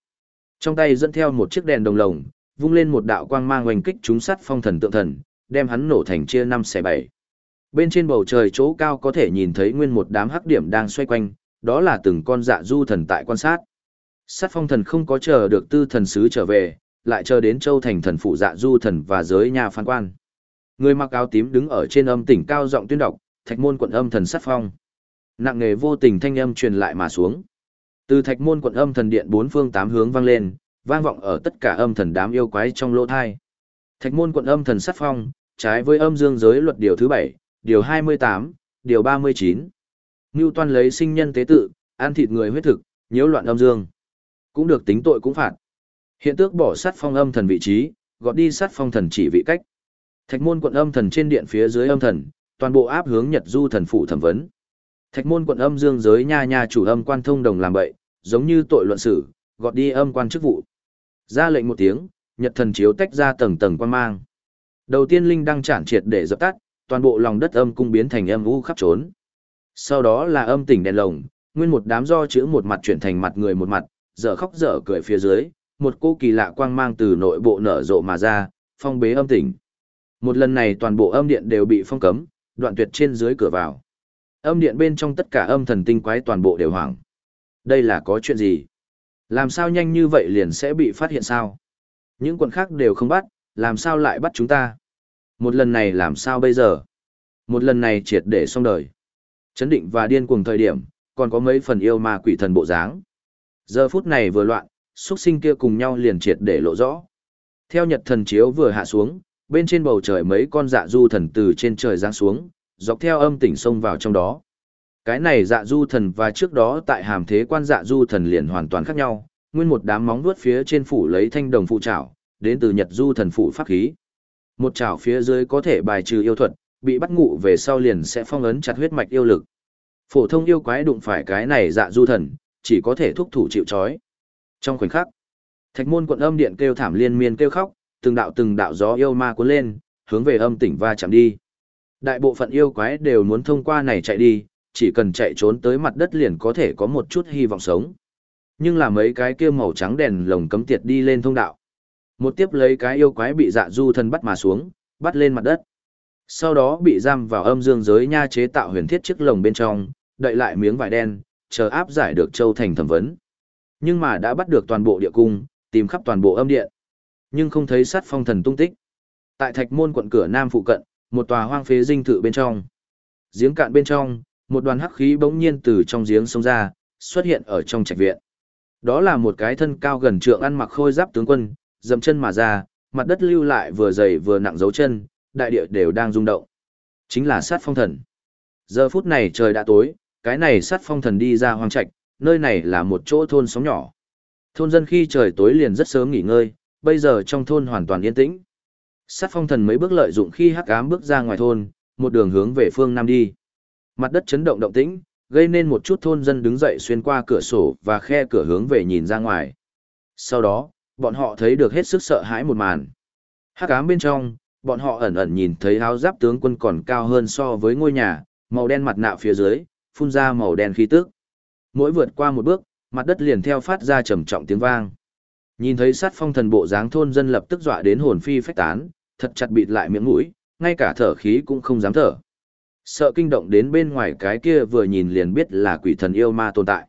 Trong tay dẫn theo một chiếc đèn đồng lồng, vung lên một đạo quang mang oanh kích chúng sắt phong thần tượng thần, đem hắn nổ thành chia năm xẻ bảy. Bên trên bầu trời chỗ cao có thể nhìn thấy nguyên một đám hắc điểm đang xoay quanh, đó là từng con dạ du thần tại quan sát. Sát phong thần không có chờ được tư thần sứ trở về, lại chờ đến châu thành thần phụ dạ du thần và giới nhà phán quan. Người mặc áo tím đứng ở trên âm tỉnh cao giọng tuyên đọc, thạch môn quận âm thần sát phong. Nặng nghề vô tình thanh âm truyền lại mà xuống. Từ thạch môn quận âm thần điện bốn phương tám hướng vang lên, vang vọng ở tất cả âm thần đám yêu quái trong lỗ thai. Thạch môn quận âm thần sát phong, trái với âm dương giới luật điều thứ bảy, điều hai mươi tám, điều ba mươi chín. Ngưu toan lấy sinh nhân tế tự, ăn thịt người huyết thực, nhiễu loạn âm dương. Cũng được tính tội cũng phạt. Hiện tước bỏ sát phong âm thần vị trí, gọt đi sát phong thần chỉ vị cách. Thạch môn quận âm thần trên điện phía dưới âm thần, toàn bộ áp hướng Nhật Du thần phụ thẩm vấn. Thạch môn quận âm dương giới nha nha chủ âm quan thông đồng làm bậy, giống như tội luận xử, gọt đi âm quan chức vụ. Ra lệnh một tiếng, Nhật thần chiếu tách ra tầng tầng quan mang. Đầu tiên linh đăng chản triệt để dập tắt, toàn bộ lòng đất âm cung biến thành âm u khắp trốn. Sau đó là âm tỉnh đèn lồng, nguyên một đám do chữ một mặt chuyển thành mặt người một mặt, dở khóc dở cười phía dưới, một cô kỳ lạ quang mang từ nội bộ nở rộ mà ra, phong bế âm tỉnh. Một lần này toàn bộ âm điện đều bị phong cấm, đoạn tuyệt trên dưới cửa vào. Âm điện bên trong tất cả âm thần tinh quái toàn bộ đều hoảng. Đây là có chuyện gì? Làm sao nhanh như vậy liền sẽ bị phát hiện sao? Những quần khác đều không bắt, làm sao lại bắt chúng ta? Một lần này làm sao bây giờ? Một lần này triệt để xong đời. Chấn định và điên cuồng thời điểm, còn có mấy phần yêu ma quỷ thần bộ dáng. Giờ phút này vừa loạn, xuất sinh kia cùng nhau liền triệt để lộ rõ. Theo nhật thần chiếu vừa hạ xuống, bên trên bầu trời mấy con dạ du thần từ trên trời giáng xuống, dọc theo âm tỉnh sông vào trong đó. Cái này dạ du thần và trước đó tại hàm thế quan dạ du thần liền hoàn toàn khác nhau, nguyên một đám móng vuốt phía trên phủ lấy thanh đồng phụ trảo, đến từ nhật du thần phụ pháp khí. Một trảo phía dưới có thể bài trừ yêu thuật, bị bắt ngụ về sau liền sẽ phong ấn chặt huyết mạch yêu lực. Phổ thông yêu quái đụng phải cái này dạ du thần, chỉ có thể thúc thủ chịu trói. Trong khoảnh khắc, thạch môn quận âm điện kêu thảm liên miên kêu khóc, từng đạo từng đạo gió yêu ma cuốn lên, hướng về âm tỉnh va chạm đi. Đại bộ phận yêu quái đều muốn thông qua này chạy đi, chỉ cần chạy trốn tới mặt đất liền có thể có một chút hy vọng sống. Nhưng là mấy cái kia màu trắng đèn lồng cấm tiệt đi lên thông đạo. Một tiếp lấy cái yêu quái bị dạ du thần bắt mà xuống, bắt lên mặt đất. Sau đó bị giam vào âm dương giới nha chế tạo huyền thiết chiếc lồng bên trong, đậy lại miếng vải đen, chờ áp giải được châu thành thẩm vấn. Nhưng mà đã bắt được toàn bộ địa cung, tìm khắp toàn bộ âm điện. Nhưng không thấy sát phong thần tung tích. Tại thạch môn quận cửa nam phụ cận, một tòa hoang phế dinh thự bên trong. Giếng cạn bên trong, một đoàn hắc khí bỗng nhiên từ trong giếng xông ra, xuất hiện ở trong trạch viện. Đó là một cái thân cao gần trượng ăn mặc khôi giáp tướng quân, dậm chân mà ra, mặt đất lưu lại vừa dày vừa nặng dấu chân, đại địa đều đang rung động. Chính là sát phong thần. Giờ phút này trời đã tối, cái này sát phong thần đi ra hoang trạch, nơi này là một chỗ thôn sóng nhỏ. Thôn dân khi trời tối liền rất sớm nghỉ ngơi, bây giờ trong thôn hoàn toàn yên tĩnh. Sát phong thần mấy bước lợi dụng khi hắc ám bước ra ngoài thôn, một đường hướng về phương nam đi. Mặt đất chấn động động tĩnh, gây nên một chút thôn dân đứng dậy xuyên qua cửa sổ và khe cửa hướng về nhìn ra ngoài. Sau đó, bọn họ thấy được hết sức sợ hãi một màn. Hắc ám bên trong, bọn họ ẩn ẩn nhìn thấy áo giáp tướng quân còn cao hơn so với ngôi nhà, màu đen mặt nạ phía dưới, phun ra màu đen khí tức. Mỗi vượt qua một bước, mặt đất liền theo phát ra trầm trọng tiếng vang. Nhìn thấy sát phong thần bộ dáng thôn dân lập tức dọa đến hồn phi phách tán, thật chặt bịt lại miệng mũi, ngay cả thở khí cũng không dám thở. Sợ kinh động đến bên ngoài cái kia vừa nhìn liền biết là quỷ thần yêu ma tồn tại.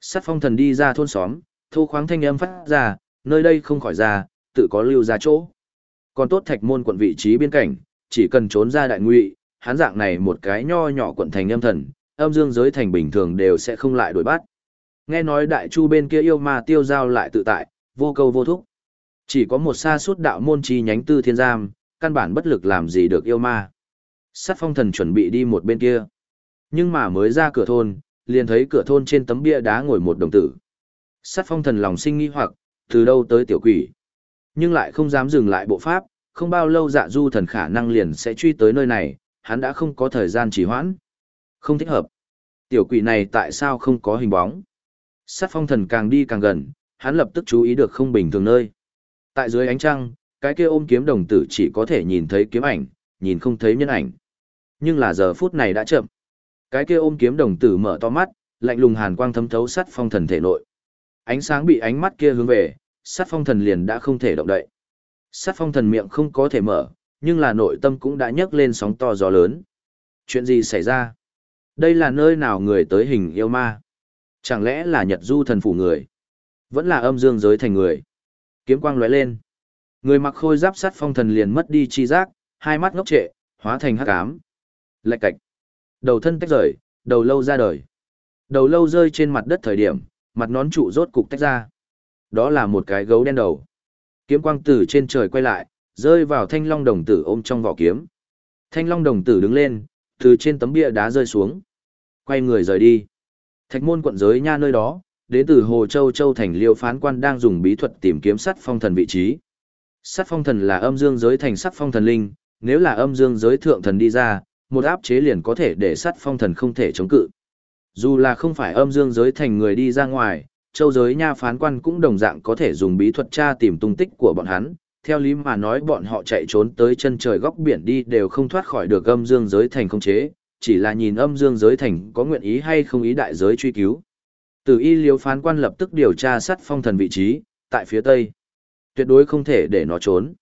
Sát phong thần đi ra thôn xóm, thu khoáng thanh âm phát ra, nơi đây không khỏi ra, tự có lưu ra chỗ. Còn tốt thạch môn quận vị trí biên cảnh, chỉ cần trốn ra đại ngụy, hắn dạng này một cái nho nhỏ quận thành âm thần, âm dương giới thành bình thường đều sẽ không lại đuổi bắt. Nghe nói đại chu bên kia yêu ma tiêu giao lại tự tại, vô câu vô thúc. Chỉ có một xa suốt đạo môn chi nhánh tư thiên giam, căn bản bất lực làm gì được yêu ma. Sát phong thần chuẩn bị đi một bên kia. Nhưng mà mới ra cửa thôn, liền thấy cửa thôn trên tấm bia đá ngồi một đồng tử. Sát phong thần lòng sinh nghi hoặc, từ đâu tới tiểu quỷ. Nhưng lại không dám dừng lại bộ pháp, không bao lâu dạ du thần khả năng liền sẽ truy tới nơi này, hắn đã không có thời gian trì hoãn. Không thích hợp. Tiểu quỷ này tại sao không có hình bóng? Sát phong thần càng đi càng gần, hắn lập tức chú ý được không bình thường nơi. Tại dưới ánh trăng, cái kia ôm kiếm đồng tử chỉ có thể nhìn thấy kiếm ảnh, nhìn không thấy nhân ảnh. Nhưng là giờ phút này đã chậm. Cái kia ôm kiếm đồng tử mở to mắt, lạnh lùng hàn quang thấm thấu sát phong thần thể nội. Ánh sáng bị ánh mắt kia hướng về, sát phong thần liền đã không thể động đậy. Sát phong thần miệng không có thể mở, nhưng là nội tâm cũng đã nhấc lên sóng to gió lớn. Chuyện gì xảy ra? Đây là nơi nào người tới hình yêu ma? Chẳng lẽ là Nhật Du thần phủ người? Vẫn là âm dương giới thành người. Kiếm quang lóe lên. Người mặc khôi giáp sắt phong thần liền mất đi chi giác, hai mắt ngốc trệ, hóa thành hắc ám. Lạch cạch. Đầu thân tách rời, đầu lâu ra đời. Đầu lâu rơi trên mặt đất thời điểm, mặt nón trụ rốt cục tách ra. Đó là một cái gấu đen đầu. Kiếm quang tử trên trời quay lại, rơi vào thanh long đồng tử ôm trong vỏ kiếm. Thanh long đồng tử đứng lên, từ trên tấm bia đá rơi xuống. Quay người rời đi. Thạch môn quận giới nha nơi đó, đến từ Hồ Châu Châu thành liêu phán quan đang dùng bí thuật tìm kiếm sắt phong thần vị trí. Sắt phong thần là âm dương giới thành sắt phong thần linh, nếu là âm dương giới thượng thần đi ra, một áp chế liền có thể để sắt phong thần không thể chống cự. Dù là không phải âm dương giới thành người đi ra ngoài, châu giới nha phán quan cũng đồng dạng có thể dùng bí thuật tra tìm tung tích của bọn hắn. Theo lý mà nói bọn họ chạy trốn tới chân trời góc biển đi đều không thoát khỏi được âm dương giới thành không chế, chỉ là nhìn âm dương giới thành có nguyện ý hay không ý đại giới truy cứu. Từ y liếu phán quan lập tức điều tra sát phong thần vị trí, tại phía tây. Tuyệt đối không thể để nó trốn.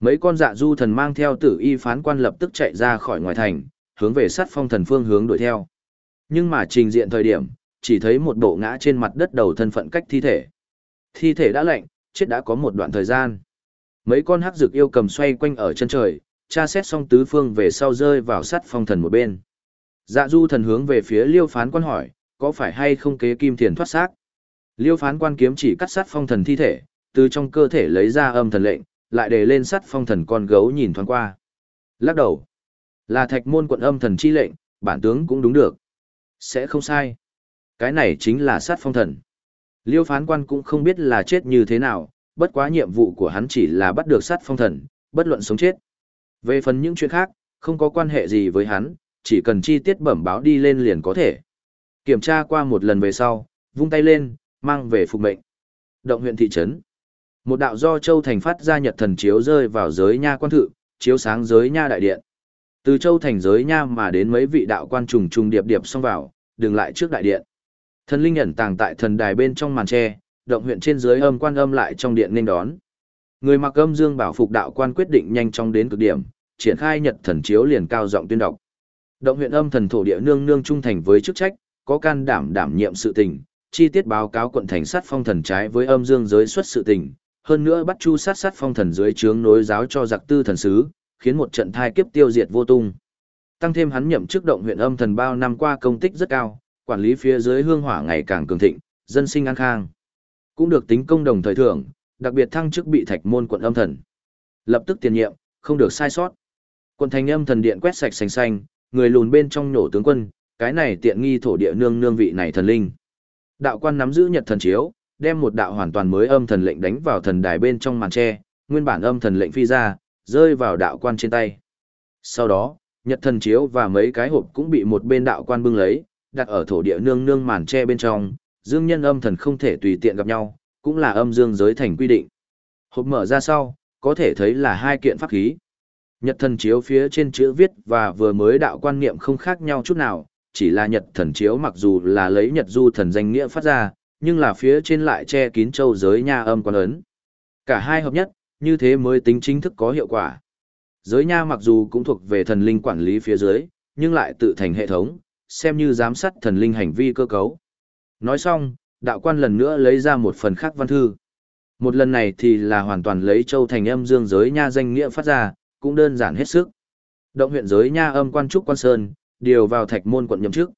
Mấy con dạ du thần mang theo tử y phán quan lập tức chạy ra khỏi ngoài thành, hướng về sát phong thần phương hướng đuổi theo. Nhưng mà trình diện thời điểm, chỉ thấy một bộ ngã trên mặt đất đầu thân phận cách thi thể. Thi thể đã lạnh, chết đã có một đoạn thời gian. Mấy con hắc dược yêu cầm xoay quanh ở chân trời, tra xét xong tứ phương về sau rơi vào sắt phong thần một bên. Dạ du thần hướng về phía liêu phán quan hỏi, có phải hay không kế kim thiền thoát xác? Liêu phán quan kiếm chỉ cắt sát phong thần thi thể, từ trong cơ thể lấy ra âm thần lệnh, lại để lên sắt phong thần con gấu nhìn thoáng qua. Lắc đầu. Là thạch môn quận âm thần chi lệnh, bản tướng cũng đúng được. Sẽ không sai. Cái này chính là sát phong thần. Liêu phán quan cũng không biết là chết như thế nào, bất quá nhiệm vụ của hắn chỉ là bắt được sát phong thần, bất luận sống chết. Về phần những chuyện khác, không có quan hệ gì với hắn, chỉ cần chi tiết bẩm báo đi lên liền có thể. Kiểm tra qua một lần về sau, vung tay lên, mang về phục mệnh. Động huyện thị trấn. Một đạo do Châu Thành phát ra nhật thần chiếu rơi vào giới nha quan thự, chiếu sáng giới nha đại điện. Từ Châu Thành giới nha mà đến mấy vị đạo quan trùng trùng điệp điệp xông vào, đừng lại trước đại điện. Thần linh ẩn tàng tại thần đài bên trong màn tre, động huyện trên dưới âm quan âm lại trong điện nên đón. Người mặc âm dương bảo phục đạo quan quyết định nhanh chóng đến cực điểm, triển khai nhật thần chiếu liền cao giọng tuyên đọc. Động huyện âm thần thổ địa nương nương trung thành với chức trách, có can đảm đảm nhiệm sự tình, chi tiết báo cáo quận thành sát phong thần trái với âm dương giới xuất sự tình, hơn nữa bắt chu sát sát phong thần dưới trướng nối giáo cho giặc tư thần sứ, khiến một trận thai kiếp tiêu diệt vô tung. Tăng thêm hắn nhậm chức động huyện âm thần bao năm qua công tích rất cao, quản lý phía dưới hương hỏa ngày càng cường thịnh, dân sinh an khang. Cũng được tính công đồng thời thưởng, đặc biệt thăng chức bị thạch môn quận âm thần. Lập tức tiền nhiệm, không được sai sót. Quận thành âm thần điện quét sạch xanh xanh, người lùn bên trong nổ tướng quân, cái này tiện nghi thổ địa nương nương vị này thần linh. Đạo quan nắm giữ nhật thần chiếu, đem một đạo hoàn toàn mới âm thần lệnh đánh vào thần đài bên trong màn tre, nguyên bản âm thần lệnh phi ra, rơi vào đạo quan trên tay. Sau đó, nhật thần chiếu và mấy cái hộp cũng bị một bên đạo quan bưng lấy, đặt ở thổ địa nương nương màn tre bên trong, dương nhân âm thần không thể tùy tiện gặp nhau, cũng là âm dương giới thành quy định. Hộp mở ra sau, có thể thấy là hai kiện pháp khí. Nhật thần chiếu phía trên chữ viết và vừa mới đạo quan niệm không khác nhau chút nào, chỉ là nhật thần chiếu mặc dù là lấy nhật du thần danh nghĩa phát ra, nhưng là phía trên lại che kín châu giới nha âm quan ấn. Cả hai hợp nhất, như thế mới tính chính thức có hiệu quả. Giới nha mặc dù cũng thuộc về thần linh quản lý phía dưới, nhưng lại tự thành hệ thống, xem như giám sát thần linh hành vi cơ cấu. Nói xong, đạo quan lần nữa lấy ra một phần khác văn thư. Một lần này thì là hoàn toàn lấy châu thành âm dương giới nha danh nghĩa phát ra, cũng đơn giản hết sức. Động huyện giới nha âm quan trúc quan sơn, điều vào thạch môn quận nhậm chức.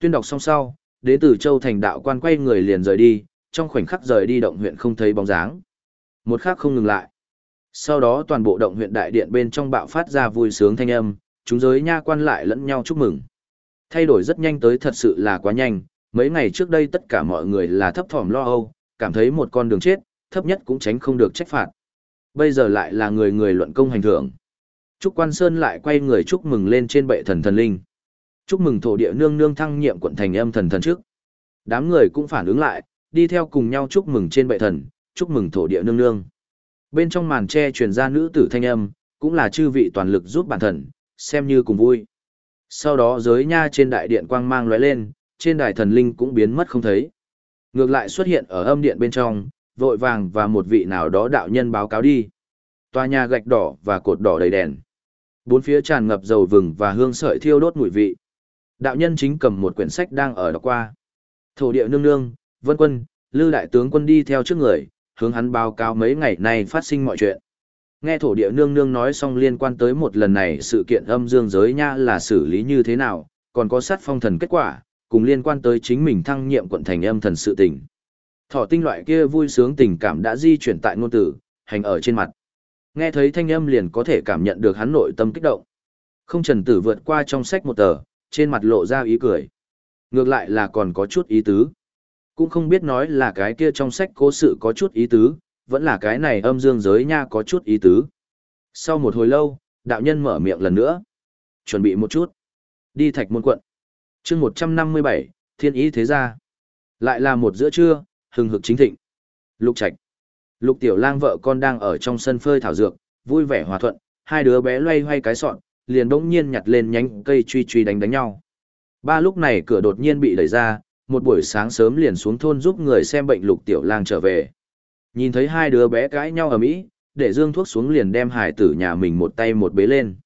Tuyên đọc xong sau, đệ tử châu thành đạo quan quay người liền rời đi, trong khoảnh khắc rời đi động huyện không thấy bóng dáng. Một khắc không ngừng lại. Sau đó toàn bộ động huyện đại điện bên trong bạo phát ra vui sướng thanh âm, chúng giới nha quan lại lẫn nhau chúc mừng. Thay đổi rất nhanh tới thật sự là quá nhanh, mấy ngày trước đây tất cả mọi người là thấp thỏm lo âu, cảm thấy một con đường chết, thấp nhất cũng tránh không được trách phạt. Bây giờ lại là người người luận công hành thưởng. Trúc Quan Sơn lại quay người chúc mừng lên trên bệ thần thần linh. Chúc mừng thổ địa nương nương thăng nhiệm quận thành âm thần thần trước. Đám người cũng phản ứng lại, đi theo cùng nhau chúc mừng trên bệ thần, chúc mừng thổ địa nương nương. Bên trong màn tre truyền ra nữ tử thanh âm, cũng là chư vị toàn lực giúp bản thần, xem như cùng vui. Sau đó giới nha trên đại điện quang mang lóe lên, trên đài thần linh cũng biến mất không thấy. Ngược lại xuất hiện ở âm điện bên trong, vội vàng và một vị nào đó đạo nhân báo cáo đi. Tòa nhà gạch đỏ và cột đỏ đầy đèn. Bốn phía tràn ngập dầu vừng và hương sợi thiêu đốt mùi vị. Đạo nhân chính cầm một quyển sách đang ở đọc qua. Thổ địa nương nương, vân quân, lư đại tướng quân đi theo trước người, hướng hắn báo cáo mấy ngày nay phát sinh mọi chuyện. Nghe thổ địa nương nương nói xong liên quan tới một lần này sự kiện âm dương giới nha là xử lý như thế nào, còn có sát phong thần kết quả, cùng liên quan tới chính mình thăng nhiệm quận thành âm thần sự tình. Thỏ tinh loại kia vui sướng tình cảm đã di chuyển tại ngôn tử, hành ở trên mặt. Nghe thấy thanh âm liền có thể cảm nhận được hắn nội tâm kích động. Không trần tử vượt qua trong sách một tờ, trên mặt lộ ra ý cười. Ngược lại là còn có chút ý tứ. Cũng không biết nói là cái kia trong sách cố sự có chút ý tứ, vẫn là cái này âm dương giới nha có chút ý tứ. Sau một hồi lâu, đạo nhân mở miệng lần nữa. Chuẩn bị một chút. Đi thạch môn quận. chương 157, thiên ý thế gia. Lại là một giữa trưa, hừng hực chính thịnh. Lục Trạch. Lục Tiểu Lang vợ con đang ở trong sân phơi thảo dược, vui vẻ hòa thuận, hai đứa bé loay hoay cái sọn, liền bỗng nhiên nhặt lên nhánh cây truy truy đánh đánh nhau. Ba lúc này cửa đột nhiên bị đẩy ra, một buổi sáng sớm liền xuống thôn giúp người xem bệnh Lục Tiểu Lang trở về. Nhìn thấy hai đứa bé cãi nhau ở mỹ, để dương thuốc xuống liền đem hải tử nhà mình một tay một bế lên.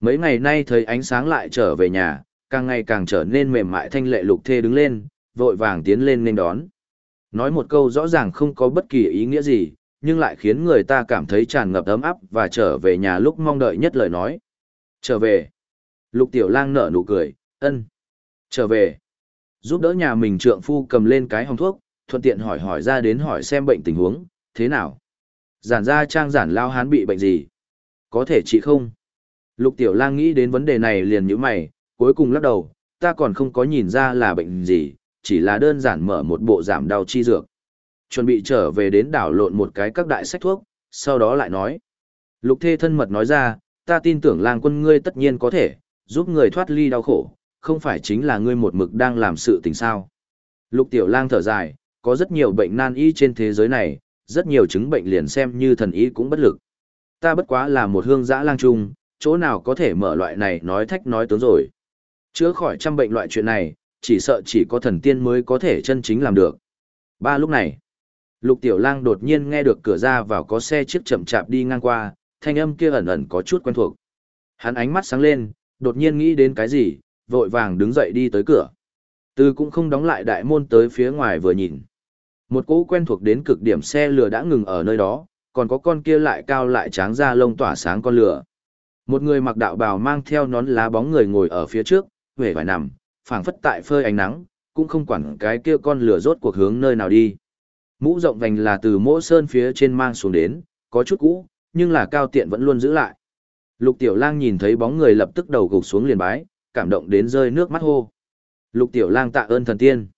Mấy ngày nay thấy ánh sáng lại trở về nhà, càng ngày càng trở nên mềm mại thanh lệ lục thê đứng lên, vội vàng tiến lên nên đón. Nói một câu rõ ràng không có bất kỳ ý nghĩa gì, nhưng lại khiến người ta cảm thấy tràn ngập ấm áp và trở về nhà lúc mong đợi nhất lời nói. Trở về. Lục tiểu lang nở nụ cười, ân. Trở về. Giúp đỡ nhà mình trượng phu cầm lên cái hồng thuốc, thuận tiện hỏi hỏi ra đến hỏi xem bệnh tình huống, thế nào. Giản ra trang giản lao hán bị bệnh gì? Có thể trị không? Lục tiểu lang nghĩ đến vấn đề này liền nhíu mày, cuối cùng lắc đầu, ta còn không có nhìn ra là bệnh gì, chỉ là đơn giản mở một bộ giảm đau chi dược. Chuẩn bị trở về đến đảo lộn một cái các đại sách thuốc, sau đó lại nói. Lục thê thân mật nói ra, ta tin tưởng lang quân ngươi tất nhiên có thể, giúp người thoát ly đau khổ, không phải chính là ngươi một mực đang làm sự tình sao. Lục tiểu lang thở dài, có rất nhiều bệnh nan y trên thế giới này, rất nhiều chứng bệnh liền xem như thần y cũng bất lực. Ta bất quá là một hương giã lang trung, chỗ nào có thể mở loại này nói thách nói tướng rồi. Chữa khỏi trăm bệnh loại chuyện này, chỉ sợ chỉ có thần tiên mới có thể chân chính làm được. Ba lúc này, lục tiểu lang đột nhiên nghe được cửa ra vào có xe chiếc chậm chạp đi ngang qua, thanh âm kia ẩn ẩn có chút quen thuộc. Hắn ánh mắt sáng lên, đột nhiên nghĩ đến cái gì, vội vàng đứng dậy đi tới cửa. Từ cũng không đóng lại đại môn tới phía ngoài vừa nhìn. Một cỗ quen thuộc đến cực điểm xe lửa đã ngừng ở nơi đó, còn có con kia lại cao lại tráng ra lông tỏa sáng con lửa. Một người mặc đạo bào mang theo nón lá bóng người ngồi ở phía trước, huệ vải nằm, phảng phất tại phơi ánh nắng, cũng không quản cái kia con lửa rốt cuộc hướng nơi nào đi. Mũ rộng vành là từ mỗ sơn phía trên mang xuống đến, có chút cũ, nhưng là cao tiện vẫn luôn giữ lại. Lục Tiểu Lang nhìn thấy bóng người lập tức đầu gục xuống liền bái, cảm động đến rơi nước mắt hô. Lục Tiểu Lang tạ ơn thần tiên,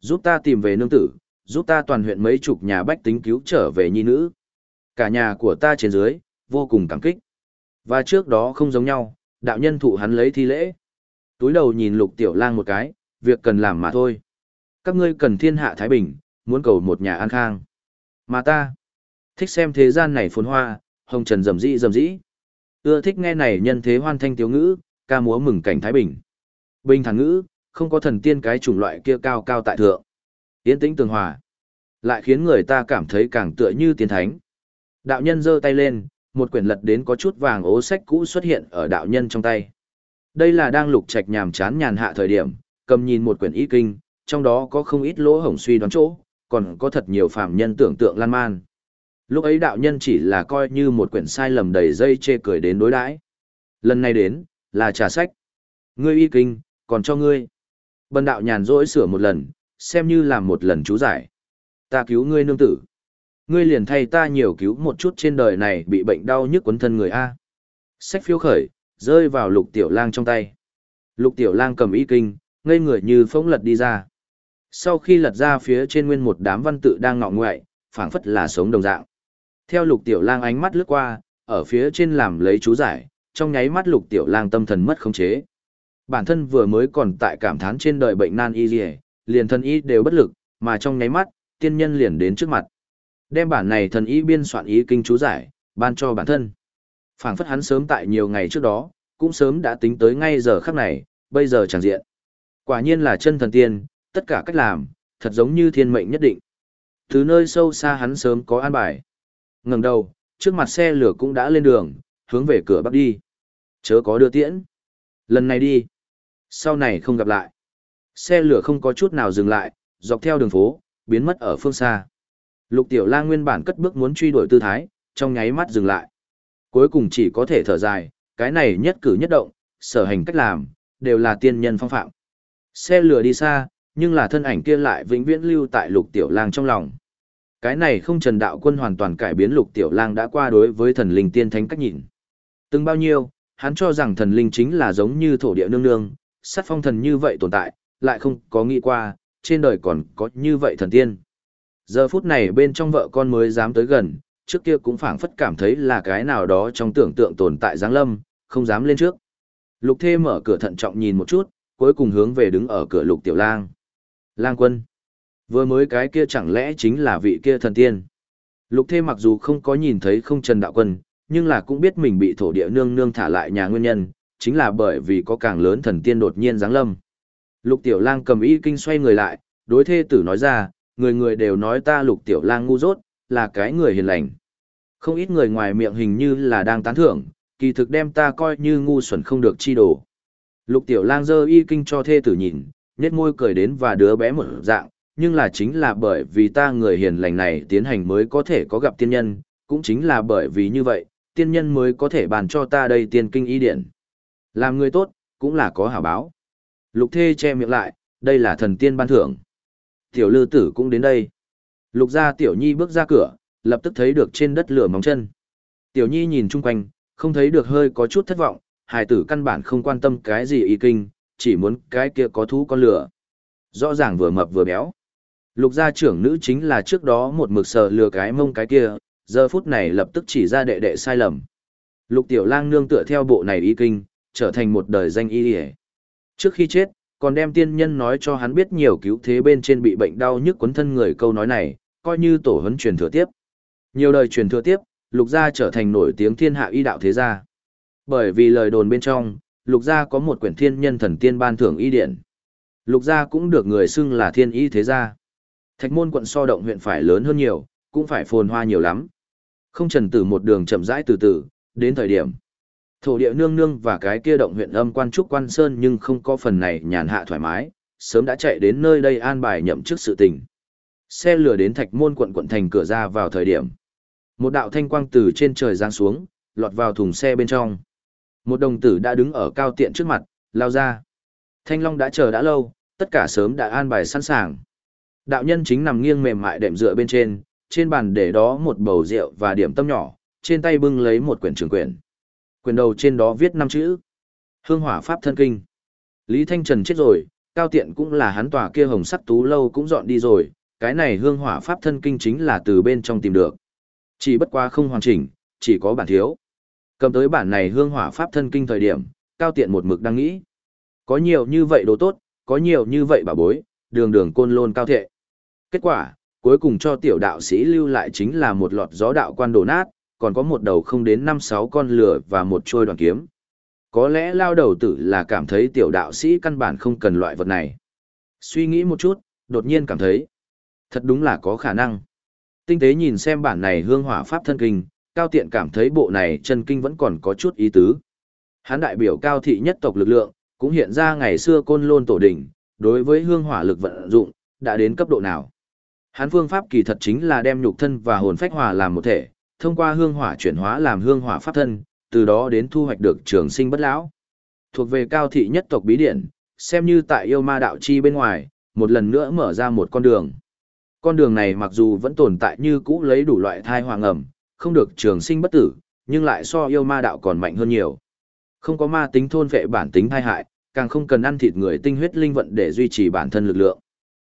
giúp ta tìm về nương tử, giúp ta toàn huyện mấy chục nhà bách tính cứu trở về nhi nữ. Cả nhà của ta trên dưới, vô cùng cảm kích. Và trước đó không giống nhau, đạo nhân thụ hắn lấy thi lễ. Túi đầu nhìn lục tiểu lang một cái, việc cần làm mà thôi. Các ngươi cần thiên hạ Thái Bình, muốn cầu một nhà an khang. Mà ta, thích xem thế gian này phồn hoa, hồng trần rầm rĩ rầm rĩ. Ưa thích nghe này nhân thế hoan thanh tiếu ngữ, ca múa mừng cảnh Thái Bình. Bình thẳng ngữ, không có thần tiên cái chủng loại kia cao cao tại thượng. Yên tĩnh tường hòa. Lại khiến người ta cảm thấy càng tựa như tiến thánh. Đạo nhân giơ tay lên, một quyển lật đến có chút vàng ố sách cũ xuất hiện ở đạo nhân trong tay. Đây là đang lục trạch nhàm chán nhàn hạ thời điểm, cầm nhìn một quyển y kinh, trong đó có không ít lỗ hổng suy đoán chỗ, còn có thật nhiều phạm nhân tưởng tượng lan man. Lúc ấy đạo nhân chỉ là coi như một quyển sai lầm đầy dây chê cười đến đối đãi. Lần này đến, là trả sách. Ngươi y kinh, còn cho ngươi. Bần đạo nhàn rỗi sửa một lần, xem như làm một lần chú giải. Ta cứu ngươi nương tử. Ngươi liền thay ta nhiều cứu một chút trên đời này bị bệnh đau nhức quấn thân người A. Sách phiếu khởi, rơi vào lục tiểu lang trong tay. Lục tiểu lang cầm y kinh, ngây người như phóng lật đi ra. Sau khi lật ra phía trên nguyên một đám văn tự đang ngọ ngoại, phảng phất là sống đồng dạng. Theo lục tiểu lang ánh mắt lướt qua, ở phía trên làm lấy chú giải, trong nháy mắt lục tiểu lang tâm thần mất khống chế. Bản thân vừa mới còn tại cảm thán trên đời bệnh nan y liề, liền thần y đều bất lực, mà trong nháy mắt, tiên nhân liền đến trước mặt. Đem bản này thần y biên soạn ý kinh chú giải, ban cho bản thân. phảng phất hắn sớm tại nhiều ngày trước đó, cũng sớm đã tính tới ngay giờ khắc này, bây giờ chẳng diện. Quả nhiên là chân thần tiên, tất cả cách làm, thật giống như thiên mệnh nhất định. Từ nơi sâu xa hắn sớm có an bài. ngẩng đầu, trước mặt xe lửa cũng đã lên đường, hướng về cửa bắc đi. Chớ có đưa tiễn. Lần này đi. Sau này không gặp lại. Xe lửa không có chút nào dừng lại, dọc theo đường phố, biến mất ở phương xa. Lục Tiểu Lang nguyên bản cất bước muốn truy đuổi tư thái, trong nháy mắt dừng lại. Cuối cùng chỉ có thể thở dài, cái này nhất cử nhất động, sở hành cách làm, đều là tiên nhân phong phạm. Xe lửa đi xa, nhưng là thân ảnh kia lại vĩnh viễn lưu tại Lục Tiểu Lang trong lòng. Cái này không Trần Đạo Quân hoàn toàn cải biến Lục Tiểu Lang đã qua đối với thần linh tiên thánh cách nhìn. Từng bao nhiêu, hắn cho rằng thần linh chính là giống như thổ địa nương nương, sát phong thần như vậy tồn tại, lại không có nghĩ qua, trên đời còn có như vậy thần tiên. Giờ phút này bên trong vợ con mới dám tới gần, trước kia cũng phảng phất cảm thấy là cái nào đó trong tưởng tượng tồn tại giáng lâm, không dám lên trước. Lục thê mở cửa thận trọng nhìn một chút, cuối cùng hướng về đứng ở cửa lục tiểu lang. Lang quân. Vừa mới cái kia chẳng lẽ chính là vị kia thần tiên. Lục thê mặc dù không có nhìn thấy không trần đạo quân, nhưng là cũng biết mình bị thổ địa nương nương thả lại nhà nguyên nhân, chính là bởi vì có càng lớn thần tiên đột nhiên giáng lâm. Lục tiểu lang cầm y kinh xoay người lại, đối thê tử nói ra, người người đều nói ta lục tiểu lang ngu dốt, là cái người hiền lành. Không ít người ngoài miệng hình như là đang tán thưởng, kỳ thực đem ta coi như ngu xuẩn không được chi đồ. Lục tiểu lang dơ y kinh cho thê tử nhìn, nét môi cười đến và đứa bé một dạng, nhưng là chính là bởi vì ta người hiền lành này tiến hành mới có thể có gặp tiên nhân, cũng chính là bởi vì như vậy, tiên nhân mới có thể bàn cho ta đây tiên kinh y điển. Làm người tốt, cũng là có hảo báo. Lục thê che miệng lại, đây là thần tiên ban thưởng. Tiểu lư tử cũng đến đây. Lục gia tiểu nhi bước ra cửa, lập tức thấy được trên đất lửa móng chân. Tiểu nhi nhìn chung quanh, không thấy được hơi có chút thất vọng, hài tử căn bản không quan tâm cái gì y kinh, chỉ muốn cái kia có thú con lửa. Rõ ràng vừa mập vừa béo. Lục gia trưởng nữ chính là trước đó một mực sờ lừa cái mông cái kia, giờ phút này lập tức chỉ ra đệ đệ sai lầm. Lục tiểu lang nương tựa theo bộ này y kinh, trở thành một đời danh y hề. Trước khi chết, còn đem tiên nhân nói cho hắn biết nhiều cứu thế bên trên bị bệnh đau nhức quấn thân người câu nói này, coi như tổ huấn truyền thừa tiếp. Nhiều đời truyền thừa tiếp, lục gia trở thành nổi tiếng thiên hạ y đạo thế gia. Bởi vì lời đồn bên trong, lục gia có một quyển thiên nhân thần tiên ban thưởng y điển. Lục gia cũng được người xưng là thiên y thế gia. Thạch môn quận so động huyện phải lớn hơn nhiều, cũng phải phồn hoa nhiều lắm. Không trần tử một đường chậm rãi từ từ, đến thời điểm. Thổ địa nương nương và cái kia động huyện âm quan trúc quan sơn nhưng không có phần này nhàn hạ thoải mái, sớm đã chạy đến nơi đây an bài nhậm chức sự tình. Xe lửa đến thạch môn quận quận thành cửa ra vào thời điểm. Một đạo thanh quang từ trên trời giáng xuống, lọt vào thùng xe bên trong. Một đồng tử đã đứng ở cao tiện trước mặt, lao ra. Thanh Long đã chờ đã lâu, tất cả sớm đã an bài sẵn sàng. Đạo nhân chính nằm nghiêng mềm mại đệm dựa bên trên, trên bàn để đó một bầu rượu và điểm tâm nhỏ, trên tay bưng lấy một quyển trường quyển. Quyển đầu trên đó viết năm chữ. Hương hỏa pháp thân kinh. Lý Thanh Trần chết rồi, cao tiện cũng là hắn tòa kia hồng sắc tú lâu cũng dọn đi rồi, cái này hương hỏa pháp thân kinh chính là từ bên trong tìm được. Chỉ bất quá không hoàn chỉnh, chỉ có bản thiếu. Cầm tới bản này hương hỏa pháp thân kinh thời điểm, cao tiện một mực đang nghĩ. Có nhiều như vậy đồ tốt, có nhiều như vậy bà bối, đường đường côn lôn cao thệ. Kết quả, cuối cùng cho tiểu đạo sĩ lưu lại chính là một lọt gió đạo quan đổ nát, còn có một đầu không đến năm sáu con lửa và một trôi đoàn kiếm. Có lẽ lao đầu tử là cảm thấy tiểu đạo sĩ căn bản không cần loại vật này. Suy nghĩ một chút, đột nhiên cảm thấy, thật đúng là có khả năng. Tinh tế nhìn xem bản này hương hỏa pháp thân kinh, cao tiện cảm thấy bộ này chân kinh vẫn còn có chút ý tứ. Hán đại biểu cao thị nhất tộc lực lượng, cũng hiện ra ngày xưa côn lôn tổ đỉnh, đối với hương hỏa lực vận dụng, đã đến cấp độ nào. Hán phương pháp kỳ thật chính là đem nhục thân và hồn phách hòa làm một thể, thông qua hương hỏa chuyển hóa làm hương hỏa pháp thân, từ đó đến thu hoạch được trường sinh bất lão. Thuộc về cao thị nhất tộc bí điển, xem như tại yêu ma đạo chi bên ngoài, một lần nữa mở ra một con đường. Con đường này mặc dù vẫn tồn tại như cũ lấy đủ loại thai hoàng ẩm, không được trường sinh bất tử, nhưng lại so yêu ma đạo còn mạnh hơn nhiều. Không có ma tính thôn vệ bản tính thai hại, càng không cần ăn thịt người tinh huyết linh vận để duy trì bản thân lực lượng.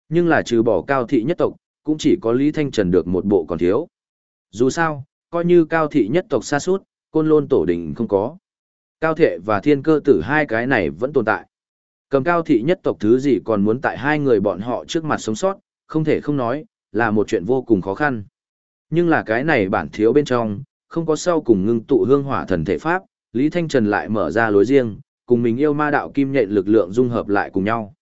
Nhưng là trừ bỏ cao thị nhất tộc, cũng chỉ có Lý Thanh Trần được một bộ còn thiếu. Dù sao, coi như cao thị nhất tộc xa suốt, côn lôn tổ đình không có. Cao thệ và thiên cơ tử hai cái này vẫn tồn tại. Cầm cao thị nhất tộc thứ gì còn muốn tại hai người bọn họ trước mặt sống sót, không thể không nói, là một chuyện vô cùng khó khăn. Nhưng là cái này bản thiếu bên trong, không có sau cùng ngưng tụ hương hỏa thần thể pháp, Lý Thanh Trần lại mở ra lối riêng, cùng mình yêu ma đạo kim nhện lực lượng dung hợp lại cùng nhau.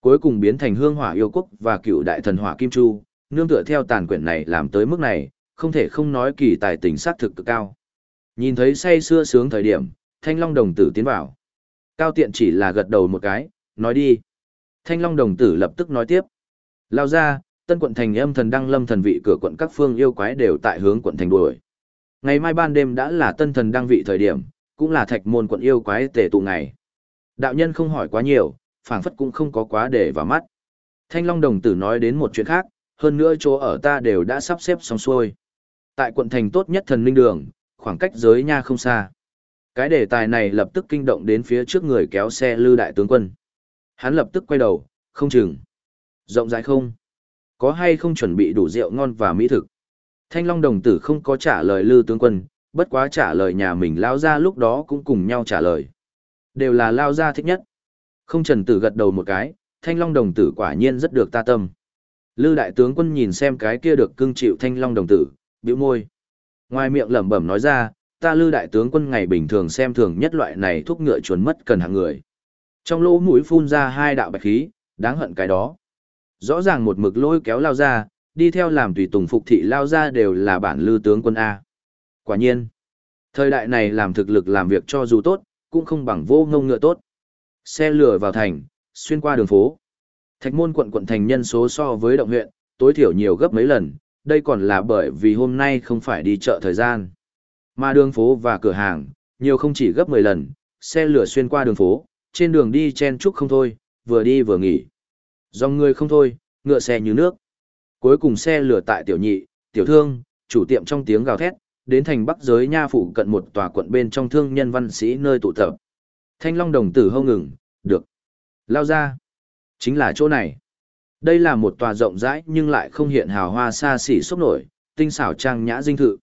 Cuối cùng biến thành hương hỏa yêu quốc và cựu đại thần hỏa kim chu, nương tựa theo tàn quyển này làm tới mức này, không thể không nói kỳ tài tình sát thực cực cao. Nhìn thấy say xưa sướng thời điểm, Thanh Long đồng tử tiến vào. Cao tiện chỉ là gật đầu một cái, nói đi. Thanh Long đồng tử lập tức nói tiếp. Lao ra, tân quận thành âm thần đăng lâm thần vị cửa quận các phương yêu quái đều tại hướng quận thành đuổi. Ngày mai ban đêm đã là tân thần đăng vị thời điểm, cũng là thạch môn quận yêu quái tề tụ ngày. Đạo nhân không hỏi quá nhiều, phảng phất cũng không có quá để vào mắt. Thanh Long đồng tử nói đến một chuyện khác, hơn nữa chỗ ở ta đều đã sắp xếp xong xuôi. Tại quận thành tốt nhất thần linh đường, khoảng cách giới nha không xa. Cái đề tài này lập tức kinh động đến phía trước người kéo xe lư đại tướng quân. Hắn lập tức quay đầu, không chừng. Rộng rãi không? Có hay không chuẩn bị đủ rượu ngon và mỹ thực? Thanh Long đồng tử không có trả lời lư tướng quân, bất quá trả lời nhà mình lao ra lúc đó cũng cùng nhau trả lời. Đều là lao ra thích nhất. Không trần tử gật đầu một cái, Thanh Long đồng tử quả nhiên rất được ta tâm. Lư đại tướng quân nhìn xem cái kia được cưng chịu Thanh Long đồng tử, bĩu môi. Ngoài miệng lẩm bẩm nói ra, ta lư đại tướng quân ngày bình thường xem thường nhất loại này thuốc ngựa chuồn mất cần hạng người. Trong lỗ mũi phun ra hai đạo bạch khí, đáng hận cái đó. Rõ ràng một mực lôi kéo lao ra, đi theo làm tùy tùng phục thị lao ra đều là bản lư tướng quân A. Quả nhiên, thời đại này làm thực lực làm việc cho dù tốt, cũng không bằng vô ngông ngựa tốt. Xe lửa vào thành, xuyên qua đường phố. Thạch môn quận quận thành nhân số so với động huyện, tối thiểu nhiều gấp mấy lần, đây còn là bởi vì hôm nay không phải đi chợ thời gian. Mà đường phố và cửa hàng, nhiều không chỉ gấp 10 lần, xe lửa xuyên qua đường phố, trên đường đi chen chúc không thôi, vừa đi vừa nghỉ. Dòng người không thôi, ngựa xe như nước. Cuối cùng xe lửa tại tiểu nhị, tiểu thương, chủ tiệm trong tiếng gào thét, đến thành bắc giới nha phụ cận một tòa quận bên trong thương nhân văn sĩ nơi tụ tập. Thanh Long đồng tử hâu ngừng, được. Lao ra. Chính là chỗ này. Đây là một tòa rộng rãi nhưng lại không hiện hào hoa xa xỉ sốc nổi, tinh xảo trang nhã dinh thự.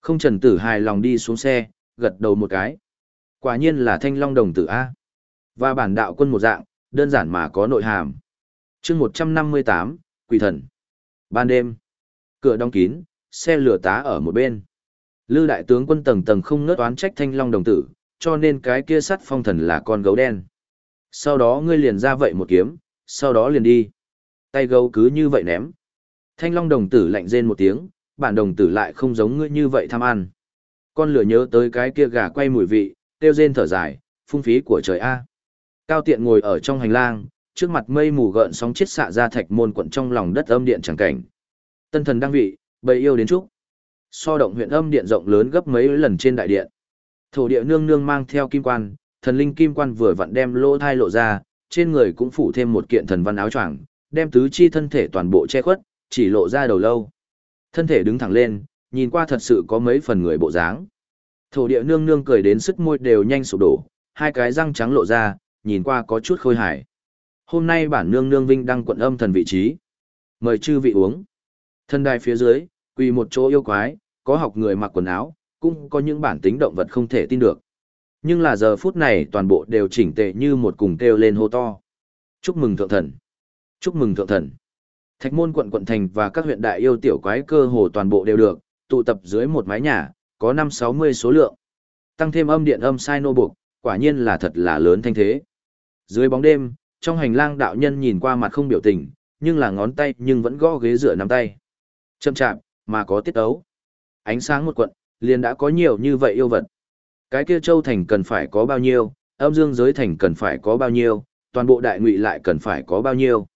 Không trần tử hài lòng đi xuống xe, gật đầu một cái. Quả nhiên là thanh long đồng tử A. Và bản đạo quân một dạng, đơn giản mà có nội hàm. chương 158, Quỷ thần. Ban đêm, cửa đóng kín, xe lửa tá ở một bên. Lư đại tướng quân tầng tầng không ngớt oán trách thanh long đồng tử, cho nên cái kia sắt phong thần là con gấu đen. Sau đó ngươi liền ra vậy một kiếm, sau đó liền đi. Tay gấu cứ như vậy ném. Thanh long đồng tử lạnh rên một tiếng, bản đồng tử lại không giống ngươi như vậy tham ăn. Con lửa nhớ tới cái kia gà quay mùi vị, tiêu rên thở dài, phung phí của trời A. Cao tiện ngồi ở trong hành lang, trước mặt mây mù gợn sóng chết xạ ra thạch môn quận trong lòng đất âm điện chẳng cảnh. Tân thần đang vị, bầy yêu đến chúc. So động huyện âm điện rộng lớn gấp mấy lần trên đại điện. Thổ địa nương nương mang theo kim quan, thần linh kim quan vừa vặn đem lỗ thai lộ ra, trên người cũng phủ thêm một kiện thần văn áo choàng, đem tứ chi thân thể toàn bộ che khuất, chỉ lộ ra đầu lâu. Thân thể đứng thẳng lên, nhìn qua thật sự có mấy phần người bộ dáng. Thổ địa nương nương cười đến sức môi đều nhanh sụp đổ, hai cái răng trắng lộ ra, nhìn qua có chút khôi hài. Hôm nay bản nương nương vinh đăng quận âm thần vị trí. Mời chư vị uống. Thân đài phía dưới, quỳ một chỗ yêu quái, có học người mặc quần áo, cũng có những bản tính động vật không thể tin được. Nhưng là giờ phút này toàn bộ đều chỉnh tề như một cùng kêu lên hô to. Chúc mừng thượng thần. Chúc mừng thượng thần. Thạch môn quận quận thành và các huyện đại yêu tiểu quái cơ hồ toàn bộ đều được, tụ tập dưới một mái nhà, có năm sáu mươi số lượng. Tăng thêm âm điện âm sai nô buộc, quả nhiên là thật là lớn thanh thế. Dưới bóng đêm, trong hành lang đạo nhân nhìn qua mặt không biểu tình, nhưng là ngón tay nhưng vẫn gõ ghế dựa nắm tay. Chậm chạp, mà có tiết ấu. Ánh sáng một quận, liền đã có nhiều như vậy yêu vật. Cái kia châu thành cần phải có bao nhiêu, âm dương giới thành cần phải có bao nhiêu, toàn bộ đại ngụy lại cần phải có bao nhiêu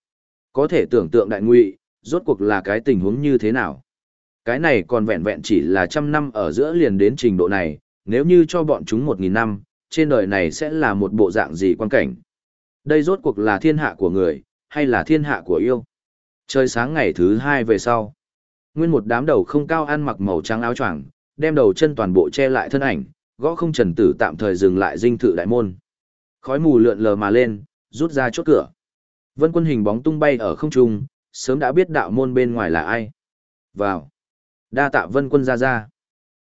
có thể tưởng tượng đại ngụy, rốt cuộc là cái tình huống như thế nào. Cái này còn vẹn vẹn chỉ là trăm năm ở giữa liền đến trình độ này, nếu như cho bọn chúng một nghìn năm, trên đời này sẽ là một bộ dạng gì quan cảnh. Đây rốt cuộc là thiên hạ của người, hay là thiên hạ của yêu. Trời sáng ngày thứ hai về sau. Nguyên một đám đầu không cao ăn mặc màu trắng áo choàng, đem đầu chân toàn bộ che lại thân ảnh, gõ không trần tử tạm thời dừng lại dinh thự đại môn. Khói mù lượn lờ mà lên, rút ra chốt cửa. Vân quân hình bóng tung bay ở không trung, sớm đã biết đạo môn bên ngoài là ai. Vào. Đa tạ vân quân ra ra.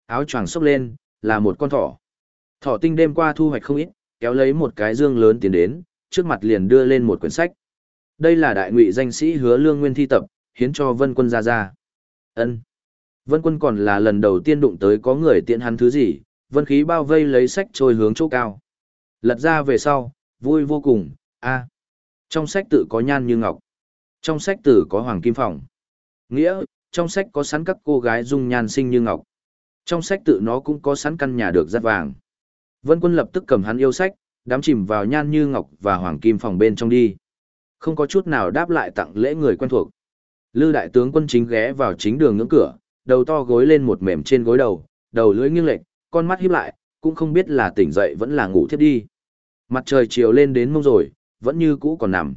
Áo choàng xốc lên, là một con thỏ. Thỏ tinh đêm qua thu hoạch không ít, kéo lấy một cái dương lớn tiến đến, trước mặt liền đưa lên một quyển sách. Đây là đại ngụy danh sĩ hứa lương nguyên thi tập, hiến cho vân quân ra ra. ân Vân quân còn là lần đầu tiên đụng tới có người tiện hắn thứ gì, vân khí bao vây lấy sách trôi hướng chỗ cao. Lật ra về sau, vui vô cùng, a trong sách tự có nhan như ngọc. Trong sách tử có hoàng kim phòng. Nghĩa, trong sách có sẵn các cô gái dung nhan sinh như ngọc. Trong sách tự nó cũng có sẵn căn nhà được dắt vàng. Vân quân lập tức cầm hắn yêu sách, đám chìm vào nhan như ngọc và hoàng kim phòng bên trong đi. Không có chút nào đáp lại tặng lễ người quen thuộc, Lư đại tướng quân chính ghé vào chính đường ngưỡng cửa, đầu to gối lên một mềm trên gối đầu, đầu lưỡi nghiêng lệch, con mắt híp lại, cũng không biết là tỉnh dậy vẫn là ngủ thiếp đi. Mặt trời chiều lên đến mông rồi, vẫn như cũ còn nằm.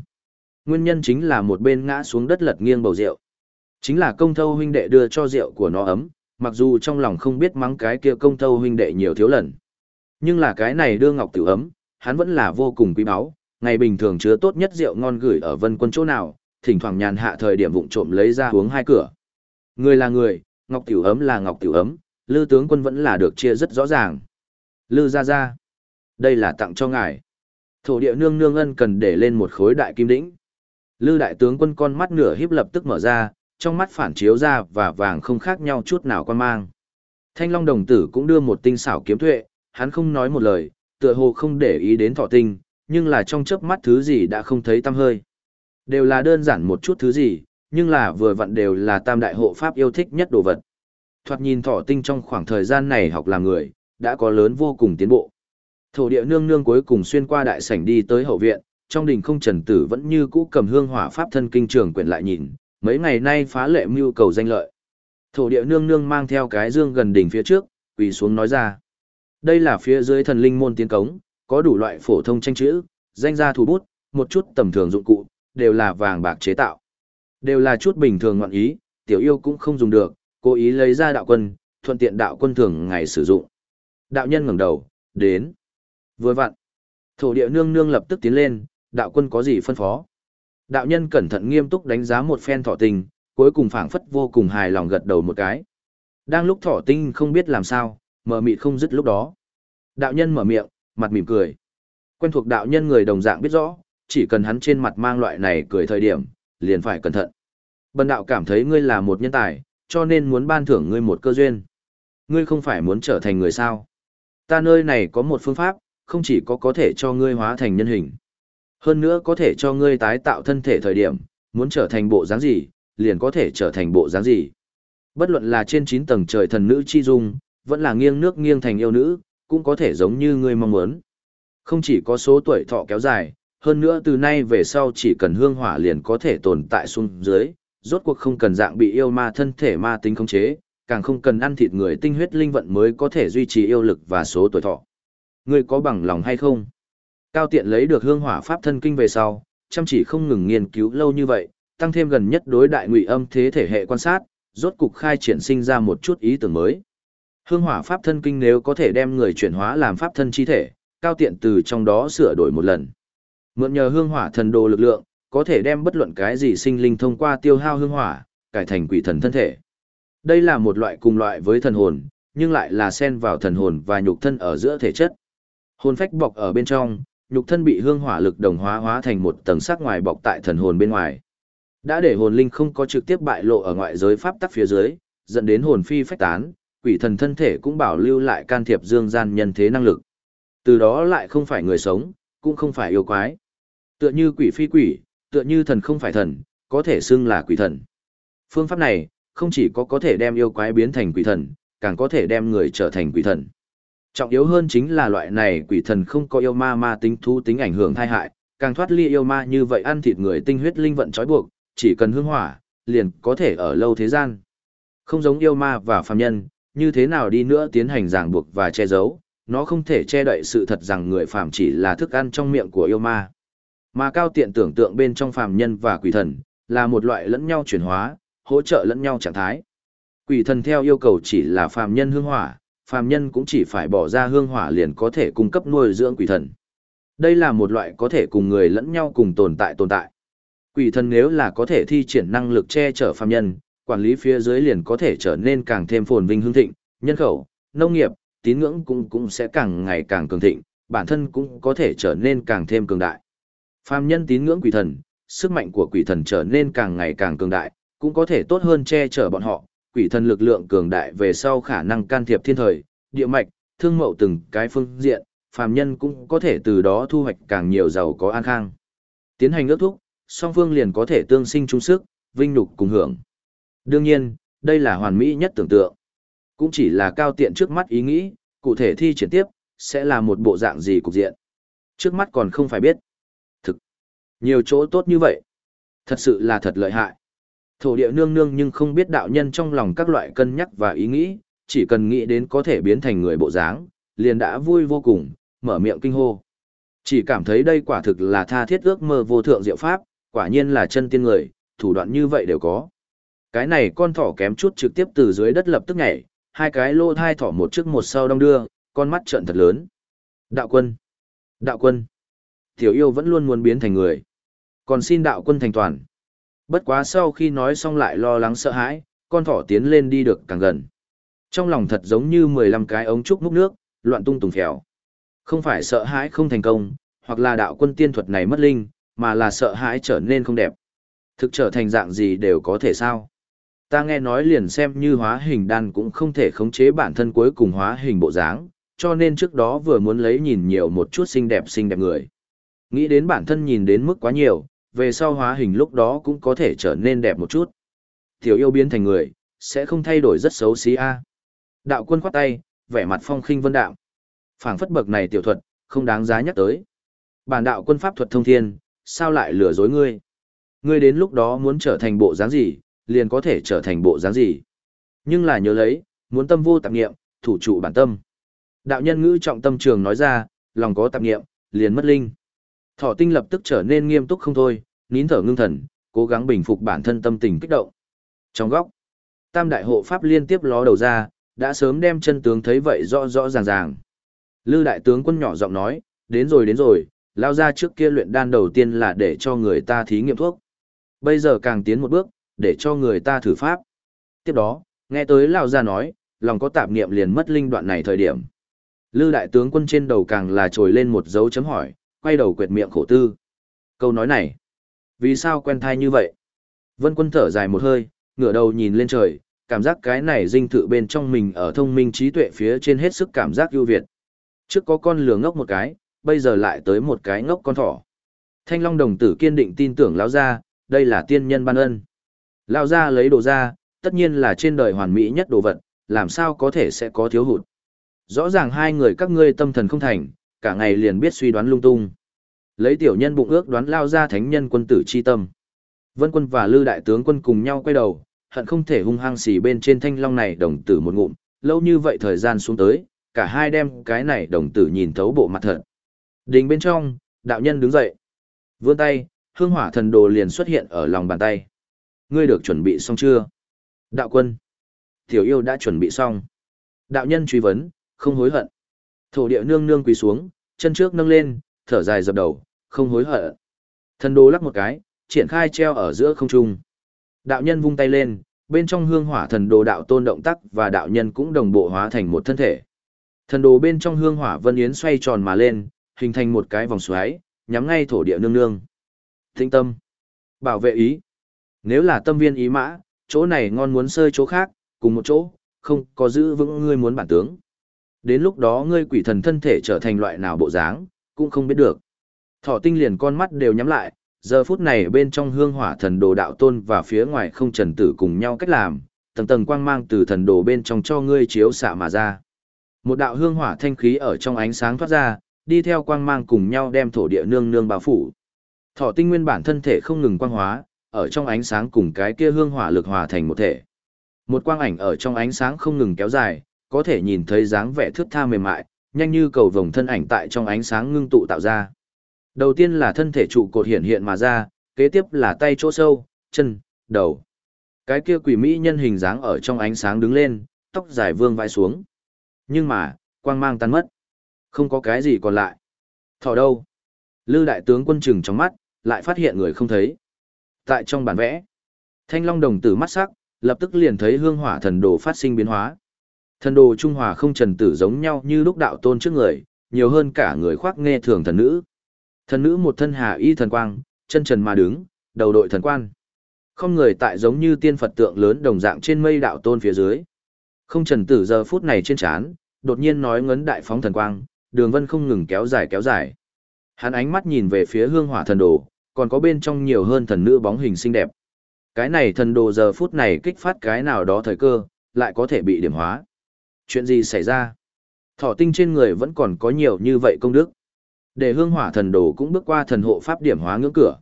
Nguyên nhân chính là một bên ngã xuống đất lật nghiêng bầu rượu. Chính là công thâu huynh đệ đưa cho rượu của nó ấm, mặc dù trong lòng không biết mắng cái kia công thâu huynh đệ nhiều thiếu lần. Nhưng là cái này đưa ngọc tiểu ấm, hắn vẫn là vô cùng quý báu, ngày bình thường chứa tốt nhất rượu ngon gửi ở vân quân chỗ nào, thỉnh thoảng nhàn hạ thời điểm vụng trộm lấy ra uống hai cửa. Người là người, ngọc tiểu ấm là ngọc tiểu ấm, lư tướng quân vẫn là được chia rất rõ ràng. Lư ra ra. Đây là tặng cho ngài. Thổ địa nương nương ân cần để lên một khối đại kim đỉnh. Lư đại tướng quân con mắt nửa híp lập tức mở ra, trong mắt phản chiếu ra và vàng không khác nhau chút nào quan mang. Thanh Long đồng tử cũng đưa một tinh xảo kiếm tuệ, hắn không nói một lời, tựa hồ không để ý đến thọ tinh, nhưng là trong chớp mắt thứ gì đã không thấy tăm hơi. Đều là đơn giản một chút thứ gì, nhưng là vừa vặn đều là tam đại hộ pháp yêu thích nhất đồ vật. Thoạt nhìn thọ tinh trong khoảng thời gian này học làm người, đã có lớn vô cùng tiến bộ. Thổ địa nương nương cuối cùng xuyên qua đại sảnh đi tới hậu viện, trong đình không trần tử vẫn như cũ cầm hương hỏa pháp thân kinh trường quyển lại nhìn, mấy ngày nay phá lệ mưu cầu danh lợi. Thổ địa nương nương mang theo cái dương gần đỉnh phía trước, quỳ xuống nói ra. Đây là phía dưới thần linh môn tiến cống, có đủ loại phổ thông tranh chữ, danh gia thủ bút, một chút tầm thường dụng cụ, đều là vàng bạc chế tạo. Đều là chút bình thường ngoạn ý, tiểu yêu cũng không dùng được, cố ý lấy ra đạo quân, thuận tiện đạo quân thường ngày sử dụng. Đạo nhân ngẩng đầu, đến. Vừa vặn. Thổ địa nương nương lập tức tiến lên, đạo quân có gì phân phó. Đạo nhân cẩn thận nghiêm túc đánh giá một phen thỏ tình, cuối cùng phảng phất vô cùng hài lòng gật đầu một cái. Đang lúc thỏ tinh không biết làm sao, mở mịt không dứt lúc đó. Đạo nhân mở miệng, mặt mỉm cười. Quen thuộc đạo nhân người đồng dạng biết rõ, chỉ cần hắn trên mặt mang loại này cười thời điểm, liền phải cẩn thận. Bần đạo cảm thấy ngươi là một nhân tài, cho nên muốn ban thưởng ngươi một cơ duyên. Ngươi không phải muốn trở thành người sao. Ta nơi này có một phương pháp, không chỉ có có thể cho ngươi hóa thành nhân hình. Hơn nữa có thể cho ngươi tái tạo thân thể thời điểm, muốn trở thành bộ dáng gì, liền có thể trở thành bộ dáng gì. Bất luận là trên 9 tầng trời thần nữ chi dung, vẫn là nghiêng nước nghiêng thành yêu nữ, cũng có thể giống như ngươi mong muốn. Không chỉ có số tuổi thọ kéo dài, hơn nữa từ nay về sau chỉ cần hương hỏa liền có thể tồn tại xuống dưới, rốt cuộc không cần dạng bị yêu ma thân thể ma tính khống chế, càng không cần ăn thịt người tinh huyết linh vận mới có thể duy trì yêu lực và số tuổi thọ. Ngươi có bằng lòng hay không? Cao tiện lấy được hương hỏa pháp thân kinh về sau, chăm chỉ không ngừng nghiên cứu lâu như vậy, tăng thêm gần nhất đối đại ngụy âm thế thể hệ quan sát, rốt cục khai triển sinh ra một chút ý tưởng mới. Hương hỏa pháp thân kinh nếu có thể đem người chuyển hóa làm pháp thân chi thể, cao tiện từ trong đó sửa đổi một lần. Mượn nhờ hương hỏa thần đồ lực lượng, có thể đem bất luận cái gì sinh linh thông qua tiêu hao hương hỏa, cải thành quỷ thần thân thể. Đây là một loại cùng loại với thần hồn, nhưng lại là xen vào thần hồn và nhục thân ở giữa thể chất. Hồn phách bọc ở bên trong, nhục thân bị hương hỏa lực đồng hóa hóa thành một tầng sắc ngoài bọc tại thần hồn bên ngoài. Đã để hồn linh không có trực tiếp bại lộ ở ngoại giới pháp tắc phía dưới, dẫn đến hồn phi phách tán, quỷ thần thân thể cũng bảo lưu lại can thiệp dương gian nhân thế năng lực. Từ đó lại không phải người sống, cũng không phải yêu quái. Tựa như quỷ phi quỷ, tựa như thần không phải thần, có thể xưng là quỷ thần. Phương pháp này, không chỉ có có thể đem yêu quái biến thành quỷ thần, càng có thể đem người trở thành quỷ thần. Trọng yếu hơn chính là loại này quỷ thần không có yêu ma ma tính thu tính ảnh hưởng thai hại, càng thoát ly yêu ma như vậy ăn thịt người tinh huyết linh vận trói buộc, chỉ cần hương hỏa, liền có thể ở lâu thế gian. Không giống yêu ma và phàm nhân, như thế nào đi nữa tiến hành ràng buộc và che giấu, nó không thể che đậy sự thật rằng người phàm chỉ là thức ăn trong miệng của yêu ma. Mà cao tiện tưởng tượng bên trong phàm nhân và quỷ thần, là một loại lẫn nhau chuyển hóa, hỗ trợ lẫn nhau trạng thái. Quỷ thần theo yêu cầu chỉ là phàm nhân hương hỏa, phàm nhân cũng chỉ phải bỏ ra hương hỏa liền có thể cung cấp nuôi dưỡng quỷ thần. Đây là một loại có thể cùng người lẫn nhau cùng tồn tại tồn tại. Quỷ thần nếu là có thể thi triển năng lực che chở phàm nhân, quản lý phía dưới liền có thể trở nên càng thêm phồn vinh hương thịnh, nhân khẩu, nông nghiệp, tín ngưỡng cũng cũng sẽ càng ngày càng cường thịnh, bản thân cũng có thể trở nên càng thêm cường đại. Phàm nhân tín ngưỡng quỷ thần, sức mạnh của quỷ thần trở nên càng ngày càng cường đại, cũng có thể tốt hơn che chở bọn họ, quỷ thần lực lượng cường đại về sau khả năng can thiệp thiên thời, địa mạch, thương mậu từng cái phương diện, phàm nhân cũng có thể từ đó thu hoạch càng nhiều giàu có an khang. Tiến hành ước thúc, song phương liền có thể tương sinh chung sức, vinh nhục cùng hưởng. Đương nhiên, đây là hoàn mỹ nhất tưởng tượng. Cũng chỉ là cao tiện trước mắt ý nghĩ, cụ thể thi triển tiếp, sẽ là một bộ dạng gì cục diện. Trước mắt còn không phải biết. Thực, nhiều chỗ tốt như vậy. Thật sự là thật lợi hại. Thổ địa nương nương nhưng không biết đạo nhân trong lòng các loại cân nhắc và ý nghĩ, chỉ cần nghĩ đến có thể biến thành người bộ dáng, liền đã vui vô cùng, mở miệng kinh hô. Chỉ cảm thấy đây quả thực là tha thiết ước mơ vô thượng diệu pháp, quả nhiên là chân tiên người, thủ đoạn như vậy đều có. Cái này con thỏ kém chút trực tiếp từ dưới đất lập tức nhảy, hai cái lô thai thỏ một trước một sau đong đưa, con mắt trợn thật lớn. Đạo quân! Đạo quân! Tiểu yêu vẫn luôn muốn biến thành người. Còn xin đạo quân thành toàn. Bất quá sau khi nói xong lại lo lắng sợ hãi, con thỏ tiến lên đi được càng gần. Trong lòng thật giống như 15 cái ống trúc múc nước, loạn tung tùng phèo. Không phải sợ hãi không thành công, hoặc là đạo quân tiên thuật này mất linh, mà là sợ hãi trở nên không đẹp. Thực trở thành dạng gì đều có thể sao. Ta nghe nói liền xem như hóa hình đan cũng không thể khống chế bản thân cuối cùng hóa hình bộ dáng, cho nên trước đó vừa muốn lấy nhìn nhiều một chút xinh đẹp xinh đẹp người. Nghĩ đến bản thân nhìn đến mức quá nhiều, về sau hóa hình lúc đó cũng có thể trở nên đẹp một chút. Tiểu yêu biến thành người, sẽ không thay đổi rất xấu xí a. Đạo quân khoát tay, vẻ mặt phong khinh vân đạo. Phảng phất bậc này tiểu thuật, không đáng giá nhắc tới. Bản đạo quân pháp thuật thông thiên, sao lại lừa dối ngươi? Ngươi đến lúc đó muốn trở thành bộ dáng gì, liền có thể trở thành bộ dáng gì. Nhưng là nhớ lấy, muốn tâm vô tạp nghiệm, thủ trụ bản tâm. Đạo nhân ngữ trọng tâm trường nói ra, lòng có tạp nghiệm, liền mất linh. Thỏ tinh lập tức trở nên nghiêm túc không thôi, nín thở ngưng thần, cố gắng bình phục bản thân tâm tình kích động. Trong góc, tam đại hộ pháp liên tiếp ló đầu ra, đã sớm đem chân tướng thấy vậy rõ rõ ràng ràng. Lư đại tướng quân nhỏ giọng nói, đến rồi đến rồi, lao ra trước kia luyện đan đầu tiên là để cho người ta thí nghiệm thuốc. Bây giờ càng tiến một bước, để cho người ta thử pháp. Tiếp đó, nghe tới lao ra nói, lòng có tạp niệm liền mất linh đoạn này thời điểm. Lư đại tướng quân trên đầu càng là trồi lên một dấu chấm hỏi, quay đầu quệt miệng khổ tư. Câu nói này, vì sao quen thai như vậy? Vân quân thở dài một hơi, ngửa đầu nhìn lên trời, cảm giác cái này dinh thự bên trong mình ở thông minh trí tuệ phía trên hết sức cảm giác ưu việt. Trước có con lừa ngốc một cái, bây giờ lại tới một cái ngốc con thỏ. Thanh Long đồng tử kiên định tin tưởng lão gia, đây là tiên nhân ban ân. Lão gia lấy đồ ra, tất nhiên là trên đời hoàn mỹ nhất đồ vật, làm sao có thể sẽ có thiếu hụt. Rõ ràng hai người các ngươi tâm thần không thành, cả ngày liền biết suy đoán lung tung. Lấy tiểu nhân bụng ước đoán lao ra thánh nhân quân tử chi tâm. Vân quân và Lư đại tướng quân cùng nhau quay đầu, hận không thể hung hăng xì bên trên thanh long này đồng tử một ngụm, lâu như vậy thời gian xuống tới, cả hai đem cái này đồng tử nhìn thấu bộ mặt thật. Đình bên trong, đạo nhân đứng dậy. Vươn tay, hương hỏa thần đồ liền xuất hiện ở lòng bàn tay. Ngươi được chuẩn bị xong chưa? Đạo quân. Tiểu yêu đã chuẩn bị xong. Đạo nhân truy vấn, không hối hận. Thổ địa nương nương quỳ xuống, chân trước nâng lên, thở dài dập đầu, không hối hận. Thần đồ lắc một cái, triển khai treo ở giữa không trung. Đạo nhân vung tay lên, bên trong hương hỏa thần đồ đạo tôn động tác và đạo nhân cũng đồng bộ hóa thành một thân thể. Thần đồ bên trong hương hỏa vân yến xoay tròn mà lên, hình thành một cái vòng xoáy, nhắm ngay thổ địa nương nương. Thinh tâm. Bảo vệ ý. Nếu là tâm viên ý mã, chỗ này ngon muốn sơi chỗ khác, cùng một chỗ, không có giữ vững ngươi muốn bản tướng. Đến lúc đó ngươi quỷ thần thân thể trở thành loại nào bộ dáng, cũng không biết được. Thỏ tinh liền con mắt đều nhắm lại, giờ phút này bên trong hương hỏa thần đồ đạo tôn và phía ngoài không trần tử cùng nhau cách làm, tầng tầng quang mang từ thần đồ bên trong cho ngươi chiếu xạ mà ra. Một đạo hương hỏa thanh khí ở trong ánh sáng thoát ra, đi theo quang mang cùng nhau đem thổ địa nương nương bao phủ. Thỏ tinh nguyên bản thân thể không ngừng quang hóa, ở trong ánh sáng cùng cái kia hương hỏa lực hòa thành một thể. Một quang ảnh ở trong ánh sáng không ngừng kéo dài, có thể nhìn thấy dáng vẻ thước tha mềm mại, nhanh như cầu vồng thân ảnh tại trong ánh sáng ngưng tụ tạo ra. Đầu tiên là thân thể trụ cột hiện hiện mà ra, kế tiếp là tay chỗ sâu, chân, đầu. Cái kia quỷ mỹ nhân hình dáng ở trong ánh sáng đứng lên, tóc dài vương vai xuống. Nhưng mà, quang mang tan mất. Không có cái gì còn lại. Thỏ đâu? Lư đại tướng quân trừng trong mắt, lại phát hiện người không thấy. Tại trong bản vẽ, thanh long đồng tử mắt sắc, lập tức liền thấy hương hỏa thần đồ phát sinh biến hóa. Thần đồ Trung Hòa không trần tử giống nhau như lúc đạo tôn trước người, nhiều hơn cả người khoác nghe thường thần nữ. Thần nữ một thân hà y thần quang, chân trần mà đứng, đầu đội thần quan. Không người tại giống như tiên Phật tượng lớn đồng dạng trên mây đạo tôn phía dưới. Không trần tử giờ phút này trên chán, đột nhiên nói ngấn đại phóng thần quang, đường vân không ngừng kéo dài kéo dài. Hắn ánh mắt nhìn về phía hương hỏa thần đồ, còn có bên trong nhiều hơn thần nữ bóng hình xinh đẹp. Cái này thần đồ giờ phút này kích phát cái nào đó thời cơ, lại có thể bị điểm hóa. Chuyện gì xảy ra? Thỏ tinh trên người vẫn còn có nhiều như vậy công đức. Để hương hỏa thần đồ cũng bước qua thần hộ pháp điểm hóa ngưỡng cửa.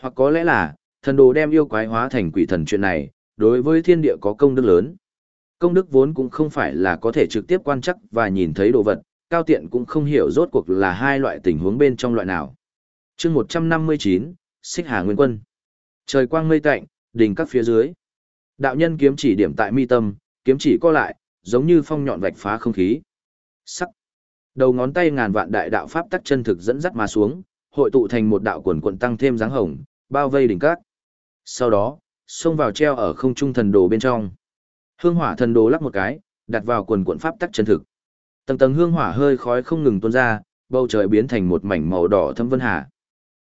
Hoặc có lẽ là, Thần đồ đem yêu quái hóa thành quỷ thần chuyện này, đối với thiên địa có công đức lớn. Công đức vốn cũng không phải là có thể trực tiếp quan chắc và nhìn thấy đồ vật, cao tiện cũng không hiểu rốt cuộc là hai loại tình huống bên trong loại nào. chương 159, Xích Hà Nguyên Quân. Trời quang mây tạnh, đỉnh các phía dưới. Đạo nhân kiếm chỉ điểm tại mi tâm, kiếm chỉ co lại, giống như phong nhọn vạch phá không khí. Sắc. Đầu ngón tay ngàn vạn đại đạo pháp tắc chân thực dẫn dắt mà xuống, hội tụ thành một đạo quần quần tăng thêm dáng hồng, bao vây đỉnh cát. Sau đó, xông vào treo ở không trung thần đồ bên trong. Hương hỏa thần đồ lắc một cái, đặt vào quần quần pháp tắc chân thực. Tầng tầng hương hỏa hơi khói không ngừng tuôn ra, bầu trời biến thành một mảnh màu đỏ thâm vân hà.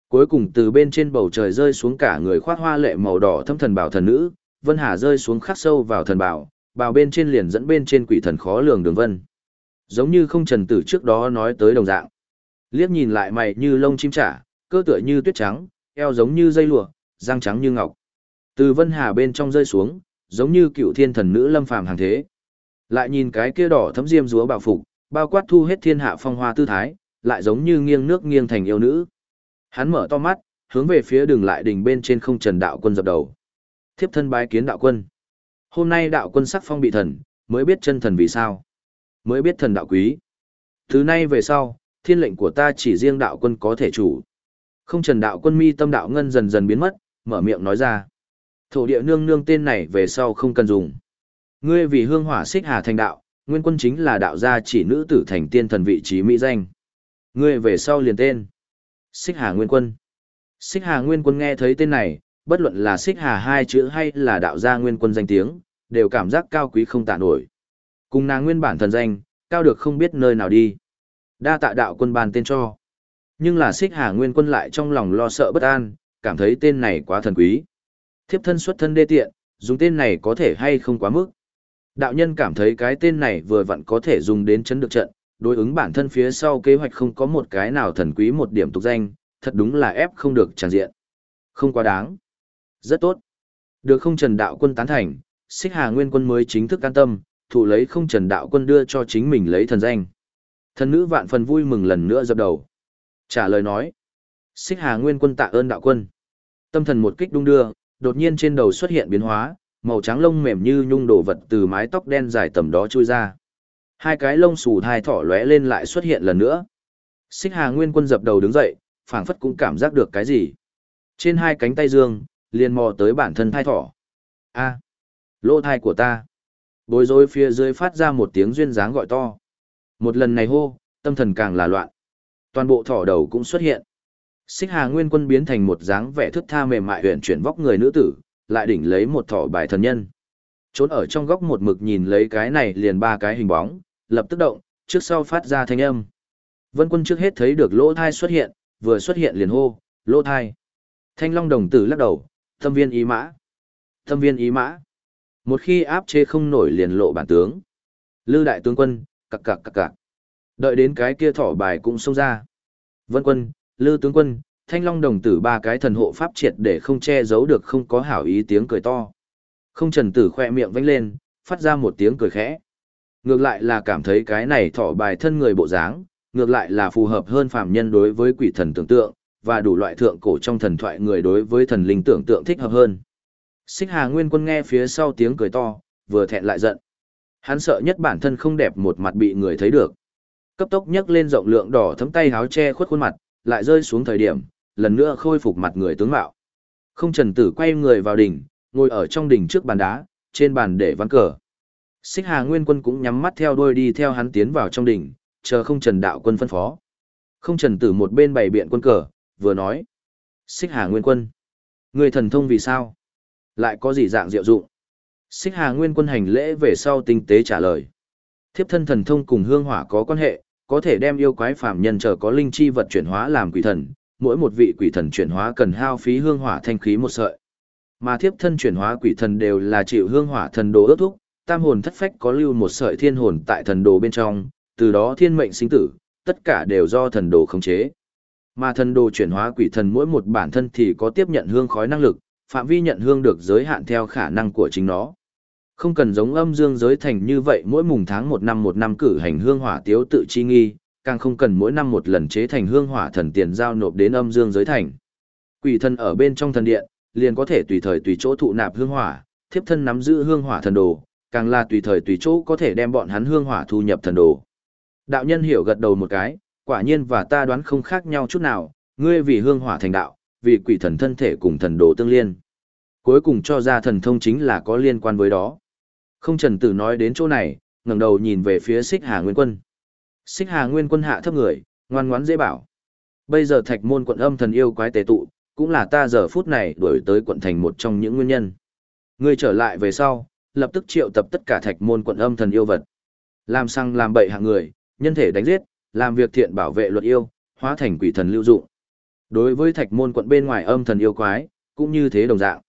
Cuối cùng từ bên trên bầu trời rơi xuống cả người khoác hoa lệ màu đỏ thâm thần bảo thần nữ, vân hà rơi xuống khắc sâu vào thần bảo, bào bên trên liền dẫn bên trên quỷ thần khó lường đường vân. Giống như không trần tử trước đó nói tới đồng dạng. Liếc nhìn lại mày như lông chim trả, cơ tựa như tuyết trắng, eo giống như dây lụa, răng trắng như ngọc. Từ vân hà bên trong rơi xuống, giống như cựu thiên thần nữ lâm phàm hàng thế. Lại nhìn cái kia đỏ thấm diêm rúa bảo phục, bao quát thu hết thiên hạ phong hoa tư thái, lại giống như nghiêng nước nghiêng thành yêu nữ. Hắn mở to mắt, hướng về phía đường lại đỉnh bên trên không trần đạo quân dập đầu. Thiếp thân bái kiến đạo quân. Hôm nay đạo quân sắc phong bị thần, mới biết chân thần vì sao. Mới biết thần đạo quý. Thứ nay về sau, thiên lệnh của ta chỉ riêng đạo quân có thể chủ. Không trần đạo quân mi tâm đạo ngân dần dần biến mất, mở miệng nói ra. Thổ địa nương nương tên này về sau không cần dùng. Ngươi vì hương hỏa xích hà thành đạo, nguyên quân chính là đạo gia chỉ nữ tử thành tiên thần vị trí mỹ danh. Ngươi về sau liền tên. Xích hà nguyên quân. Xích hà nguyên quân nghe thấy tên này, bất luận là xích hà hai chữ hay là đạo gia nguyên quân danh tiếng, đều cảm giác cao quý không tạ nổi. Cùng nàng nguyên bản thần danh, cao được không biết nơi nào đi. Đa tạ đạo quân bàn tên cho. Nhưng là xích hà nguyên quân lại trong lòng lo sợ bất an, cảm thấy tên này quá thần quý. Thiếp thân xuất thân đê tiện, dùng tên này có thể hay không quá mức. Đạo nhân cảm thấy cái tên này vừa vặn có thể dùng đến chấn được trận, đối ứng bản thân phía sau kế hoạch không có một cái nào thần quý một điểm tục danh, thật đúng là ép không được tràn diện. Không quá đáng. Rất tốt. Được không trần đạo quân tán thành, xích hà nguyên quân mới chính thức an tâm, thụ lấy không trần đạo quân đưa cho chính mình lấy thần danh. Thần nữ vạn phần vui mừng lần nữa dập đầu. Trả lời nói. Xích hà nguyên quân tạ ơn đạo quân. Tâm thần một kích đung đưa, đột nhiên trên đầu xuất hiện biến hóa, màu trắng lông mềm như nhung đổ vật từ mái tóc đen dài tầm đó trôi ra. Hai cái lông xù thai thỏ lóe lên lại xuất hiện lần nữa. Xích Hà Nguyên Quân dập đầu đứng dậy, phảng phất cũng cảm giác được cái gì. Trên hai cánh tay dương, liền mò tới bản thân thai thỏ. A, lỗ thai của ta. Bối rối phía dưới phát ra một tiếng duyên dáng gọi to. Một lần này hô, tâm thần càng là loạn. Toàn bộ thỏ đầu cũng xuất hiện. Xích Hà Nguyên Quân biến thành một dáng vẻ thức tha mềm mại huyền chuyển vóc người nữ tử, lại đỉnh lấy một thỏ bài thần nhân. Trốn ở trong góc một mực nhìn lấy cái này liền ba cái hình bóng, lập tức động, trước sau phát ra thanh âm. Vân Quân trước hết thấy được lỗ thai xuất hiện, vừa xuất hiện liền hô, lỗ thai. Thanh Long đồng tử lắc đầu, tâm viên ý mã. Tâm viên ý mã. Một khi áp chế không nổi liền lộ bản tướng. Lư đại tướng quân, cặc cặc cặc cặc. Đợi đến cái kia thỏ bài cũng xông ra. Vân Quân, Lư tướng quân, Thanh Long đồng tử ba cái thần hộ pháp triệt để không che giấu được không có hảo ý tiếng cười to. Không trần tử khoe miệng vánh lên, phát ra một tiếng cười khẽ. Ngược lại là cảm thấy cái này thỏ bài thân người bộ dáng, ngược lại là phù hợp hơn phàm nhân đối với quỷ thần tưởng tượng, và đủ loại thượng cổ trong thần thoại người đối với thần linh tưởng tượng thích hợp hơn. Xích Hà Nguyên Quân nghe phía sau tiếng cười to, vừa thẹn lại giận. Hắn sợ nhất bản thân không đẹp một mặt bị người thấy được. Cấp tốc nhấc lên rộng lượng đỏ thấm tay háo che khuất khuôn mặt, lại rơi xuống thời điểm, lần nữa khôi phục mặt người tướng mạo. Không trần tử quay người vào đỉnh, ngồi ở trong đỉnh trước bàn đá, trên bàn để ván cờ. Xích Hà Nguyên Quân cũng nhắm mắt theo đuôi đi theo hắn tiến vào trong đỉnh, chờ không trần đạo quân phân phó. Không trần tử một bên bày biện quân cờ, vừa nói. Xích Hà Nguyên Quân. Người thần thông vì sao? Lại có gì dạng diệu dụng? Xích Hà Nguyên Quân hành lễ về sau tinh tế trả lời. Thiếp thân thần thông cùng hương hỏa có quan hệ, có thể đem yêu quái phàm nhân chờ có linh chi vật chuyển hóa làm quỷ thần, mỗi một vị quỷ thần chuyển hóa cần hao phí hương hỏa thanh khí một sợi. Mà thiếp thân chuyển hóa quỷ thần đều là chịu hương hỏa thần đồ ước thúc, tam hồn thất phách có lưu một sợi thiên hồn tại thần đồ bên trong, từ đó thiên mệnh sinh tử, tất cả đều do thần đồ khống chế. Mà thần đồ chuyển hóa quỷ thần mỗi một bản thân thì có tiếp nhận hương khói năng lực, phạm vi nhận hương được giới hạn theo khả năng của chính nó. Không cần giống âm dương giới thành như vậy mỗi mùng tháng một năm một năm cử hành hương hỏa tiếu tự chi nghi, càng không cần mỗi năm một lần chế thành hương hỏa thần tiền giao nộp đến âm dương giới thành. Quỷ thân ở bên trong thần điện, liền có thể tùy thời tùy chỗ thụ nạp hương hỏa, thiếp thân nắm giữ hương hỏa thần đồ, càng là tùy thời tùy chỗ có thể đem bọn hắn hương hỏa thu nhập thần đồ. Đạo nhân hiểu gật đầu một cái, quả nhiên và ta đoán không khác nhau chút nào, ngươi vì hương hỏa thành đạo, vì quỷ thần thân thể cùng thần đồ tương liên. Cuối cùng cho ra thần thông chính là có liên quan với đó. Không trần tử nói đến chỗ này, ngẩng đầu nhìn về phía xích hà nguyên quân. Xích hà nguyên quân hạ thấp người, ngoan ngoãn dễ bảo. Bây giờ thạch môn quận âm thần yêu quái tế tụ, cũng là ta giờ phút này đuổi tới quận thành một trong những nguyên nhân. Ngươi trở lại về sau, lập tức triệu tập tất cả thạch môn quận âm thần yêu vật. Làm sang làm bậy hạng người, nhân thể đánh giết, làm việc thiện bảo vệ luật yêu, hóa thành quỷ thần lưu dụng. Đối với thạch môn quận bên ngoài âm thần yêu quái, cũng như thế đồng dạng.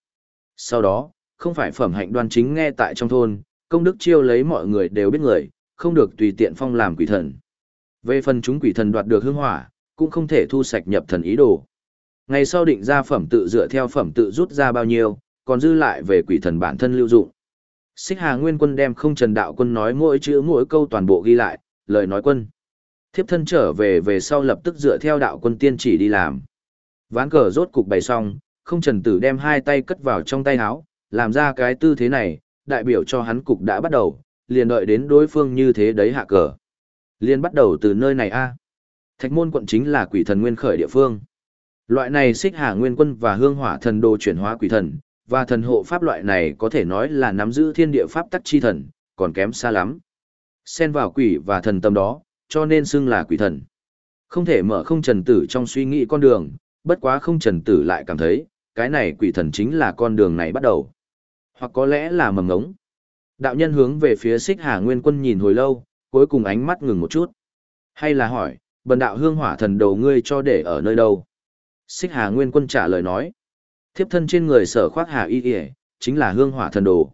Sau đó, không phải phẩm hạnh đoan chính nghe tại trong thôn, công đức chiêu lấy mọi người đều biết người, không được tùy tiện phong làm quỷ thần. Về phần chúng quỷ thần đoạt được hương hỏa, cũng không thể thu sạch nhập thần ý đồ. Ngày sau định ra phẩm tự dựa theo phẩm tự rút ra bao nhiêu, còn dư lại về quỷ thần bản thân lưu dụng. Xích Hà Nguyên Quân đem không trần đạo quân nói mỗi chữ mỗi câu toàn bộ ghi lại, lời nói quân. Thiếp thân trở về về sau lập tức dựa theo đạo quân tiên chỉ đi làm. Ván cờ rốt cục bày xong, không trần tử đem hai tay cất vào trong tay áo, làm ra cái tư thế này, đại biểu cho hắn cục đã bắt đầu, liền đợi đến đối phương như thế đấy hạ cờ. Liền bắt đầu từ nơi này a. Thạch môn quận chính là quỷ thần nguyên khởi địa phương. Loại này xích hà nguyên quân và hương hỏa thần đồ chuyển hóa quỷ thần, và thần hộ pháp loại này có thể nói là nắm giữ thiên địa pháp tắc chi thần, còn kém xa lắm. Xen vào quỷ và thần tâm đó, cho nên xưng là quỷ thần. Không thể mở không trần tử trong suy nghĩ con đường, bất quá không trần tử lại cảm thấy, cái này quỷ thần chính là con đường này bắt đầu. Hoặc có lẽ là mầm ngống. Đạo nhân hướng về phía xích hà nguyên quân nhìn hồi lâu, cuối cùng ánh mắt ngừng một chút. Hay là hỏi, bần đạo hương hỏa thần đầu ngươi cho để ở nơi đâu? Xích hà nguyên quân trả lời nói. Thiếp thân trên người sở khoác hà y y, chính là hương hỏa thần đồ.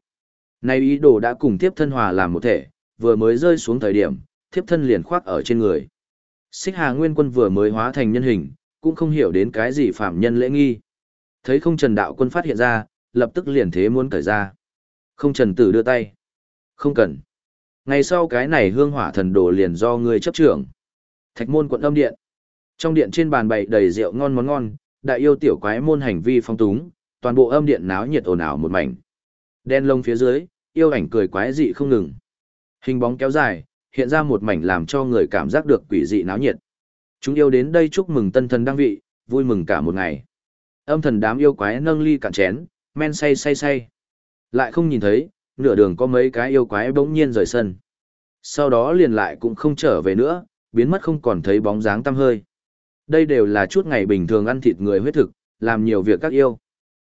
Nay ý đồ đã cùng thiếp thân hòa làm một thể, vừa mới rơi xuống thời điểm, thiếp thân liền khoác ở trên người. Xích hà nguyên quân vừa mới hóa thành nhân hình, cũng không hiểu đến cái gì phạm nhân lễ nghi. Thấy không trần đạo quân phát hiện ra, lập tức liền thế muốn cởi ra. Không trần tử đưa tay. Không cần. Ngày sau cái này hương hỏa thần đồ liền do ngươi chấp trưởng. Thạch môn quận âm điện. Trong điện trên bàn bày đầy rượu ngon món ngon, đại yêu tiểu quái môn hành vi phong túng, toàn bộ âm điện náo nhiệt ồn ào một mảnh. Đen lông phía dưới, yêu ảnh cười quái dị không ngừng. Hình bóng kéo dài, hiện ra một mảnh làm cho người cảm giác được quỷ dị náo nhiệt. Chúng yêu đến đây chúc mừng tân thần đăng vị, vui mừng cả một ngày. Âm thần đám yêu quái nâng ly cạn chén, men say say say. Lại không nhìn thấy, nửa đường có mấy cái yêu quái bỗng nhiên rời sân. Sau đó liền lại cũng không trở về nữa, biến mất không còn thấy bóng dáng tăm hơi. Đây đều là chút ngày bình thường ăn thịt người huyết thực, làm nhiều việc các yêu.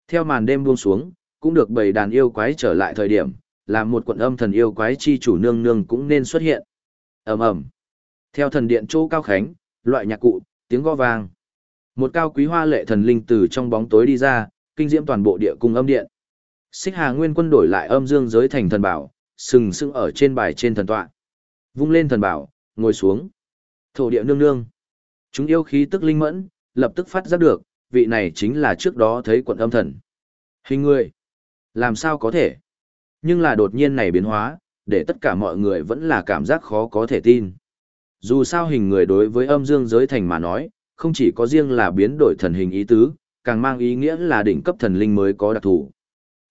Theo màn đêm buông xuống, cũng được bầy đàn yêu quái trở lại thời điểm, làm một quận âm thần yêu quái chi chủ nương nương cũng nên xuất hiện. ầm ầm Theo thần điện chỗ cao khánh, loại nhạc cụ, tiếng gõ vang. Một cao quý hoa lệ thần linh từ trong bóng tối đi ra, kinh diễm toàn bộ địa cung âm điện. Xích Hà Nguyên Quân đổi lại âm dương giới thành thần bảo, sừng sững ở trên bài trên thần tọa. Vung lên thần bảo, ngồi xuống. Thổ địa nương nương. Chúng yêu khí tức linh mẫn, lập tức phát giác được, vị này chính là trước đó thấy quận âm thần. Hình người. Làm sao có thể? Nhưng là đột nhiên này biến hóa, để tất cả mọi người vẫn là cảm giác khó có thể tin. Dù sao hình người đối với âm dương giới thành mà nói, không chỉ có riêng là biến đổi thần hình ý tứ, càng mang ý nghĩa là đỉnh cấp thần linh mới có đặc thù.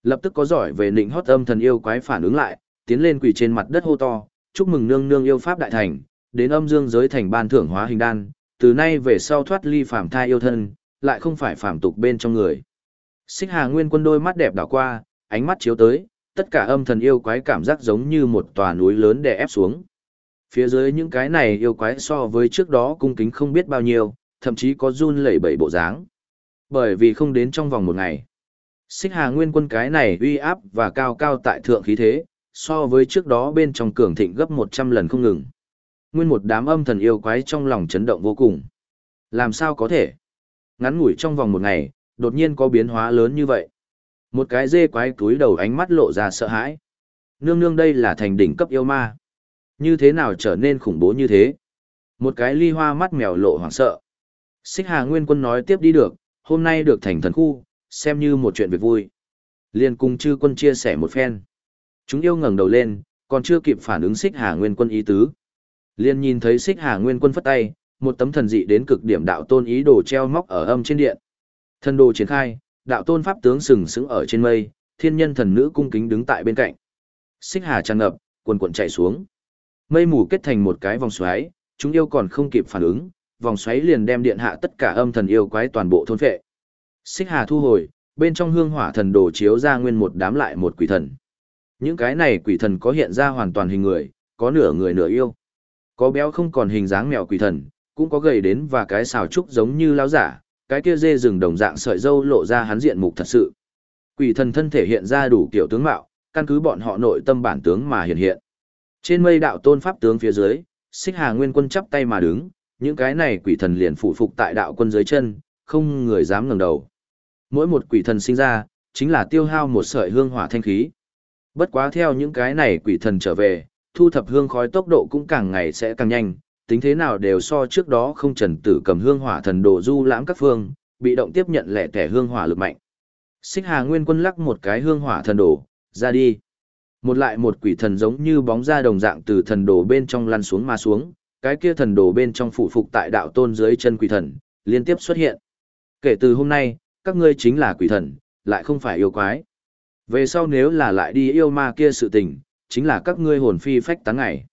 Lập tức có giỏi về định hót âm thần yêu quái phản ứng lại, tiến lên quỳ trên mặt đất hô to, chúc mừng nương nương yêu pháp đại thành, đến âm dương giới thành ban thưởng hóa hình đan, từ nay về sau thoát ly phàm thai yêu thân, lại không phải phàm tục bên trong người. Xích Hà Nguyên Quân đôi mắt đẹp đảo qua, ánh mắt chiếu tới, tất cả âm thần yêu quái cảm giác giống như một tòa núi lớn đè ép xuống. Phía dưới những cái này yêu quái so với trước đó cung kính không biết bao nhiêu, thậm chí có run lẩy bẩy bộ dáng. Bởi vì không đến trong vòng một ngày. Xích Hà Nguyên Quân cái này uy áp và cao cao tại thượng khí thế, so với trước đó bên trong cường thịnh gấp 100 lần không ngừng. Nguyên một đám âm thần yêu quái trong lòng chấn động vô cùng. Làm sao có thể? Ngắn ngủi trong vòng một ngày, đột nhiên có biến hóa lớn như vậy. Một cái dê quái túi đầu ánh mắt lộ ra sợ hãi. Nương nương đây là thành đỉnh cấp yêu ma. Như thế nào trở nên khủng bố như thế? Một cái ly hoa mắt mèo lộ hoảng sợ. Xích Hà Nguyên Quân nói tiếp đi được, hôm nay được thành thần khu, xem như một chuyện việc vui. Liên cùng chư quân chia sẻ một phen. Chúng yêu ngẩng đầu lên, còn chưa kịp phản ứng Xích Hà Nguyên Quân ý tứ. Liên nhìn thấy Xích Hà Nguyên Quân phất tay, một tấm thần dị đến cực điểm đạo tôn ý đồ treo móc ở âm trên điện. Thần đồ triển khai, đạo tôn pháp tướng sừng sững ở trên mây, thiên nhân thần nữ cung kính đứng tại bên cạnh. Xích hà tràn ngập, quần quần chạy xuống. Mây mù kết thành một cái vòng xoáy, chúng yêu còn không kịp phản ứng, vòng xoáy liền đem điện hạ tất cả âm thần yêu quái toàn bộ thôn phệ. Xích hà thu hồi, bên trong hương hỏa thần đồ chiếu ra nguyên một đám lại một quỷ thần. Những cái này quỷ thần có hiện ra hoàn toàn hình người, có nửa người nửa yêu. Có béo không còn hình dáng mèo quỷ thần, cũng có gầy đến và cái xào trúc giống như lão giả, cái kia dê rừng đồng dạng sợi dâu lộ ra hắn diện mục thật sự. Quỷ thần thân thể hiện ra đủ kiểu tướng mạo, căn cứ bọn họ nội tâm bản tướng mà hiện hiện. Trên mây đạo tôn pháp tướng phía dưới, Xích Hà Nguyên Quân chắp tay mà đứng, những cái này quỷ thần liền phụ phục tại đạo quân dưới chân, không người dám ngẩng đầu. Mỗi một quỷ thần sinh ra, chính là tiêu hao một sợi hương hỏa thanh khí. Bất quá theo những cái này quỷ thần trở về, thu thập hương khói tốc độ cũng càng ngày sẽ càng nhanh, tính thế nào đều so trước đó không trần tử cầm hương hỏa thần đồ du lãm các phương, bị động tiếp nhận lẻ tẻ hương hỏa lực mạnh. Xích Hà Nguyên Quân lắc một cái hương hỏa thần đồ, ra đi. Một lại một quỷ thần giống như bóng ra đồng dạng từ thần đồ bên trong lăn xuống mà xuống, cái kia thần đồ bên trong phụ phục tại đạo tôn dưới chân quỷ thần, liên tiếp xuất hiện. Kể từ hôm nay, các ngươi chính là quỷ thần, lại không phải yêu quái. Về sau nếu là lại đi yêu ma kia sự tình, chính là các ngươi hồn phi phách tán ngày.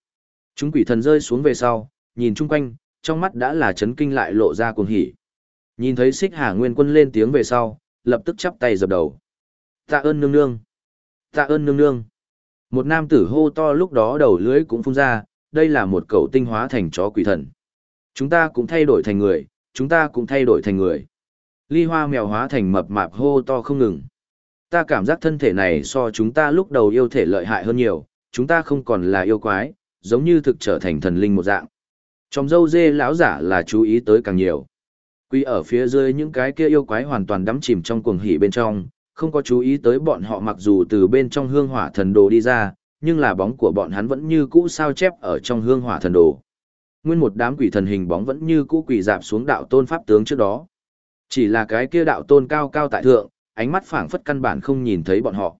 Chúng quỷ thần rơi xuống về sau, nhìn chung quanh, trong mắt đã là chấn kinh lại lộ ra cuồng hỉ. Nhìn thấy xích hà nguyên quân lên tiếng về sau, lập tức chắp tay dập đầu. Tạ ơn nương nương. Tạ ơn nương nương. Một nam tử hô to lúc đó đầu lưỡi cũng phun ra, đây là một cậu tinh hóa thành chó quỷ thần. Chúng ta cũng thay đổi thành người, chúng ta cũng thay đổi thành người. Ly hoa mèo hóa thành mập mạp hô to không ngừng. Ta cảm giác thân thể này so chúng ta lúc đầu yêu thể lợi hại hơn nhiều, chúng ta không còn là yêu quái, giống như thực trở thành thần linh một dạng. Trong dâu dê lão giả là chú ý tới càng nhiều. Quy ở phía dưới những cái kia yêu quái hoàn toàn đắm chìm trong cuồng hỉ bên trong, không có chú ý tới bọn họ mặc dù từ bên trong hương hỏa thần đồ đi ra, nhưng là bóng của bọn hắn vẫn như cũ sao chép ở trong hương hỏa thần đồ. Nguyên một đám quỷ thần hình bóng vẫn như cũ quỷ dạp xuống đạo tôn pháp tướng trước đó. Chỉ là cái kia đạo tôn cao cao tại thượng, ánh mắt phảng phất căn bản không nhìn thấy bọn họ.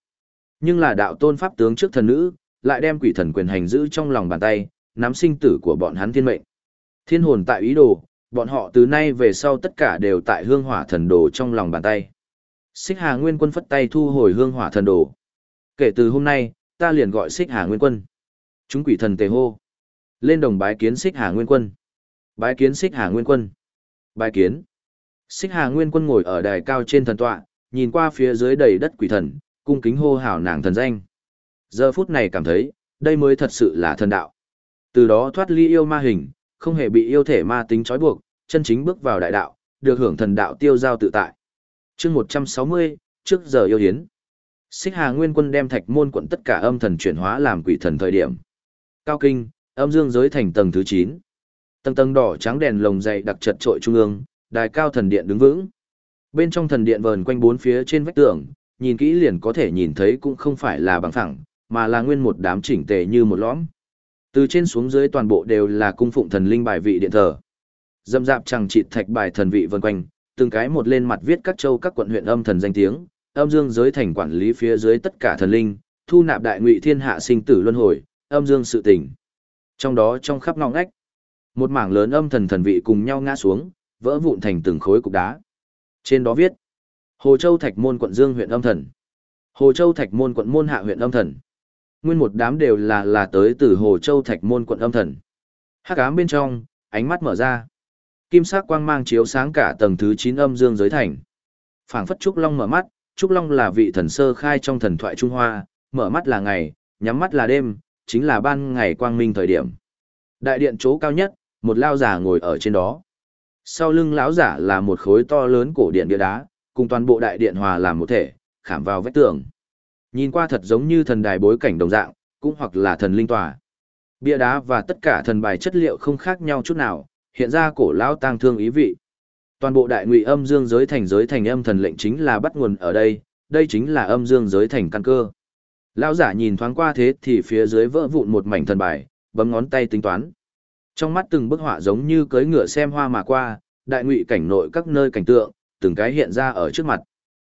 Nhưng là đạo tôn pháp tướng trước thần nữ, lại đem quỷ thần quyền hành giữ trong lòng bàn tay, nắm sinh tử của bọn hắn thiên mệnh. Thiên hồn tại ý đồ, bọn họ từ nay về sau tất cả đều tại hương hỏa thần đồ trong lòng bàn tay. Xích Hà Nguyên Quân phất tay thu hồi hương hỏa thần đồ. Kể từ hôm nay, ta liền gọi Xích Hà Nguyên Quân. Chúng quỷ thần tề hô. Lên đồng bái kiến Xích Hà Nguyên Quân. Bái kiến Xích Hà Nguyên Quân. Bái kiến. Xích Hà Nguyên Quân ngồi ở đài cao trên thần tọa, nhìn qua phía dưới đầy đất quỷ thần, cung kính hô hào nàng thần danh. Giờ phút này cảm thấy, đây mới thật sự là thần đạo. Từ đó thoát ly yêu ma hình, không hề bị yêu thể ma tính trói buộc, chân chính bước vào đại đạo, được hưởng thần đạo tiêu giao tự tại chương 160, trước giờ yêu hiến. Xích Hà Nguyên Quân đem thạch môn quận tất cả âm thần chuyển hóa làm quỷ thần thời điểm. Cao kinh, âm dương giới thành tầng thứ 9. Tầng tầng đỏ trắng đèn lồng dày đặc chật trội trung ương, đài cao thần điện đứng vững. Bên trong thần điện vờn quanh bốn phía trên vách tường, nhìn kỹ liền có thể nhìn thấy cũng không phải là bằng phẳng, mà là nguyên một đám chỉnh tề như một lõm. Từ trên xuống dưới toàn bộ đều là cung phụng thần linh bài vị điện thờ. Dâm dạp chẳng chịt thạch bài thần vị vân quanh, từng cái một lên mặt viết các châu các quận huyện âm thần danh tiếng, âm dương giới thành quản lý phía dưới tất cả thần linh, thu nạp đại ngụy thiên hạ sinh tử luân hồi, âm dương sự tình. Trong đó trong khắp ngõ ngách, một mảng lớn âm thần thần vị cùng nhau ngã xuống, vỡ vụn thành từng khối cục đá. Trên đó viết: Hồ Châu Thạch Môn quận Dương huyện âm thần. Hồ Châu Thạch Môn quận Môn Hạ huyện âm thần. Nguyên một đám đều là là tới từ Hồ Châu Thạch Môn quận âm thần. Hắc ám bên trong, ánh mắt mở ra. Kim sắc quang mang chiếu sáng cả tầng thứ 9 âm dương giới thành. Phảng phất Trúc Long mở mắt, Trúc Long là vị thần sơ khai trong thần thoại Trung Hoa, mở mắt là ngày, nhắm mắt là đêm, chính là ban ngày quang minh thời điểm. Đại điện chỗ cao nhất, một lao giả ngồi ở trên đó. Sau lưng lão giả là một khối to lớn cổ điện bia đá, cùng toàn bộ đại điện hòa làm một thể, khảm vào vách tường. Nhìn qua thật giống như thần đài bối cảnh đồng dạng, cũng hoặc là thần linh tòa. Bia đá và tất cả thần bài chất liệu không khác nhau chút nào, hiện ra cổ lão tang thương ý vị. Toàn bộ đại ngụy âm dương giới thành giới thành âm thần lệnh chính là bắt nguồn ở đây, đây chính là âm dương giới thành căn cơ. Lão giả nhìn thoáng qua thế thì phía dưới vỡ vụn một mảnh thần bài, bấm ngón tay tính toán. Trong mắt từng bức họa giống như cưỡi ngựa xem hoa mà qua, đại ngụy cảnh nội các nơi cảnh tượng, từng cái hiện ra ở trước mặt.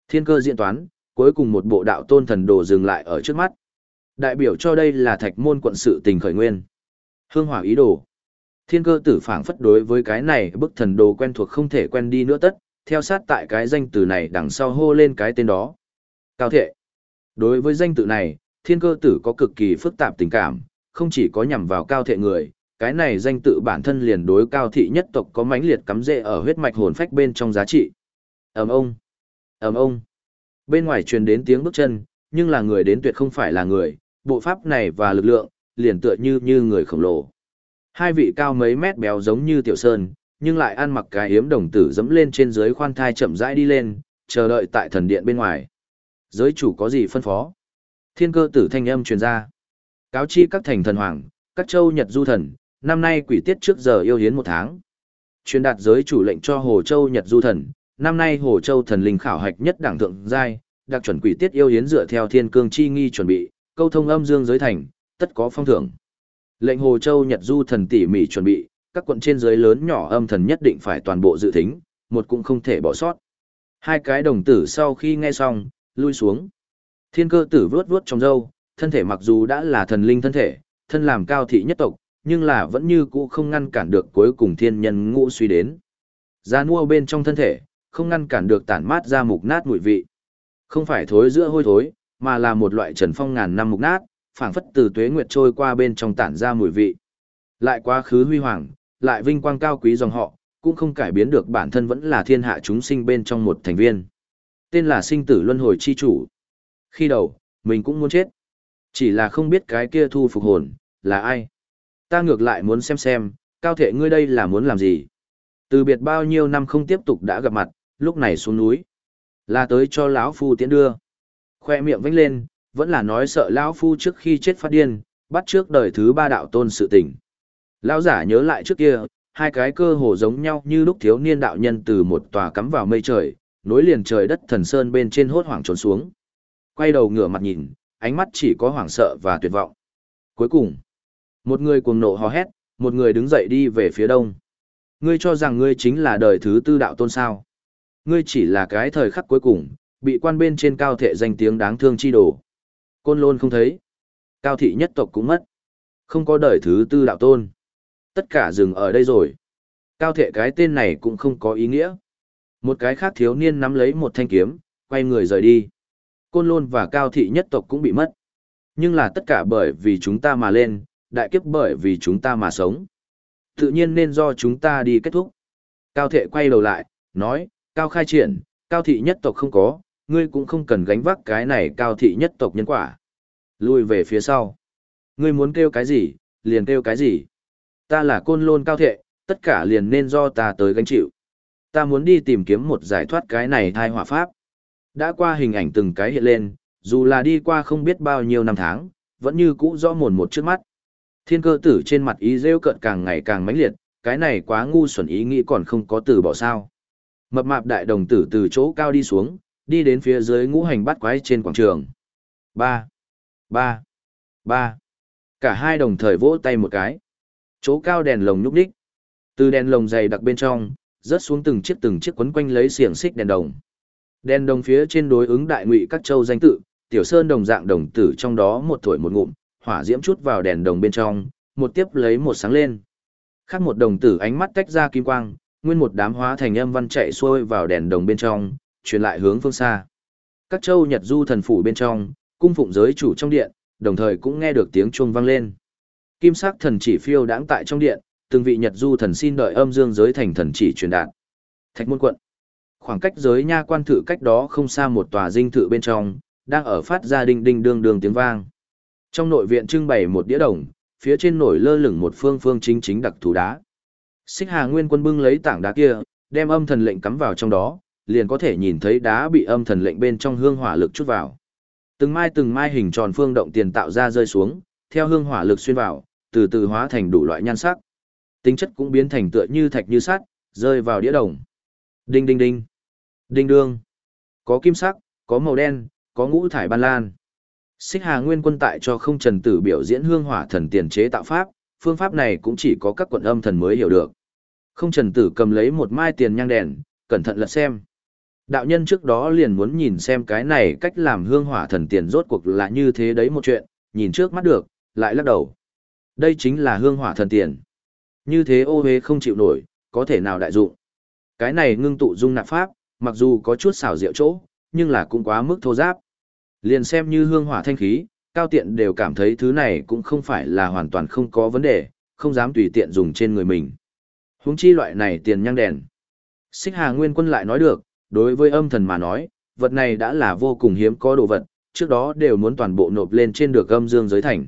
Thiên cơ diễn toán, cuối cùng một bộ đạo tôn thần đồ dừng lại ở trước mắt. Đại biểu cho đây là thạch môn quận sự tình khởi nguyên. Hương hỏa ý đồ. Thiên cơ tử phảng phất đối với cái này bức thần đồ quen thuộc không thể quen đi nữa tất, theo sát tại cái danh từ này đằng sau hô lên cái tên đó. Cao thệ. Đối với danh tự này, thiên cơ tử có cực kỳ phức tạp tình cảm, không chỉ có nhằm vào cao thệ người, cái này danh tự bản thân liền đối cao thị nhất tộc có mãnh liệt cắm rễ ở huyết mạch hồn phách bên trong giá trị. Ầm ông, ầm ông. Bên ngoài truyền đến tiếng bước chân, nhưng là người đến tuyệt không phải là người, bộ pháp này và lực lượng, liền tựa như như người khổng lồ. Hai vị cao mấy mét béo giống như tiểu sơn, nhưng lại ăn mặc cái hiếm đồng tử dẫm lên trên dưới khoan thai chậm rãi đi lên, chờ đợi tại thần điện bên ngoài. Giới chủ có gì phân phó? Thiên cơ tử thanh âm truyền ra. Cáo chi các thành thần hoàng, các châu Nhật du thần, năm nay quỷ tiết trước giờ yêu hiến một tháng. Truyền đạt giới chủ lệnh cho Hồ Châu Nhật du thần, năm nay Hồ Châu thần linh khảo hạch nhất đẳng thượng giai, đặc chuẩn quỷ tiết yêu hiến dựa theo thiên cương chi nghi chuẩn bị, câu thông âm dương giới thành, tất có phong thưởng. Lệnh Hồ Châu Nhật du thần tỉ mỉ chuẩn bị, các quận trên dưới lớn nhỏ âm thần nhất định phải toàn bộ dự tính một cũng không thể bỏ sót. Hai cái đồng tử sau khi nghe xong, lui xuống. Thiên cơ tử vướt vướt trong râu, thân thể mặc dù đã là thần linh thân thể, thân làm cao thị nhất tộc, nhưng là vẫn như cũ không ngăn cản được cuối cùng thiên nhân ngũ suy đến. Ra mua bên trong thân thể, không ngăn cản được tản mát ra mục nát mùi vị. Không phải thối giữa hôi thối, mà là một loại trần phong ngàn năm mục nát, phảng phất từ tuế nguyệt trôi qua bên trong tản ra mùi vị. Lại quá khứ huy hoàng, lại vinh quang cao quý dòng họ, cũng không cải biến được bản thân vẫn là thiên hạ chúng sinh bên trong một thành viên. Tên là sinh tử luân hồi chi chủ. Khi đầu, mình cũng muốn chết. Chỉ là không biết cái kia thu phục hồn, là ai. Ta ngược lại muốn xem xem, cao thể ngươi đây là muốn làm gì. Từ biệt bao nhiêu năm không tiếp tục đã gặp mặt, lúc này xuống núi. Là tới cho lão phu tiễn đưa. Khoe miệng vánh lên, vẫn là nói sợ lão phu trước khi chết phát điên, bắt trước đời thứ ba đạo tôn sự tình. Lão giả nhớ lại trước kia, hai cái cơ hồ giống nhau như lúc thiếu niên đạo nhân từ một tòa cắm vào mây trời, nối liền trời đất thần sơn bên trên hốt hoảng trốn xuống. Quay đầu ngửa mặt nhìn, ánh mắt chỉ có hoảng sợ và tuyệt vọng. Cuối cùng, một người cuồng nộ hò hét, một người đứng dậy đi về phía đông. Ngươi cho rằng ngươi chính là đời thứ tư đạo tôn sao. Ngươi chỉ là cái thời khắc cuối cùng, bị quan bên trên cao thệ danh tiếng đáng thương chi đổ. Côn lôn không thấy. Cao thị nhất tộc cũng mất. Không có đời thứ tư đạo tôn. Tất cả dừng ở đây rồi. Cao thệ cái tên này cũng không có ý nghĩa. Một cái khác thiếu niên nắm lấy một thanh kiếm, quay người rời đi. Côn lôn và cao thị nhất tộc cũng bị mất. Nhưng là tất cả bởi vì chúng ta mà lên, đại kiếp bởi vì chúng ta mà sống. Tự nhiên nên do chúng ta đi kết thúc. Cao thệ quay đầu lại, nói, cao khai triển, cao thị nhất tộc không có, ngươi cũng không cần gánh vác cái này cao thị nhất tộc nhân quả. Lui về phía sau. Ngươi muốn kêu cái gì, liền kêu cái gì. Ta là côn lôn cao thệ, tất cả liền nên do ta tới gánh chịu. Ta muốn đi tìm kiếm một giải thoát cái này thai hỏa pháp. Đã qua hình ảnh từng cái hiện lên, dù là đi qua không biết bao nhiêu năm tháng, vẫn như cũ rõ mồn một trước mắt. Thiên cơ tử trên mặt ý rêu cợt càng ngày càng mãnh liệt, cái này quá ngu xuẩn ý nghĩ còn không có từ bỏ sao. Mập mạp đại đồng tử từ chỗ cao đi xuống, đi đến phía dưới ngũ hành bắt quái trên quảng trường. Ba, ba, ba. Cả hai đồng thời vỗ tay một cái. Chỗ cao đèn lồng nhúc đích. Từ đèn lồng dày đặc bên trong, rớt xuống từng chiếc từng chiếc quấn quanh lấy xiềng xích đèn đồng. Đèn đồng phía trên đối ứng đại ngụy các châu danh tự, tiểu sơn đồng dạng đồng tử trong đó một tuổi một ngụm, hỏa diễm chút vào đèn đồng bên trong, một tiếp lấy một sáng lên. Khác một đồng tử ánh mắt tách ra kim quang, nguyên một đám hóa thành âm văn chạy xuôi vào đèn đồng bên trong, truyền lại hướng phương xa. Các châu Nhật Du thần phủ bên trong, cung phụng giới chủ trong điện, đồng thời cũng nghe được tiếng chuông vang lên. Kim sắc thần chỉ phiêu đãng tại trong điện, từng vị Nhật Du thần xin đợi âm dương giới thành thần chỉ truyền đạt. Thạch môn quận. Khoảng cách giới nha quan thự cách đó không xa một tòa dinh thự bên trong, đang ở phát ra đinh đinh đường đường tiếng vang. Trong nội viện trưng bày một đĩa đồng, phía trên nổi lơ lửng một phương phương chính chính đặc thù đá. Xích Hà Nguyên Quân bưng lấy tảng đá kia, đem âm thần lệnh cắm vào trong đó, liền có thể nhìn thấy đá bị âm thần lệnh bên trong hương hỏa lực chút vào. Từng mai từng mai hình tròn phương động tiền tạo ra rơi xuống, theo hương hỏa lực xuyên vào, từ từ hóa thành đủ loại nhan sắc. Tính chất cũng biến thành tựa như thạch như sắt, rơi vào đĩa đồng. Đinh đinh đinh. Đinh đương. Có kim sắc, có màu đen, có ngũ thải ban lan. Xích Hà Nguyên Quân tại cho không trần tử biểu diễn hương hỏa thần tiền chế tạo pháp, phương pháp này cũng chỉ có các quận âm thần mới hiểu được. Không trần tử cầm lấy một mai tiền nhang đèn, cẩn thận lật xem. Đạo nhân trước đó liền muốn nhìn xem cái này cách làm hương hỏa thần tiền rốt cuộc là như thế đấy một chuyện, nhìn trước mắt được, lại lắc đầu. Đây chính là hương hỏa thần tiền. Như thế ô hế không chịu nổi, có thể nào đại dụng. Cái này ngưng tụ dung nạp pháp, mặc dù có chút xảo diệu chỗ, nhưng là cũng quá mức thô giáp. Liền xem như hương hỏa thanh khí, cao tiện đều cảm thấy thứ này cũng không phải là hoàn toàn không có vấn đề, không dám tùy tiện dùng trên người mình. Huống chi loại này tiền nhang đèn. Xích Hà Nguyên Quân lại nói được, đối với âm thần mà nói, vật này đã là vô cùng hiếm có đồ vật, trước đó đều muốn toàn bộ nộp lên trên được âm dương giới thành.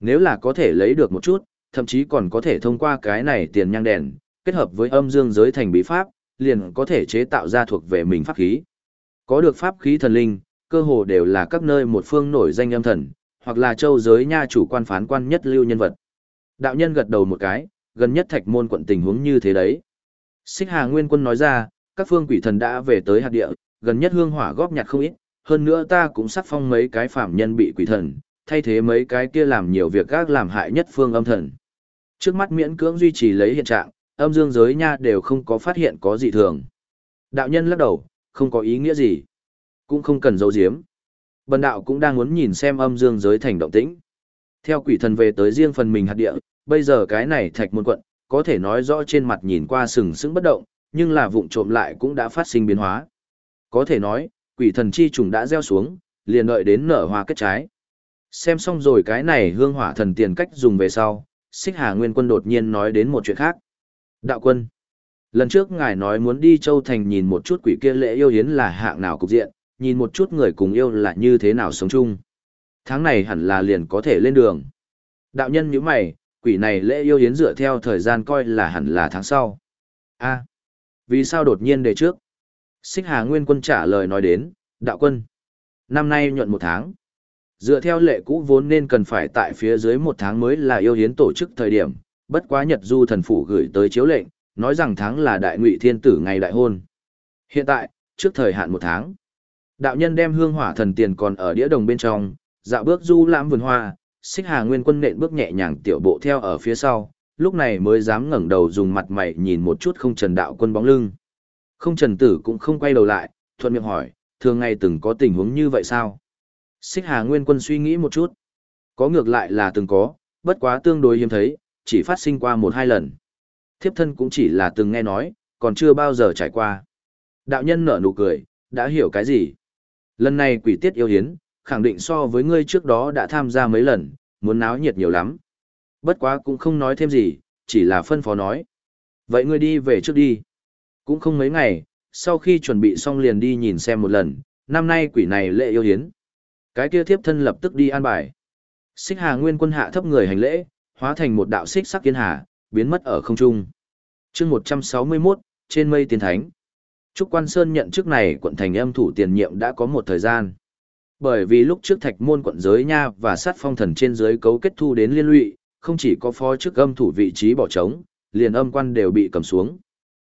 Nếu là có thể lấy được một chút, thậm chí còn có thể thông qua cái này tiền nhang đèn, kết hợp với âm dương giới thành bí pháp, liền có thể chế tạo ra thuộc về mình pháp khí. Có được pháp khí thần linh, cơ hồ đều là các nơi một phương nổi danh âm thần, hoặc là châu giới nha chủ quan phán quan nhất lưu nhân vật. Đạo nhân gật đầu một cái, gần nhất thạch môn quận tình huống như thế đấy. Xích Hà Nguyên Quân nói ra, các phương quỷ thần đã về tới hạt địa, gần nhất hương hỏa góp nhặt không ít, hơn nữa ta cũng sắp phong mấy cái phạm nhân bị quỷ thần, thay thế mấy cái kia làm nhiều việc gác làm hại nhất phương âm thần. Trước mắt miễn cưỡng duy trì lấy hiện trạng, âm dương giới nha đều không có phát hiện có gì thường. Đạo nhân lắc đầu, không có ý nghĩa gì. Cũng không cần giấu giếm. Bần đạo cũng đang muốn nhìn xem âm dương giới thành động tĩnh. Theo quỷ thần về tới riêng phần mình hạt địa, bây giờ cái này thạch môn quận, có thể nói rõ trên mặt nhìn qua sừng sững bất động, nhưng là vụng trộm lại cũng đã phát sinh biến hóa. Có thể nói, quỷ thần chi trùng đã gieo xuống, liền đợi đến nở hoa kết trái. Xem xong rồi cái này hương hỏa thần tiền cách dùng về sau, xích hà nguyên quân đột nhiên nói đến một chuyện khác. Đạo quân, lần trước ngài nói muốn đi châu thành nhìn một chút quỷ kia lễ yêu hiến là hạng nào cục diện, nhìn một chút người cùng yêu là như thế nào sống chung. Tháng này hẳn là liền có thể lên đường. Đạo nhân như mày, quỷ này lễ yêu hiến dựa theo thời gian coi là hẳn là tháng sau. a vì sao đột nhiên đề trước? Xích Hà Nguyên Quân trả lời nói đến, đạo quân. Năm nay nhuận một tháng. Dựa theo lệ cũ vốn nên cần phải tại phía dưới một tháng mới là yêu hiến tổ chức thời điểm, bất quá Nhật Du thần phủ gửi tới chiếu lệnh, nói rằng tháng là đại ngụy thiên tử ngày đại hôn. Hiện tại, trước thời hạn một tháng, đạo nhân đem hương hỏa thần tiền còn ở đĩa đồng bên trong, dạo bước du lãm vườn hoa, xích hà nguyên quân nện bước nhẹ nhàng tiểu bộ theo ở phía sau, lúc này mới dám ngẩng đầu dùng mặt mày nhìn một chút không trần đạo quân bóng lưng. Không trần tử cũng không quay đầu lại, thuận miệng hỏi, thường ngày từng có tình huống như vậy sao? Xích hà nguyên quân suy nghĩ một chút. Có ngược lại là từng có, bất quá tương đối hiếm thấy, chỉ phát sinh qua một hai lần. Thiếp thân cũng chỉ là từng nghe nói, còn chưa bao giờ trải qua. Đạo nhân nở nụ cười, đã hiểu cái gì? Lần này quỷ tiết yêu hiến, khẳng định so với ngươi trước đó đã tham gia mấy lần, muốn náo nhiệt nhiều lắm. Bất quá cũng không nói thêm gì, chỉ là phân phó nói. Vậy ngươi đi về trước đi. Cũng không mấy ngày, sau khi chuẩn bị xong liền đi nhìn xem một lần, năm nay quỷ này lệ yêu hiến. Cái kia thiếp thân lập tức đi an bài. Xích Hà Nguyên quân hạ thấp người hành lễ, hóa thành một đạo xích sắc kiến hà, biến mất ở không trung. Chương 161, trên mây tiên thánh. Trúc Quan Sơn nhận chức này quận thành âm thủ tiền nhiệm đã có một thời gian. Bởi vì lúc trước thạch môn quận giới nha và sát phong thần trên giới cấu kết thu đến liên lụy, không chỉ có phó chức âm thủ vị trí bỏ trống, liền âm quan đều bị cầm xuống.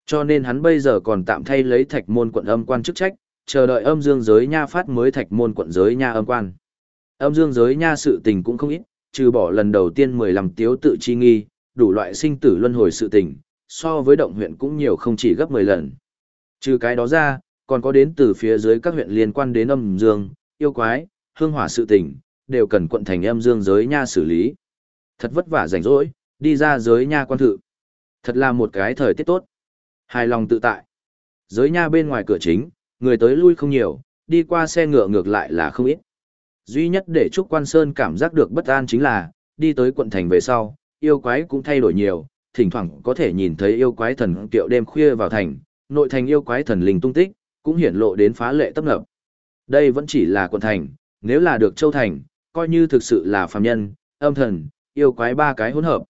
Cho nên hắn bây giờ còn tạm thay lấy thạch môn quận âm quan chức trách, chờ đợi âm dương giới nha phát mới thạch môn quận giới nha âm quan. Âm dương giới nha sự tình cũng không ít, trừ bỏ lần đầu tiên 15 tiếu tự chi nghi, đủ loại sinh tử luân hồi sự tình, so với động huyện cũng nhiều không chỉ gấp 10 lần. Trừ cái đó ra, còn có đến từ phía dưới các huyện liên quan đến âm dương, yêu quái, hương hỏa sự tình, đều cần quận thành âm dương giới nha xử lý. Thật vất vả rảnh rỗi, đi ra giới nha quan thự. Thật là một cái thời tiết tốt. Hài lòng tự tại. Giới nha bên ngoài cửa chính, người tới lui không nhiều, đi qua xe ngựa ngược lại là không ít. Duy nhất để Trúc Quan Sơn cảm giác được bất an chính là, đi tới quận thành về sau, yêu quái cũng thay đổi nhiều, thỉnh thoảng có thể nhìn thấy yêu quái thần kiệu đêm khuya vào thành, nội thành yêu quái thần linh tung tích, cũng hiển lộ đến phá lệ tấp nập. Đây vẫn chỉ là quận thành, nếu là được châu thành, coi như thực sự là phàm nhân, âm thần, yêu quái ba cái hỗn hợp.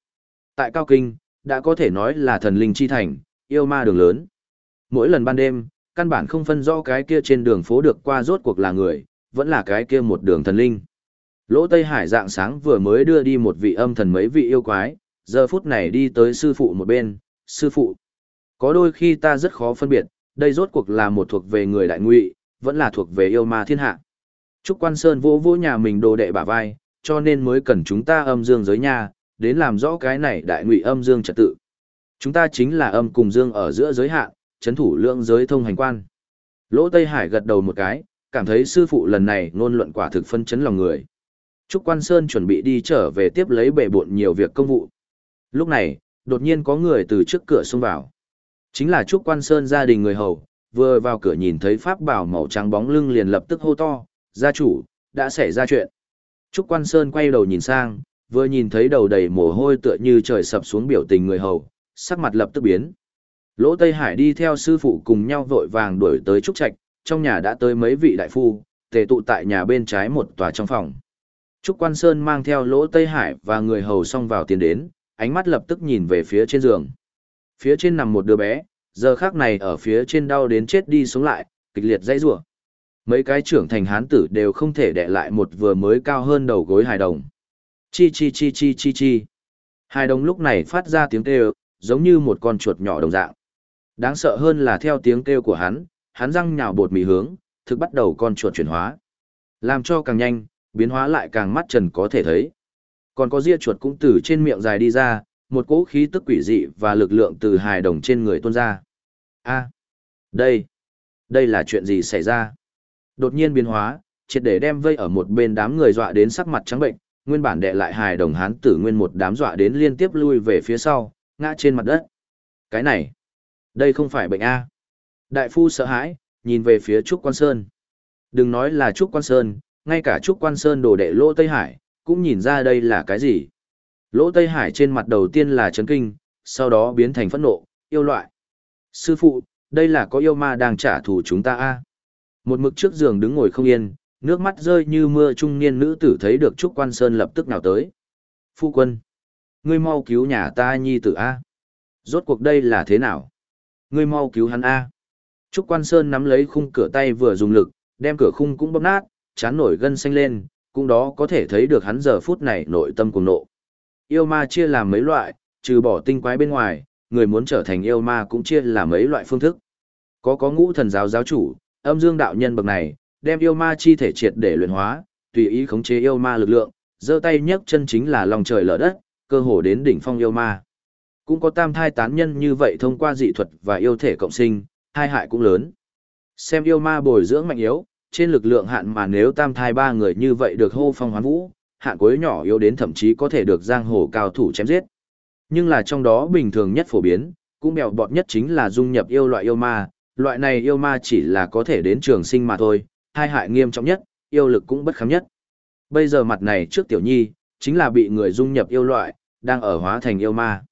Tại Cao Kinh, đã có thể nói là thần linh chi thành, yêu ma đường lớn. Mỗi lần ban đêm, căn bản không phân rõ cái kia trên đường phố được qua rốt cuộc là người, vẫn là cái kia một đường thần linh. Lỗ Tây Hải dạng sáng vừa mới đưa đi một vị âm thần mấy vị yêu quái, giờ phút này đi tới sư phụ một bên, sư phụ. Có đôi khi ta rất khó phân biệt, đây rốt cuộc là một thuộc về người đại ngụy, vẫn là thuộc về yêu ma thiên hạ. Trúc Quan Sơn vỗ vỗ nhà mình đồ đệ bả vai, cho nên mới cần chúng ta âm dương giới nha, đến làm rõ cái này đại ngụy âm dương trật tự. Chúng ta chính là âm cùng dương ở giữa giới hạn, chấn thủ lượng giới thông hành quan. Lỗ Tây Hải gật đầu một cái, cảm thấy sư phụ lần này ngôn luận quả thực phân chấn lòng người. Trúc Quan Sơn chuẩn bị đi trở về tiếp lấy bể bộn nhiều việc công vụ. Lúc này, đột nhiên có người từ trước cửa xông vào. Chính là Trúc Quan Sơn gia đình người hầu, vừa vào cửa nhìn thấy pháp bảo màu trắng bóng lưng liền lập tức hô to, gia chủ, đã xảy ra chuyện. Trúc Quan Sơn quay đầu nhìn sang, vừa nhìn thấy đầu đầy mồ hôi tựa như trời sập xuống biểu tình người hầu, sắc mặt lập tức biến. Lỗ Tây Hải đi theo sư phụ cùng nhau vội vàng đuổi tới Trúc Trạch, trong nhà đã tới mấy vị đại phu, tề tụ tại nhà bên trái một tòa trong phòng. Trúc Quan Sơn mang theo Lỗ Tây Hải và người hầu xong vào tiền đến, ánh mắt lập tức nhìn về phía trên giường. Phía trên nằm một đứa bé, giờ khác này ở phía trên đau đến chết đi sống lại, kịch liệt dãy rủa. Mấy cái trưởng thành hán tử đều không thể đệ lại một vừa mới cao hơn đầu gối hài đồng. Chi chi chi chi chi chi. Hài đồng lúc này phát ra tiếng kêu, giống như một con chuột nhỏ đồng dạng. Đáng sợ hơn là theo tiếng kêu của hắn, hắn răng nhào bột mì hướng, thực bắt đầu con chuột chuyển hóa. Làm cho càng nhanh, biến hóa lại càng mắt trần có thể thấy. Còn có ria chuột cũng từ trên miệng dài đi ra, một cỗ khí tức quỷ dị và lực lượng từ hài đồng trên người tuôn ra. A, đây, đây là chuyện gì xảy ra? Đột nhiên biến hóa, triệt để đem vây ở một bên đám người dọa đến sắc mặt trắng bệnh, nguyên bản đệ lại hài đồng hán tử nguyên một đám dọa đến liên tiếp lui về phía sau, ngã trên mặt đất. Cái này, đây không phải bệnh A. Đại phu sợ hãi, nhìn về phía Trúc Quan Sơn. Đừng nói là Trúc Quan Sơn, ngay cả Trúc Quan Sơn đồ đệ Lỗ Tây Hải, cũng nhìn ra đây là cái gì. Lỗ Tây Hải trên mặt đầu tiên là chấn kinh, sau đó biến thành phẫn nộ, yêu loại. Sư phụ, đây là có yêu ma đang trả thù chúng ta a một mực trước giường đứng ngồi không yên, nước mắt rơi như mưa trung niên nữ tử thấy được Trúc Quan Sơn lập tức nào tới. Phu quân, ngươi mau cứu nhà ta nhi tử a Rốt cuộc đây là thế nào? Ngươi mau cứu hắn a Trúc Quan Sơn nắm lấy khung cửa tay vừa dùng lực, đem cửa khung cũng bóp nát, chán nổi gân xanh lên, cũng đó có thể thấy được hắn giờ phút này nội tâm cùng nộ. Yêu ma chia làm mấy loại, trừ bỏ tinh quái bên ngoài, người muốn trở thành yêu ma cũng chia làm mấy loại phương thức. Có có ngũ thần giáo giáo chủ, âm dương đạo nhân bậc này, đem yêu ma chi thể triệt để luyện hóa, tùy ý khống chế yêu ma lực lượng, giơ tay nhấc chân chính là lòng trời lở đất, cơ hồ đến đỉnh phong yêu ma. Cũng có tam thai tán nhân như vậy thông qua dị thuật và yêu thể cộng sinh, hai hại cũng lớn. Xem yêu ma bồi dưỡng mạnh yếu, trên lực lượng hạn mà nếu tam thai ba người như vậy được hô phong hoán vũ, hạn cuối nhỏ yếu đến thậm chí có thể được giang hồ cao thủ chém giết. Nhưng là trong đó bình thường nhất phổ biến, cũng bèo bọt nhất chính là dung nhập yêu loại yêu ma, loại này yêu ma chỉ là có thể đến trường sinh mà thôi, hai hại nghiêm trọng nhất, yêu lực cũng bất khám nhất. Bây giờ mặt này trước tiểu nhi, chính là bị người dung nhập yêu loại, đang ở hóa thành yêu ma.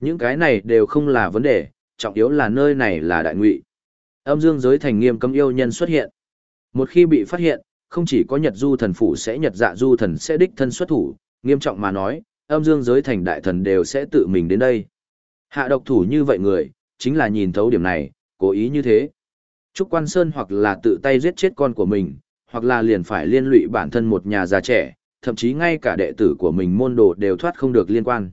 Những cái này đều không là vấn đề, trọng yếu là nơi này là đại ngụy. Âm dương giới thành nghiêm cấm yêu nhân xuất hiện. Một khi bị phát hiện, không chỉ có Nhật Du thần phủ sẽ Nhật Dạ Du thần sẽ đích thân xuất thủ, nghiêm trọng mà nói, âm dương giới thành đại thần đều sẽ tự mình đến đây. Hạ độc thủ như vậy người, chính là nhìn thấu điểm này, cố ý như thế. Trúc Quan Sơn hoặc là tự tay giết chết con của mình, hoặc là liền phải liên lụy bản thân một nhà già trẻ, thậm chí ngay cả đệ tử của mình môn đồ đều thoát không được liên quan.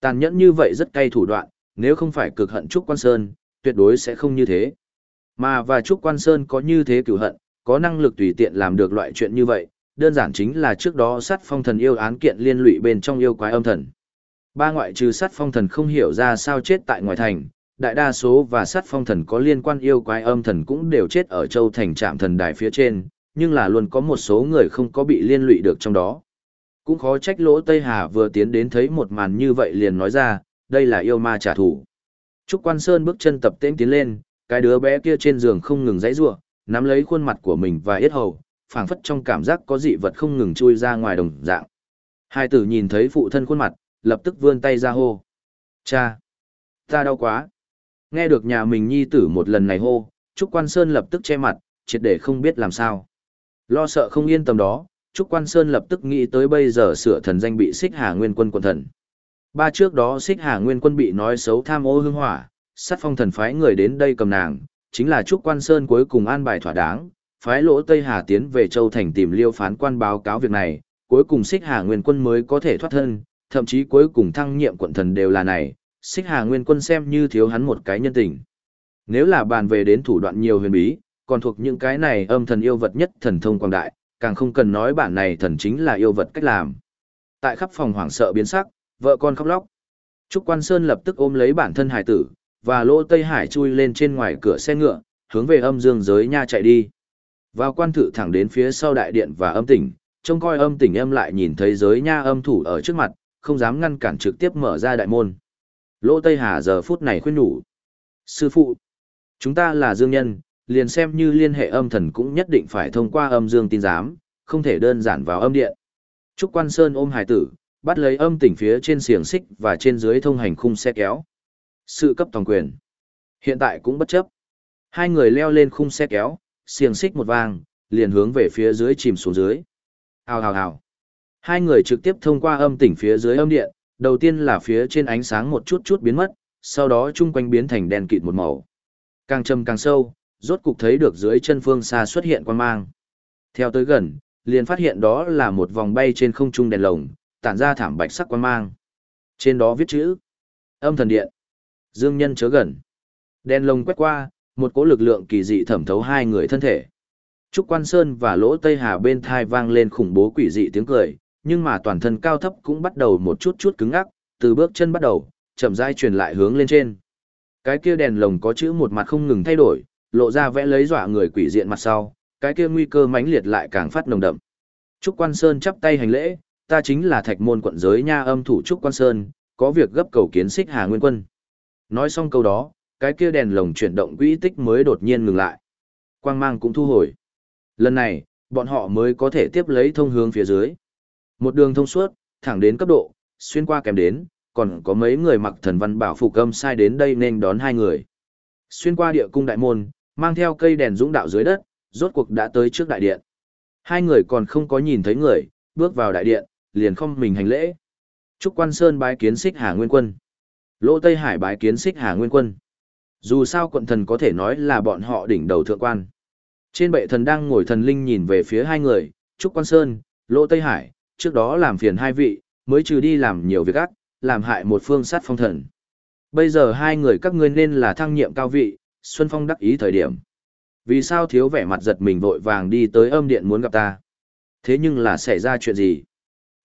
Tàn nhẫn như vậy rất cay thủ đoạn, nếu không phải cực hận Trúc Quan Sơn, tuyệt đối sẽ không như thế. Mà và Trúc Quan Sơn có như thế cửu hận, có năng lực tùy tiện làm được loại chuyện như vậy, đơn giản chính là trước đó sát phong thần yêu án kiện liên lụy bên trong yêu quái âm thần. Ba ngoại trừ sát phong thần không hiểu ra sao chết tại ngoài thành, đại đa số và sát phong thần có liên quan yêu quái âm thần cũng đều chết ở châu thành trạm thần đài phía trên, nhưng là luôn có một số người không có bị liên lụy được trong đó. Cũng khó trách lỗ Tây Hà vừa tiến đến thấy một màn như vậy liền nói ra, đây là yêu ma trả thù. Trúc Quan Sơn bước chân tập tễnh tiến lên, cái đứa bé kia trên giường không ngừng giãy giụa, nắm lấy khuôn mặt của mình và yết hầu, phảng phất trong cảm giác có dị vật không ngừng chui ra ngoài đồng dạng. Hai tử nhìn thấy phụ thân khuôn mặt, lập tức vươn tay ra hô. Cha! Ta đau quá! Nghe được nhà mình nhi tử một lần này hô, Trúc Quan Sơn lập tức che mặt, triệt để không biết làm sao. Lo sợ không yên tâm đó, Trúc Quan Sơn lập tức nghĩ tới bây giờ sửa thần danh bị xích hà nguyên quân quần thần. Ba trước đó xích hà nguyên quân bị nói xấu tham ô hương hỏa, sát phong thần phái người đến đây cầm nàng, chính là Trúc Quan Sơn cuối cùng an bài thỏa đáng, phái lỗ Tây Hà tiến về Châu Thành tìm liêu phán quan báo cáo việc này, cuối cùng xích hà nguyên quân mới có thể thoát thân, thậm chí cuối cùng thăng nhiệm quận thần đều là này, xích hà nguyên quân xem như thiếu hắn một cái nhân tình. Nếu là bàn về đến thủ đoạn nhiều huyền bí, còn thuộc những cái này âm thần yêu vật nhất thần thông quang đại, càng không cần nói bản này thần chính là yêu vật cách làm. Tại khắp phòng hoảng sợ biến sắc, vợ con khóc lóc. Trúc Quan Sơn lập tức ôm lấy bản thân hải tử, và lỗ Tây Hải chui lên trên ngoài cửa xe ngựa, hướng về âm dương giới nha chạy đi. Vào quan thử thẳng đến phía sau đại điện và âm tỉnh, trông coi âm tỉnh em lại nhìn thấy giới nha âm thủ ở trước mặt, không dám ngăn cản trực tiếp mở ra đại môn. Lỗ Tây Hà giờ phút này khuyên nhủ. Sư phụ, chúng ta là dương nhân, liền xem như liên hệ âm thần cũng nhất định phải thông qua âm dương tin giám, không thể đơn giản vào âm điện. Trúc Quan Sơn ôm hải tử, bắt lấy âm tỉnh phía trên xiềng xích và trên dưới thông hành khung xe kéo. Sự cấp toàn quyền. Hiện tại cũng bất chấp. Hai người leo lên khung xe kéo, xiềng xích một vang, liền hướng về phía dưới chìm xuống dưới. Hào hào hào. Hai người trực tiếp thông qua âm tỉnh phía dưới âm điện, đầu tiên là phía trên ánh sáng một chút chút biến mất, sau đó chung quanh biến thành đèn kịt một màu. Càng châm càng sâu, rốt cục thấy được dưới chân phương xa xuất hiện quan mang. Theo tới gần, liền phát hiện đó là một vòng bay trên không trung đèn lồng, tản ra thảm bạch sắc quan mang. Trên đó viết chữ: Âm thần điện. Dương nhân chớ gần. Đèn lồng quét qua, một cỗ lực lượng kỳ dị thẩm thấu hai người thân thể. Trúc Quan Sơn và Lỗ Tây Hà bên thai vang lên khủng bố quỷ dị tiếng cười, nhưng mà toàn thân cao thấp cũng bắt đầu một chút chút cứng ngắc, từ bước chân bắt đầu, chậm rãi truyền lại hướng lên trên. Cái kia đèn lồng có chữ một mặt không ngừng thay đổi, lộ ra vẽ lấy dọa người quỷ diện mặt sau, cái kia nguy cơ mãnh liệt lại càng phát nồng đậm. Trúc Quan Sơn chắp tay hành lễ, ta chính là Thạch Môn quận giới nha âm thủ Trúc Quan Sơn, có việc gấp cầu kiến xích Hà Nguyên Quân. Nói xong câu đó, cái kia đèn lồng chuyển động quỹ tích mới đột nhiên ngừng lại. Quang mang cũng thu hồi. Lần này, bọn họ mới có thể tiếp lấy thông hướng phía dưới. Một đường thông suốt, thẳng đến cấp độ, xuyên qua kèm đến, còn có mấy người mặc thần văn bảo phục âm sai đến đây nên đón hai người. Xuyên qua địa cung đại môn, mang theo cây đèn dũng đạo dưới đất, rốt cuộc đã tới trước đại điện. Hai người còn không có nhìn thấy người, bước vào đại điện, liền không mình hành lễ. Trúc Quan Sơn bái kiến xích Hà Nguyên Quân. Lỗ Tây Hải bái kiến xích Hà Nguyên Quân. Dù sao quận thần có thể nói là bọn họ đỉnh đầu thượng quan. Trên bệ thần đang ngồi thần linh nhìn về phía hai người, Trúc Quan Sơn, Lỗ Tây Hải, trước đó làm phiền hai vị, mới trừ đi làm nhiều việc ác, làm hại một phương sát phong thần. Bây giờ hai người các ngươi nên là thăng nhiệm cao vị, Xuân Phong đắc ý thời điểm. Vì sao thiếu vẻ mặt giật mình vội vàng đi tới âm điện muốn gặp ta? Thế nhưng là xảy ra chuyện gì?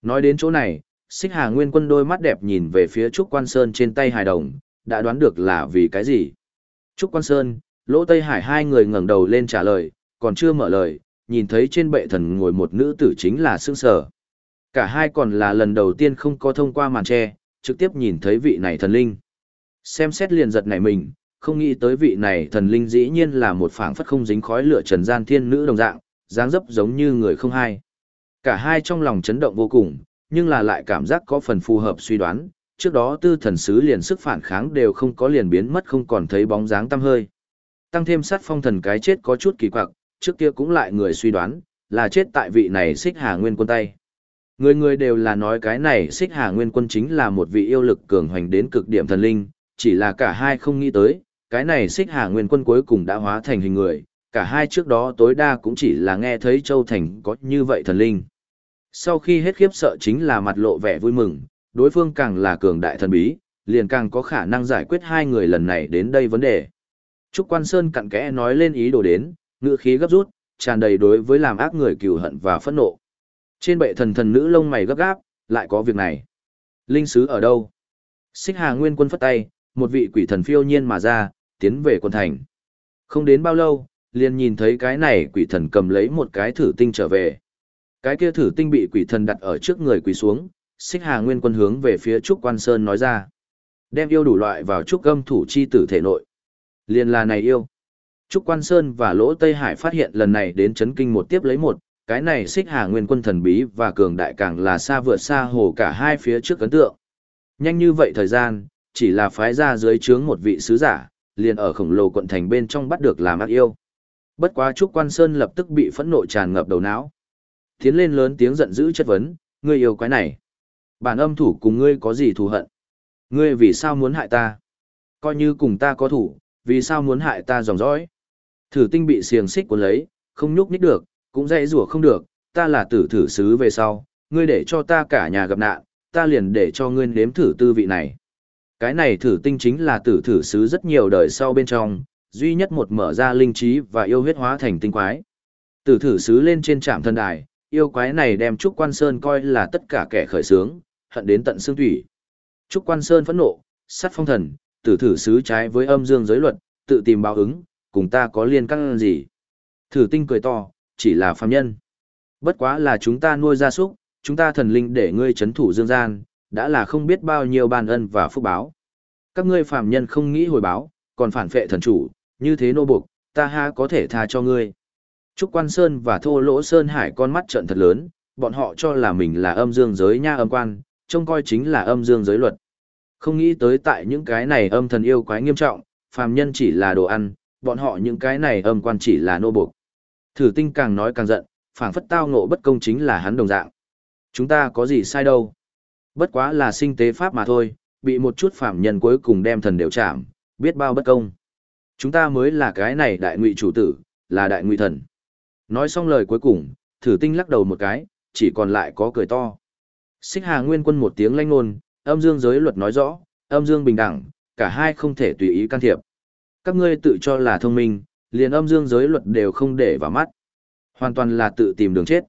Nói đến chỗ này, xích hà nguyên quân đôi mắt đẹp nhìn về phía Trúc Quan Sơn trên tay hài đồng, đã đoán được là vì cái gì? Trúc Quan Sơn, Lỗ Tây Hải hai người ngẩng đầu lên trả lời, còn chưa mở lời, nhìn thấy trên bệ thần ngồi một nữ tử chính là Sương Sở. Cả hai còn là lần đầu tiên không có thông qua màn tre, trực tiếp nhìn thấy vị này thần linh. Xem xét liền giật nảy mình, không nghĩ tới vị này thần linh dĩ nhiên là một phảng phất không dính khói lửa trần gian thiên nữ đồng dạng, dáng dấp giống như người không hai. Cả hai trong lòng chấn động vô cùng, nhưng là lại cảm giác có phần phù hợp suy đoán, trước đó tư thần sứ liền sức phản kháng đều không có liền biến mất không còn thấy bóng dáng tăm hơi. Tăng thêm sát phong thần cái chết có chút kỳ quặc, trước kia cũng lại người suy đoán, là chết tại vị này xích hà nguyên quân tay. Người người đều là nói cái này xích hà nguyên quân chính là một vị yêu lực cường hoành đến cực điểm thần linh, chỉ là cả hai không nghĩ tới, cái này xích hà nguyên quân cuối cùng đã hóa thành hình người, cả hai trước đó tối đa cũng chỉ là nghe thấy Châu Thành có như vậy thần linh. Sau khi hết khiếp sợ chính là mặt lộ vẻ vui mừng, đối phương càng là cường đại thần bí, liền càng có khả năng giải quyết hai người lần này đến đây vấn đề. Trúc Quan Sơn cặn kẽ nói lên ý đồ đến, ngựa khí gấp rút, tràn đầy đối với làm ác người cừu hận và phẫn nộ. Trên bệ thần thần nữ lông mày gấp gáp, lại có việc này. Linh sứ ở đâu? Xích Hà Nguyên quân phất tay, một vị quỷ thần phiêu nhiên mà ra, tiến về quân thành. Không đến bao lâu, liền nhìn thấy cái này quỷ thần cầm lấy một cái thử tinh trở về. Cái kia thử tinh bị quỷ thần đặt ở trước người quỳ xuống, xích hà nguyên quân hướng về phía Trúc Quan Sơn nói ra. Đem yêu đủ loại vào Trúc âm thủ chi tử thể nội. Liền là này yêu. Trúc Quan Sơn và Lỗ Tây Hải phát hiện lần này đến chấn kinh một tiếp lấy một, cái này xích hà nguyên quân thần bí và cường đại càng là xa vượt xa hồ cả hai phía trước ấn tượng. Nhanh như vậy thời gian, chỉ là phái ra dưới trướng một vị sứ giả, liền ở khổng lồ quận thành bên trong bắt được làm ác yêu. Bất quá Trúc Quan Sơn lập tức bị phẫn nộ tràn ngập đầu não. Tiến lên lớn tiếng giận dữ chất vấn, ngươi yêu quái này. Bản âm thủ cùng ngươi có gì thù hận? Ngươi vì sao muốn hại ta? Coi như cùng ta có thủ, vì sao muốn hại ta dòng dõi? Thử tinh bị xiềng xích cuốn lấy, không nhúc nhích được, cũng dãy rủa không được, ta là tử thử sứ về sau, ngươi để cho ta cả nhà gặp nạn, ta liền để cho ngươi nếm thử tư vị này. Cái này thử tinh chính là tử thử sứ rất nhiều đời sau bên trong, duy nhất một mở ra linh trí và yêu huyết hóa thành tinh quái. Tử thử sứ lên trên trạm thân đài, yêu quái này đem Trúc Quan Sơn coi là tất cả kẻ khởi sướng, hận đến tận xương thủy. Trúc Quan Sơn phẫn nộ, sát phong thần, tử thử sứ trái với âm dương giới luật, tự tìm báo ứng, cùng ta có liên căn gì. Thử tinh cười to, chỉ là phàm nhân. Bất quá là chúng ta nuôi gia súc, chúng ta thần linh để ngươi chấn thủ dương gian, đã là không biết bao nhiêu ban ân và phúc báo. Các ngươi phàm nhân không nghĩ hồi báo, còn phản phệ thần chủ, như thế nô buộc, ta ha có thể tha cho ngươi. Trúc Quan Sơn và Thô Lỗ Sơn Hải con mắt trận thật lớn, bọn họ cho là mình là âm dương giới nha âm quan, trông coi chính là âm dương giới luật. Không nghĩ tới tại những cái này âm thần yêu quái nghiêm trọng, phàm nhân chỉ là đồ ăn, bọn họ những cái này âm quan chỉ là nô buộc. Thử tinh càng nói càng giận, phảng phất tao ngộ bất công chính là hắn đồng dạng. Chúng ta có gì sai đâu. Bất quá là sinh tế pháp mà thôi, bị một chút phàm nhân cuối cùng đem thần đều chạm, biết bao bất công. Chúng ta mới là cái này đại ngụy chủ tử, là đại ngụy thần. Nói xong lời cuối cùng, thử tinh lắc đầu một cái, chỉ còn lại có cười to. Xích Hà Nguyên Quân một tiếng lanh ngôn, âm dương giới luật nói rõ, âm dương bình đẳng, cả hai không thể tùy ý can thiệp. Các ngươi tự cho là thông minh, liền âm dương giới luật đều không để vào mắt. Hoàn toàn là tự tìm đường chết.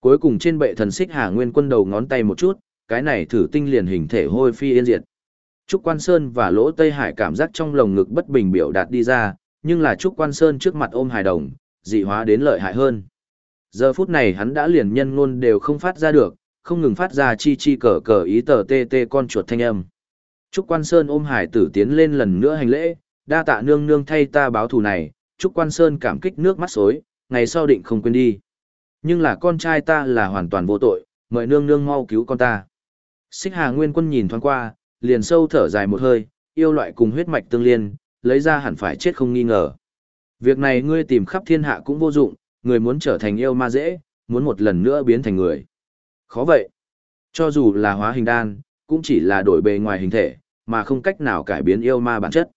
Cuối cùng trên bệ thần Xích Hà Nguyên Quân đầu ngón tay một chút, cái này thử tinh liền hình thể hôi phi yên diệt. Trúc Quan Sơn và Lỗ Tây Hải cảm giác trong lồng ngực bất bình biểu đạt đi ra, nhưng là Trúc Quan Sơn trước mặt ôm hài đồng, dị hóa đến lợi hại hơn. Giờ phút này hắn đã liền nhân ngôn đều không phát ra được, không ngừng phát ra chi chi cờ cờ ý tờ tê tê con chuột thanh âm. Trúc Quan Sơn ôm hải tử tiến lên lần nữa hành lễ, đa tạ nương nương thay ta báo thù này, Trúc Quan Sơn cảm kích nước mắt xối, ngày sau định không quên đi. Nhưng là con trai ta là hoàn toàn vô tội, mời nương nương mau cứu con ta. Xích Hà Nguyên Quân nhìn thoáng qua, liền sâu thở dài một hơi, yêu loại cùng huyết mạch tương liên, lấy ra hẳn phải chết không nghi ngờ. Việc này ngươi tìm khắp thiên hạ cũng vô dụng, người muốn trở thành yêu ma dễ, muốn một lần nữa biến thành người. Khó vậy. Cho dù là hóa hình đan, cũng chỉ là đổi bề ngoài hình thể, mà không cách nào cải biến yêu ma bản chất.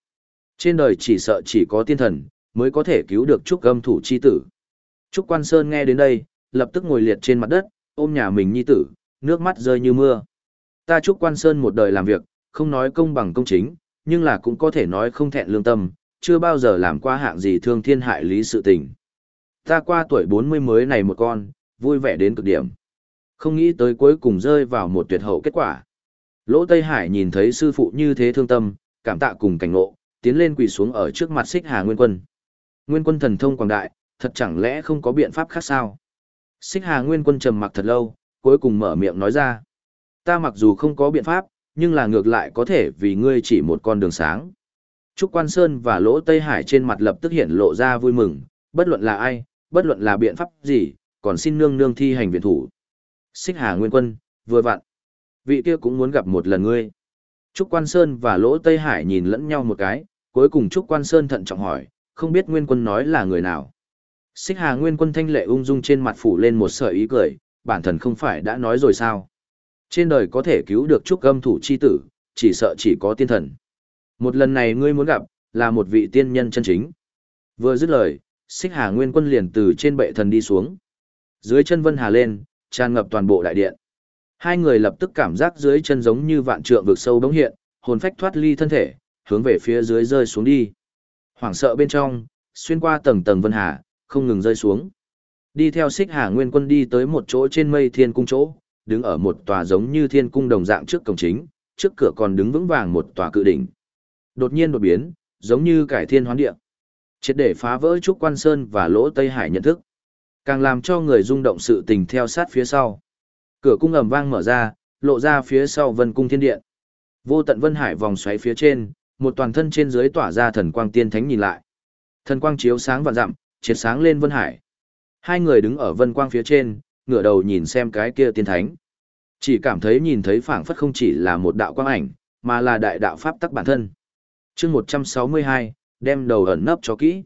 Trên đời chỉ sợ chỉ có tiên thần, mới có thể cứu được Trúc âm thủ chi tử. Trúc Quan Sơn nghe đến đây, lập tức ngồi liệt trên mặt đất, ôm nhà mình nhi tử, nước mắt rơi như mưa. Ta Trúc Quan Sơn một đời làm việc, không nói công bằng công chính, nhưng là cũng có thể nói không thẹn lương tâm, chưa bao giờ làm qua hạng gì thương thiên hại lý sự tình. Ta qua tuổi 40 mới này một con, vui vẻ đến cực điểm. Không nghĩ tới cuối cùng rơi vào một tuyệt hậu kết quả. Lỗ Tây Hải nhìn thấy sư phụ như thế thương tâm, cảm tạ cùng cảnh ngộ, tiến lên quỳ xuống ở trước mặt xích hà nguyên quân. Nguyên quân thần thông quảng đại, thật chẳng lẽ không có biện pháp khác sao? Xích hà nguyên quân trầm mặc thật lâu, cuối cùng mở miệng nói ra. Ta mặc dù không có biện pháp, nhưng là ngược lại có thể vì ngươi chỉ một con đường sáng. Trúc Quan Sơn và Lỗ Tây Hải trên mặt lập tức hiện lộ ra vui mừng, bất luận là ai, bất luận là biện pháp gì, còn xin nương nương thi hành viện thủ. Xích Hà Nguyên Quân, vừa vặn. Vị kia cũng muốn gặp một lần ngươi. Trúc Quan Sơn và Lỗ Tây Hải nhìn lẫn nhau một cái, cuối cùng Trúc Quan Sơn thận trọng hỏi, không biết Nguyên Quân nói là người nào. Xích Hà Nguyên Quân thanh lệ ung dung trên mặt phủ lên một sợi ý cười, bản thân không phải đã nói rồi sao. Trên đời có thể cứu được Trúc âm thủ chi tử, chỉ sợ chỉ có tiên thần. Một lần này ngươi muốn gặp, là một vị tiên nhân chân chính. Vừa dứt lời, xích hà nguyên quân liền từ trên bệ thần đi xuống. Dưới chân vân hà lên, tràn ngập toàn bộ đại điện. Hai người lập tức cảm giác dưới chân giống như vạn trượng vực sâu bóng hiện, hồn phách thoát ly thân thể, hướng về phía dưới rơi xuống đi. Hoảng sợ bên trong, xuyên qua tầng tầng vân hà, không ngừng rơi xuống. Đi theo xích hà nguyên quân đi tới một chỗ trên mây thiên cung chỗ, đứng ở một tòa giống như thiên cung đồng dạng trước cổng chính, trước cửa còn đứng vững vàng một tòa cự đỉnh. Đột nhiên đột biến, giống như cải thiên hoán địa. Triệt để phá vỡ Trúc Quan Sơn và Lỗ Tây Hải nhận thức. Càng làm cho người rung động sự tình theo sát phía sau. Cửa cung ầm vang mở ra, lộ ra phía sau vân cung thiên điện. Vô tận vân hải vòng xoáy phía trên, một toàn thân trên dưới tỏa ra thần quang tiên thánh nhìn lại. Thần quang chiếu sáng vạn dặm, triệt sáng lên vân hải. Hai người đứng ở vân quang phía trên, ngửa đầu nhìn xem cái kia tiên thánh. Chỉ cảm thấy nhìn thấy phảng phất không chỉ là một đạo quang ảnh, mà là đại đạo pháp tắc bản thân. chương 162, đem đầu ẩn nấp cho kỹ.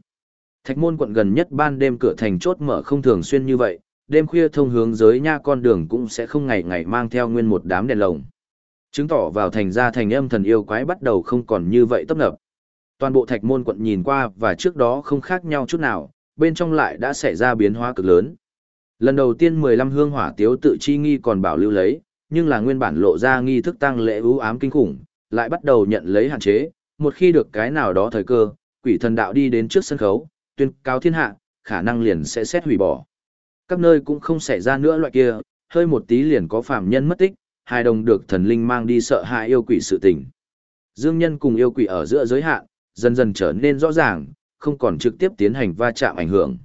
Thạch môn quận gần nhất ban đêm cửa thành chốt mở không thường xuyên như vậy, đêm khuya thông hướng giới nha con đường cũng sẽ không ngày ngày mang theo nguyên một đám đèn lồng. Chứng tỏ vào thành ra thành âm thần yêu quái bắt đầu không còn như vậy tấp nập. Toàn bộ thạch môn quận nhìn qua và trước đó không khác nhau chút nào, bên trong lại đã xảy ra biến hóa cực lớn. Lần đầu tiên 15 hương hỏa tiếu tự chi nghi còn bảo lưu lấy, nhưng là nguyên bản lộ ra nghi thức tăng lễ ưu ám kinh khủng, lại bắt đầu nhận lấy hạn chế, một khi được cái nào đó thời cơ, quỷ thần đạo đi đến trước sân khấu, tuyên cáo thiên hạ, khả năng liền sẽ xét hủy bỏ. Các nơi cũng không xảy ra nữa loại kia, hơi một tí liền có phàm nhân mất tích, hai đồng được thần linh mang đi sợ hại yêu quỷ sự tình. Dương nhân cùng yêu quỷ ở giữa giới hạn, dần dần trở nên rõ ràng, không còn trực tiếp tiến hành va chạm ảnh hưởng.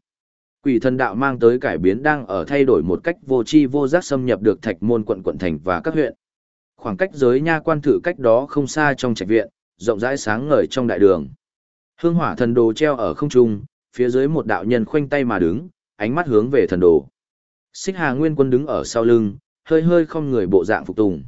Quỷ thần đạo mang tới cải biến đang ở thay đổi một cách vô tri vô giác xâm nhập được thạch môn quận quận thành và các huyện. Khoảng cách giới nha quan thử cách đó không xa trong trạch viện, rộng rãi sáng ngời trong đại đường. Hương hỏa thần đồ treo ở không trung, phía dưới một đạo nhân khoanh tay mà đứng, ánh mắt hướng về thần đồ. Xích Hà Nguyên Quân đứng ở sau lưng, hơi hơi không người bộ dạng phục tùng.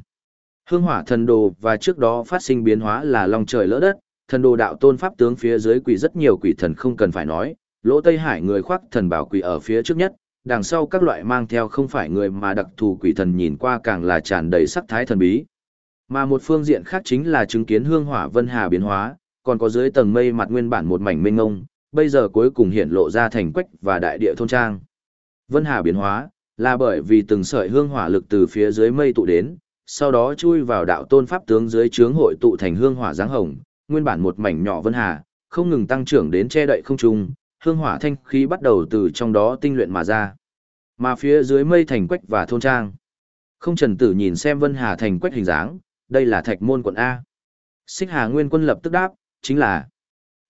Hương hỏa thần đồ và trước đó phát sinh biến hóa là long trời lỡ đất, thần đồ đạo tôn pháp tướng phía dưới quỷ rất nhiều quỷ thần không cần phải nói, lỗ Tây Hải người khoác thần bảo quỷ ở phía trước nhất, đằng sau các loại mang theo không phải người mà đặc thù quỷ thần nhìn qua càng là tràn đầy sắc thái thần bí. Mà một phương diện khác chính là chứng kiến hương hỏa vân hà biến hóa, còn có dưới tầng mây mặt nguyên bản một mảnh mênh ngông, bây giờ cuối cùng hiện lộ ra thành quách và đại địa thôn trang. Vân hà biến hóa, là bởi vì từng sợi hương hỏa lực từ phía dưới mây tụ đến, sau đó chui vào đạo tôn pháp tướng dưới trướng hội tụ thành hương hỏa dáng hồng, nguyên bản một mảnh nhỏ vân hà, không ngừng tăng trưởng đến che đậy không trung, hương hỏa thanh khí bắt đầu từ trong đó tinh luyện mà ra. Mà phía dưới mây thành quách và thôn trang. Không trần tử nhìn xem vân hà thành quách hình dáng, đây là thạch môn quận A. Xích hà nguyên quân lập tức đáp, chính là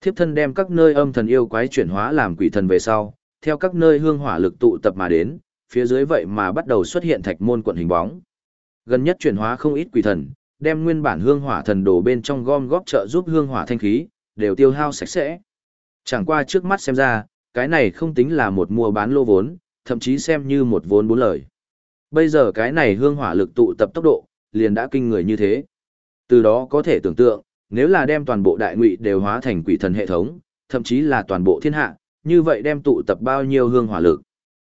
thiếp thân đem các nơi âm thần yêu quái chuyển hóa làm quỷ thần về sau, theo các nơi hương hỏa lực tụ tập mà đến, phía dưới vậy mà bắt đầu xuất hiện thạch môn quận hình bóng. Gần nhất chuyển hóa không ít quỷ thần, đem nguyên bản hương hỏa thần đồ bên trong gom góp trợ giúp hương hỏa thanh khí, đều tiêu hao sạch sẽ. Chẳng qua trước mắt xem ra, cái này không tính là một mua bán lô vốn, thậm chí xem như một vốn bốn lời. Bây giờ cái này hương hỏa lực tụ tập tốc độ, liền đã kinh người như thế. Từ đó có thể tưởng tượng, nếu là đem toàn bộ đại ngụy đều hóa thành quỷ thần hệ thống, thậm chí là toàn bộ thiên hạ, như vậy đem tụ tập bao nhiêu hương hỏa lực.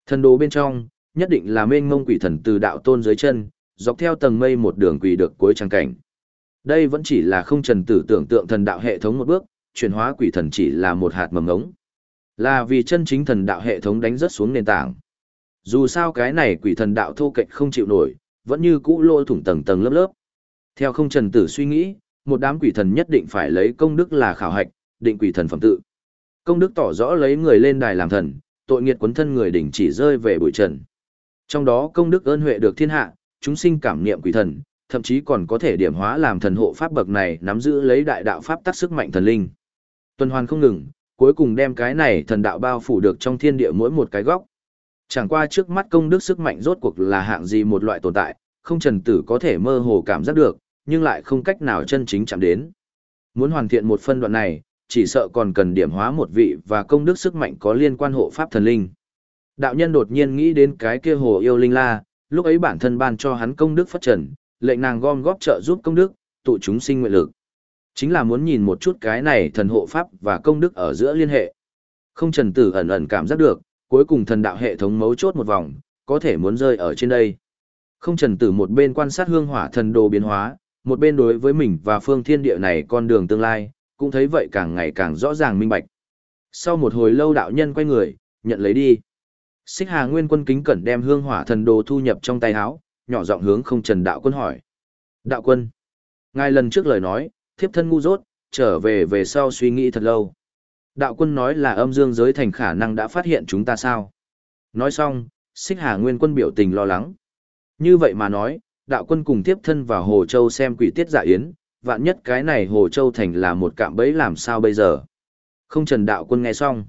Thần đồ bên trong, nhất định là mênh ngông quỷ thần từ đạo tôn dưới chân, dọc theo tầng mây một đường quỷ được cuối trang cảnh. Đây vẫn chỉ là không trần tử tưởng tượng thần đạo hệ thống một bước, chuyển hóa quỷ thần chỉ là một hạt mầm ngống. Là vì chân chính thần đạo hệ thống đánh rất xuống nền tảng. Dù sao cái này quỷ thần đạo thô kệch không chịu nổi, vẫn như cũ lôi thủng tầng tầng lớp lớp. Theo không trần tử suy nghĩ, một đám quỷ thần nhất định phải lấy công đức là khảo hạch, định quỷ thần phẩm tự. Công đức tỏ rõ lấy người lên đài làm thần, tội nghiệt quấn thân người đỉnh chỉ rơi về bụi trần. Trong đó công đức ơn huệ được thiên hạ, chúng sinh cảm niệm quỷ thần, thậm chí còn có thể điểm hóa làm thần hộ pháp bậc này nắm giữ lấy đại đạo pháp tác sức mạnh thần linh. Tuần hoàn không ngừng, cuối cùng đem cái này thần đạo bao phủ được trong thiên địa mỗi một cái góc. Chẳng qua trước mắt công đức sức mạnh rốt cuộc là hạng gì một loại tồn tại, không trần tử có thể mơ hồ cảm giác được, nhưng lại không cách nào chân chính chạm đến. Muốn hoàn thiện một phân đoạn này, chỉ sợ còn cần điểm hóa một vị và công đức sức mạnh có liên quan hộ pháp thần linh. Đạo nhân đột nhiên nghĩ đến cái kia hồ yêu linh la, lúc ấy bản thân ban cho hắn công đức phát trần, lệnh nàng gom góp trợ giúp công đức, tụ chúng sinh nguyện lực. Chính là muốn nhìn một chút cái này thần hộ pháp và công đức ở giữa liên hệ. Không trần tử ẩn ẩn cảm giác được, cuối cùng thần đạo hệ thống mấu chốt một vòng, có thể muốn rơi ở trên đây. Không trần tử một bên quan sát hương hỏa thần đồ biến hóa, một bên đối với mình và phương thiên địa này con đường tương lai, cũng thấy vậy càng ngày càng rõ ràng minh bạch. Sau một hồi lâu đạo nhân quay người, nhận lấy đi. Xích Hà Nguyên Quân kính cẩn đem hương hỏa thần đồ thu nhập trong tay áo, nhỏ giọng hướng không Trần Đạo Quân hỏi. Đạo Quân, ngài lần trước lời nói, thiếp thân ngu dốt, trở về về sau suy nghĩ thật lâu. Đạo Quân nói là âm dương giới thành khả năng đã phát hiện chúng ta sao. Nói xong, Xích Hà Nguyên Quân biểu tình lo lắng. Như vậy mà nói, đạo quân cùng tiếp thân vào Hồ Châu xem quỷ tiết giả yến, vạn nhất cái này Hồ Châu thành là một cạm bẫy làm sao bây giờ. Không trần đạo quân nghe xong.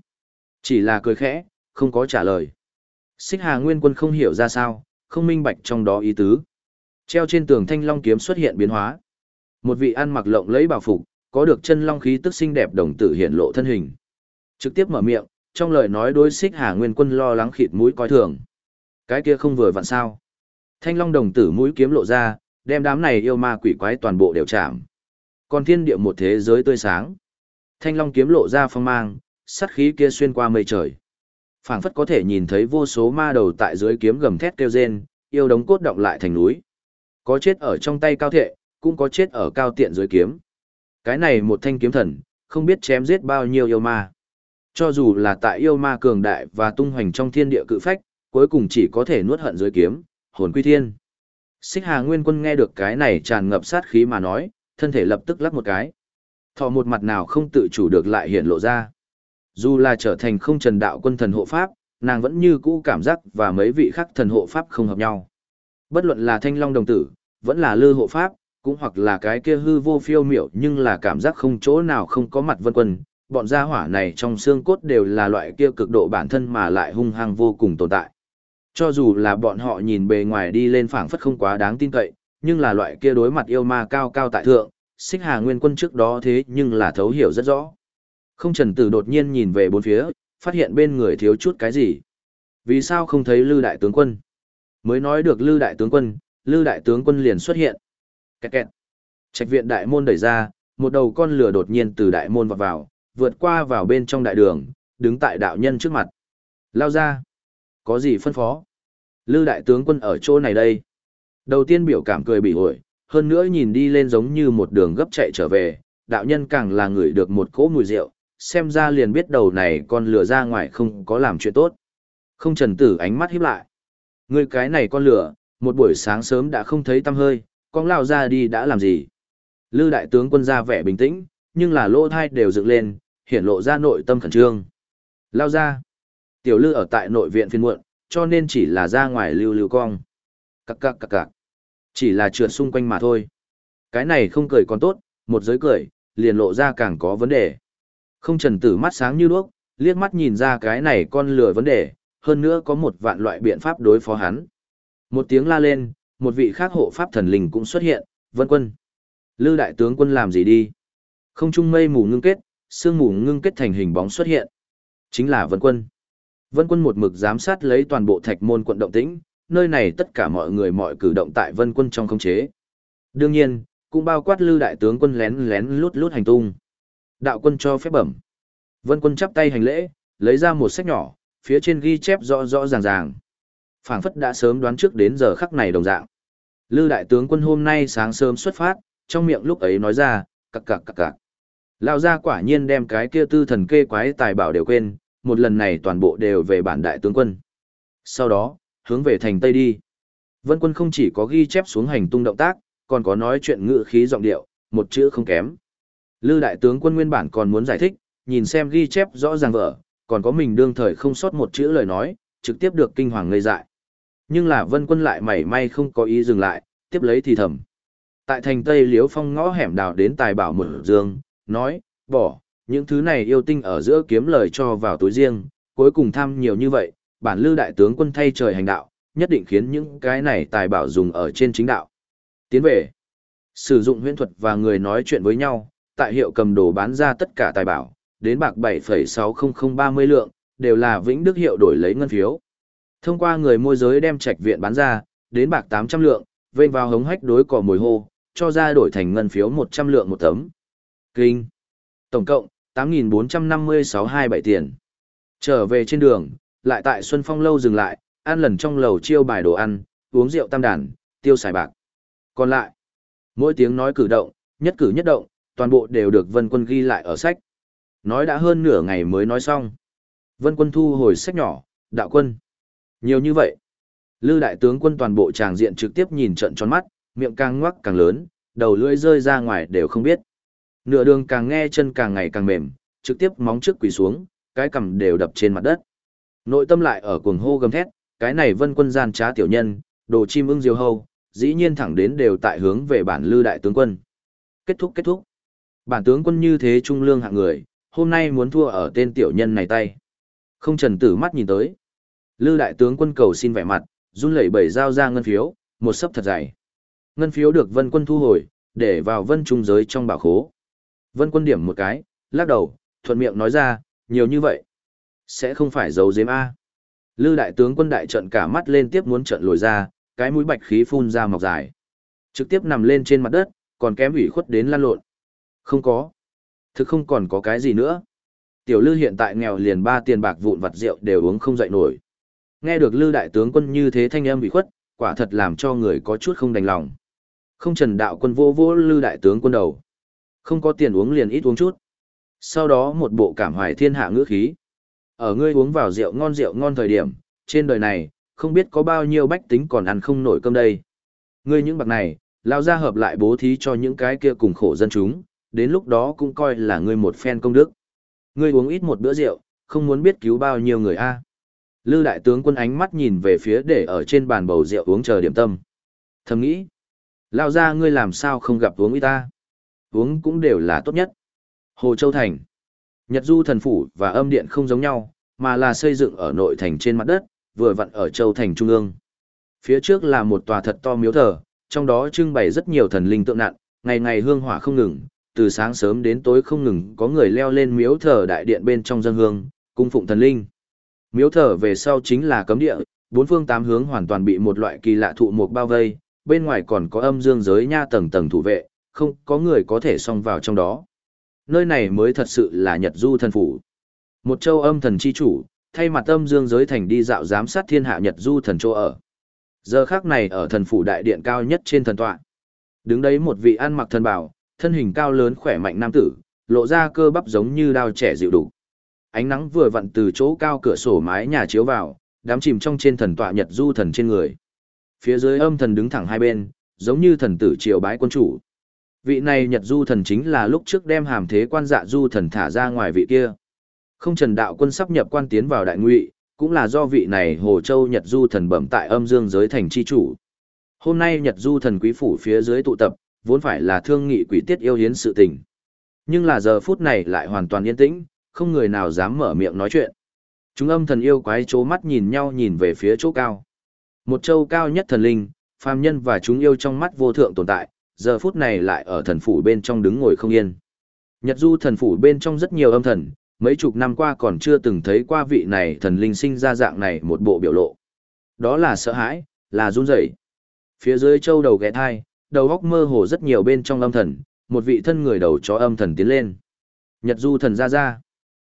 Chỉ là cười khẽ, không có trả lời. Xích Hà Nguyên quân không hiểu ra sao, không minh bạch trong đó ý tứ. Treo trên tường thanh long kiếm xuất hiện biến hóa. Một vị ăn mặc lộng lẫy bảo phục, có được chân long khí tức xinh đẹp đồng tử hiện lộ thân hình. Trực tiếp mở miệng, trong lời nói đối Xích Hà Nguyên quân lo lắng khịt mũi coi thường. Cái kia không vừa vặn sao? Thanh long đồng tử mũi kiếm lộ ra, đem đám này yêu ma quỷ quái toàn bộ đều chạm. Còn thiên địa một thế giới tươi sáng. Thanh long kiếm lộ ra phong mang, sát khí kia xuyên qua mây trời. phảng phất có thể nhìn thấy vô số ma đầu tại dưới kiếm gầm thét kêu rên, yêu đống cốt động lại thành núi. Có chết ở trong tay cao thệ, cũng có chết ở cao tiện dưới kiếm. Cái này một thanh kiếm thần, không biết chém giết bao nhiêu yêu ma. Cho dù là tại yêu ma cường đại và tung hoành trong thiên địa cự phách, cuối cùng chỉ có thể nuốt hận dưới kiếm, hồn quy thiên. Xích Hà Nguyên Quân nghe được cái này tràn ngập sát khí mà nói, thân thể lập tức lắc một cái. Thọ một mặt nào không tự chủ được lại hiện lộ ra. Dù là trở thành không trần đạo quân thần hộ pháp, nàng vẫn như cũ cảm giác và mấy vị khác thần hộ pháp không hợp nhau. Bất luận là thanh long đồng tử, vẫn là lư hộ pháp, cũng hoặc là cái kia hư vô phiêu miểu nhưng là cảm giác không chỗ nào không có mặt vân quân. Bọn gia hỏa này trong xương cốt đều là loại kia cực độ bản thân mà lại hung hăng vô cùng tồn tại. Cho dù là bọn họ nhìn bề ngoài đi lên phảng phất không quá đáng tin cậy, nhưng là loại kia đối mặt yêu ma cao cao tại thượng, xích hà nguyên quân trước đó thế nhưng là thấu hiểu rất rõ. Không trần tử đột nhiên nhìn về bốn phía, phát hiện bên người thiếu chút cái gì. Vì sao không thấy Lư Đại Tướng Quân? Mới nói được Lư Đại Tướng Quân, Lư Đại Tướng Quân liền xuất hiện. Kẹt kẹt. Trạch viện đại môn đẩy ra, một đầu con lửa đột nhiên từ đại môn vào vào, vượt qua vào bên trong đại đường, đứng tại đạo nhân trước mặt. Lao ra. Có gì phân phó? Lư Đại Tướng Quân ở chỗ này đây. Đầu tiên biểu cảm cười bị ổi, hơn nữa nhìn đi lên giống như một đường gấp chạy trở về, đạo nhân càng là người được một cỗ mùi rượu, xem ra liền biết đầu này con lửa ra ngoài không có làm chuyện tốt. Không trần tử ánh mắt híp lại. Người cái này con lửa, một buổi sáng sớm đã không thấy tâm hơi, con lao ra đi đã làm gì. Lư đại tướng quân ra vẻ bình tĩnh, nhưng là lỗ thai đều dựng lên, hiển lộ ra nội tâm khẩn trương. Lao ra. Tiểu lư ở tại nội viện phiên muộn, cho nên chỉ là ra ngoài lưu lưu cong. Cắc cắc cắc cắc. Chỉ là trượt xung quanh mà thôi. Cái này không cười còn tốt, một giới cười, liền lộ ra càng có vấn đề. Không trần tử mắt sáng như đuốc, liếc mắt nhìn ra cái này con lừa vấn đề, hơn nữa có một vạn loại biện pháp đối phó hắn. Một tiếng la lên, một vị khác hộ pháp thần linh cũng xuất hiện, vân quân. Lư đại tướng quân làm gì đi? Không trung mây mù ngưng kết, sương mù ngưng kết thành hình bóng xuất hiện. Chính là vân quân. Vân quân một mực giám sát lấy toàn bộ thạch môn quận động tĩnh, nơi này tất cả mọi người mọi cử động tại vân quân trong khống chế. Đương nhiên, cũng bao quát lư đại tướng quân lén lén lút lút hành tung. Đạo quân cho phép bẩm. Vân quân chắp tay hành lễ, lấy ra một sách nhỏ, phía trên ghi chép rõ rõ ràng ràng. Phảng phất đã sớm đoán trước đến giờ khắc này đồng dạng. Lư đại tướng quân hôm nay sáng sớm xuất phát, trong miệng lúc ấy nói ra, cặc cặc cặc cặc. Lão gia quả nhiên đem cái kia tư thần kê quái tài bảo đều quên, một lần này toàn bộ đều về bản đại tướng quân. Sau đó, hướng về thành Tây đi. Vân quân không chỉ có ghi chép xuống hành tung động tác, còn có nói chuyện ngữ khí giọng điệu, một chữ không kém. Lư đại tướng quân nguyên bản còn muốn giải thích, nhìn xem ghi chép rõ ràng vợ, còn có mình đương thời không sót một chữ lời nói, trực tiếp được kinh hoàng ngây dại. Nhưng là vân quân lại mảy may không có ý dừng lại, tiếp lấy thì thầm. Tại thành Tây Liếu Phong ngõ hẻm đào đến tài bảo mở dương, nói, bỏ, những thứ này yêu tinh ở giữa kiếm lời cho vào túi riêng, cuối cùng tham nhiều như vậy, bản lư đại tướng quân thay trời hành đạo, nhất định khiến những cái này tài bảo dùng ở trên chính đạo. Tiến về, sử dụng huyễn thuật và người nói chuyện với nhau, tại hiệu cầm đồ bán ra tất cả tài bảo, đến bạc 7,60030 lượng, đều là vĩnh đức hiệu đổi lấy ngân phiếu. Thông qua người môi giới đem trạch viện bán ra, đến bạc 800 lượng, vênh vào hống hách đối cỏ mồi hô, cho ra đổi thành ngân phiếu 100 lượng một tấm. Kinh. Tổng cộng, 8.456-27 tiền. Trở về trên đường, lại tại Xuân Phong lâu dừng lại, ăn lần trong lầu chiêu bài đồ ăn, uống rượu tam đàn, tiêu xài bạc. Còn lại, mỗi tiếng nói cử động, nhất cử nhất động, toàn bộ đều được Vân Quân ghi lại ở sách. Nói đã hơn nửa ngày mới nói xong. Vân Quân thu hồi sách nhỏ, đạo quân. Nhiều như vậy. Lư đại tướng quân toàn bộ tràng diện trực tiếp nhìn trận tròn mắt, miệng càng ngoắc càng lớn, đầu lưỡi rơi ra ngoài đều không biết. Nửa đường càng nghe chân càng ngày càng mềm, trực tiếp móng trước quỳ xuống, cái cằm đều đập trên mặt đất. Nội tâm lại ở cuồng hô gầm thét, cái này vân quân gian trá tiểu nhân, đồ chim ưng diều hâu, dĩ nhiên thẳng đến đều tại hướng về bản lư đại tướng quân. Kết thúc kết thúc. Bản tướng quân như thế trung lương hạng người, hôm nay muốn thua ở tên tiểu nhân này tay. Không trần tử mắt nhìn tới. Lư đại tướng quân cầu xin vẻ mặt, run lẩy bẩy giao ra ngân phiếu, một sấp thật dày. Ngân phiếu được vân quân thu hồi, để vào vân trung giới trong bảo khố. Vân quân điểm một cái, lắc đầu, thuận miệng nói ra, nhiều như vậy. Sẽ không phải giấu giếm A. Lư đại tướng quân đại trận cả mắt lên tiếp muốn trận lồi ra, cái mũi bạch khí phun ra mọc dài. Trực tiếp nằm lên trên mặt đất, còn kém ủy khuất đến lăn lộn. Không có. Thực không còn có cái gì nữa. Tiểu Lư hiện tại nghèo liền ba tiền bạc vụn vặt rượu đều uống không dậy nổi. Nghe được Lư đại tướng quân như thế thanh âm ủy khuất, quả thật làm cho người có chút không đành lòng. Không trần đạo quân vô vô Lư đại tướng quân đầu. Không có tiền uống liền ít uống chút. Sau đó một bộ cảm hoài thiên hạ ngữ khí. Ở ngươi uống vào rượu ngon rượu ngon thời điểm, trên đời này, không biết có bao nhiêu bách tính còn ăn không nổi cơm đây. Ngươi những bạc này, lao ra hợp lại bố thí cho những cái kia cùng khổ dân chúng, đến lúc đó cũng coi là ngươi một phen công đức. Ngươi uống ít một bữa rượu, không muốn biết cứu bao nhiêu người a. Lư đại tướng quân ánh mắt nhìn về phía để ở trên bàn bầu rượu uống chờ điểm tâm. Thầm nghĩ, lao ra ngươi làm sao không gặp uống ít ta. Uống cũng đều là tốt nhất. Hồ Châu Thành Nhật Du thần phủ và âm điện không giống nhau, mà là xây dựng ở nội thành trên mặt đất, vừa vặn ở Châu Thành Trung ương. Phía trước là một tòa thật to miếu thờ, trong đó trưng bày rất nhiều thần linh tượng nạn, ngày ngày hương hỏa không ngừng, từ sáng sớm đến tối không ngừng có người leo lên miếu thờ đại điện bên trong dân hương, cung phụng thần linh. Miếu thờ về sau chính là cấm địa, bốn phương tám hướng hoàn toàn bị một loại kỳ lạ thụ mục bao vây, bên ngoài còn có âm dương giới nha tầng tầng thủ vệ, không có người có thể xông vào trong đó. Nơi này mới thật sự là Nhật Du thần phủ. Một châu âm thần chi chủ, thay mặt âm dương giới thành đi dạo giám sát thiên hạ Nhật Du thần chỗ ở. Giờ khác này ở thần phủ đại điện cao nhất trên thần tọa. Đứng đấy một vị ăn mặc thần bảo, thân hình cao lớn khỏe mạnh nam tử, lộ ra cơ bắp giống như đao trẻ dịu đủ. Ánh nắng vừa vặn từ chỗ cao cửa sổ mái nhà chiếu vào, đám chìm trong trên thần tọa Nhật Du thần trên người. Phía dưới âm thần đứng thẳng hai bên, giống như thần tử triều bái quân chủ. Vị này Nhật Du thần chính là lúc trước đem hàm thế quan dạ Du thần thả ra ngoài vị kia. Không Trần Đạo Quân sắp nhập quan tiến vào đại ngụy, cũng là do vị này Hồ Châu Nhật Du thần bẩm tại âm dương giới thành chi chủ. Hôm nay Nhật Du thần quý phủ phía dưới tụ tập, vốn phải là thương nghị quỷ tiết yêu hiến sự tình. Nhưng là giờ phút này lại hoàn toàn yên tĩnh, không người nào dám mở miệng nói chuyện. Chúng âm thần yêu quái chố mắt nhìn nhau nhìn về phía chỗ cao. Một châu cao nhất thần linh, phàm nhân và chúng yêu trong mắt vô thượng tồn tại, giờ phút này lại ở thần phủ bên trong đứng ngồi không yên. Nhật du thần phủ bên trong rất nhiều âm thần, mấy chục năm qua còn chưa từng thấy qua vị này thần linh sinh ra dạng này một bộ biểu lộ. Đó là sợ hãi, là run rẩy. Phía dưới châu đầu ghé thai, đầu góc mơ hồ rất nhiều bên trong âm thần, một vị thân người đầu chó âm thần tiến lên. Nhật du thần ra ra.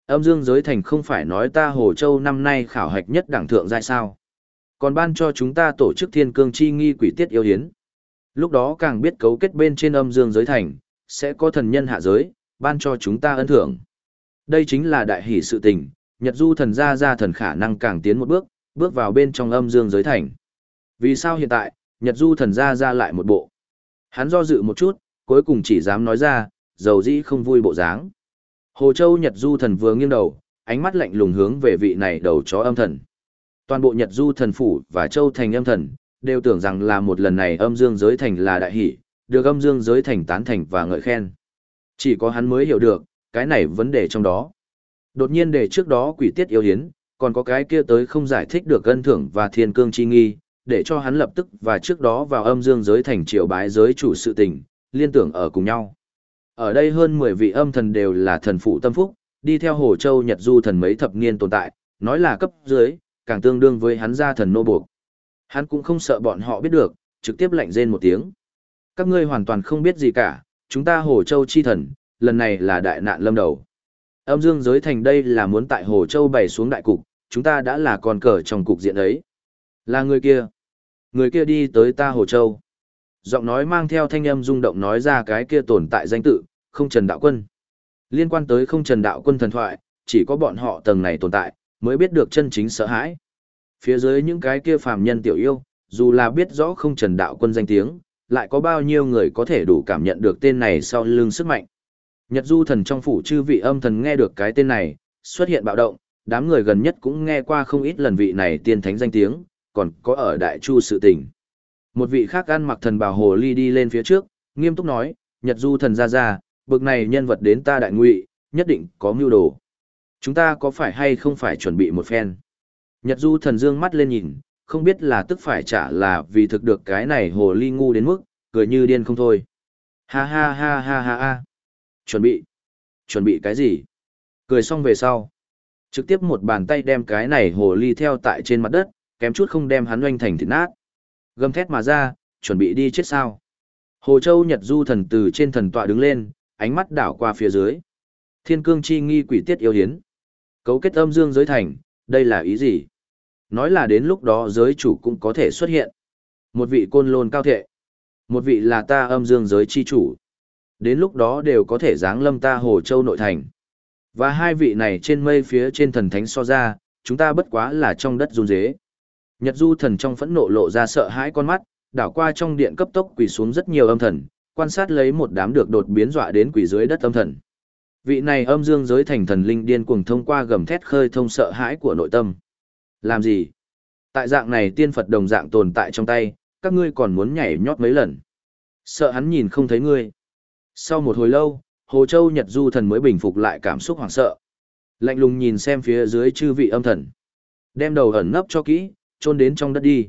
Âm dương giới thành không phải nói ta Hồ Châu năm nay khảo hạch nhất đẳng thượng giai sao. Còn ban cho chúng ta tổ chức thiên cương chi nghi quỷ tiết yêu hiến. Lúc đó càng biết cấu kết bên trên âm dương giới thành, sẽ có thần nhân hạ giới, ban cho chúng ta ân thưởng. Đây chính là đại hỷ sự tình, Nhật du thần gia gia thần khả năng càng tiến một bước, bước vào bên trong âm dương giới thành. Vì sao hiện tại, Nhật du thần gia ra lại một bộ? Hắn do dự một chút, cuối cùng chỉ dám nói ra, dầu dĩ không vui bộ dáng. Hồ Châu Nhật du thần vừa nghiêng đầu, ánh mắt lạnh lùng hướng về vị này đầu chó âm thần. Toàn bộ Nhật du thần phủ và Châu thành âm thần, đều tưởng rằng là một lần này âm dương giới thành là đại hỷ, được âm dương giới thành tán thành và ngợi khen. Chỉ có hắn mới hiểu được, cái này vấn đề trong đó. Đột nhiên để trước đó quỷ tiết yêu hiến, còn có cái kia tới không giải thích được gân thưởng và thiên cương chi nghi, để cho hắn lập tức và trước đó vào âm dương giới thành triều bái giới chủ sự tình, liên tưởng ở cùng nhau. Ở đây hơn 10 vị âm thần đều là thần phụ tâm phúc, đi theo Hồ Châu Nhật Du thần mấy thập niên tồn tại, nói là cấp dưới, càng tương đương với hắn gia thần nô buộc. Hắn cũng không sợ bọn họ biết được, trực tiếp lạnh rên một tiếng. Các ngươi hoàn toàn không biết gì cả, chúng ta Hồ Châu chi thần, lần này là đại nạn lâm đầu. Âm dương giới thành đây là muốn tại Hồ Châu bày xuống đại cục, chúng ta đã là con cờ trong cục diện ấy. Là người kia. Người kia đi tới ta Hồ Châu. Giọng nói mang theo thanh âm rung động nói ra cái kia tồn tại danh tự, không Trần Đạo Quân. Liên quan tới không Trần Đạo Quân thần thoại, chỉ có bọn họ tầng này tồn tại, mới biết được chân chính sợ hãi. Phía dưới những cái kia phàm nhân tiểu yêu, dù là biết rõ không Trần Đạo Quân danh tiếng, lại có bao nhiêu người có thể đủ cảm nhận được tên này sau lưng sức mạnh. Nhật du thần trong phủ chư vị âm thần nghe được cái tên này, xuất hiện bạo động, đám người gần nhất cũng nghe qua không ít lần vị này tiên thánh danh tiếng, còn có ở đại chu sự tình. Một vị khác ăn mặc thần bào hồ ly đi lên phía trước, nghiêm túc nói, Nhật du thần ra ra, bực này nhân vật đến ta đại ngụy, nhất định có mưu đồ. Chúng ta có phải hay không phải chuẩn bị một phen? Nhật du thần dương mắt lên nhìn, không biết là tức phải trả là vì thực được cái này hồ ly ngu đến mức, cười như điên không thôi. Ha ha ha ha ha ha. Chuẩn bị. Chuẩn bị cái gì? Cười xong về sau. Trực tiếp một bàn tay đem cái này hồ ly theo tại trên mặt đất, kém chút không đem hắn oanh thành thịt nát. Gầm thét mà ra, chuẩn bị đi chết sao. Hồ Châu Nhật Du thần từ trên thần tọa đứng lên, ánh mắt đảo qua phía dưới. Thiên cương chi nghi quỷ tiết yêu hiến. Cấu kết âm dương giới thành, đây là ý gì? Nói là đến lúc đó giới chủ cũng có thể xuất hiện. Một vị côn lôn cao thệ. Một vị là ta âm dương giới chi chủ. Đến lúc đó đều có thể giáng lâm ta Hồ Châu nội thành. Và hai vị này trên mây phía trên thần thánh so ra, chúng ta bất quá là trong đất run dế. Nhật du thần trong phẫn nộ lộ ra sợ hãi con mắt, đảo qua trong điện cấp tốc quỳ xuống rất nhiều âm thần, quan sát lấy một đám được đột biến dọa đến quỷ dưới đất âm thần. Vị này âm dương giới thành thần linh điên cuồng thông qua gầm thét khơi thông sợ hãi của nội tâm. Làm gì? Tại dạng này tiên Phật đồng dạng tồn tại trong tay, các ngươi còn muốn nhảy nhót mấy lần. Sợ hắn nhìn không thấy ngươi. Sau một hồi lâu, Hồ Châu Nhật Du thần mới bình phục lại cảm xúc hoảng sợ. Lạnh lùng nhìn xem phía dưới chư vị âm thần. Đem đầu ẩn nấp cho kỹ, chôn đến trong đất đi.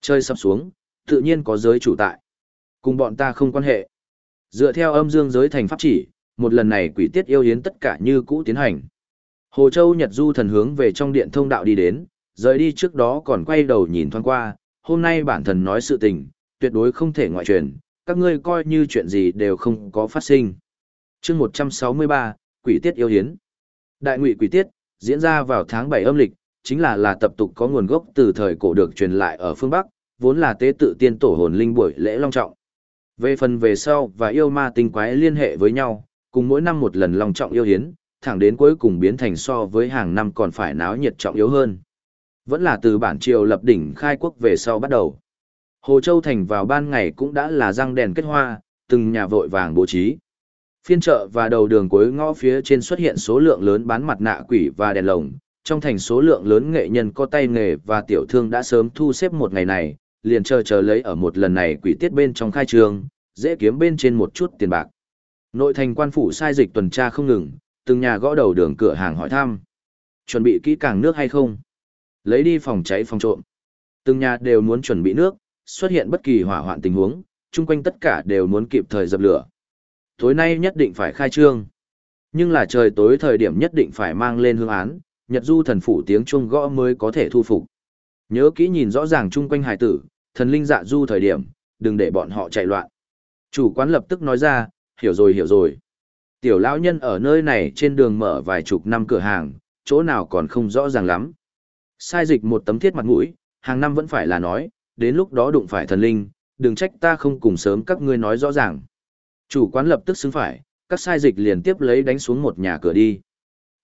Chơi sắp xuống, tự nhiên có giới chủ tại. Cùng bọn ta không quan hệ. Dựa theo âm dương giới thành pháp chỉ, một lần này quỷ tiết yêu hiến tất cả như cũ tiến hành. Hồ Châu Nhật Du thần hướng về trong điện thông đạo đi đến, rời đi trước đó còn quay đầu nhìn thoáng qua, hôm nay bản thần nói sự tình, tuyệt đối không thể ngoại truyền, các ngươi coi như chuyện gì đều không có phát sinh. chương 163, Quỷ tiết yêu hiến. Đại ngụy quỷ tiết, diễn ra vào tháng 7 âm lịch, chính là là tập tục có nguồn gốc từ thời cổ được truyền lại ở phương Bắc, vốn là tế tự tiên tổ hồn linh buổi lễ long trọng. Về phần về sau và yêu ma tinh quái liên hệ với nhau, cùng mỗi năm một lần long trọng yêu hiến, thẳng đến cuối cùng biến thành so với hàng năm còn phải náo nhiệt trọng yếu hơn. Vẫn là từ bản triều lập đỉnh khai quốc về sau bắt đầu. Hồ Châu Thành vào ban ngày cũng đã là răng đèn kết hoa, từng nhà vội vàng bố trí. Phiên chợ và đầu đường cuối ngõ phía trên xuất hiện số lượng lớn bán mặt nạ quỷ và đèn lồng, trong thành số lượng lớn nghệ nhân có tay nghề và tiểu thương đã sớm thu xếp một ngày này, liền chờ chờ lấy ở một lần này quỷ tiết bên trong khai trường, dễ kiếm bên trên một chút tiền bạc. Nội thành quan phủ sai dịch tuần tra không ngừng, từng nhà gõ đầu đường cửa hàng hỏi thăm. Chuẩn bị kỹ càng nước hay không? Lấy đi phòng cháy phòng trộm. Từng nhà đều muốn chuẩn bị nước, xuất hiện bất kỳ hỏa hoạn tình huống, chung quanh tất cả đều muốn kịp thời dập lửa. Tối nay nhất định phải khai trương. Nhưng là trời tối thời điểm nhất định phải mang lên hương án, Nhật Du thần phủ tiếng chuông gõ mới có thể thu phục. Nhớ kỹ nhìn rõ ràng chung quanh hải tử, thần linh dạ du thời điểm, đừng để bọn họ chạy loạn. Chủ quán lập tức nói ra, hiểu rồi hiểu rồi. Tiểu lão nhân ở nơi này trên đường mở vài chục năm cửa hàng, chỗ nào còn không rõ ràng lắm. Sai dịch một tấm thiết mặt mũi, hàng năm vẫn phải là nói, đến lúc đó đụng phải thần linh, đừng trách ta không cùng sớm các ngươi nói rõ ràng. Chủ quán lập tức xứng phải, các sai dịch liền tiếp lấy đánh xuống một nhà cửa đi.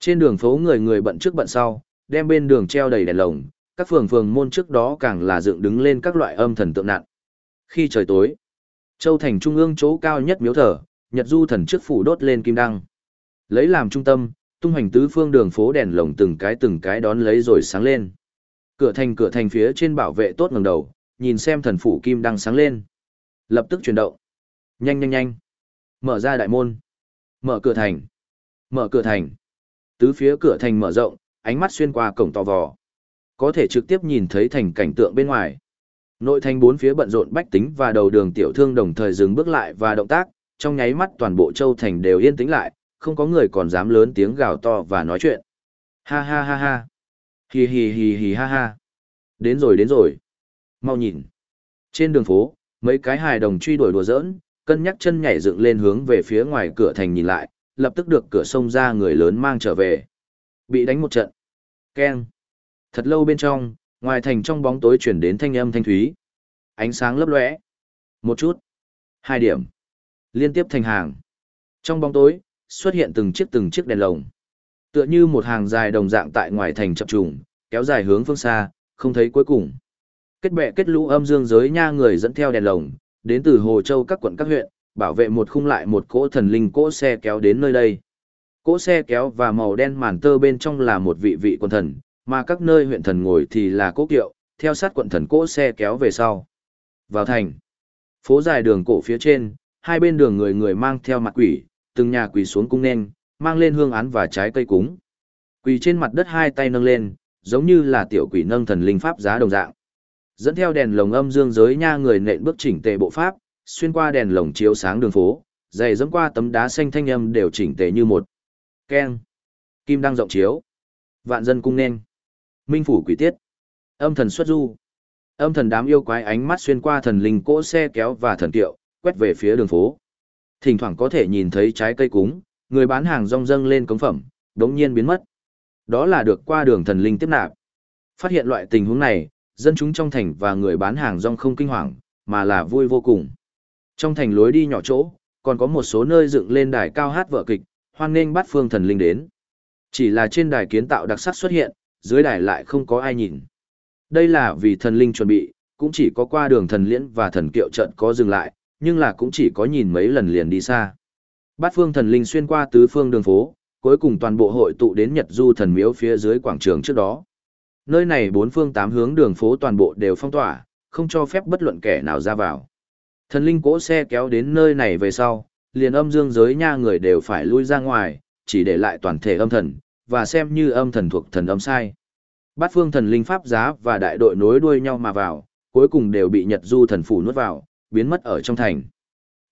Trên đường phố người người bận trước bận sau, đem bên đường treo đầy đèn lồng, các phường phường môn trước đó càng là dựng đứng lên các loại âm thần tượng nạn. Khi trời tối, Châu thành trung ương chỗ cao nhất miếu thờ, Nhật Du thần trước phủ đốt lên kim đăng. Lấy làm trung tâm, tung hành tứ phương đường phố đèn lồng từng cái từng cái đón lấy rồi sáng lên. Cửa thành cửa thành phía trên bảo vệ tốt ngẩng đầu, nhìn xem thần phủ kim đang sáng lên. Lập tức chuyển động. Nhanh nhanh nhanh. Mở ra đại môn. Mở cửa thành. Mở cửa thành. Tứ phía cửa thành mở rộng, ánh mắt xuyên qua cổng to vò. Có thể trực tiếp nhìn thấy thành cảnh tượng bên ngoài. Nội thành bốn phía bận rộn bách tính và đầu đường tiểu thương đồng thời dừng bước lại và động tác, trong nháy mắt toàn bộ châu thành đều yên tĩnh lại, không có người còn dám lớn tiếng gào to và nói chuyện. Ha ha ha ha. Hì hì hì hì ha ha. Đến rồi đến rồi. Mau nhìn. Trên đường phố, mấy cái hài đồng truy đuổi đùa giỡn, cân nhắc chân nhảy dựng lên hướng về phía ngoài cửa thành nhìn lại, lập tức được cửa sông ra người lớn mang trở về. Bị đánh một trận. Keng. Thật lâu bên trong, ngoài thành trong bóng tối chuyển đến thanh âm thanh thúy. Ánh sáng lấp lóe. Một chút. Hai điểm. Liên tiếp thành hàng. Trong bóng tối, xuất hiện từng chiếc từng chiếc đèn lồng. Tựa như một hàng dài đồng dạng tại ngoài thành chập trùng, kéo dài hướng phương xa, không thấy cuối cùng. Kết bè kết lũ âm dương giới nha người dẫn theo đèn lồng, đến từ Hồ Châu các quận các huyện, bảo vệ một khung lại một cỗ thần linh cỗ xe kéo đến nơi đây. Cỗ xe kéo và màu đen màn tơ bên trong là một vị vị quân thần, mà các nơi huyện thần ngồi thì là cỗ kiệu, theo sát quận thần cỗ xe kéo về sau. Vào thành. Phố dài đường cổ phía trên, hai bên đường người người mang theo mặt quỷ, từng nhà quỳ xuống cung nên, mang lên hương án và trái cây cúng. Quỳ trên mặt đất hai tay nâng lên, giống như là tiểu quỷ nâng thần linh pháp giá đồng dạng. Dẫn theo đèn lồng âm dương giới nha người nện bước chỉnh tề bộ pháp, xuyên qua đèn lồng chiếu sáng đường phố, dày dẫm qua tấm đá xanh thanh âm đều chỉnh tề như một. Keng. Kim đang rộng chiếu. Vạn dân cung nên. Minh phủ quỷ tiết. Âm thần xuất du. Âm thần đám yêu quái ánh mắt xuyên qua thần linh cỗ xe kéo và thần tiệu, quét về phía đường phố. Thỉnh thoảng có thể nhìn thấy trái cây cúng, người bán hàng rong dâng lên cống phẩm, đống nhiên biến mất. Đó là được qua đường thần linh tiếp nạp. Phát hiện loại tình huống này, dân chúng trong thành và người bán hàng rong không kinh hoàng, mà là vui vô cùng. Trong thành lối đi nhỏ chỗ, còn có một số nơi dựng lên đài cao hát vở kịch, hoan nghênh bắt phương thần linh đến. Chỉ là trên đài kiến tạo đặc sắc xuất hiện, dưới đài lại không có ai nhìn. Đây là vì thần linh chuẩn bị, cũng chỉ có qua đường thần liễn và thần kiệu trận có dừng lại, nhưng là cũng chỉ có nhìn mấy lần liền đi xa. Bát phương thần linh xuyên qua tứ phương đường phố, cuối cùng toàn bộ hội tụ đến Nhật Du thần miếu phía dưới quảng trường trước đó. Nơi này bốn phương tám hướng đường phố toàn bộ đều phong tỏa, không cho phép bất luận kẻ nào ra vào. Thần linh cỗ xe kéo đến nơi này về sau, liền âm dương giới nha người đều phải lui ra ngoài, chỉ để lại toàn thể âm thần, và xem như âm thần thuộc thần âm sai. Bát phương thần linh pháp giá và đại đội nối đuôi nhau mà vào, cuối cùng đều bị Nhật Du thần phủ nuốt vào, biến mất ở trong thành.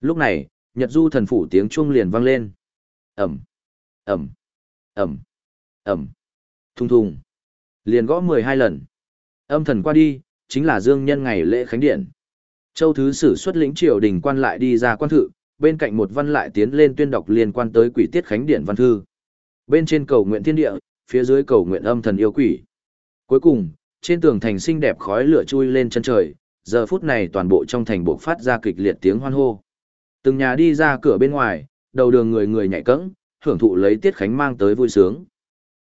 Lúc này, Nhật du thần phủ tiếng chuông liền vang lên. ầm, ầm, ầm, ầm, thùng thùng. Liền gõ 12 lần. Âm thần qua đi, chính là dương nhân ngày lễ khánh điện. Châu Thứ Sử xuất lĩnh triều đình quan lại đi ra quan thự, bên cạnh một văn lại tiến lên tuyên đọc liên quan tới quỷ tiết khánh điện văn thư. Bên trên cầu nguyện thiên địa, phía dưới cầu nguyện âm thần yêu quỷ. Cuối cùng, trên tường thành xinh đẹp khói lửa chui lên chân trời, giờ phút này toàn bộ trong thành buộc phát ra kịch liệt tiếng hoan hô. Từng nhà đi ra cửa bên ngoài, đầu đường người người nhảy cẫng, hưởng thụ lấy tiết khánh mang tới vui sướng.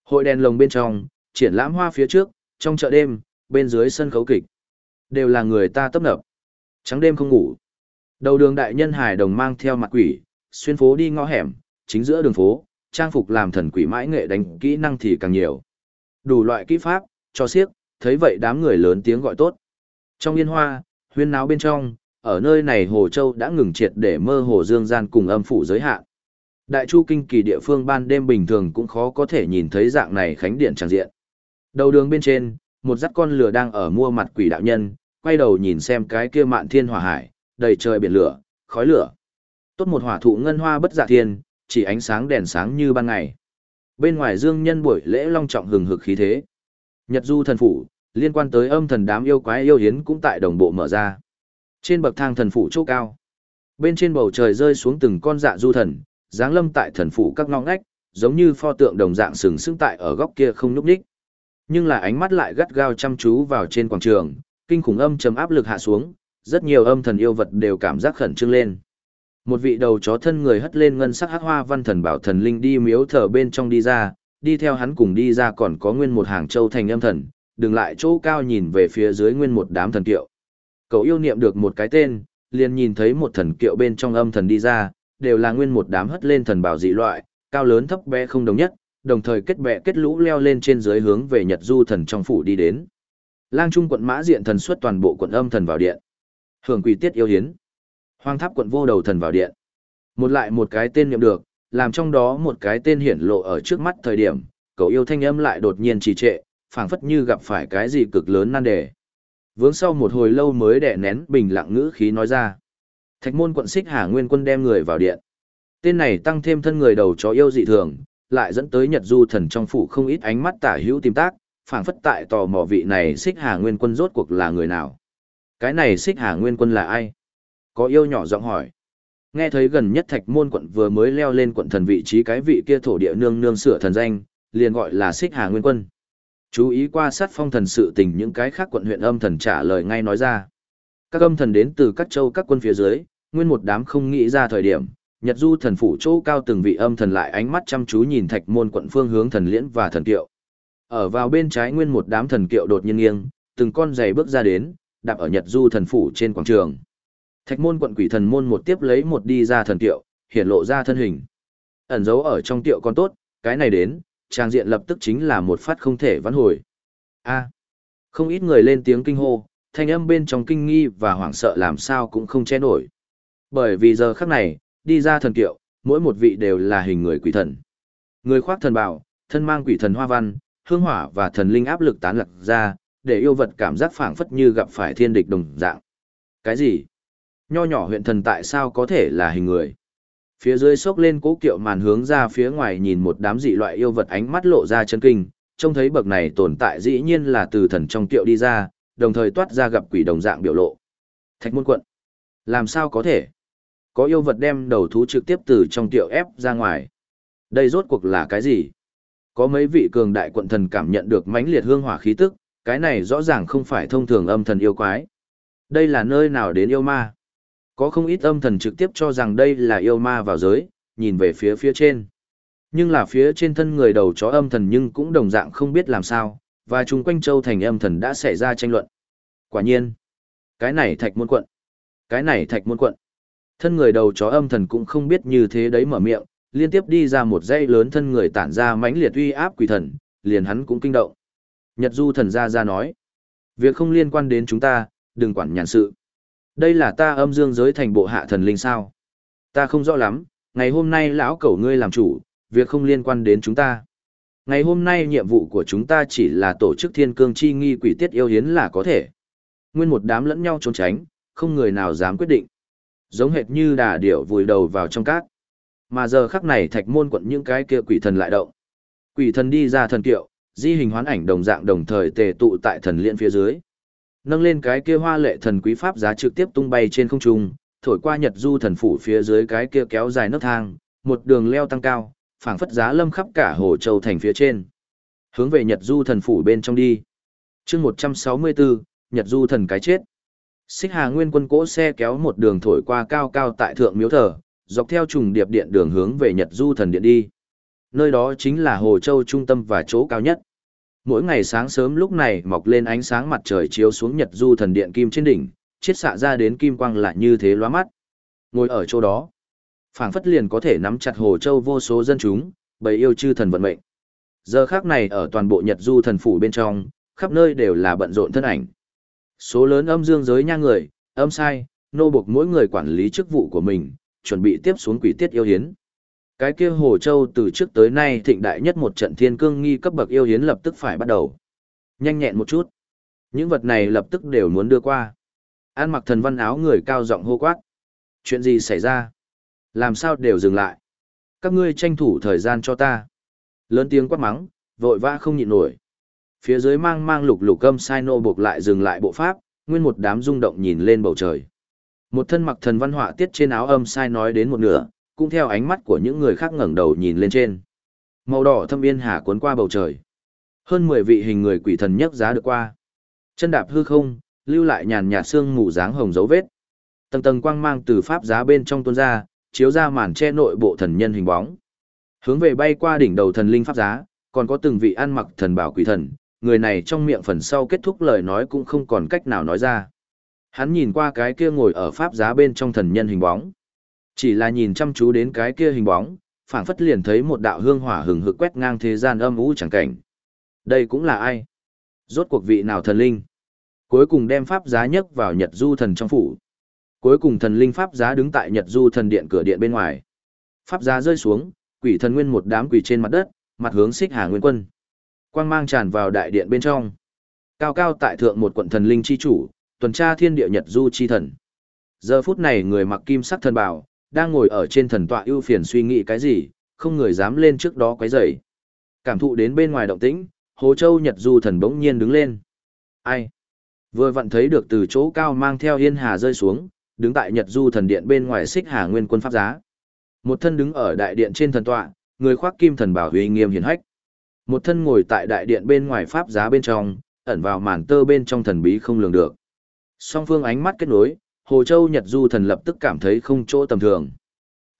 Hội đèn lồng bên trong, triển lãm hoa phía trước, trong chợ đêm, bên dưới sân khấu kịch. Đều là người ta tấp nập. Trắng đêm không ngủ. Đầu đường đại nhân hải đồng mang theo mặt quỷ, xuyên phố đi ngõ hẻm, chính giữa đường phố, trang phục làm thần quỷ mãi nghệ đánh kỹ năng thì càng nhiều. Đủ loại kỹ pháp, cho xiếc, thấy vậy đám người lớn tiếng gọi tốt. Trong yên hoa, huyên náo bên trong, ở nơi này Hồ Châu đã ngừng triệt để mơ hồ dương gian cùng âm phủ giới hạn. Đại chu kinh kỳ địa phương ban đêm bình thường cũng khó có thể nhìn thấy dạng này khánh điện tràng diện. Đầu đường bên trên, một dắt con lửa đang ở mua mặt quỷ đạo nhân, quay đầu nhìn xem cái kia mạn thiên hỏa hải, đầy trời biển lửa, khói lửa. Tốt một hỏa thụ ngân hoa bất giả thiên, chỉ ánh sáng đèn sáng như ban ngày. Bên ngoài dương nhân buổi lễ long trọng hừng hực khí thế. Nhật du thần phủ, liên quan tới âm thần đám yêu quái yêu hiến cũng tại đồng bộ mở ra. Trên bậc thang thần phủ chỗ cao, bên trên bầu trời rơi xuống từng con dạ du thần, dáng lâm tại thần phủ các ngõ ngách, giống như pho tượng đồng dạng sừng sững tại ở góc kia không nhúc nhích. Nhưng là ánh mắt lại gắt gao chăm chú vào trên quảng trường, kinh khủng âm trầm áp lực hạ xuống, rất nhiều âm thần yêu vật đều cảm giác khẩn trương lên. Một vị đầu chó thân người hất lên ngân sắc hắc hoa văn thần bảo thần linh đi miếu thờ bên trong đi ra, đi theo hắn cùng đi ra còn có nguyên một hàng châu thành âm thần, đừng lại chỗ cao nhìn về phía dưới nguyên một đám thần kiệu. Cậu yêu niệm được một cái tên, liền nhìn thấy một thần kiệu bên trong âm thần đi ra, đều là nguyên một đám hất lên thần bảo dị loại, cao lớn thấp bé không đồng nhất, đồng thời kết bè kết lũ leo lên trên dưới hướng về Nhật Du thần trong phủ đi đến. Lang Trung quận Mã Diện thần xuất toàn bộ quận âm thần vào điện. Hưởng quỷ tiết yêu hiến. Hoang tháp quận vô đầu thần vào điện. Một lại một cái tên niệm được, làm trong đó một cái tên hiển lộ ở trước mắt thời điểm, cậu yêu thanh âm lại đột nhiên trì trệ, phảng phất như gặp phải cái gì cực lớn nan đề. Vướng sau một hồi lâu mới đè nén bình lặng ngữ khí nói ra. Thạch môn quận xích Hà Nguyên quân đem người vào điện. Tên này tăng thêm thân người đầu chó yêu dị thường, lại dẫn tới Nhật Du thần trong phủ không ít ánh mắt tả hữu tìm tác, phảng phất tại tò mò vị này xích Hà Nguyên quân rốt cuộc là người nào. Cái này xích Hà Nguyên quân là ai? Có yêu nhỏ giọng hỏi. Nghe thấy gần nhất Thạch môn quận vừa mới leo lên quận thần vị trí cái vị kia thổ địa nương nương sửa thần danh, liền gọi là xích Hà Nguyên quân. Chú ý qua sát phong thần sự tình những cái khác quận huyện âm thần trả lời ngay nói ra. Các âm thần đến từ các châu các quân phía dưới, nguyên một đám không nghĩ ra thời điểm, Nhật Du thần phủ chỗ cao từng vị âm thần lại ánh mắt chăm chú nhìn thạch môn quận phương hướng thần liễn và thần kiệu. Ở vào bên trái nguyên một đám thần kiệu đột nhiên nghiêng, từng con giày bước ra đến, đạp ở Nhật Du thần phủ trên quảng trường. Thạch môn quận quỷ thần môn một tiếp lấy một đi ra thần kiệu, hiện lộ ra thân hình. Ẩn giấu ở trong tiệu con tốt, cái này đến, trang diện lập tức chính là một phát không thể vãn hồi. A. không ít người lên tiếng kinh hô, thanh âm bên trong kinh nghi và hoảng sợ làm sao cũng không che nổi. Bởi vì giờ khắc này, đi ra thần kiệu, mỗi một vị đều là hình người quỷ thần. Người khoác thần bảo, thân mang quỷ thần hoa văn, hương hỏa và thần linh áp lực tán lạc ra, để yêu vật cảm giác phảng phất như gặp phải thiên địch đồng dạng. Cái gì? Nho nhỏ huyện thần tại sao có thể là hình người? Phía dưới sốc lên cố kiệu màn hướng ra phía ngoài nhìn một đám dị loại yêu vật ánh mắt lộ ra chân kinh, trông thấy bậc này tồn tại dĩ nhiên là từ thần trong kiệu đi ra, đồng thời toát ra gặp quỷ đồng dạng biểu lộ. Thạch môn quận. Làm sao có thể? Có yêu vật đem đầu thú trực tiếp từ trong tiệu ép ra ngoài. Đây rốt cuộc là cái gì? Có mấy vị cường đại quận thần cảm nhận được mãnh liệt hương hỏa khí tức, cái này rõ ràng không phải thông thường âm thần yêu quái. Đây là nơi nào đến yêu ma? Có không ít âm thần trực tiếp cho rằng đây là yêu ma vào giới, nhìn về phía phía trên. Nhưng là phía trên thân người đầu chó âm thần nhưng cũng đồng dạng không biết làm sao, và chung quanh châu thành âm thần đã xảy ra tranh luận. Quả nhiên, cái này thạch môn quận, cái này thạch môn quận. Thân người đầu chó âm thần cũng không biết như thế đấy mở miệng, liên tiếp đi ra một dãy lớn thân người tản ra mãnh liệt uy áp quỷ thần, liền hắn cũng kinh động. Nhật du thần ra ra nói, việc không liên quan đến chúng ta, đừng quản nhàn sự. Đây là ta âm dương giới thành bộ hạ thần linh sao? Ta không rõ lắm, ngày hôm nay lão cẩu ngươi làm chủ, việc không liên quan đến chúng ta. Ngày hôm nay nhiệm vụ của chúng ta chỉ là tổ chức thiên cương chi nghi quỷ tiết yêu hiến là có thể. Nguyên một đám lẫn nhau trốn tránh, không người nào dám quyết định. Giống hệt như đà điểu vùi đầu vào trong cát. Mà giờ khắc này thạch môn quận những cái kia quỷ thần lại động. Quỷ thần đi ra thần kiệu, di hình hoán ảnh đồng dạng đồng thời tề tụ tại thần liên phía dưới. Nâng lên cái kia hoa lệ thần quý pháp giá trực tiếp tung bay trên không trung, thổi qua Nhật Du thần phủ phía dưới cái kia kéo dài nấc thang, một đường leo tăng cao, phảng phất giá lâm khắp cả hồ châu thành phía trên. Hướng về Nhật Du thần phủ bên trong đi. Chương 164, Nhật Du thần cái chết. Xích Hà Nguyên quân cỗ xe kéo một đường thổi qua cao cao tại thượng miếu thờ, dọc theo trùng điệp điện đường hướng về Nhật Du thần điện đi. Nơi đó chính là Hồ Châu trung tâm và chỗ cao nhất. Mỗi ngày sáng sớm lúc này mọc lên ánh sáng mặt trời chiếu xuống Nhật Du thần điện kim trên đỉnh, chiết xạ ra đến kim quang lại như thế lóa mắt. Ngồi ở chỗ đó, phảng phất liền có thể nắm chặt Hồ Châu vô số dân chúng, bầy yêu chư thần vận mệnh. Giờ khác này ở toàn bộ Nhật Du thần phủ bên trong, khắp nơi đều là bận rộn thân ảnh. Số lớn âm dương giới nha người, âm sai, nô buộc mỗi người quản lý chức vụ của mình, chuẩn bị tiếp xuống quỷ tiết yêu hiến. Cái kia Hồ Châu từ trước tới nay thịnh đại nhất một trận thiên cương nghi cấp bậc yêu hiến lập tức phải bắt đầu. Nhanh nhẹn một chút. Những vật này lập tức đều muốn đưa qua. An mặc thần văn áo người cao giọng hô quát. Chuyện gì xảy ra? Làm sao đều dừng lại? Các ngươi tranh thủ thời gian cho ta. Lớn tiếng quát mắng, vội vã không nhịn nổi. Phía dưới mang mang lục lục âm sai nô buộc lại dừng lại bộ pháp, nguyên một đám rung động nhìn lên bầu trời. Một thân mặc thần văn họa tiết trên áo âm sai nói đến một nửa, cũng theo ánh mắt của những người khác ngẩng đầu nhìn lên trên. Màu đỏ thâm yên hà cuốn qua bầu trời. Hơn 10 vị hình người quỷ thần nhấc giá được qua. Chân đạp hư không, lưu lại nhàn nhạt xương mù dáng hồng dấu vết. Tầng tầng quang mang từ pháp giá bên trong tuôn ra, chiếu ra màn che nội bộ thần nhân hình bóng. Hướng về bay qua đỉnh đầu thần linh pháp giá, còn có từng vị ăn mặc thần bảo quỷ thần, người này trong miệng phần sau kết thúc lời nói cũng không còn cách nào nói ra. Hắn nhìn qua cái kia ngồi ở pháp giá bên trong thần nhân hình bóng. Chỉ là nhìn chăm chú đến cái kia hình bóng, phảng phất liền thấy một đạo hương hỏa hừng hực quét ngang thế gian âm u chẳng cảnh. Đây cũng là ai? Rốt cuộc vị nào thần linh? Cuối cùng đem pháp giá nhấc vào Nhật Du thần trong phủ. Cuối cùng thần linh pháp giá đứng tại Nhật Du thần điện cửa điện bên ngoài. Pháp giá rơi xuống, quỷ thần nguyên một đám quỷ trên mặt đất, mặt hướng xích hà nguyên quân. Quang mang tràn vào đại điện bên trong. Cao cao tại thượng một quận thần linh chi chủ, tuần tra thiên địa Nhật Du chi thần. Giờ phút này người mặc kim sắc thần bảo, đang ngồi ở trên thần tọa ưu phiền suy nghĩ cái gì, không người dám lên trước đó quấy rầy. Cảm thụ đến bên ngoài động tĩnh, Hồ Châu Nhật Du thần bỗng nhiên đứng lên. Ai? Vừa vặn thấy được từ chỗ cao mang theo yên hà rơi xuống, đứng tại Nhật Du thần điện bên ngoài xích hà nguyên quân pháp giá. Một thân đứng ở đại điện trên thần tọa, người khoác kim thần bảo huy nghiêm hiển hách. Một thân ngồi tại đại điện bên ngoài pháp giá bên trong, ẩn vào màn tơ bên trong thần bí không lường được. Song phương ánh mắt kết nối, Hồ Châu Nhật Du thần lập tức cảm thấy không chỗ tầm thường.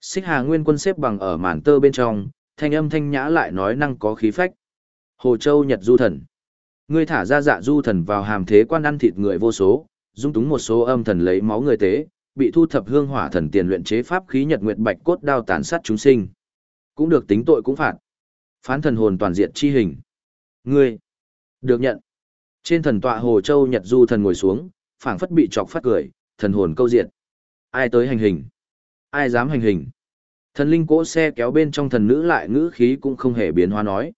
Xích Hà Nguyên quân xếp bằng ở màn tơ bên trong, thanh âm thanh nhã lại nói năng có khí phách. Hồ Châu Nhật Du thần. Ngươi thả ra dạ du thần vào hàm thế quan ăn thịt người vô số, dung túng một số âm thần lấy máu người tế, bị thu thập hương hỏa thần tiền luyện chế pháp khí nhật nguyệt bạch cốt đao tàn sát chúng sinh. Cũng được tính tội cũng phạt. Phán thần hồn toàn diện chi hình. Ngươi được nhận. Trên thần tọa Hồ Châu Nhật Du thần ngồi xuống, phảng phất bị chọc phát cười, thần hồn câu diệt. Ai tới hành hình? Ai dám hành hình? Thần linh cỗ xe kéo bên trong thần nữ lại ngữ khí cũng không hề biến hóa nói.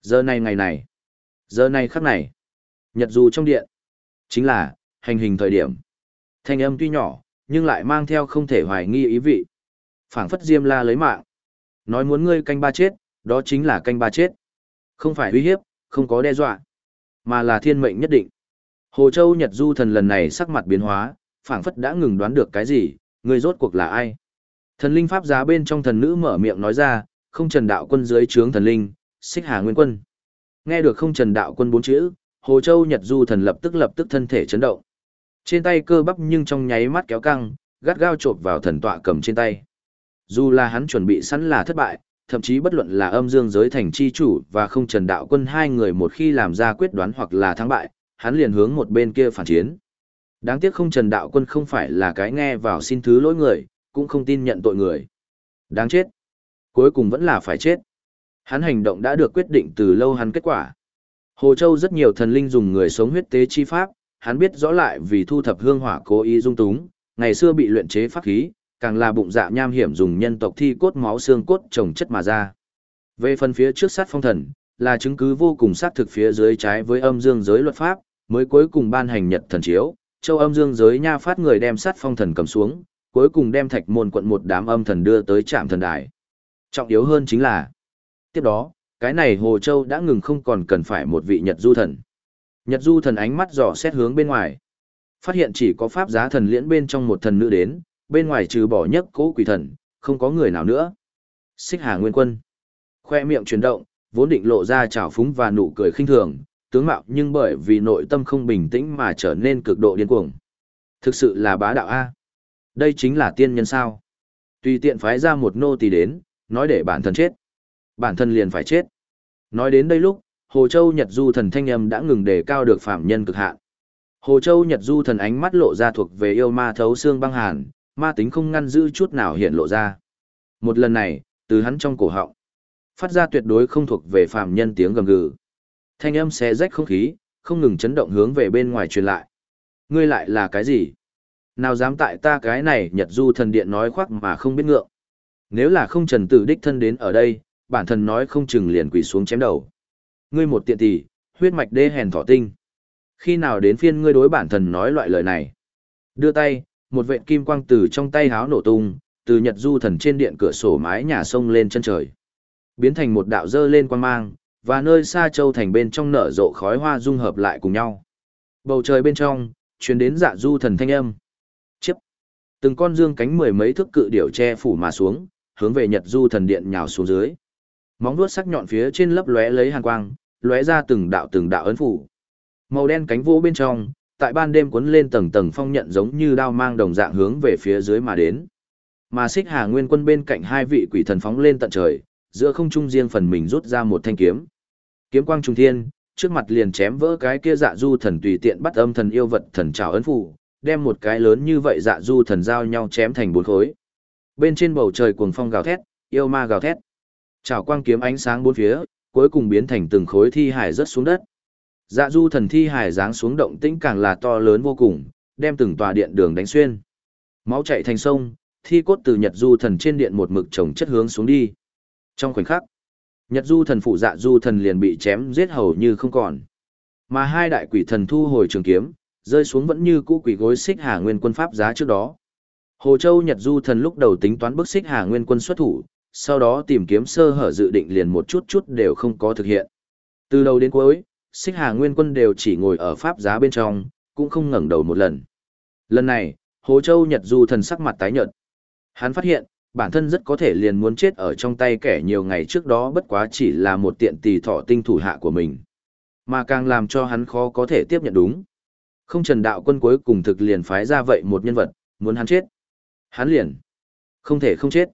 Giờ này ngày này, giờ này khắc này, nhật dù trong điện, chính là, hành hình thời điểm. Thanh âm tuy nhỏ, nhưng lại mang theo không thể hoài nghi ý vị. phảng phất diêm la lấy mạng. Nói muốn ngươi canh ba chết, đó chính là canh ba chết. Không phải uy hiếp, không có đe dọa, mà là thiên mệnh nhất định. Hồ Châu Nhật Du thần lần này sắc mặt biến hóa, phảng phất đã ngừng đoán được cái gì, người rốt cuộc là ai. Thần linh pháp giá bên trong thần nữ mở miệng nói ra, không trần đạo quân dưới trướng thần linh, xích hà nguyên quân. Nghe được không trần đạo quân bốn chữ, Hồ Châu Nhật Du thần lập tức lập tức thân thể chấn động. Trên tay cơ bắp nhưng trong nháy mắt kéo căng, gắt gao chộp vào thần tọa cầm trên tay. Dù là hắn chuẩn bị sẵn là thất bại, thậm chí bất luận là âm dương giới thành chi chủ và không trần đạo quân hai người một khi làm ra quyết đoán hoặc là thắng bại, hắn liền hướng một bên kia phản chiến. Đáng tiếc không Trần Đạo Quân không phải là cái nghe vào xin thứ lỗi người, cũng không tin nhận tội người. Đáng chết. Cuối cùng vẫn là phải chết. Hắn hành động đã được quyết định từ lâu hắn kết quả. Hồ Châu rất nhiều thần linh dùng người sống huyết tế chi pháp, hắn biết rõ lại vì thu thập hương hỏa cố ý dung túng, ngày xưa bị luyện chế pháp khí, càng là bụng dạ nham hiểm dùng nhân tộc thi cốt máu xương cốt trồng chất mà ra. Về phần phía trước sát phong thần, là chứng cứ vô cùng xác thực phía dưới trái với âm dương giới luật pháp, mới cuối cùng ban hành nhật thần chiếu, châu âm dương giới nha phát người đem sát phong thần cầm xuống, cuối cùng đem thạch môn quận một đám âm thần đưa tới trạm thần đài. Trọng yếu hơn chính là, tiếp đó, cái này Hồ Châu đã ngừng không còn cần phải một vị Nhật du thần. Nhật du thần ánh mắt dò xét hướng bên ngoài. Phát hiện chỉ có pháp giá thần liễn bên trong một thần nữ đến, bên ngoài trừ bỏ nhất cố quỷ thần, không có người nào nữa. Xích Hà Nguyên Quân. Khoe miệng chuyển động, vốn định lộ ra trào phúng và nụ cười khinh thường, tướng mạo nhưng bởi vì nội tâm không bình tĩnh mà trở nên cực độ điên cuồng. Thực sự là bá đạo A. Đây chính là tiên nhân sao. Tùy tiện phái ra một nô tỳ đến, nói để bản thân chết. Bản thân liền phải chết. Nói đến đây lúc, Hồ Châu Nhật Du thần thanh âm đã ngừng đề cao được phạm nhân cực hạn. Hồ Châu Nhật Du thần ánh mắt lộ ra thuộc về yêu ma thấu xương băng hàn, ma tính không ngăn giữ chút nào hiện lộ ra. Một lần này, từ hắn trong cổ họng, phát ra tuyệt đối không thuộc về phàm nhân tiếng gầm gừ. Thanh âm xé rách không khí, không ngừng chấn động hướng về bên ngoài truyền lại. Ngươi lại là cái gì? Nào dám tại ta cái này Nhật Du thần điện nói khoác mà không biết ngượng. Nếu là không trần tử đích thân đến ở đây, bản thân nói không chừng liền quỳ xuống chém đầu. Ngươi một tiện tỷ, huyết mạch đê hèn thỏ tinh. Khi nào đến phiên ngươi đối bản thân nói loại lời này? Đưa tay, một vệt kim quang từ trong tay háo nổ tung, từ Nhật Du thần trên điện cửa sổ mái nhà sông lên chân trời. Biến thành một đạo dơ lên quang mang, và nơi xa châu thành bên trong nở rộ khói hoa dung hợp lại cùng nhau. Bầu trời bên trong, chuyến đến dạ du thần thanh âm. Chiếp. Từng con dương cánh mười mấy thước cự điểu che phủ mà xuống, hướng về Nhật du thần điện nhào xuống dưới. Móng vuốt sắc nhọn phía trên lấp lóe lấy hàn quang, lóe ra từng đạo từng đạo ấn phủ. Màu đen cánh vô bên trong, tại ban đêm cuốn lên tầng tầng phong nhận giống như đao mang đồng dạng hướng về phía dưới mà đến. Mà xích hà nguyên quân bên cạnh hai vị quỷ thần phóng lên tận trời, giữa không trung riêng phần mình rút ra một thanh kiếm. Kiếm quang trung thiên, trước mặt liền chém vỡ cái kia dạ du thần tùy tiện bắt âm thần yêu vật thần trào ấn phủ, đem một cái lớn như vậy dạ du thần giao nhau chém thành bốn khối. Bên trên bầu trời cuồng phong gào thét, yêu ma gào thét. Trào quang kiếm ánh sáng bốn phía, cuối cùng biến thành từng khối thi hải rớt xuống đất. Dạ du thần thi hải giáng xuống động tĩnh càng là to lớn vô cùng, đem từng tòa điện đường đánh xuyên. Máu chảy thành sông, thi cốt từ Nhật du thần trên điện một mực chồng chất hướng xuống đi. Trong khoảnh khắc, Nhật du thần phụ dạ du thần liền bị chém giết hầu như không còn. Mà hai đại quỷ thần thu hồi trường kiếm, rơi xuống vẫn như cũ quỷ gối xích hà nguyên quân pháp giá trước đó. Hồ Châu Nhật du thần lúc đầu tính toán bức xích hà nguyên quân xuất thủ, sau đó tìm kiếm sơ hở dự định liền một chút chút đều không có thực hiện. Từ đầu đến cuối, xích hà nguyên quân đều chỉ ngồi ở pháp giá bên trong, cũng không ngẩng đầu một lần. Lần này, Hồ Châu Nhật du thần sắc mặt tái nhợt. Hắn phát hiện, bản thân rất có thể liền muốn chết ở trong tay kẻ nhiều ngày trước đó bất quá chỉ là một tiện tỳ thọ tinh thủ hạ của mình. Mà càng làm cho hắn khó có thể tiếp nhận đúng. Không trần đạo quân cuối cùng thực liền phái ra vậy một nhân vật, muốn hắn chết. Hắn liền. Không thể không chết.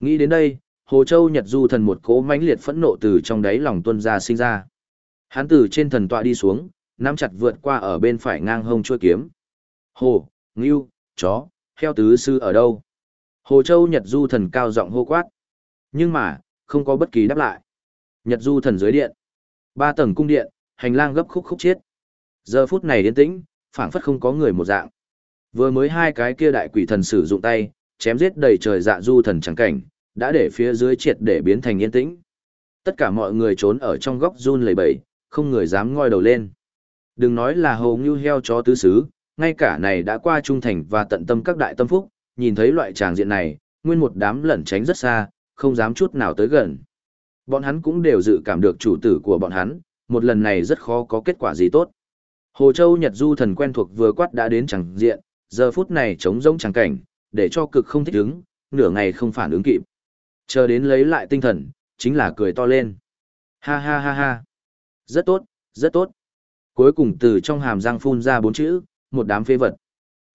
Nghĩ đến đây, Hồ Châu Nhật Du thần một cỗ mãnh liệt phẫn nộ từ trong đáy lòng tuân ra sinh ra. Hắn từ trên thần tọa đi xuống, nắm chặt vượt qua ở bên phải ngang hông chuôi kiếm. Hồ, Ngưu, chó, heo tứ sư ở đâu? Hồ Châu Nhật Du thần cao giọng hô quát. Nhưng mà, không có bất kỳ đáp lại. Nhật Du thần dưới điện. Ba tầng cung điện, hành lang gấp khúc khúc chiết. Giờ phút này yên tĩnh, phảng phất không có người một dạng. Vừa mới hai cái kia đại quỷ thần sử dụng tay, chém giết đầy trời dạ du thần trắng cảnh, đã để phía dưới triệt để biến thành yên tĩnh. Tất cả mọi người trốn ở trong góc run lẩy bẩy, không người dám ngoi đầu lên. Đừng nói là hồ như heo chó tứ xứ, ngay cả này đã qua trung thành và tận tâm các đại tâm phúc, nhìn thấy loại tràng diện này, nguyên một đám lẩn tránh rất xa, không dám chút nào tới gần. Bọn hắn cũng đều dự cảm được chủ tử của bọn hắn, một lần này rất khó có kết quả gì tốt. Hồ Châu Nhật Du thần quen thuộc vừa quát đã đến chẳng diện, giờ phút này trống rỗng chẳng cảnh, để cho cực không thích ứng, nửa ngày không phản ứng kịp. Chờ đến lấy lại tinh thần, chính là cười to lên. Ha ha ha ha. Rất tốt, rất tốt. Cuối cùng từ trong hàm răng phun ra bốn chữ, một đám phế vật.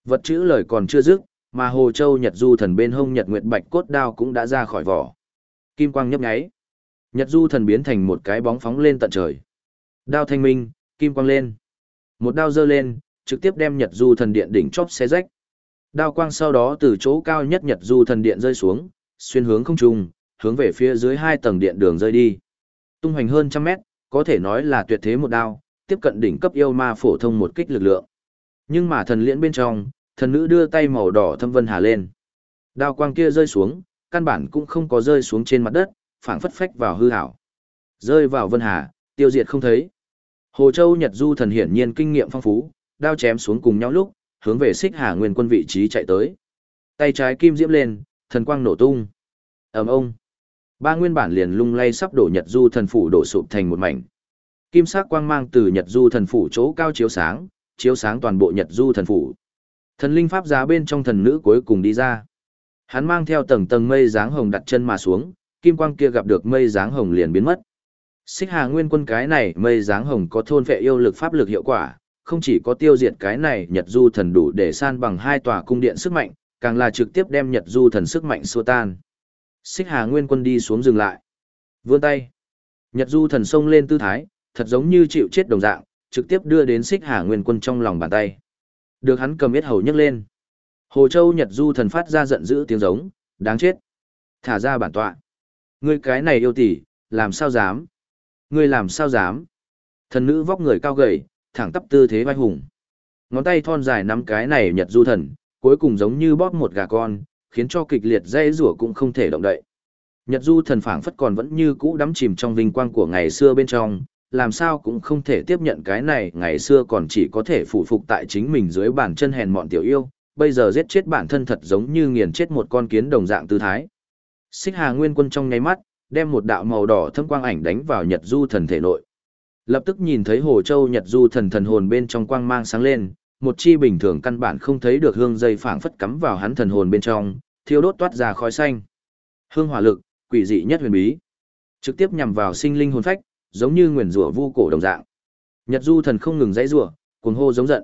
Vật chữ lời còn chưa dứt, mà Hồ Châu Nhật Du thần bên hông Nhật Nguyệt Bạch cốt đao cũng đã ra khỏi vỏ. Kim quang nhấp nháy. Nhật Du thần biến thành một cái bóng phóng lên tận trời. Đao thanh minh, kim quang lên. Một đao giơ lên, trực tiếp đem Nhật Du thần điện đỉnh chóp xé rách. Đao quang sau đó từ chỗ cao nhất Nhật Du thần điện rơi xuống, xuyên hướng không trung, hướng về phía dưới hai tầng điện đường rơi đi. Tung hoành hơn trăm mét, có thể nói là tuyệt thế một đao, tiếp cận đỉnh cấp yêu ma phổ thông một kích lực lượng. Nhưng mà thần liễn bên trong, thần nữ đưa tay màu đỏ thâm vân hà lên. Đao quang kia rơi xuống, căn bản cũng không có rơi xuống trên mặt đất, phảng phất phách vào hư hảo. Rơi vào vân hà, tiêu diệt không thấy. Hồ Châu Nhật Du thần hiển nhiên kinh nghiệm phong phú, đao chém xuống cùng nhau lúc, hướng về xích hà nguyên quân vị trí chạy tới. Tay trái kim diễm lên, thần quang nổ tung. ầm ông. Ba nguyên bản liền lung lay sắp đổ Nhật Du thần phủ đổ sụp thành một mảnh. Kim sắc quang mang từ Nhật Du thần phủ chỗ cao chiếu sáng, chiếu sáng toàn bộ Nhật Du thần phủ. Thần linh pháp giá bên trong thần nữ cuối cùng đi ra. Hắn mang theo tầng tầng mây dáng hồng đặt chân mà xuống, kim quang kia gặp được mây dáng hồng liền biến mất. Xích Hà Nguyên Quân cái này mây dáng hồng có thôn vệ yêu lực pháp lực hiệu quả, không chỉ có tiêu diệt cái này Nhật Du thần đủ để san bằng hai tòa cung điện sức mạnh, càng là trực tiếp đem Nhật Du thần sức mạnh xua tan. Xích Hà Nguyên Quân đi xuống dừng lại. Vươn tay. Nhật Du thần xông lên tư thái, thật giống như chịu chết đồng dạng, trực tiếp đưa đến Xích Hà Nguyên Quân trong lòng bàn tay. Được hắn cầm yết hầu nhấc lên. Hồ Châu Nhật Du thần phát ra giận dữ tiếng giống, đáng chết. Thả ra bản tọa. Ngươi cái này yêu tỷ, làm sao dám? Ngươi làm sao dám? Thần nữ vóc người cao gầy, thẳng tắp tư thế vai hùng. Ngón tay thon dài nắm cái này Nhật Du thần, cuối cùng giống như bóp một gà con, khiến cho kịch liệt dây rủa cũng không thể động đậy. Nhật Du thần phảng phất còn vẫn như cũ đắm chìm trong vinh quang của ngày xưa bên trong, làm sao cũng không thể tiếp nhận cái này ngày xưa còn chỉ có thể phụ phục tại chính mình dưới bàn chân hèn mọn tiểu yêu, bây giờ giết chết bản thân thật giống như nghiền chết một con kiến đồng dạng tư thái. Xích Hà Nguyên Quân trong nháy mắt, đem một đạo màu đỏ thâm quang ảnh đánh vào Nhật Du thần thể nội. Lập tức nhìn thấy Hồ Châu Nhật Du thần thần hồn bên trong quang mang sáng lên, một chi bình thường căn bản không thấy được hương dây phảng phất cắm vào hắn thần hồn bên trong, thiêu đốt toát ra khói xanh. Hương hỏa lực, quỷ dị nhất huyền bí, trực tiếp nhằm vào sinh linh hồn phách, giống như nguyền rủa vu cổ đồng dạng. Nhật Du thần không ngừng dãy rủa, cuồng hô giống giận.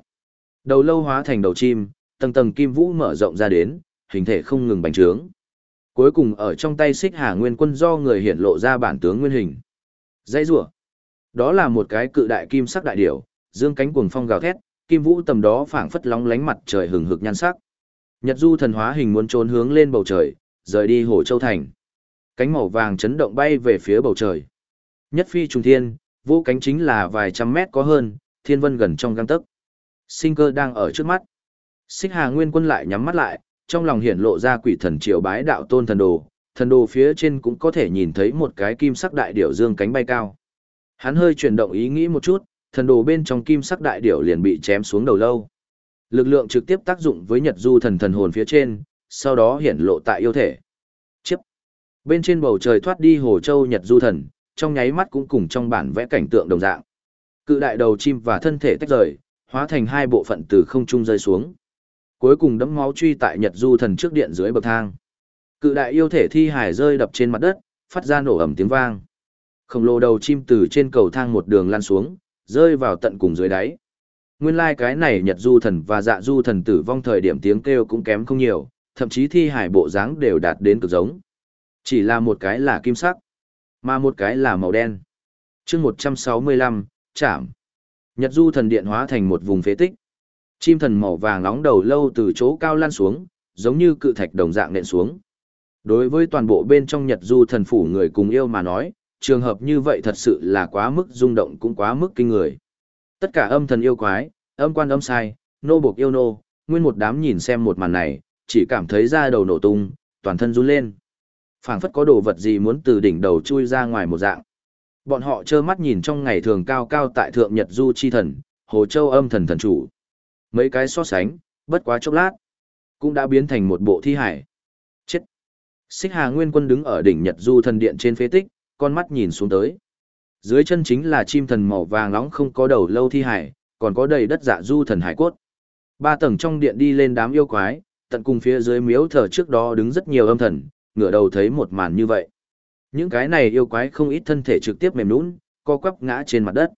Đầu lâu hóa thành đầu chim, tầng tầng kim vũ mở rộng ra đến, hình thể không ngừng bành trướng. Cuối cùng ở trong tay xích hà nguyên quân do người hiện lộ ra bản tướng nguyên hình. Dãy rủa. Đó là một cái cự đại kim sắc đại điểu, dương cánh cuồng phong gào thét, kim vũ tầm đó phảng phất lóng lánh mặt trời hừng hực nhan sắc. Nhật Du thần hóa hình muốn trốn hướng lên bầu trời, rời đi Hồ Châu thành. Cánh màu vàng chấn động bay về phía bầu trời. Nhất phi trùng thiên, vũ cánh chính là vài trăm mét có hơn, thiên vân gần trong găng tấc. Sinh cơ đang ở trước mắt. Xích Hà Nguyên Quân lại nhắm mắt lại, trong lòng hiển lộ ra quỷ thần triều bái đạo tôn thần đồ, thần đồ phía trên cũng có thể nhìn thấy một cái kim sắc đại điểu dương cánh bay cao. Hắn hơi chuyển động ý nghĩ một chút, thần đồ bên trong kim sắc đại điểu liền bị chém xuống đầu lâu. Lực lượng trực tiếp tác dụng với Nhật Du thần thần hồn phía trên, sau đó hiển lộ tại yêu thể. Chiếp. Bên trên bầu trời thoát đi Hồ Châu Nhật Du thần, trong nháy mắt cũng cùng trong bản vẽ cảnh tượng đồng dạng. Cự đại đầu chim và thân thể tách rời, hóa thành hai bộ phận từ không trung rơi xuống. Cuối cùng đấm máu truy tại Nhật Du thần trước điện dưới bậc thang. Cự đại yêu thể thi hải rơi đập trên mặt đất, phát ra nổ ầm tiếng vang. Khổng lồ đầu chim từ trên cầu thang một đường lăn xuống, rơi vào tận cùng dưới đáy. Nguyên lai like cái này Nhật Du thần và Dạ Du thần tử vong thời điểm tiếng kêu cũng kém không nhiều, thậm chí thi hải bộ dáng đều đạt đến cực giống. Chỉ là một cái là kim sắc, mà một cái là màu đen. chương 165, chạm. Nhật Du thần điện hóa thành một vùng phế tích. Chim thần màu vàng nóng đầu lâu từ chỗ cao lan xuống, giống như cự thạch đồng dạng nện xuống. Đối với toàn bộ bên trong Nhật Du thần phủ người cùng yêu mà nói, trường hợp như vậy thật sự là quá mức rung động cũng quá mức kinh người. Tất cả âm thần yêu quái, âm quan âm sai, nô buộc yêu nô, nguyên một đám nhìn xem một màn này, chỉ cảm thấy da đầu nổ tung, toàn thân run lên phảng phất có đồ vật gì muốn từ đỉnh đầu chui ra ngoài một dạng. Bọn họ trơ mắt nhìn trong ngày thường cao cao tại thượng Nhật Du chi thần, Hồ Châu âm thần thần chủ. Mấy cái so sánh, bất quá chốc lát, cũng đã biến thành một bộ thi hải. Chết! Xích Hà Nguyên Quân đứng ở đỉnh Nhật Du thần điện trên phế tích, con mắt nhìn xuống tới. Dưới chân chính là chim thần màu vàng nóng không có đầu lâu thi hải, còn có đầy đất dạ du thần hải cốt. Ba tầng trong điện đi lên đám yêu quái, tận cùng phía dưới miếu thờ trước đó đứng rất nhiều âm thần, ngửa đầu thấy một màn như vậy. Những cái này yêu quái không ít thân thể trực tiếp mềm nhũn, co quắp ngã trên mặt đất.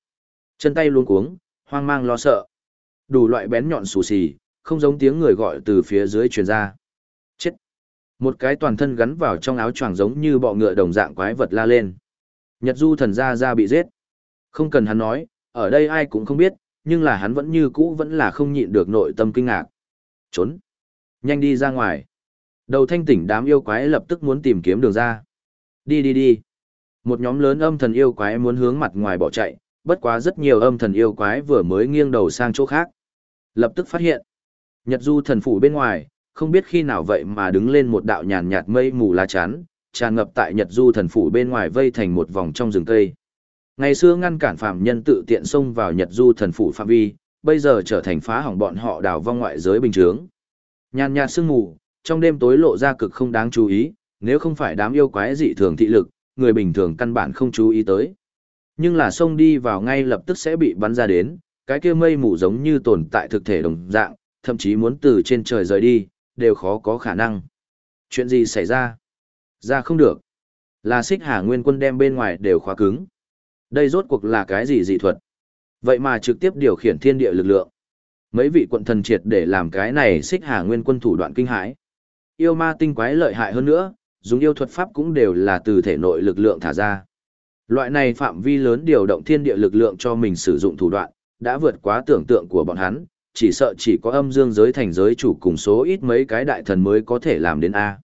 Chân tay luống cuống, hoang mang lo sợ. Đủ loại bén nhọn xù xì, không giống tiếng người gọi từ phía dưới truyền ra. Chết! Một cái toàn thân gắn vào trong áo choàng giống như bọ ngựa đồng dạng quái vật la lên. Nhật du thần gia ra bị giết. Không cần hắn nói, ở đây ai cũng không biết, nhưng là hắn vẫn như cũ vẫn là không nhịn được nội tâm kinh ngạc. Trốn! Nhanh đi ra ngoài! Đầu thanh tỉnh đám yêu quái lập tức muốn tìm kiếm đường ra. Đi đi đi! Một nhóm lớn âm thần yêu quái muốn hướng mặt ngoài bỏ chạy, bất quá rất nhiều âm thần yêu quái vừa mới nghiêng đầu sang chỗ khác. Lập tức phát hiện, Nhật Du thần phủ bên ngoài, không biết khi nào vậy mà đứng lên một đạo nhàn nhạt mây mù lá chắn, tràn ngập tại Nhật Du thần phủ bên ngoài vây thành một vòng trong rừng cây. Ngày xưa ngăn cản phạm nhân tự tiện xông vào Nhật Du thần phủ phạm vi, bây giờ trở thành phá hỏng bọn họ đào vong ngoại giới bình chướng. Nhàn nhạt sương mù, trong đêm tối lộ ra cực không đáng chú ý, nếu không phải đám yêu quái dị thường thị lực, người bình thường căn bản không chú ý tới. Nhưng là sông đi vào ngay lập tức sẽ bị bắn ra đến, cái kia mây mù giống như tồn tại thực thể đồng dạng, thậm chí muốn từ trên trời rời đi, đều khó có khả năng. Chuyện gì xảy ra? Ra không được. Là xích hà nguyên quân đem bên ngoài đều khóa cứng. Đây rốt cuộc là cái gì dị thuật? Vậy mà trực tiếp điều khiển thiên địa lực lượng. Mấy vị quận thần triệt để làm cái này xích hà nguyên quân thủ đoạn kinh hãi. Yêu ma tinh quái lợi hại hơn nữa, dùng yêu thuật pháp cũng đều là từ thể nội lực lượng thả ra. Loại này phạm vi lớn điều động thiên địa lực lượng cho mình sử dụng thủ đoạn, đã vượt quá tưởng tượng của bọn hắn, chỉ sợ chỉ có âm dương giới thành giới chủ cùng số ít mấy cái đại thần mới có thể làm đến A.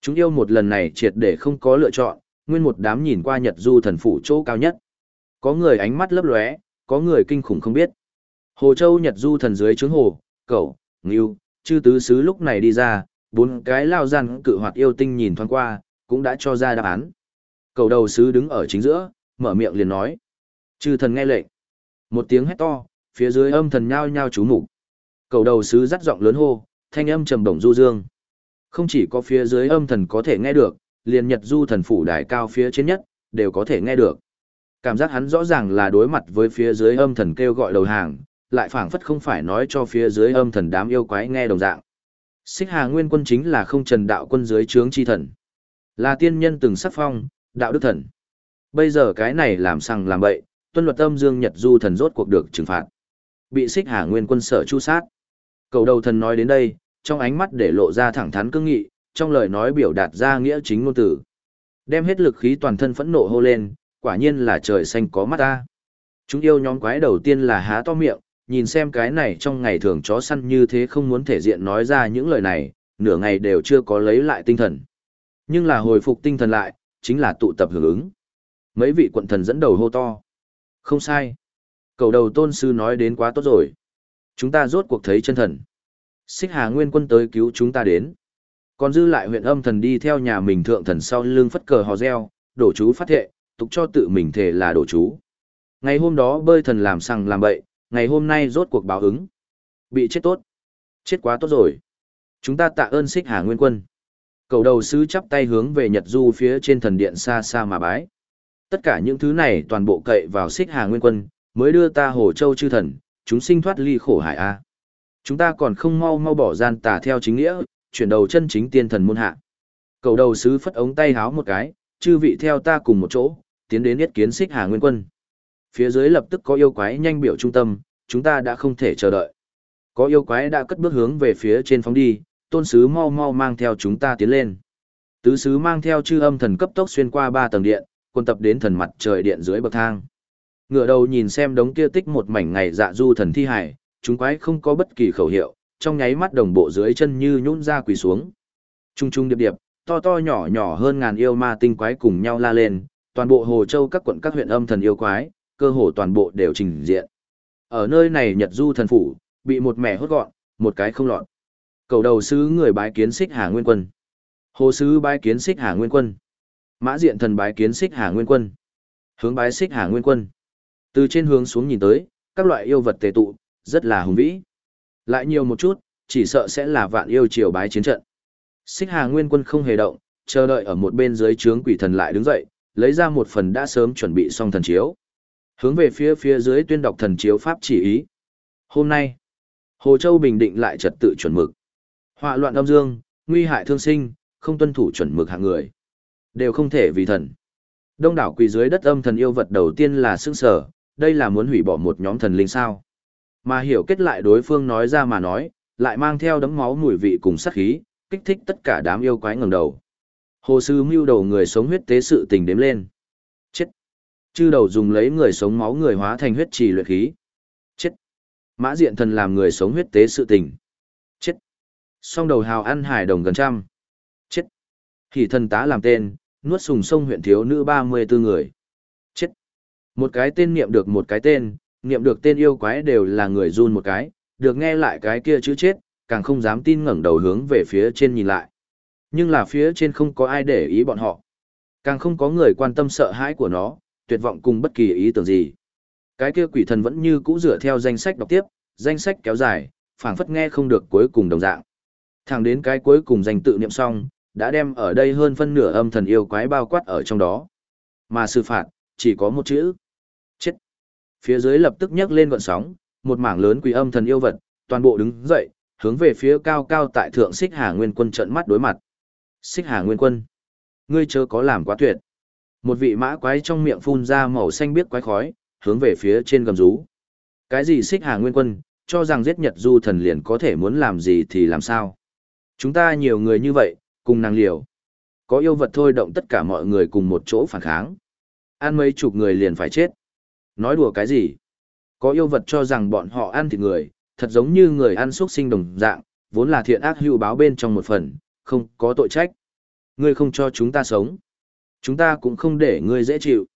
Chúng yêu một lần này triệt để không có lựa chọn, nguyên một đám nhìn qua Nhật Du thần phủ chỗ cao nhất. Có người ánh mắt lấp lóe, có người kinh khủng không biết. Hồ Châu Nhật Du thần dưới trướng hồ, cẩu, ngưu, chư tứ sứ lúc này đi ra, bốn cái lao gian cự hoạt yêu tinh nhìn thoáng qua, cũng đã cho ra đáp án. Cầu đầu sứ đứng ở chính giữa, mở miệng liền nói. Chư thần nghe lệnh. Một tiếng hét to, phía dưới âm thần nhao nhao chú mục Cầu đầu sứ dắt giọng lớn hô, thanh âm trầm đồng du dương. Không chỉ có phía dưới âm thần có thể nghe được, liền nhật du thần phủ đài cao phía trên nhất, đều có thể nghe được. Cảm giác hắn rõ ràng là đối mặt với phía dưới âm thần kêu gọi đầu hàng, lại phảng phất không phải nói cho phía dưới âm thần đám yêu quái nghe đồng dạng. Xích Hà Nguyên Quân chính là không trần đạo quân dưới trướng chi thần. Là tiên nhân từng sắc phong, đạo đức thần. Bây giờ cái này làm sằng làm bậy, tuân luật âm dương nhật du thần rốt cuộc được trừng phạt. Bị Xích Hà Nguyên Quân sở chu sát. Cầu đầu thần nói đến đây, trong ánh mắt để lộ ra thẳng thắn cương nghị, trong lời nói biểu đạt ra nghĩa chính ngôn tử. Đem hết lực khí toàn thân phẫn nộ hô lên, quả nhiên là trời xanh có mắt ta. Chúng yêu nhóm quái đầu tiên là há to miệng, nhìn xem cái này trong ngày thường chó săn như thế không muốn thể diện nói ra những lời này, nửa ngày đều chưa có lấy lại tinh thần. Nhưng là hồi phục tinh thần lại, chính là tụ tập hưởng ứng. Mấy vị quận thần dẫn đầu hô to. Không sai. Cầu đầu tôn sư nói đến quá tốt rồi. Chúng ta rốt cuộc thấy chân thần. Xích Hà Nguyên quân tới cứu chúng ta đến. Còn dư lại huyện âm thần đi theo nhà mình thượng thần sau lưng phất cờ hò reo, đổ chú phát thệ, tục cho tự mình thể là đổ chú. Ngày hôm đó bơi thần làm sằng làm bậy, ngày hôm nay rốt cuộc báo ứng. Bị chết tốt. Chết quá tốt rồi. Chúng ta tạ ơn xích hà nguyên quân. Cầu đầu sứ chắp tay hướng về Nhật Du phía trên thần điện xa xa mà bái. Tất cả những thứ này toàn bộ cậy vào xích hà nguyên quân, mới đưa ta hồ châu chư thần, chúng sinh thoát ly khổ hải A. Chúng ta còn không mau mau bỏ gian tà theo chính nghĩa, chuyển đầu chân chính tiên thần môn hạ. Cầu đầu sứ phất ống tay háo một cái, chư vị theo ta cùng một chỗ, tiến đến yết kiến xích hà nguyên quân. Phía dưới lập tức có yêu quái nhanh biểu trung tâm, chúng ta đã không thể chờ đợi. Có yêu quái đã cất bước hướng về phía trên phóng đi, tôn sứ mau mau mang theo chúng ta tiến lên. Tứ sứ mang theo chư âm thần cấp tốc xuyên qua ba tầng điện, quân tập đến thần mặt trời điện dưới bậc thang. Ngựa đầu nhìn xem đống kia tích một mảnh ngày dạ du thần thi hải, chúng quái không có bất kỳ khẩu hiệu, trong nháy mắt đồng bộ dưới chân như nhũn ra quỳ xuống. Trung trung điệp điệp, to to nhỏ nhỏ hơn ngàn yêu ma tinh quái cùng nhau la lên, toàn bộ Hồ Châu các quận các huyện âm thần yêu quái, cơ hồ toàn bộ đều trình diện. Ở nơi này Nhật Du thần phủ, bị một mẻ hốt gọn, một cái không lọt. Cầu đầu sứ người bái kiến xích Hà Nguyên Quân. Hồ sứ bái kiến xích Hà Nguyên Quân. Mã diện thần bái kiến xích Hà Nguyên Quân. Hướng bái xích Hà Nguyên Quân. Từ trên hướng xuống nhìn tới, các loại yêu vật tề tụ, rất là hùng vĩ. Lại nhiều một chút, chỉ sợ sẽ là vạn yêu triều bái chiến trận. Xích Hà Nguyên Quân không hề động, chờ đợi ở một bên dưới trướng quỷ thần lại đứng dậy, lấy ra một phần đã sớm chuẩn bị xong thần chiếu. Hướng về phía phía dưới tuyên đọc thần chiếu pháp chỉ ý. Hôm nay, Hồ Châu bình định lại trật tự chuẩn mực. Họa loạn âm dương, nguy hại thương sinh, không tuân thủ chuẩn mực hạng người. Đều không thể vì thần. Đông đảo quỳ dưới đất âm thần yêu vật đầu tiên là sương sở, đây là muốn hủy bỏ một nhóm thần linh sao. Mà hiểu kết lại đối phương nói ra mà nói, lại mang theo đấm máu mùi vị cùng sát khí, kích thích tất cả đám yêu quái ngẩng đầu. Hồ sư mưu đầu người sống huyết tế sự tình đếm lên. Chư đầu dùng lấy người sống máu người hóa thành huyết trì luyện khí. Chết. Mã diện thần làm người sống huyết tế sự tình. Chết. Song đầu hào ăn hải đồng gần trăm. Chết. Hỷ thần tá làm tên, nuốt sùng sông huyện thiếu nữ 34 người. Chết. Một cái tên niệm được một cái tên, niệm được tên yêu quái đều là người run một cái, được nghe lại cái kia chữ chết, càng không dám tin ngẩng đầu hướng về phía trên nhìn lại. Nhưng là phía trên không có ai để ý bọn họ. Càng không có người quan tâm sợ hãi của nó, tuyệt vọng cùng bất kỳ ý tưởng gì. Cái kia quỷ thần vẫn như cũ dựa theo danh sách đọc tiếp, danh sách kéo dài, phảng phất nghe không được cuối cùng đồng dạng. Thẳng đến cái cuối cùng danh tự niệm xong, đã đem ở đây hơn phân nửa âm thần yêu quái bao quát ở trong đó. Mà sự phạt, chỉ có một chữ. Chết. Phía dưới lập tức nhấc lên gọn sóng, một mảng lớn quỷ âm thần yêu vật, toàn bộ đứng dậy, hướng về phía cao cao tại thượng xích hà nguyên quân trận mắt đối mặt. Xích hà nguyên quân. Ngươi chớ có làm quá tuyệt. Một vị mã quái trong miệng phun ra màu xanh biếc quái khói, hướng về phía trên gầm rú. Cái gì xích hà nguyên quân, cho rằng giết nhật du thần liền có thể muốn làm gì thì làm sao. Chúng ta nhiều người như vậy, cùng năng liều. Có yêu vật thôi động tất cả mọi người cùng một chỗ phản kháng. Ăn mấy chục người liền phải chết. Nói đùa cái gì? Có yêu vật cho rằng bọn họ ăn thịt người, thật giống như người ăn xúc sinh đồng dạng, vốn là thiện ác hữu báo bên trong một phần, không có tội trách. Ngươi không cho chúng ta sống. Chúng ta cũng không để ngươi dễ chịu.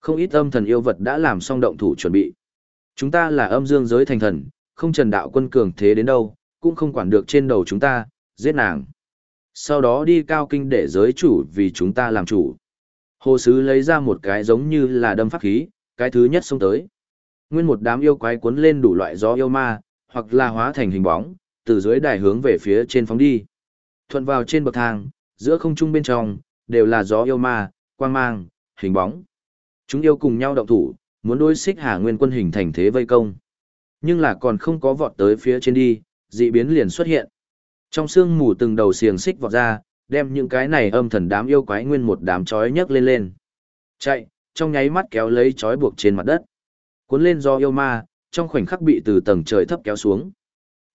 Không ít âm thần yêu vật đã làm xong động thủ chuẩn bị. Chúng ta là âm dương giới thành thần, không trần đạo quân cường thế đến đâu, cũng không quản được trên đầu chúng ta, giết nàng. Sau đó đi cao kinh để giới chủ vì chúng ta làm chủ. Hồ sứ lấy ra một cái giống như là đâm pháp khí, cái thứ nhất xông tới. Nguyên một đám yêu quái cuốn lên đủ loại gió yêu ma, hoặc là hóa thành hình bóng, từ dưới đài hướng về phía trên phóng đi. Thuận vào trên bậc thang, giữa không trung bên trong, đều là gió yêu ma, quang mang, hình bóng. Chúng yêu cùng nhau động thủ, muốn đối xích Hà Nguyên quân hình thành thế vây công. Nhưng là còn không có vọt tới phía trên đi, dị biến liền xuất hiện. Trong xương mù từng đầu xiềng xích vọt ra, đem những cái này âm thần đám yêu quái nguyên một đám chói nhấc lên lên. Chạy, trong nháy mắt kéo lấy chói buộc trên mặt đất. Cuốn lên do yêu ma, trong khoảnh khắc bị từ tầng trời thấp kéo xuống.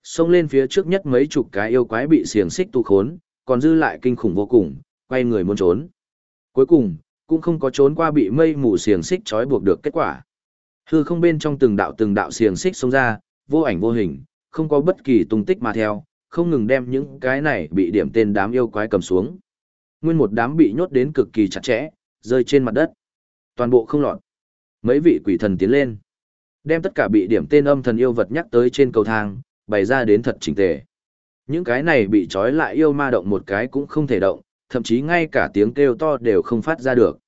Xông lên phía trước nhất mấy chục cái yêu quái bị xiềng xích tu khốn, còn dư lại kinh khủng vô cùng, quay người muốn trốn. Cuối cùng, cũng không có trốn qua bị mây mù xiềng xích trói buộc được kết quả. Hư không bên trong từng đạo từng đạo xiềng xích xông ra, vô ảnh vô hình, không có bất kỳ tung tích mà theo, không ngừng đem những cái này bị điểm tên đám yêu quái cầm xuống. Nguyên một đám bị nhốt đến cực kỳ chặt chẽ, rơi trên mặt đất. Toàn bộ không lọt. Mấy vị quỷ thần tiến lên. Đem tất cả bị điểm tên âm thần yêu vật nhắc tới trên cầu thang, bày ra đến thật chỉnh tề. Những cái này bị trói lại yêu ma động một cái cũng không thể động, thậm chí ngay cả tiếng kêu to đều không phát ra được.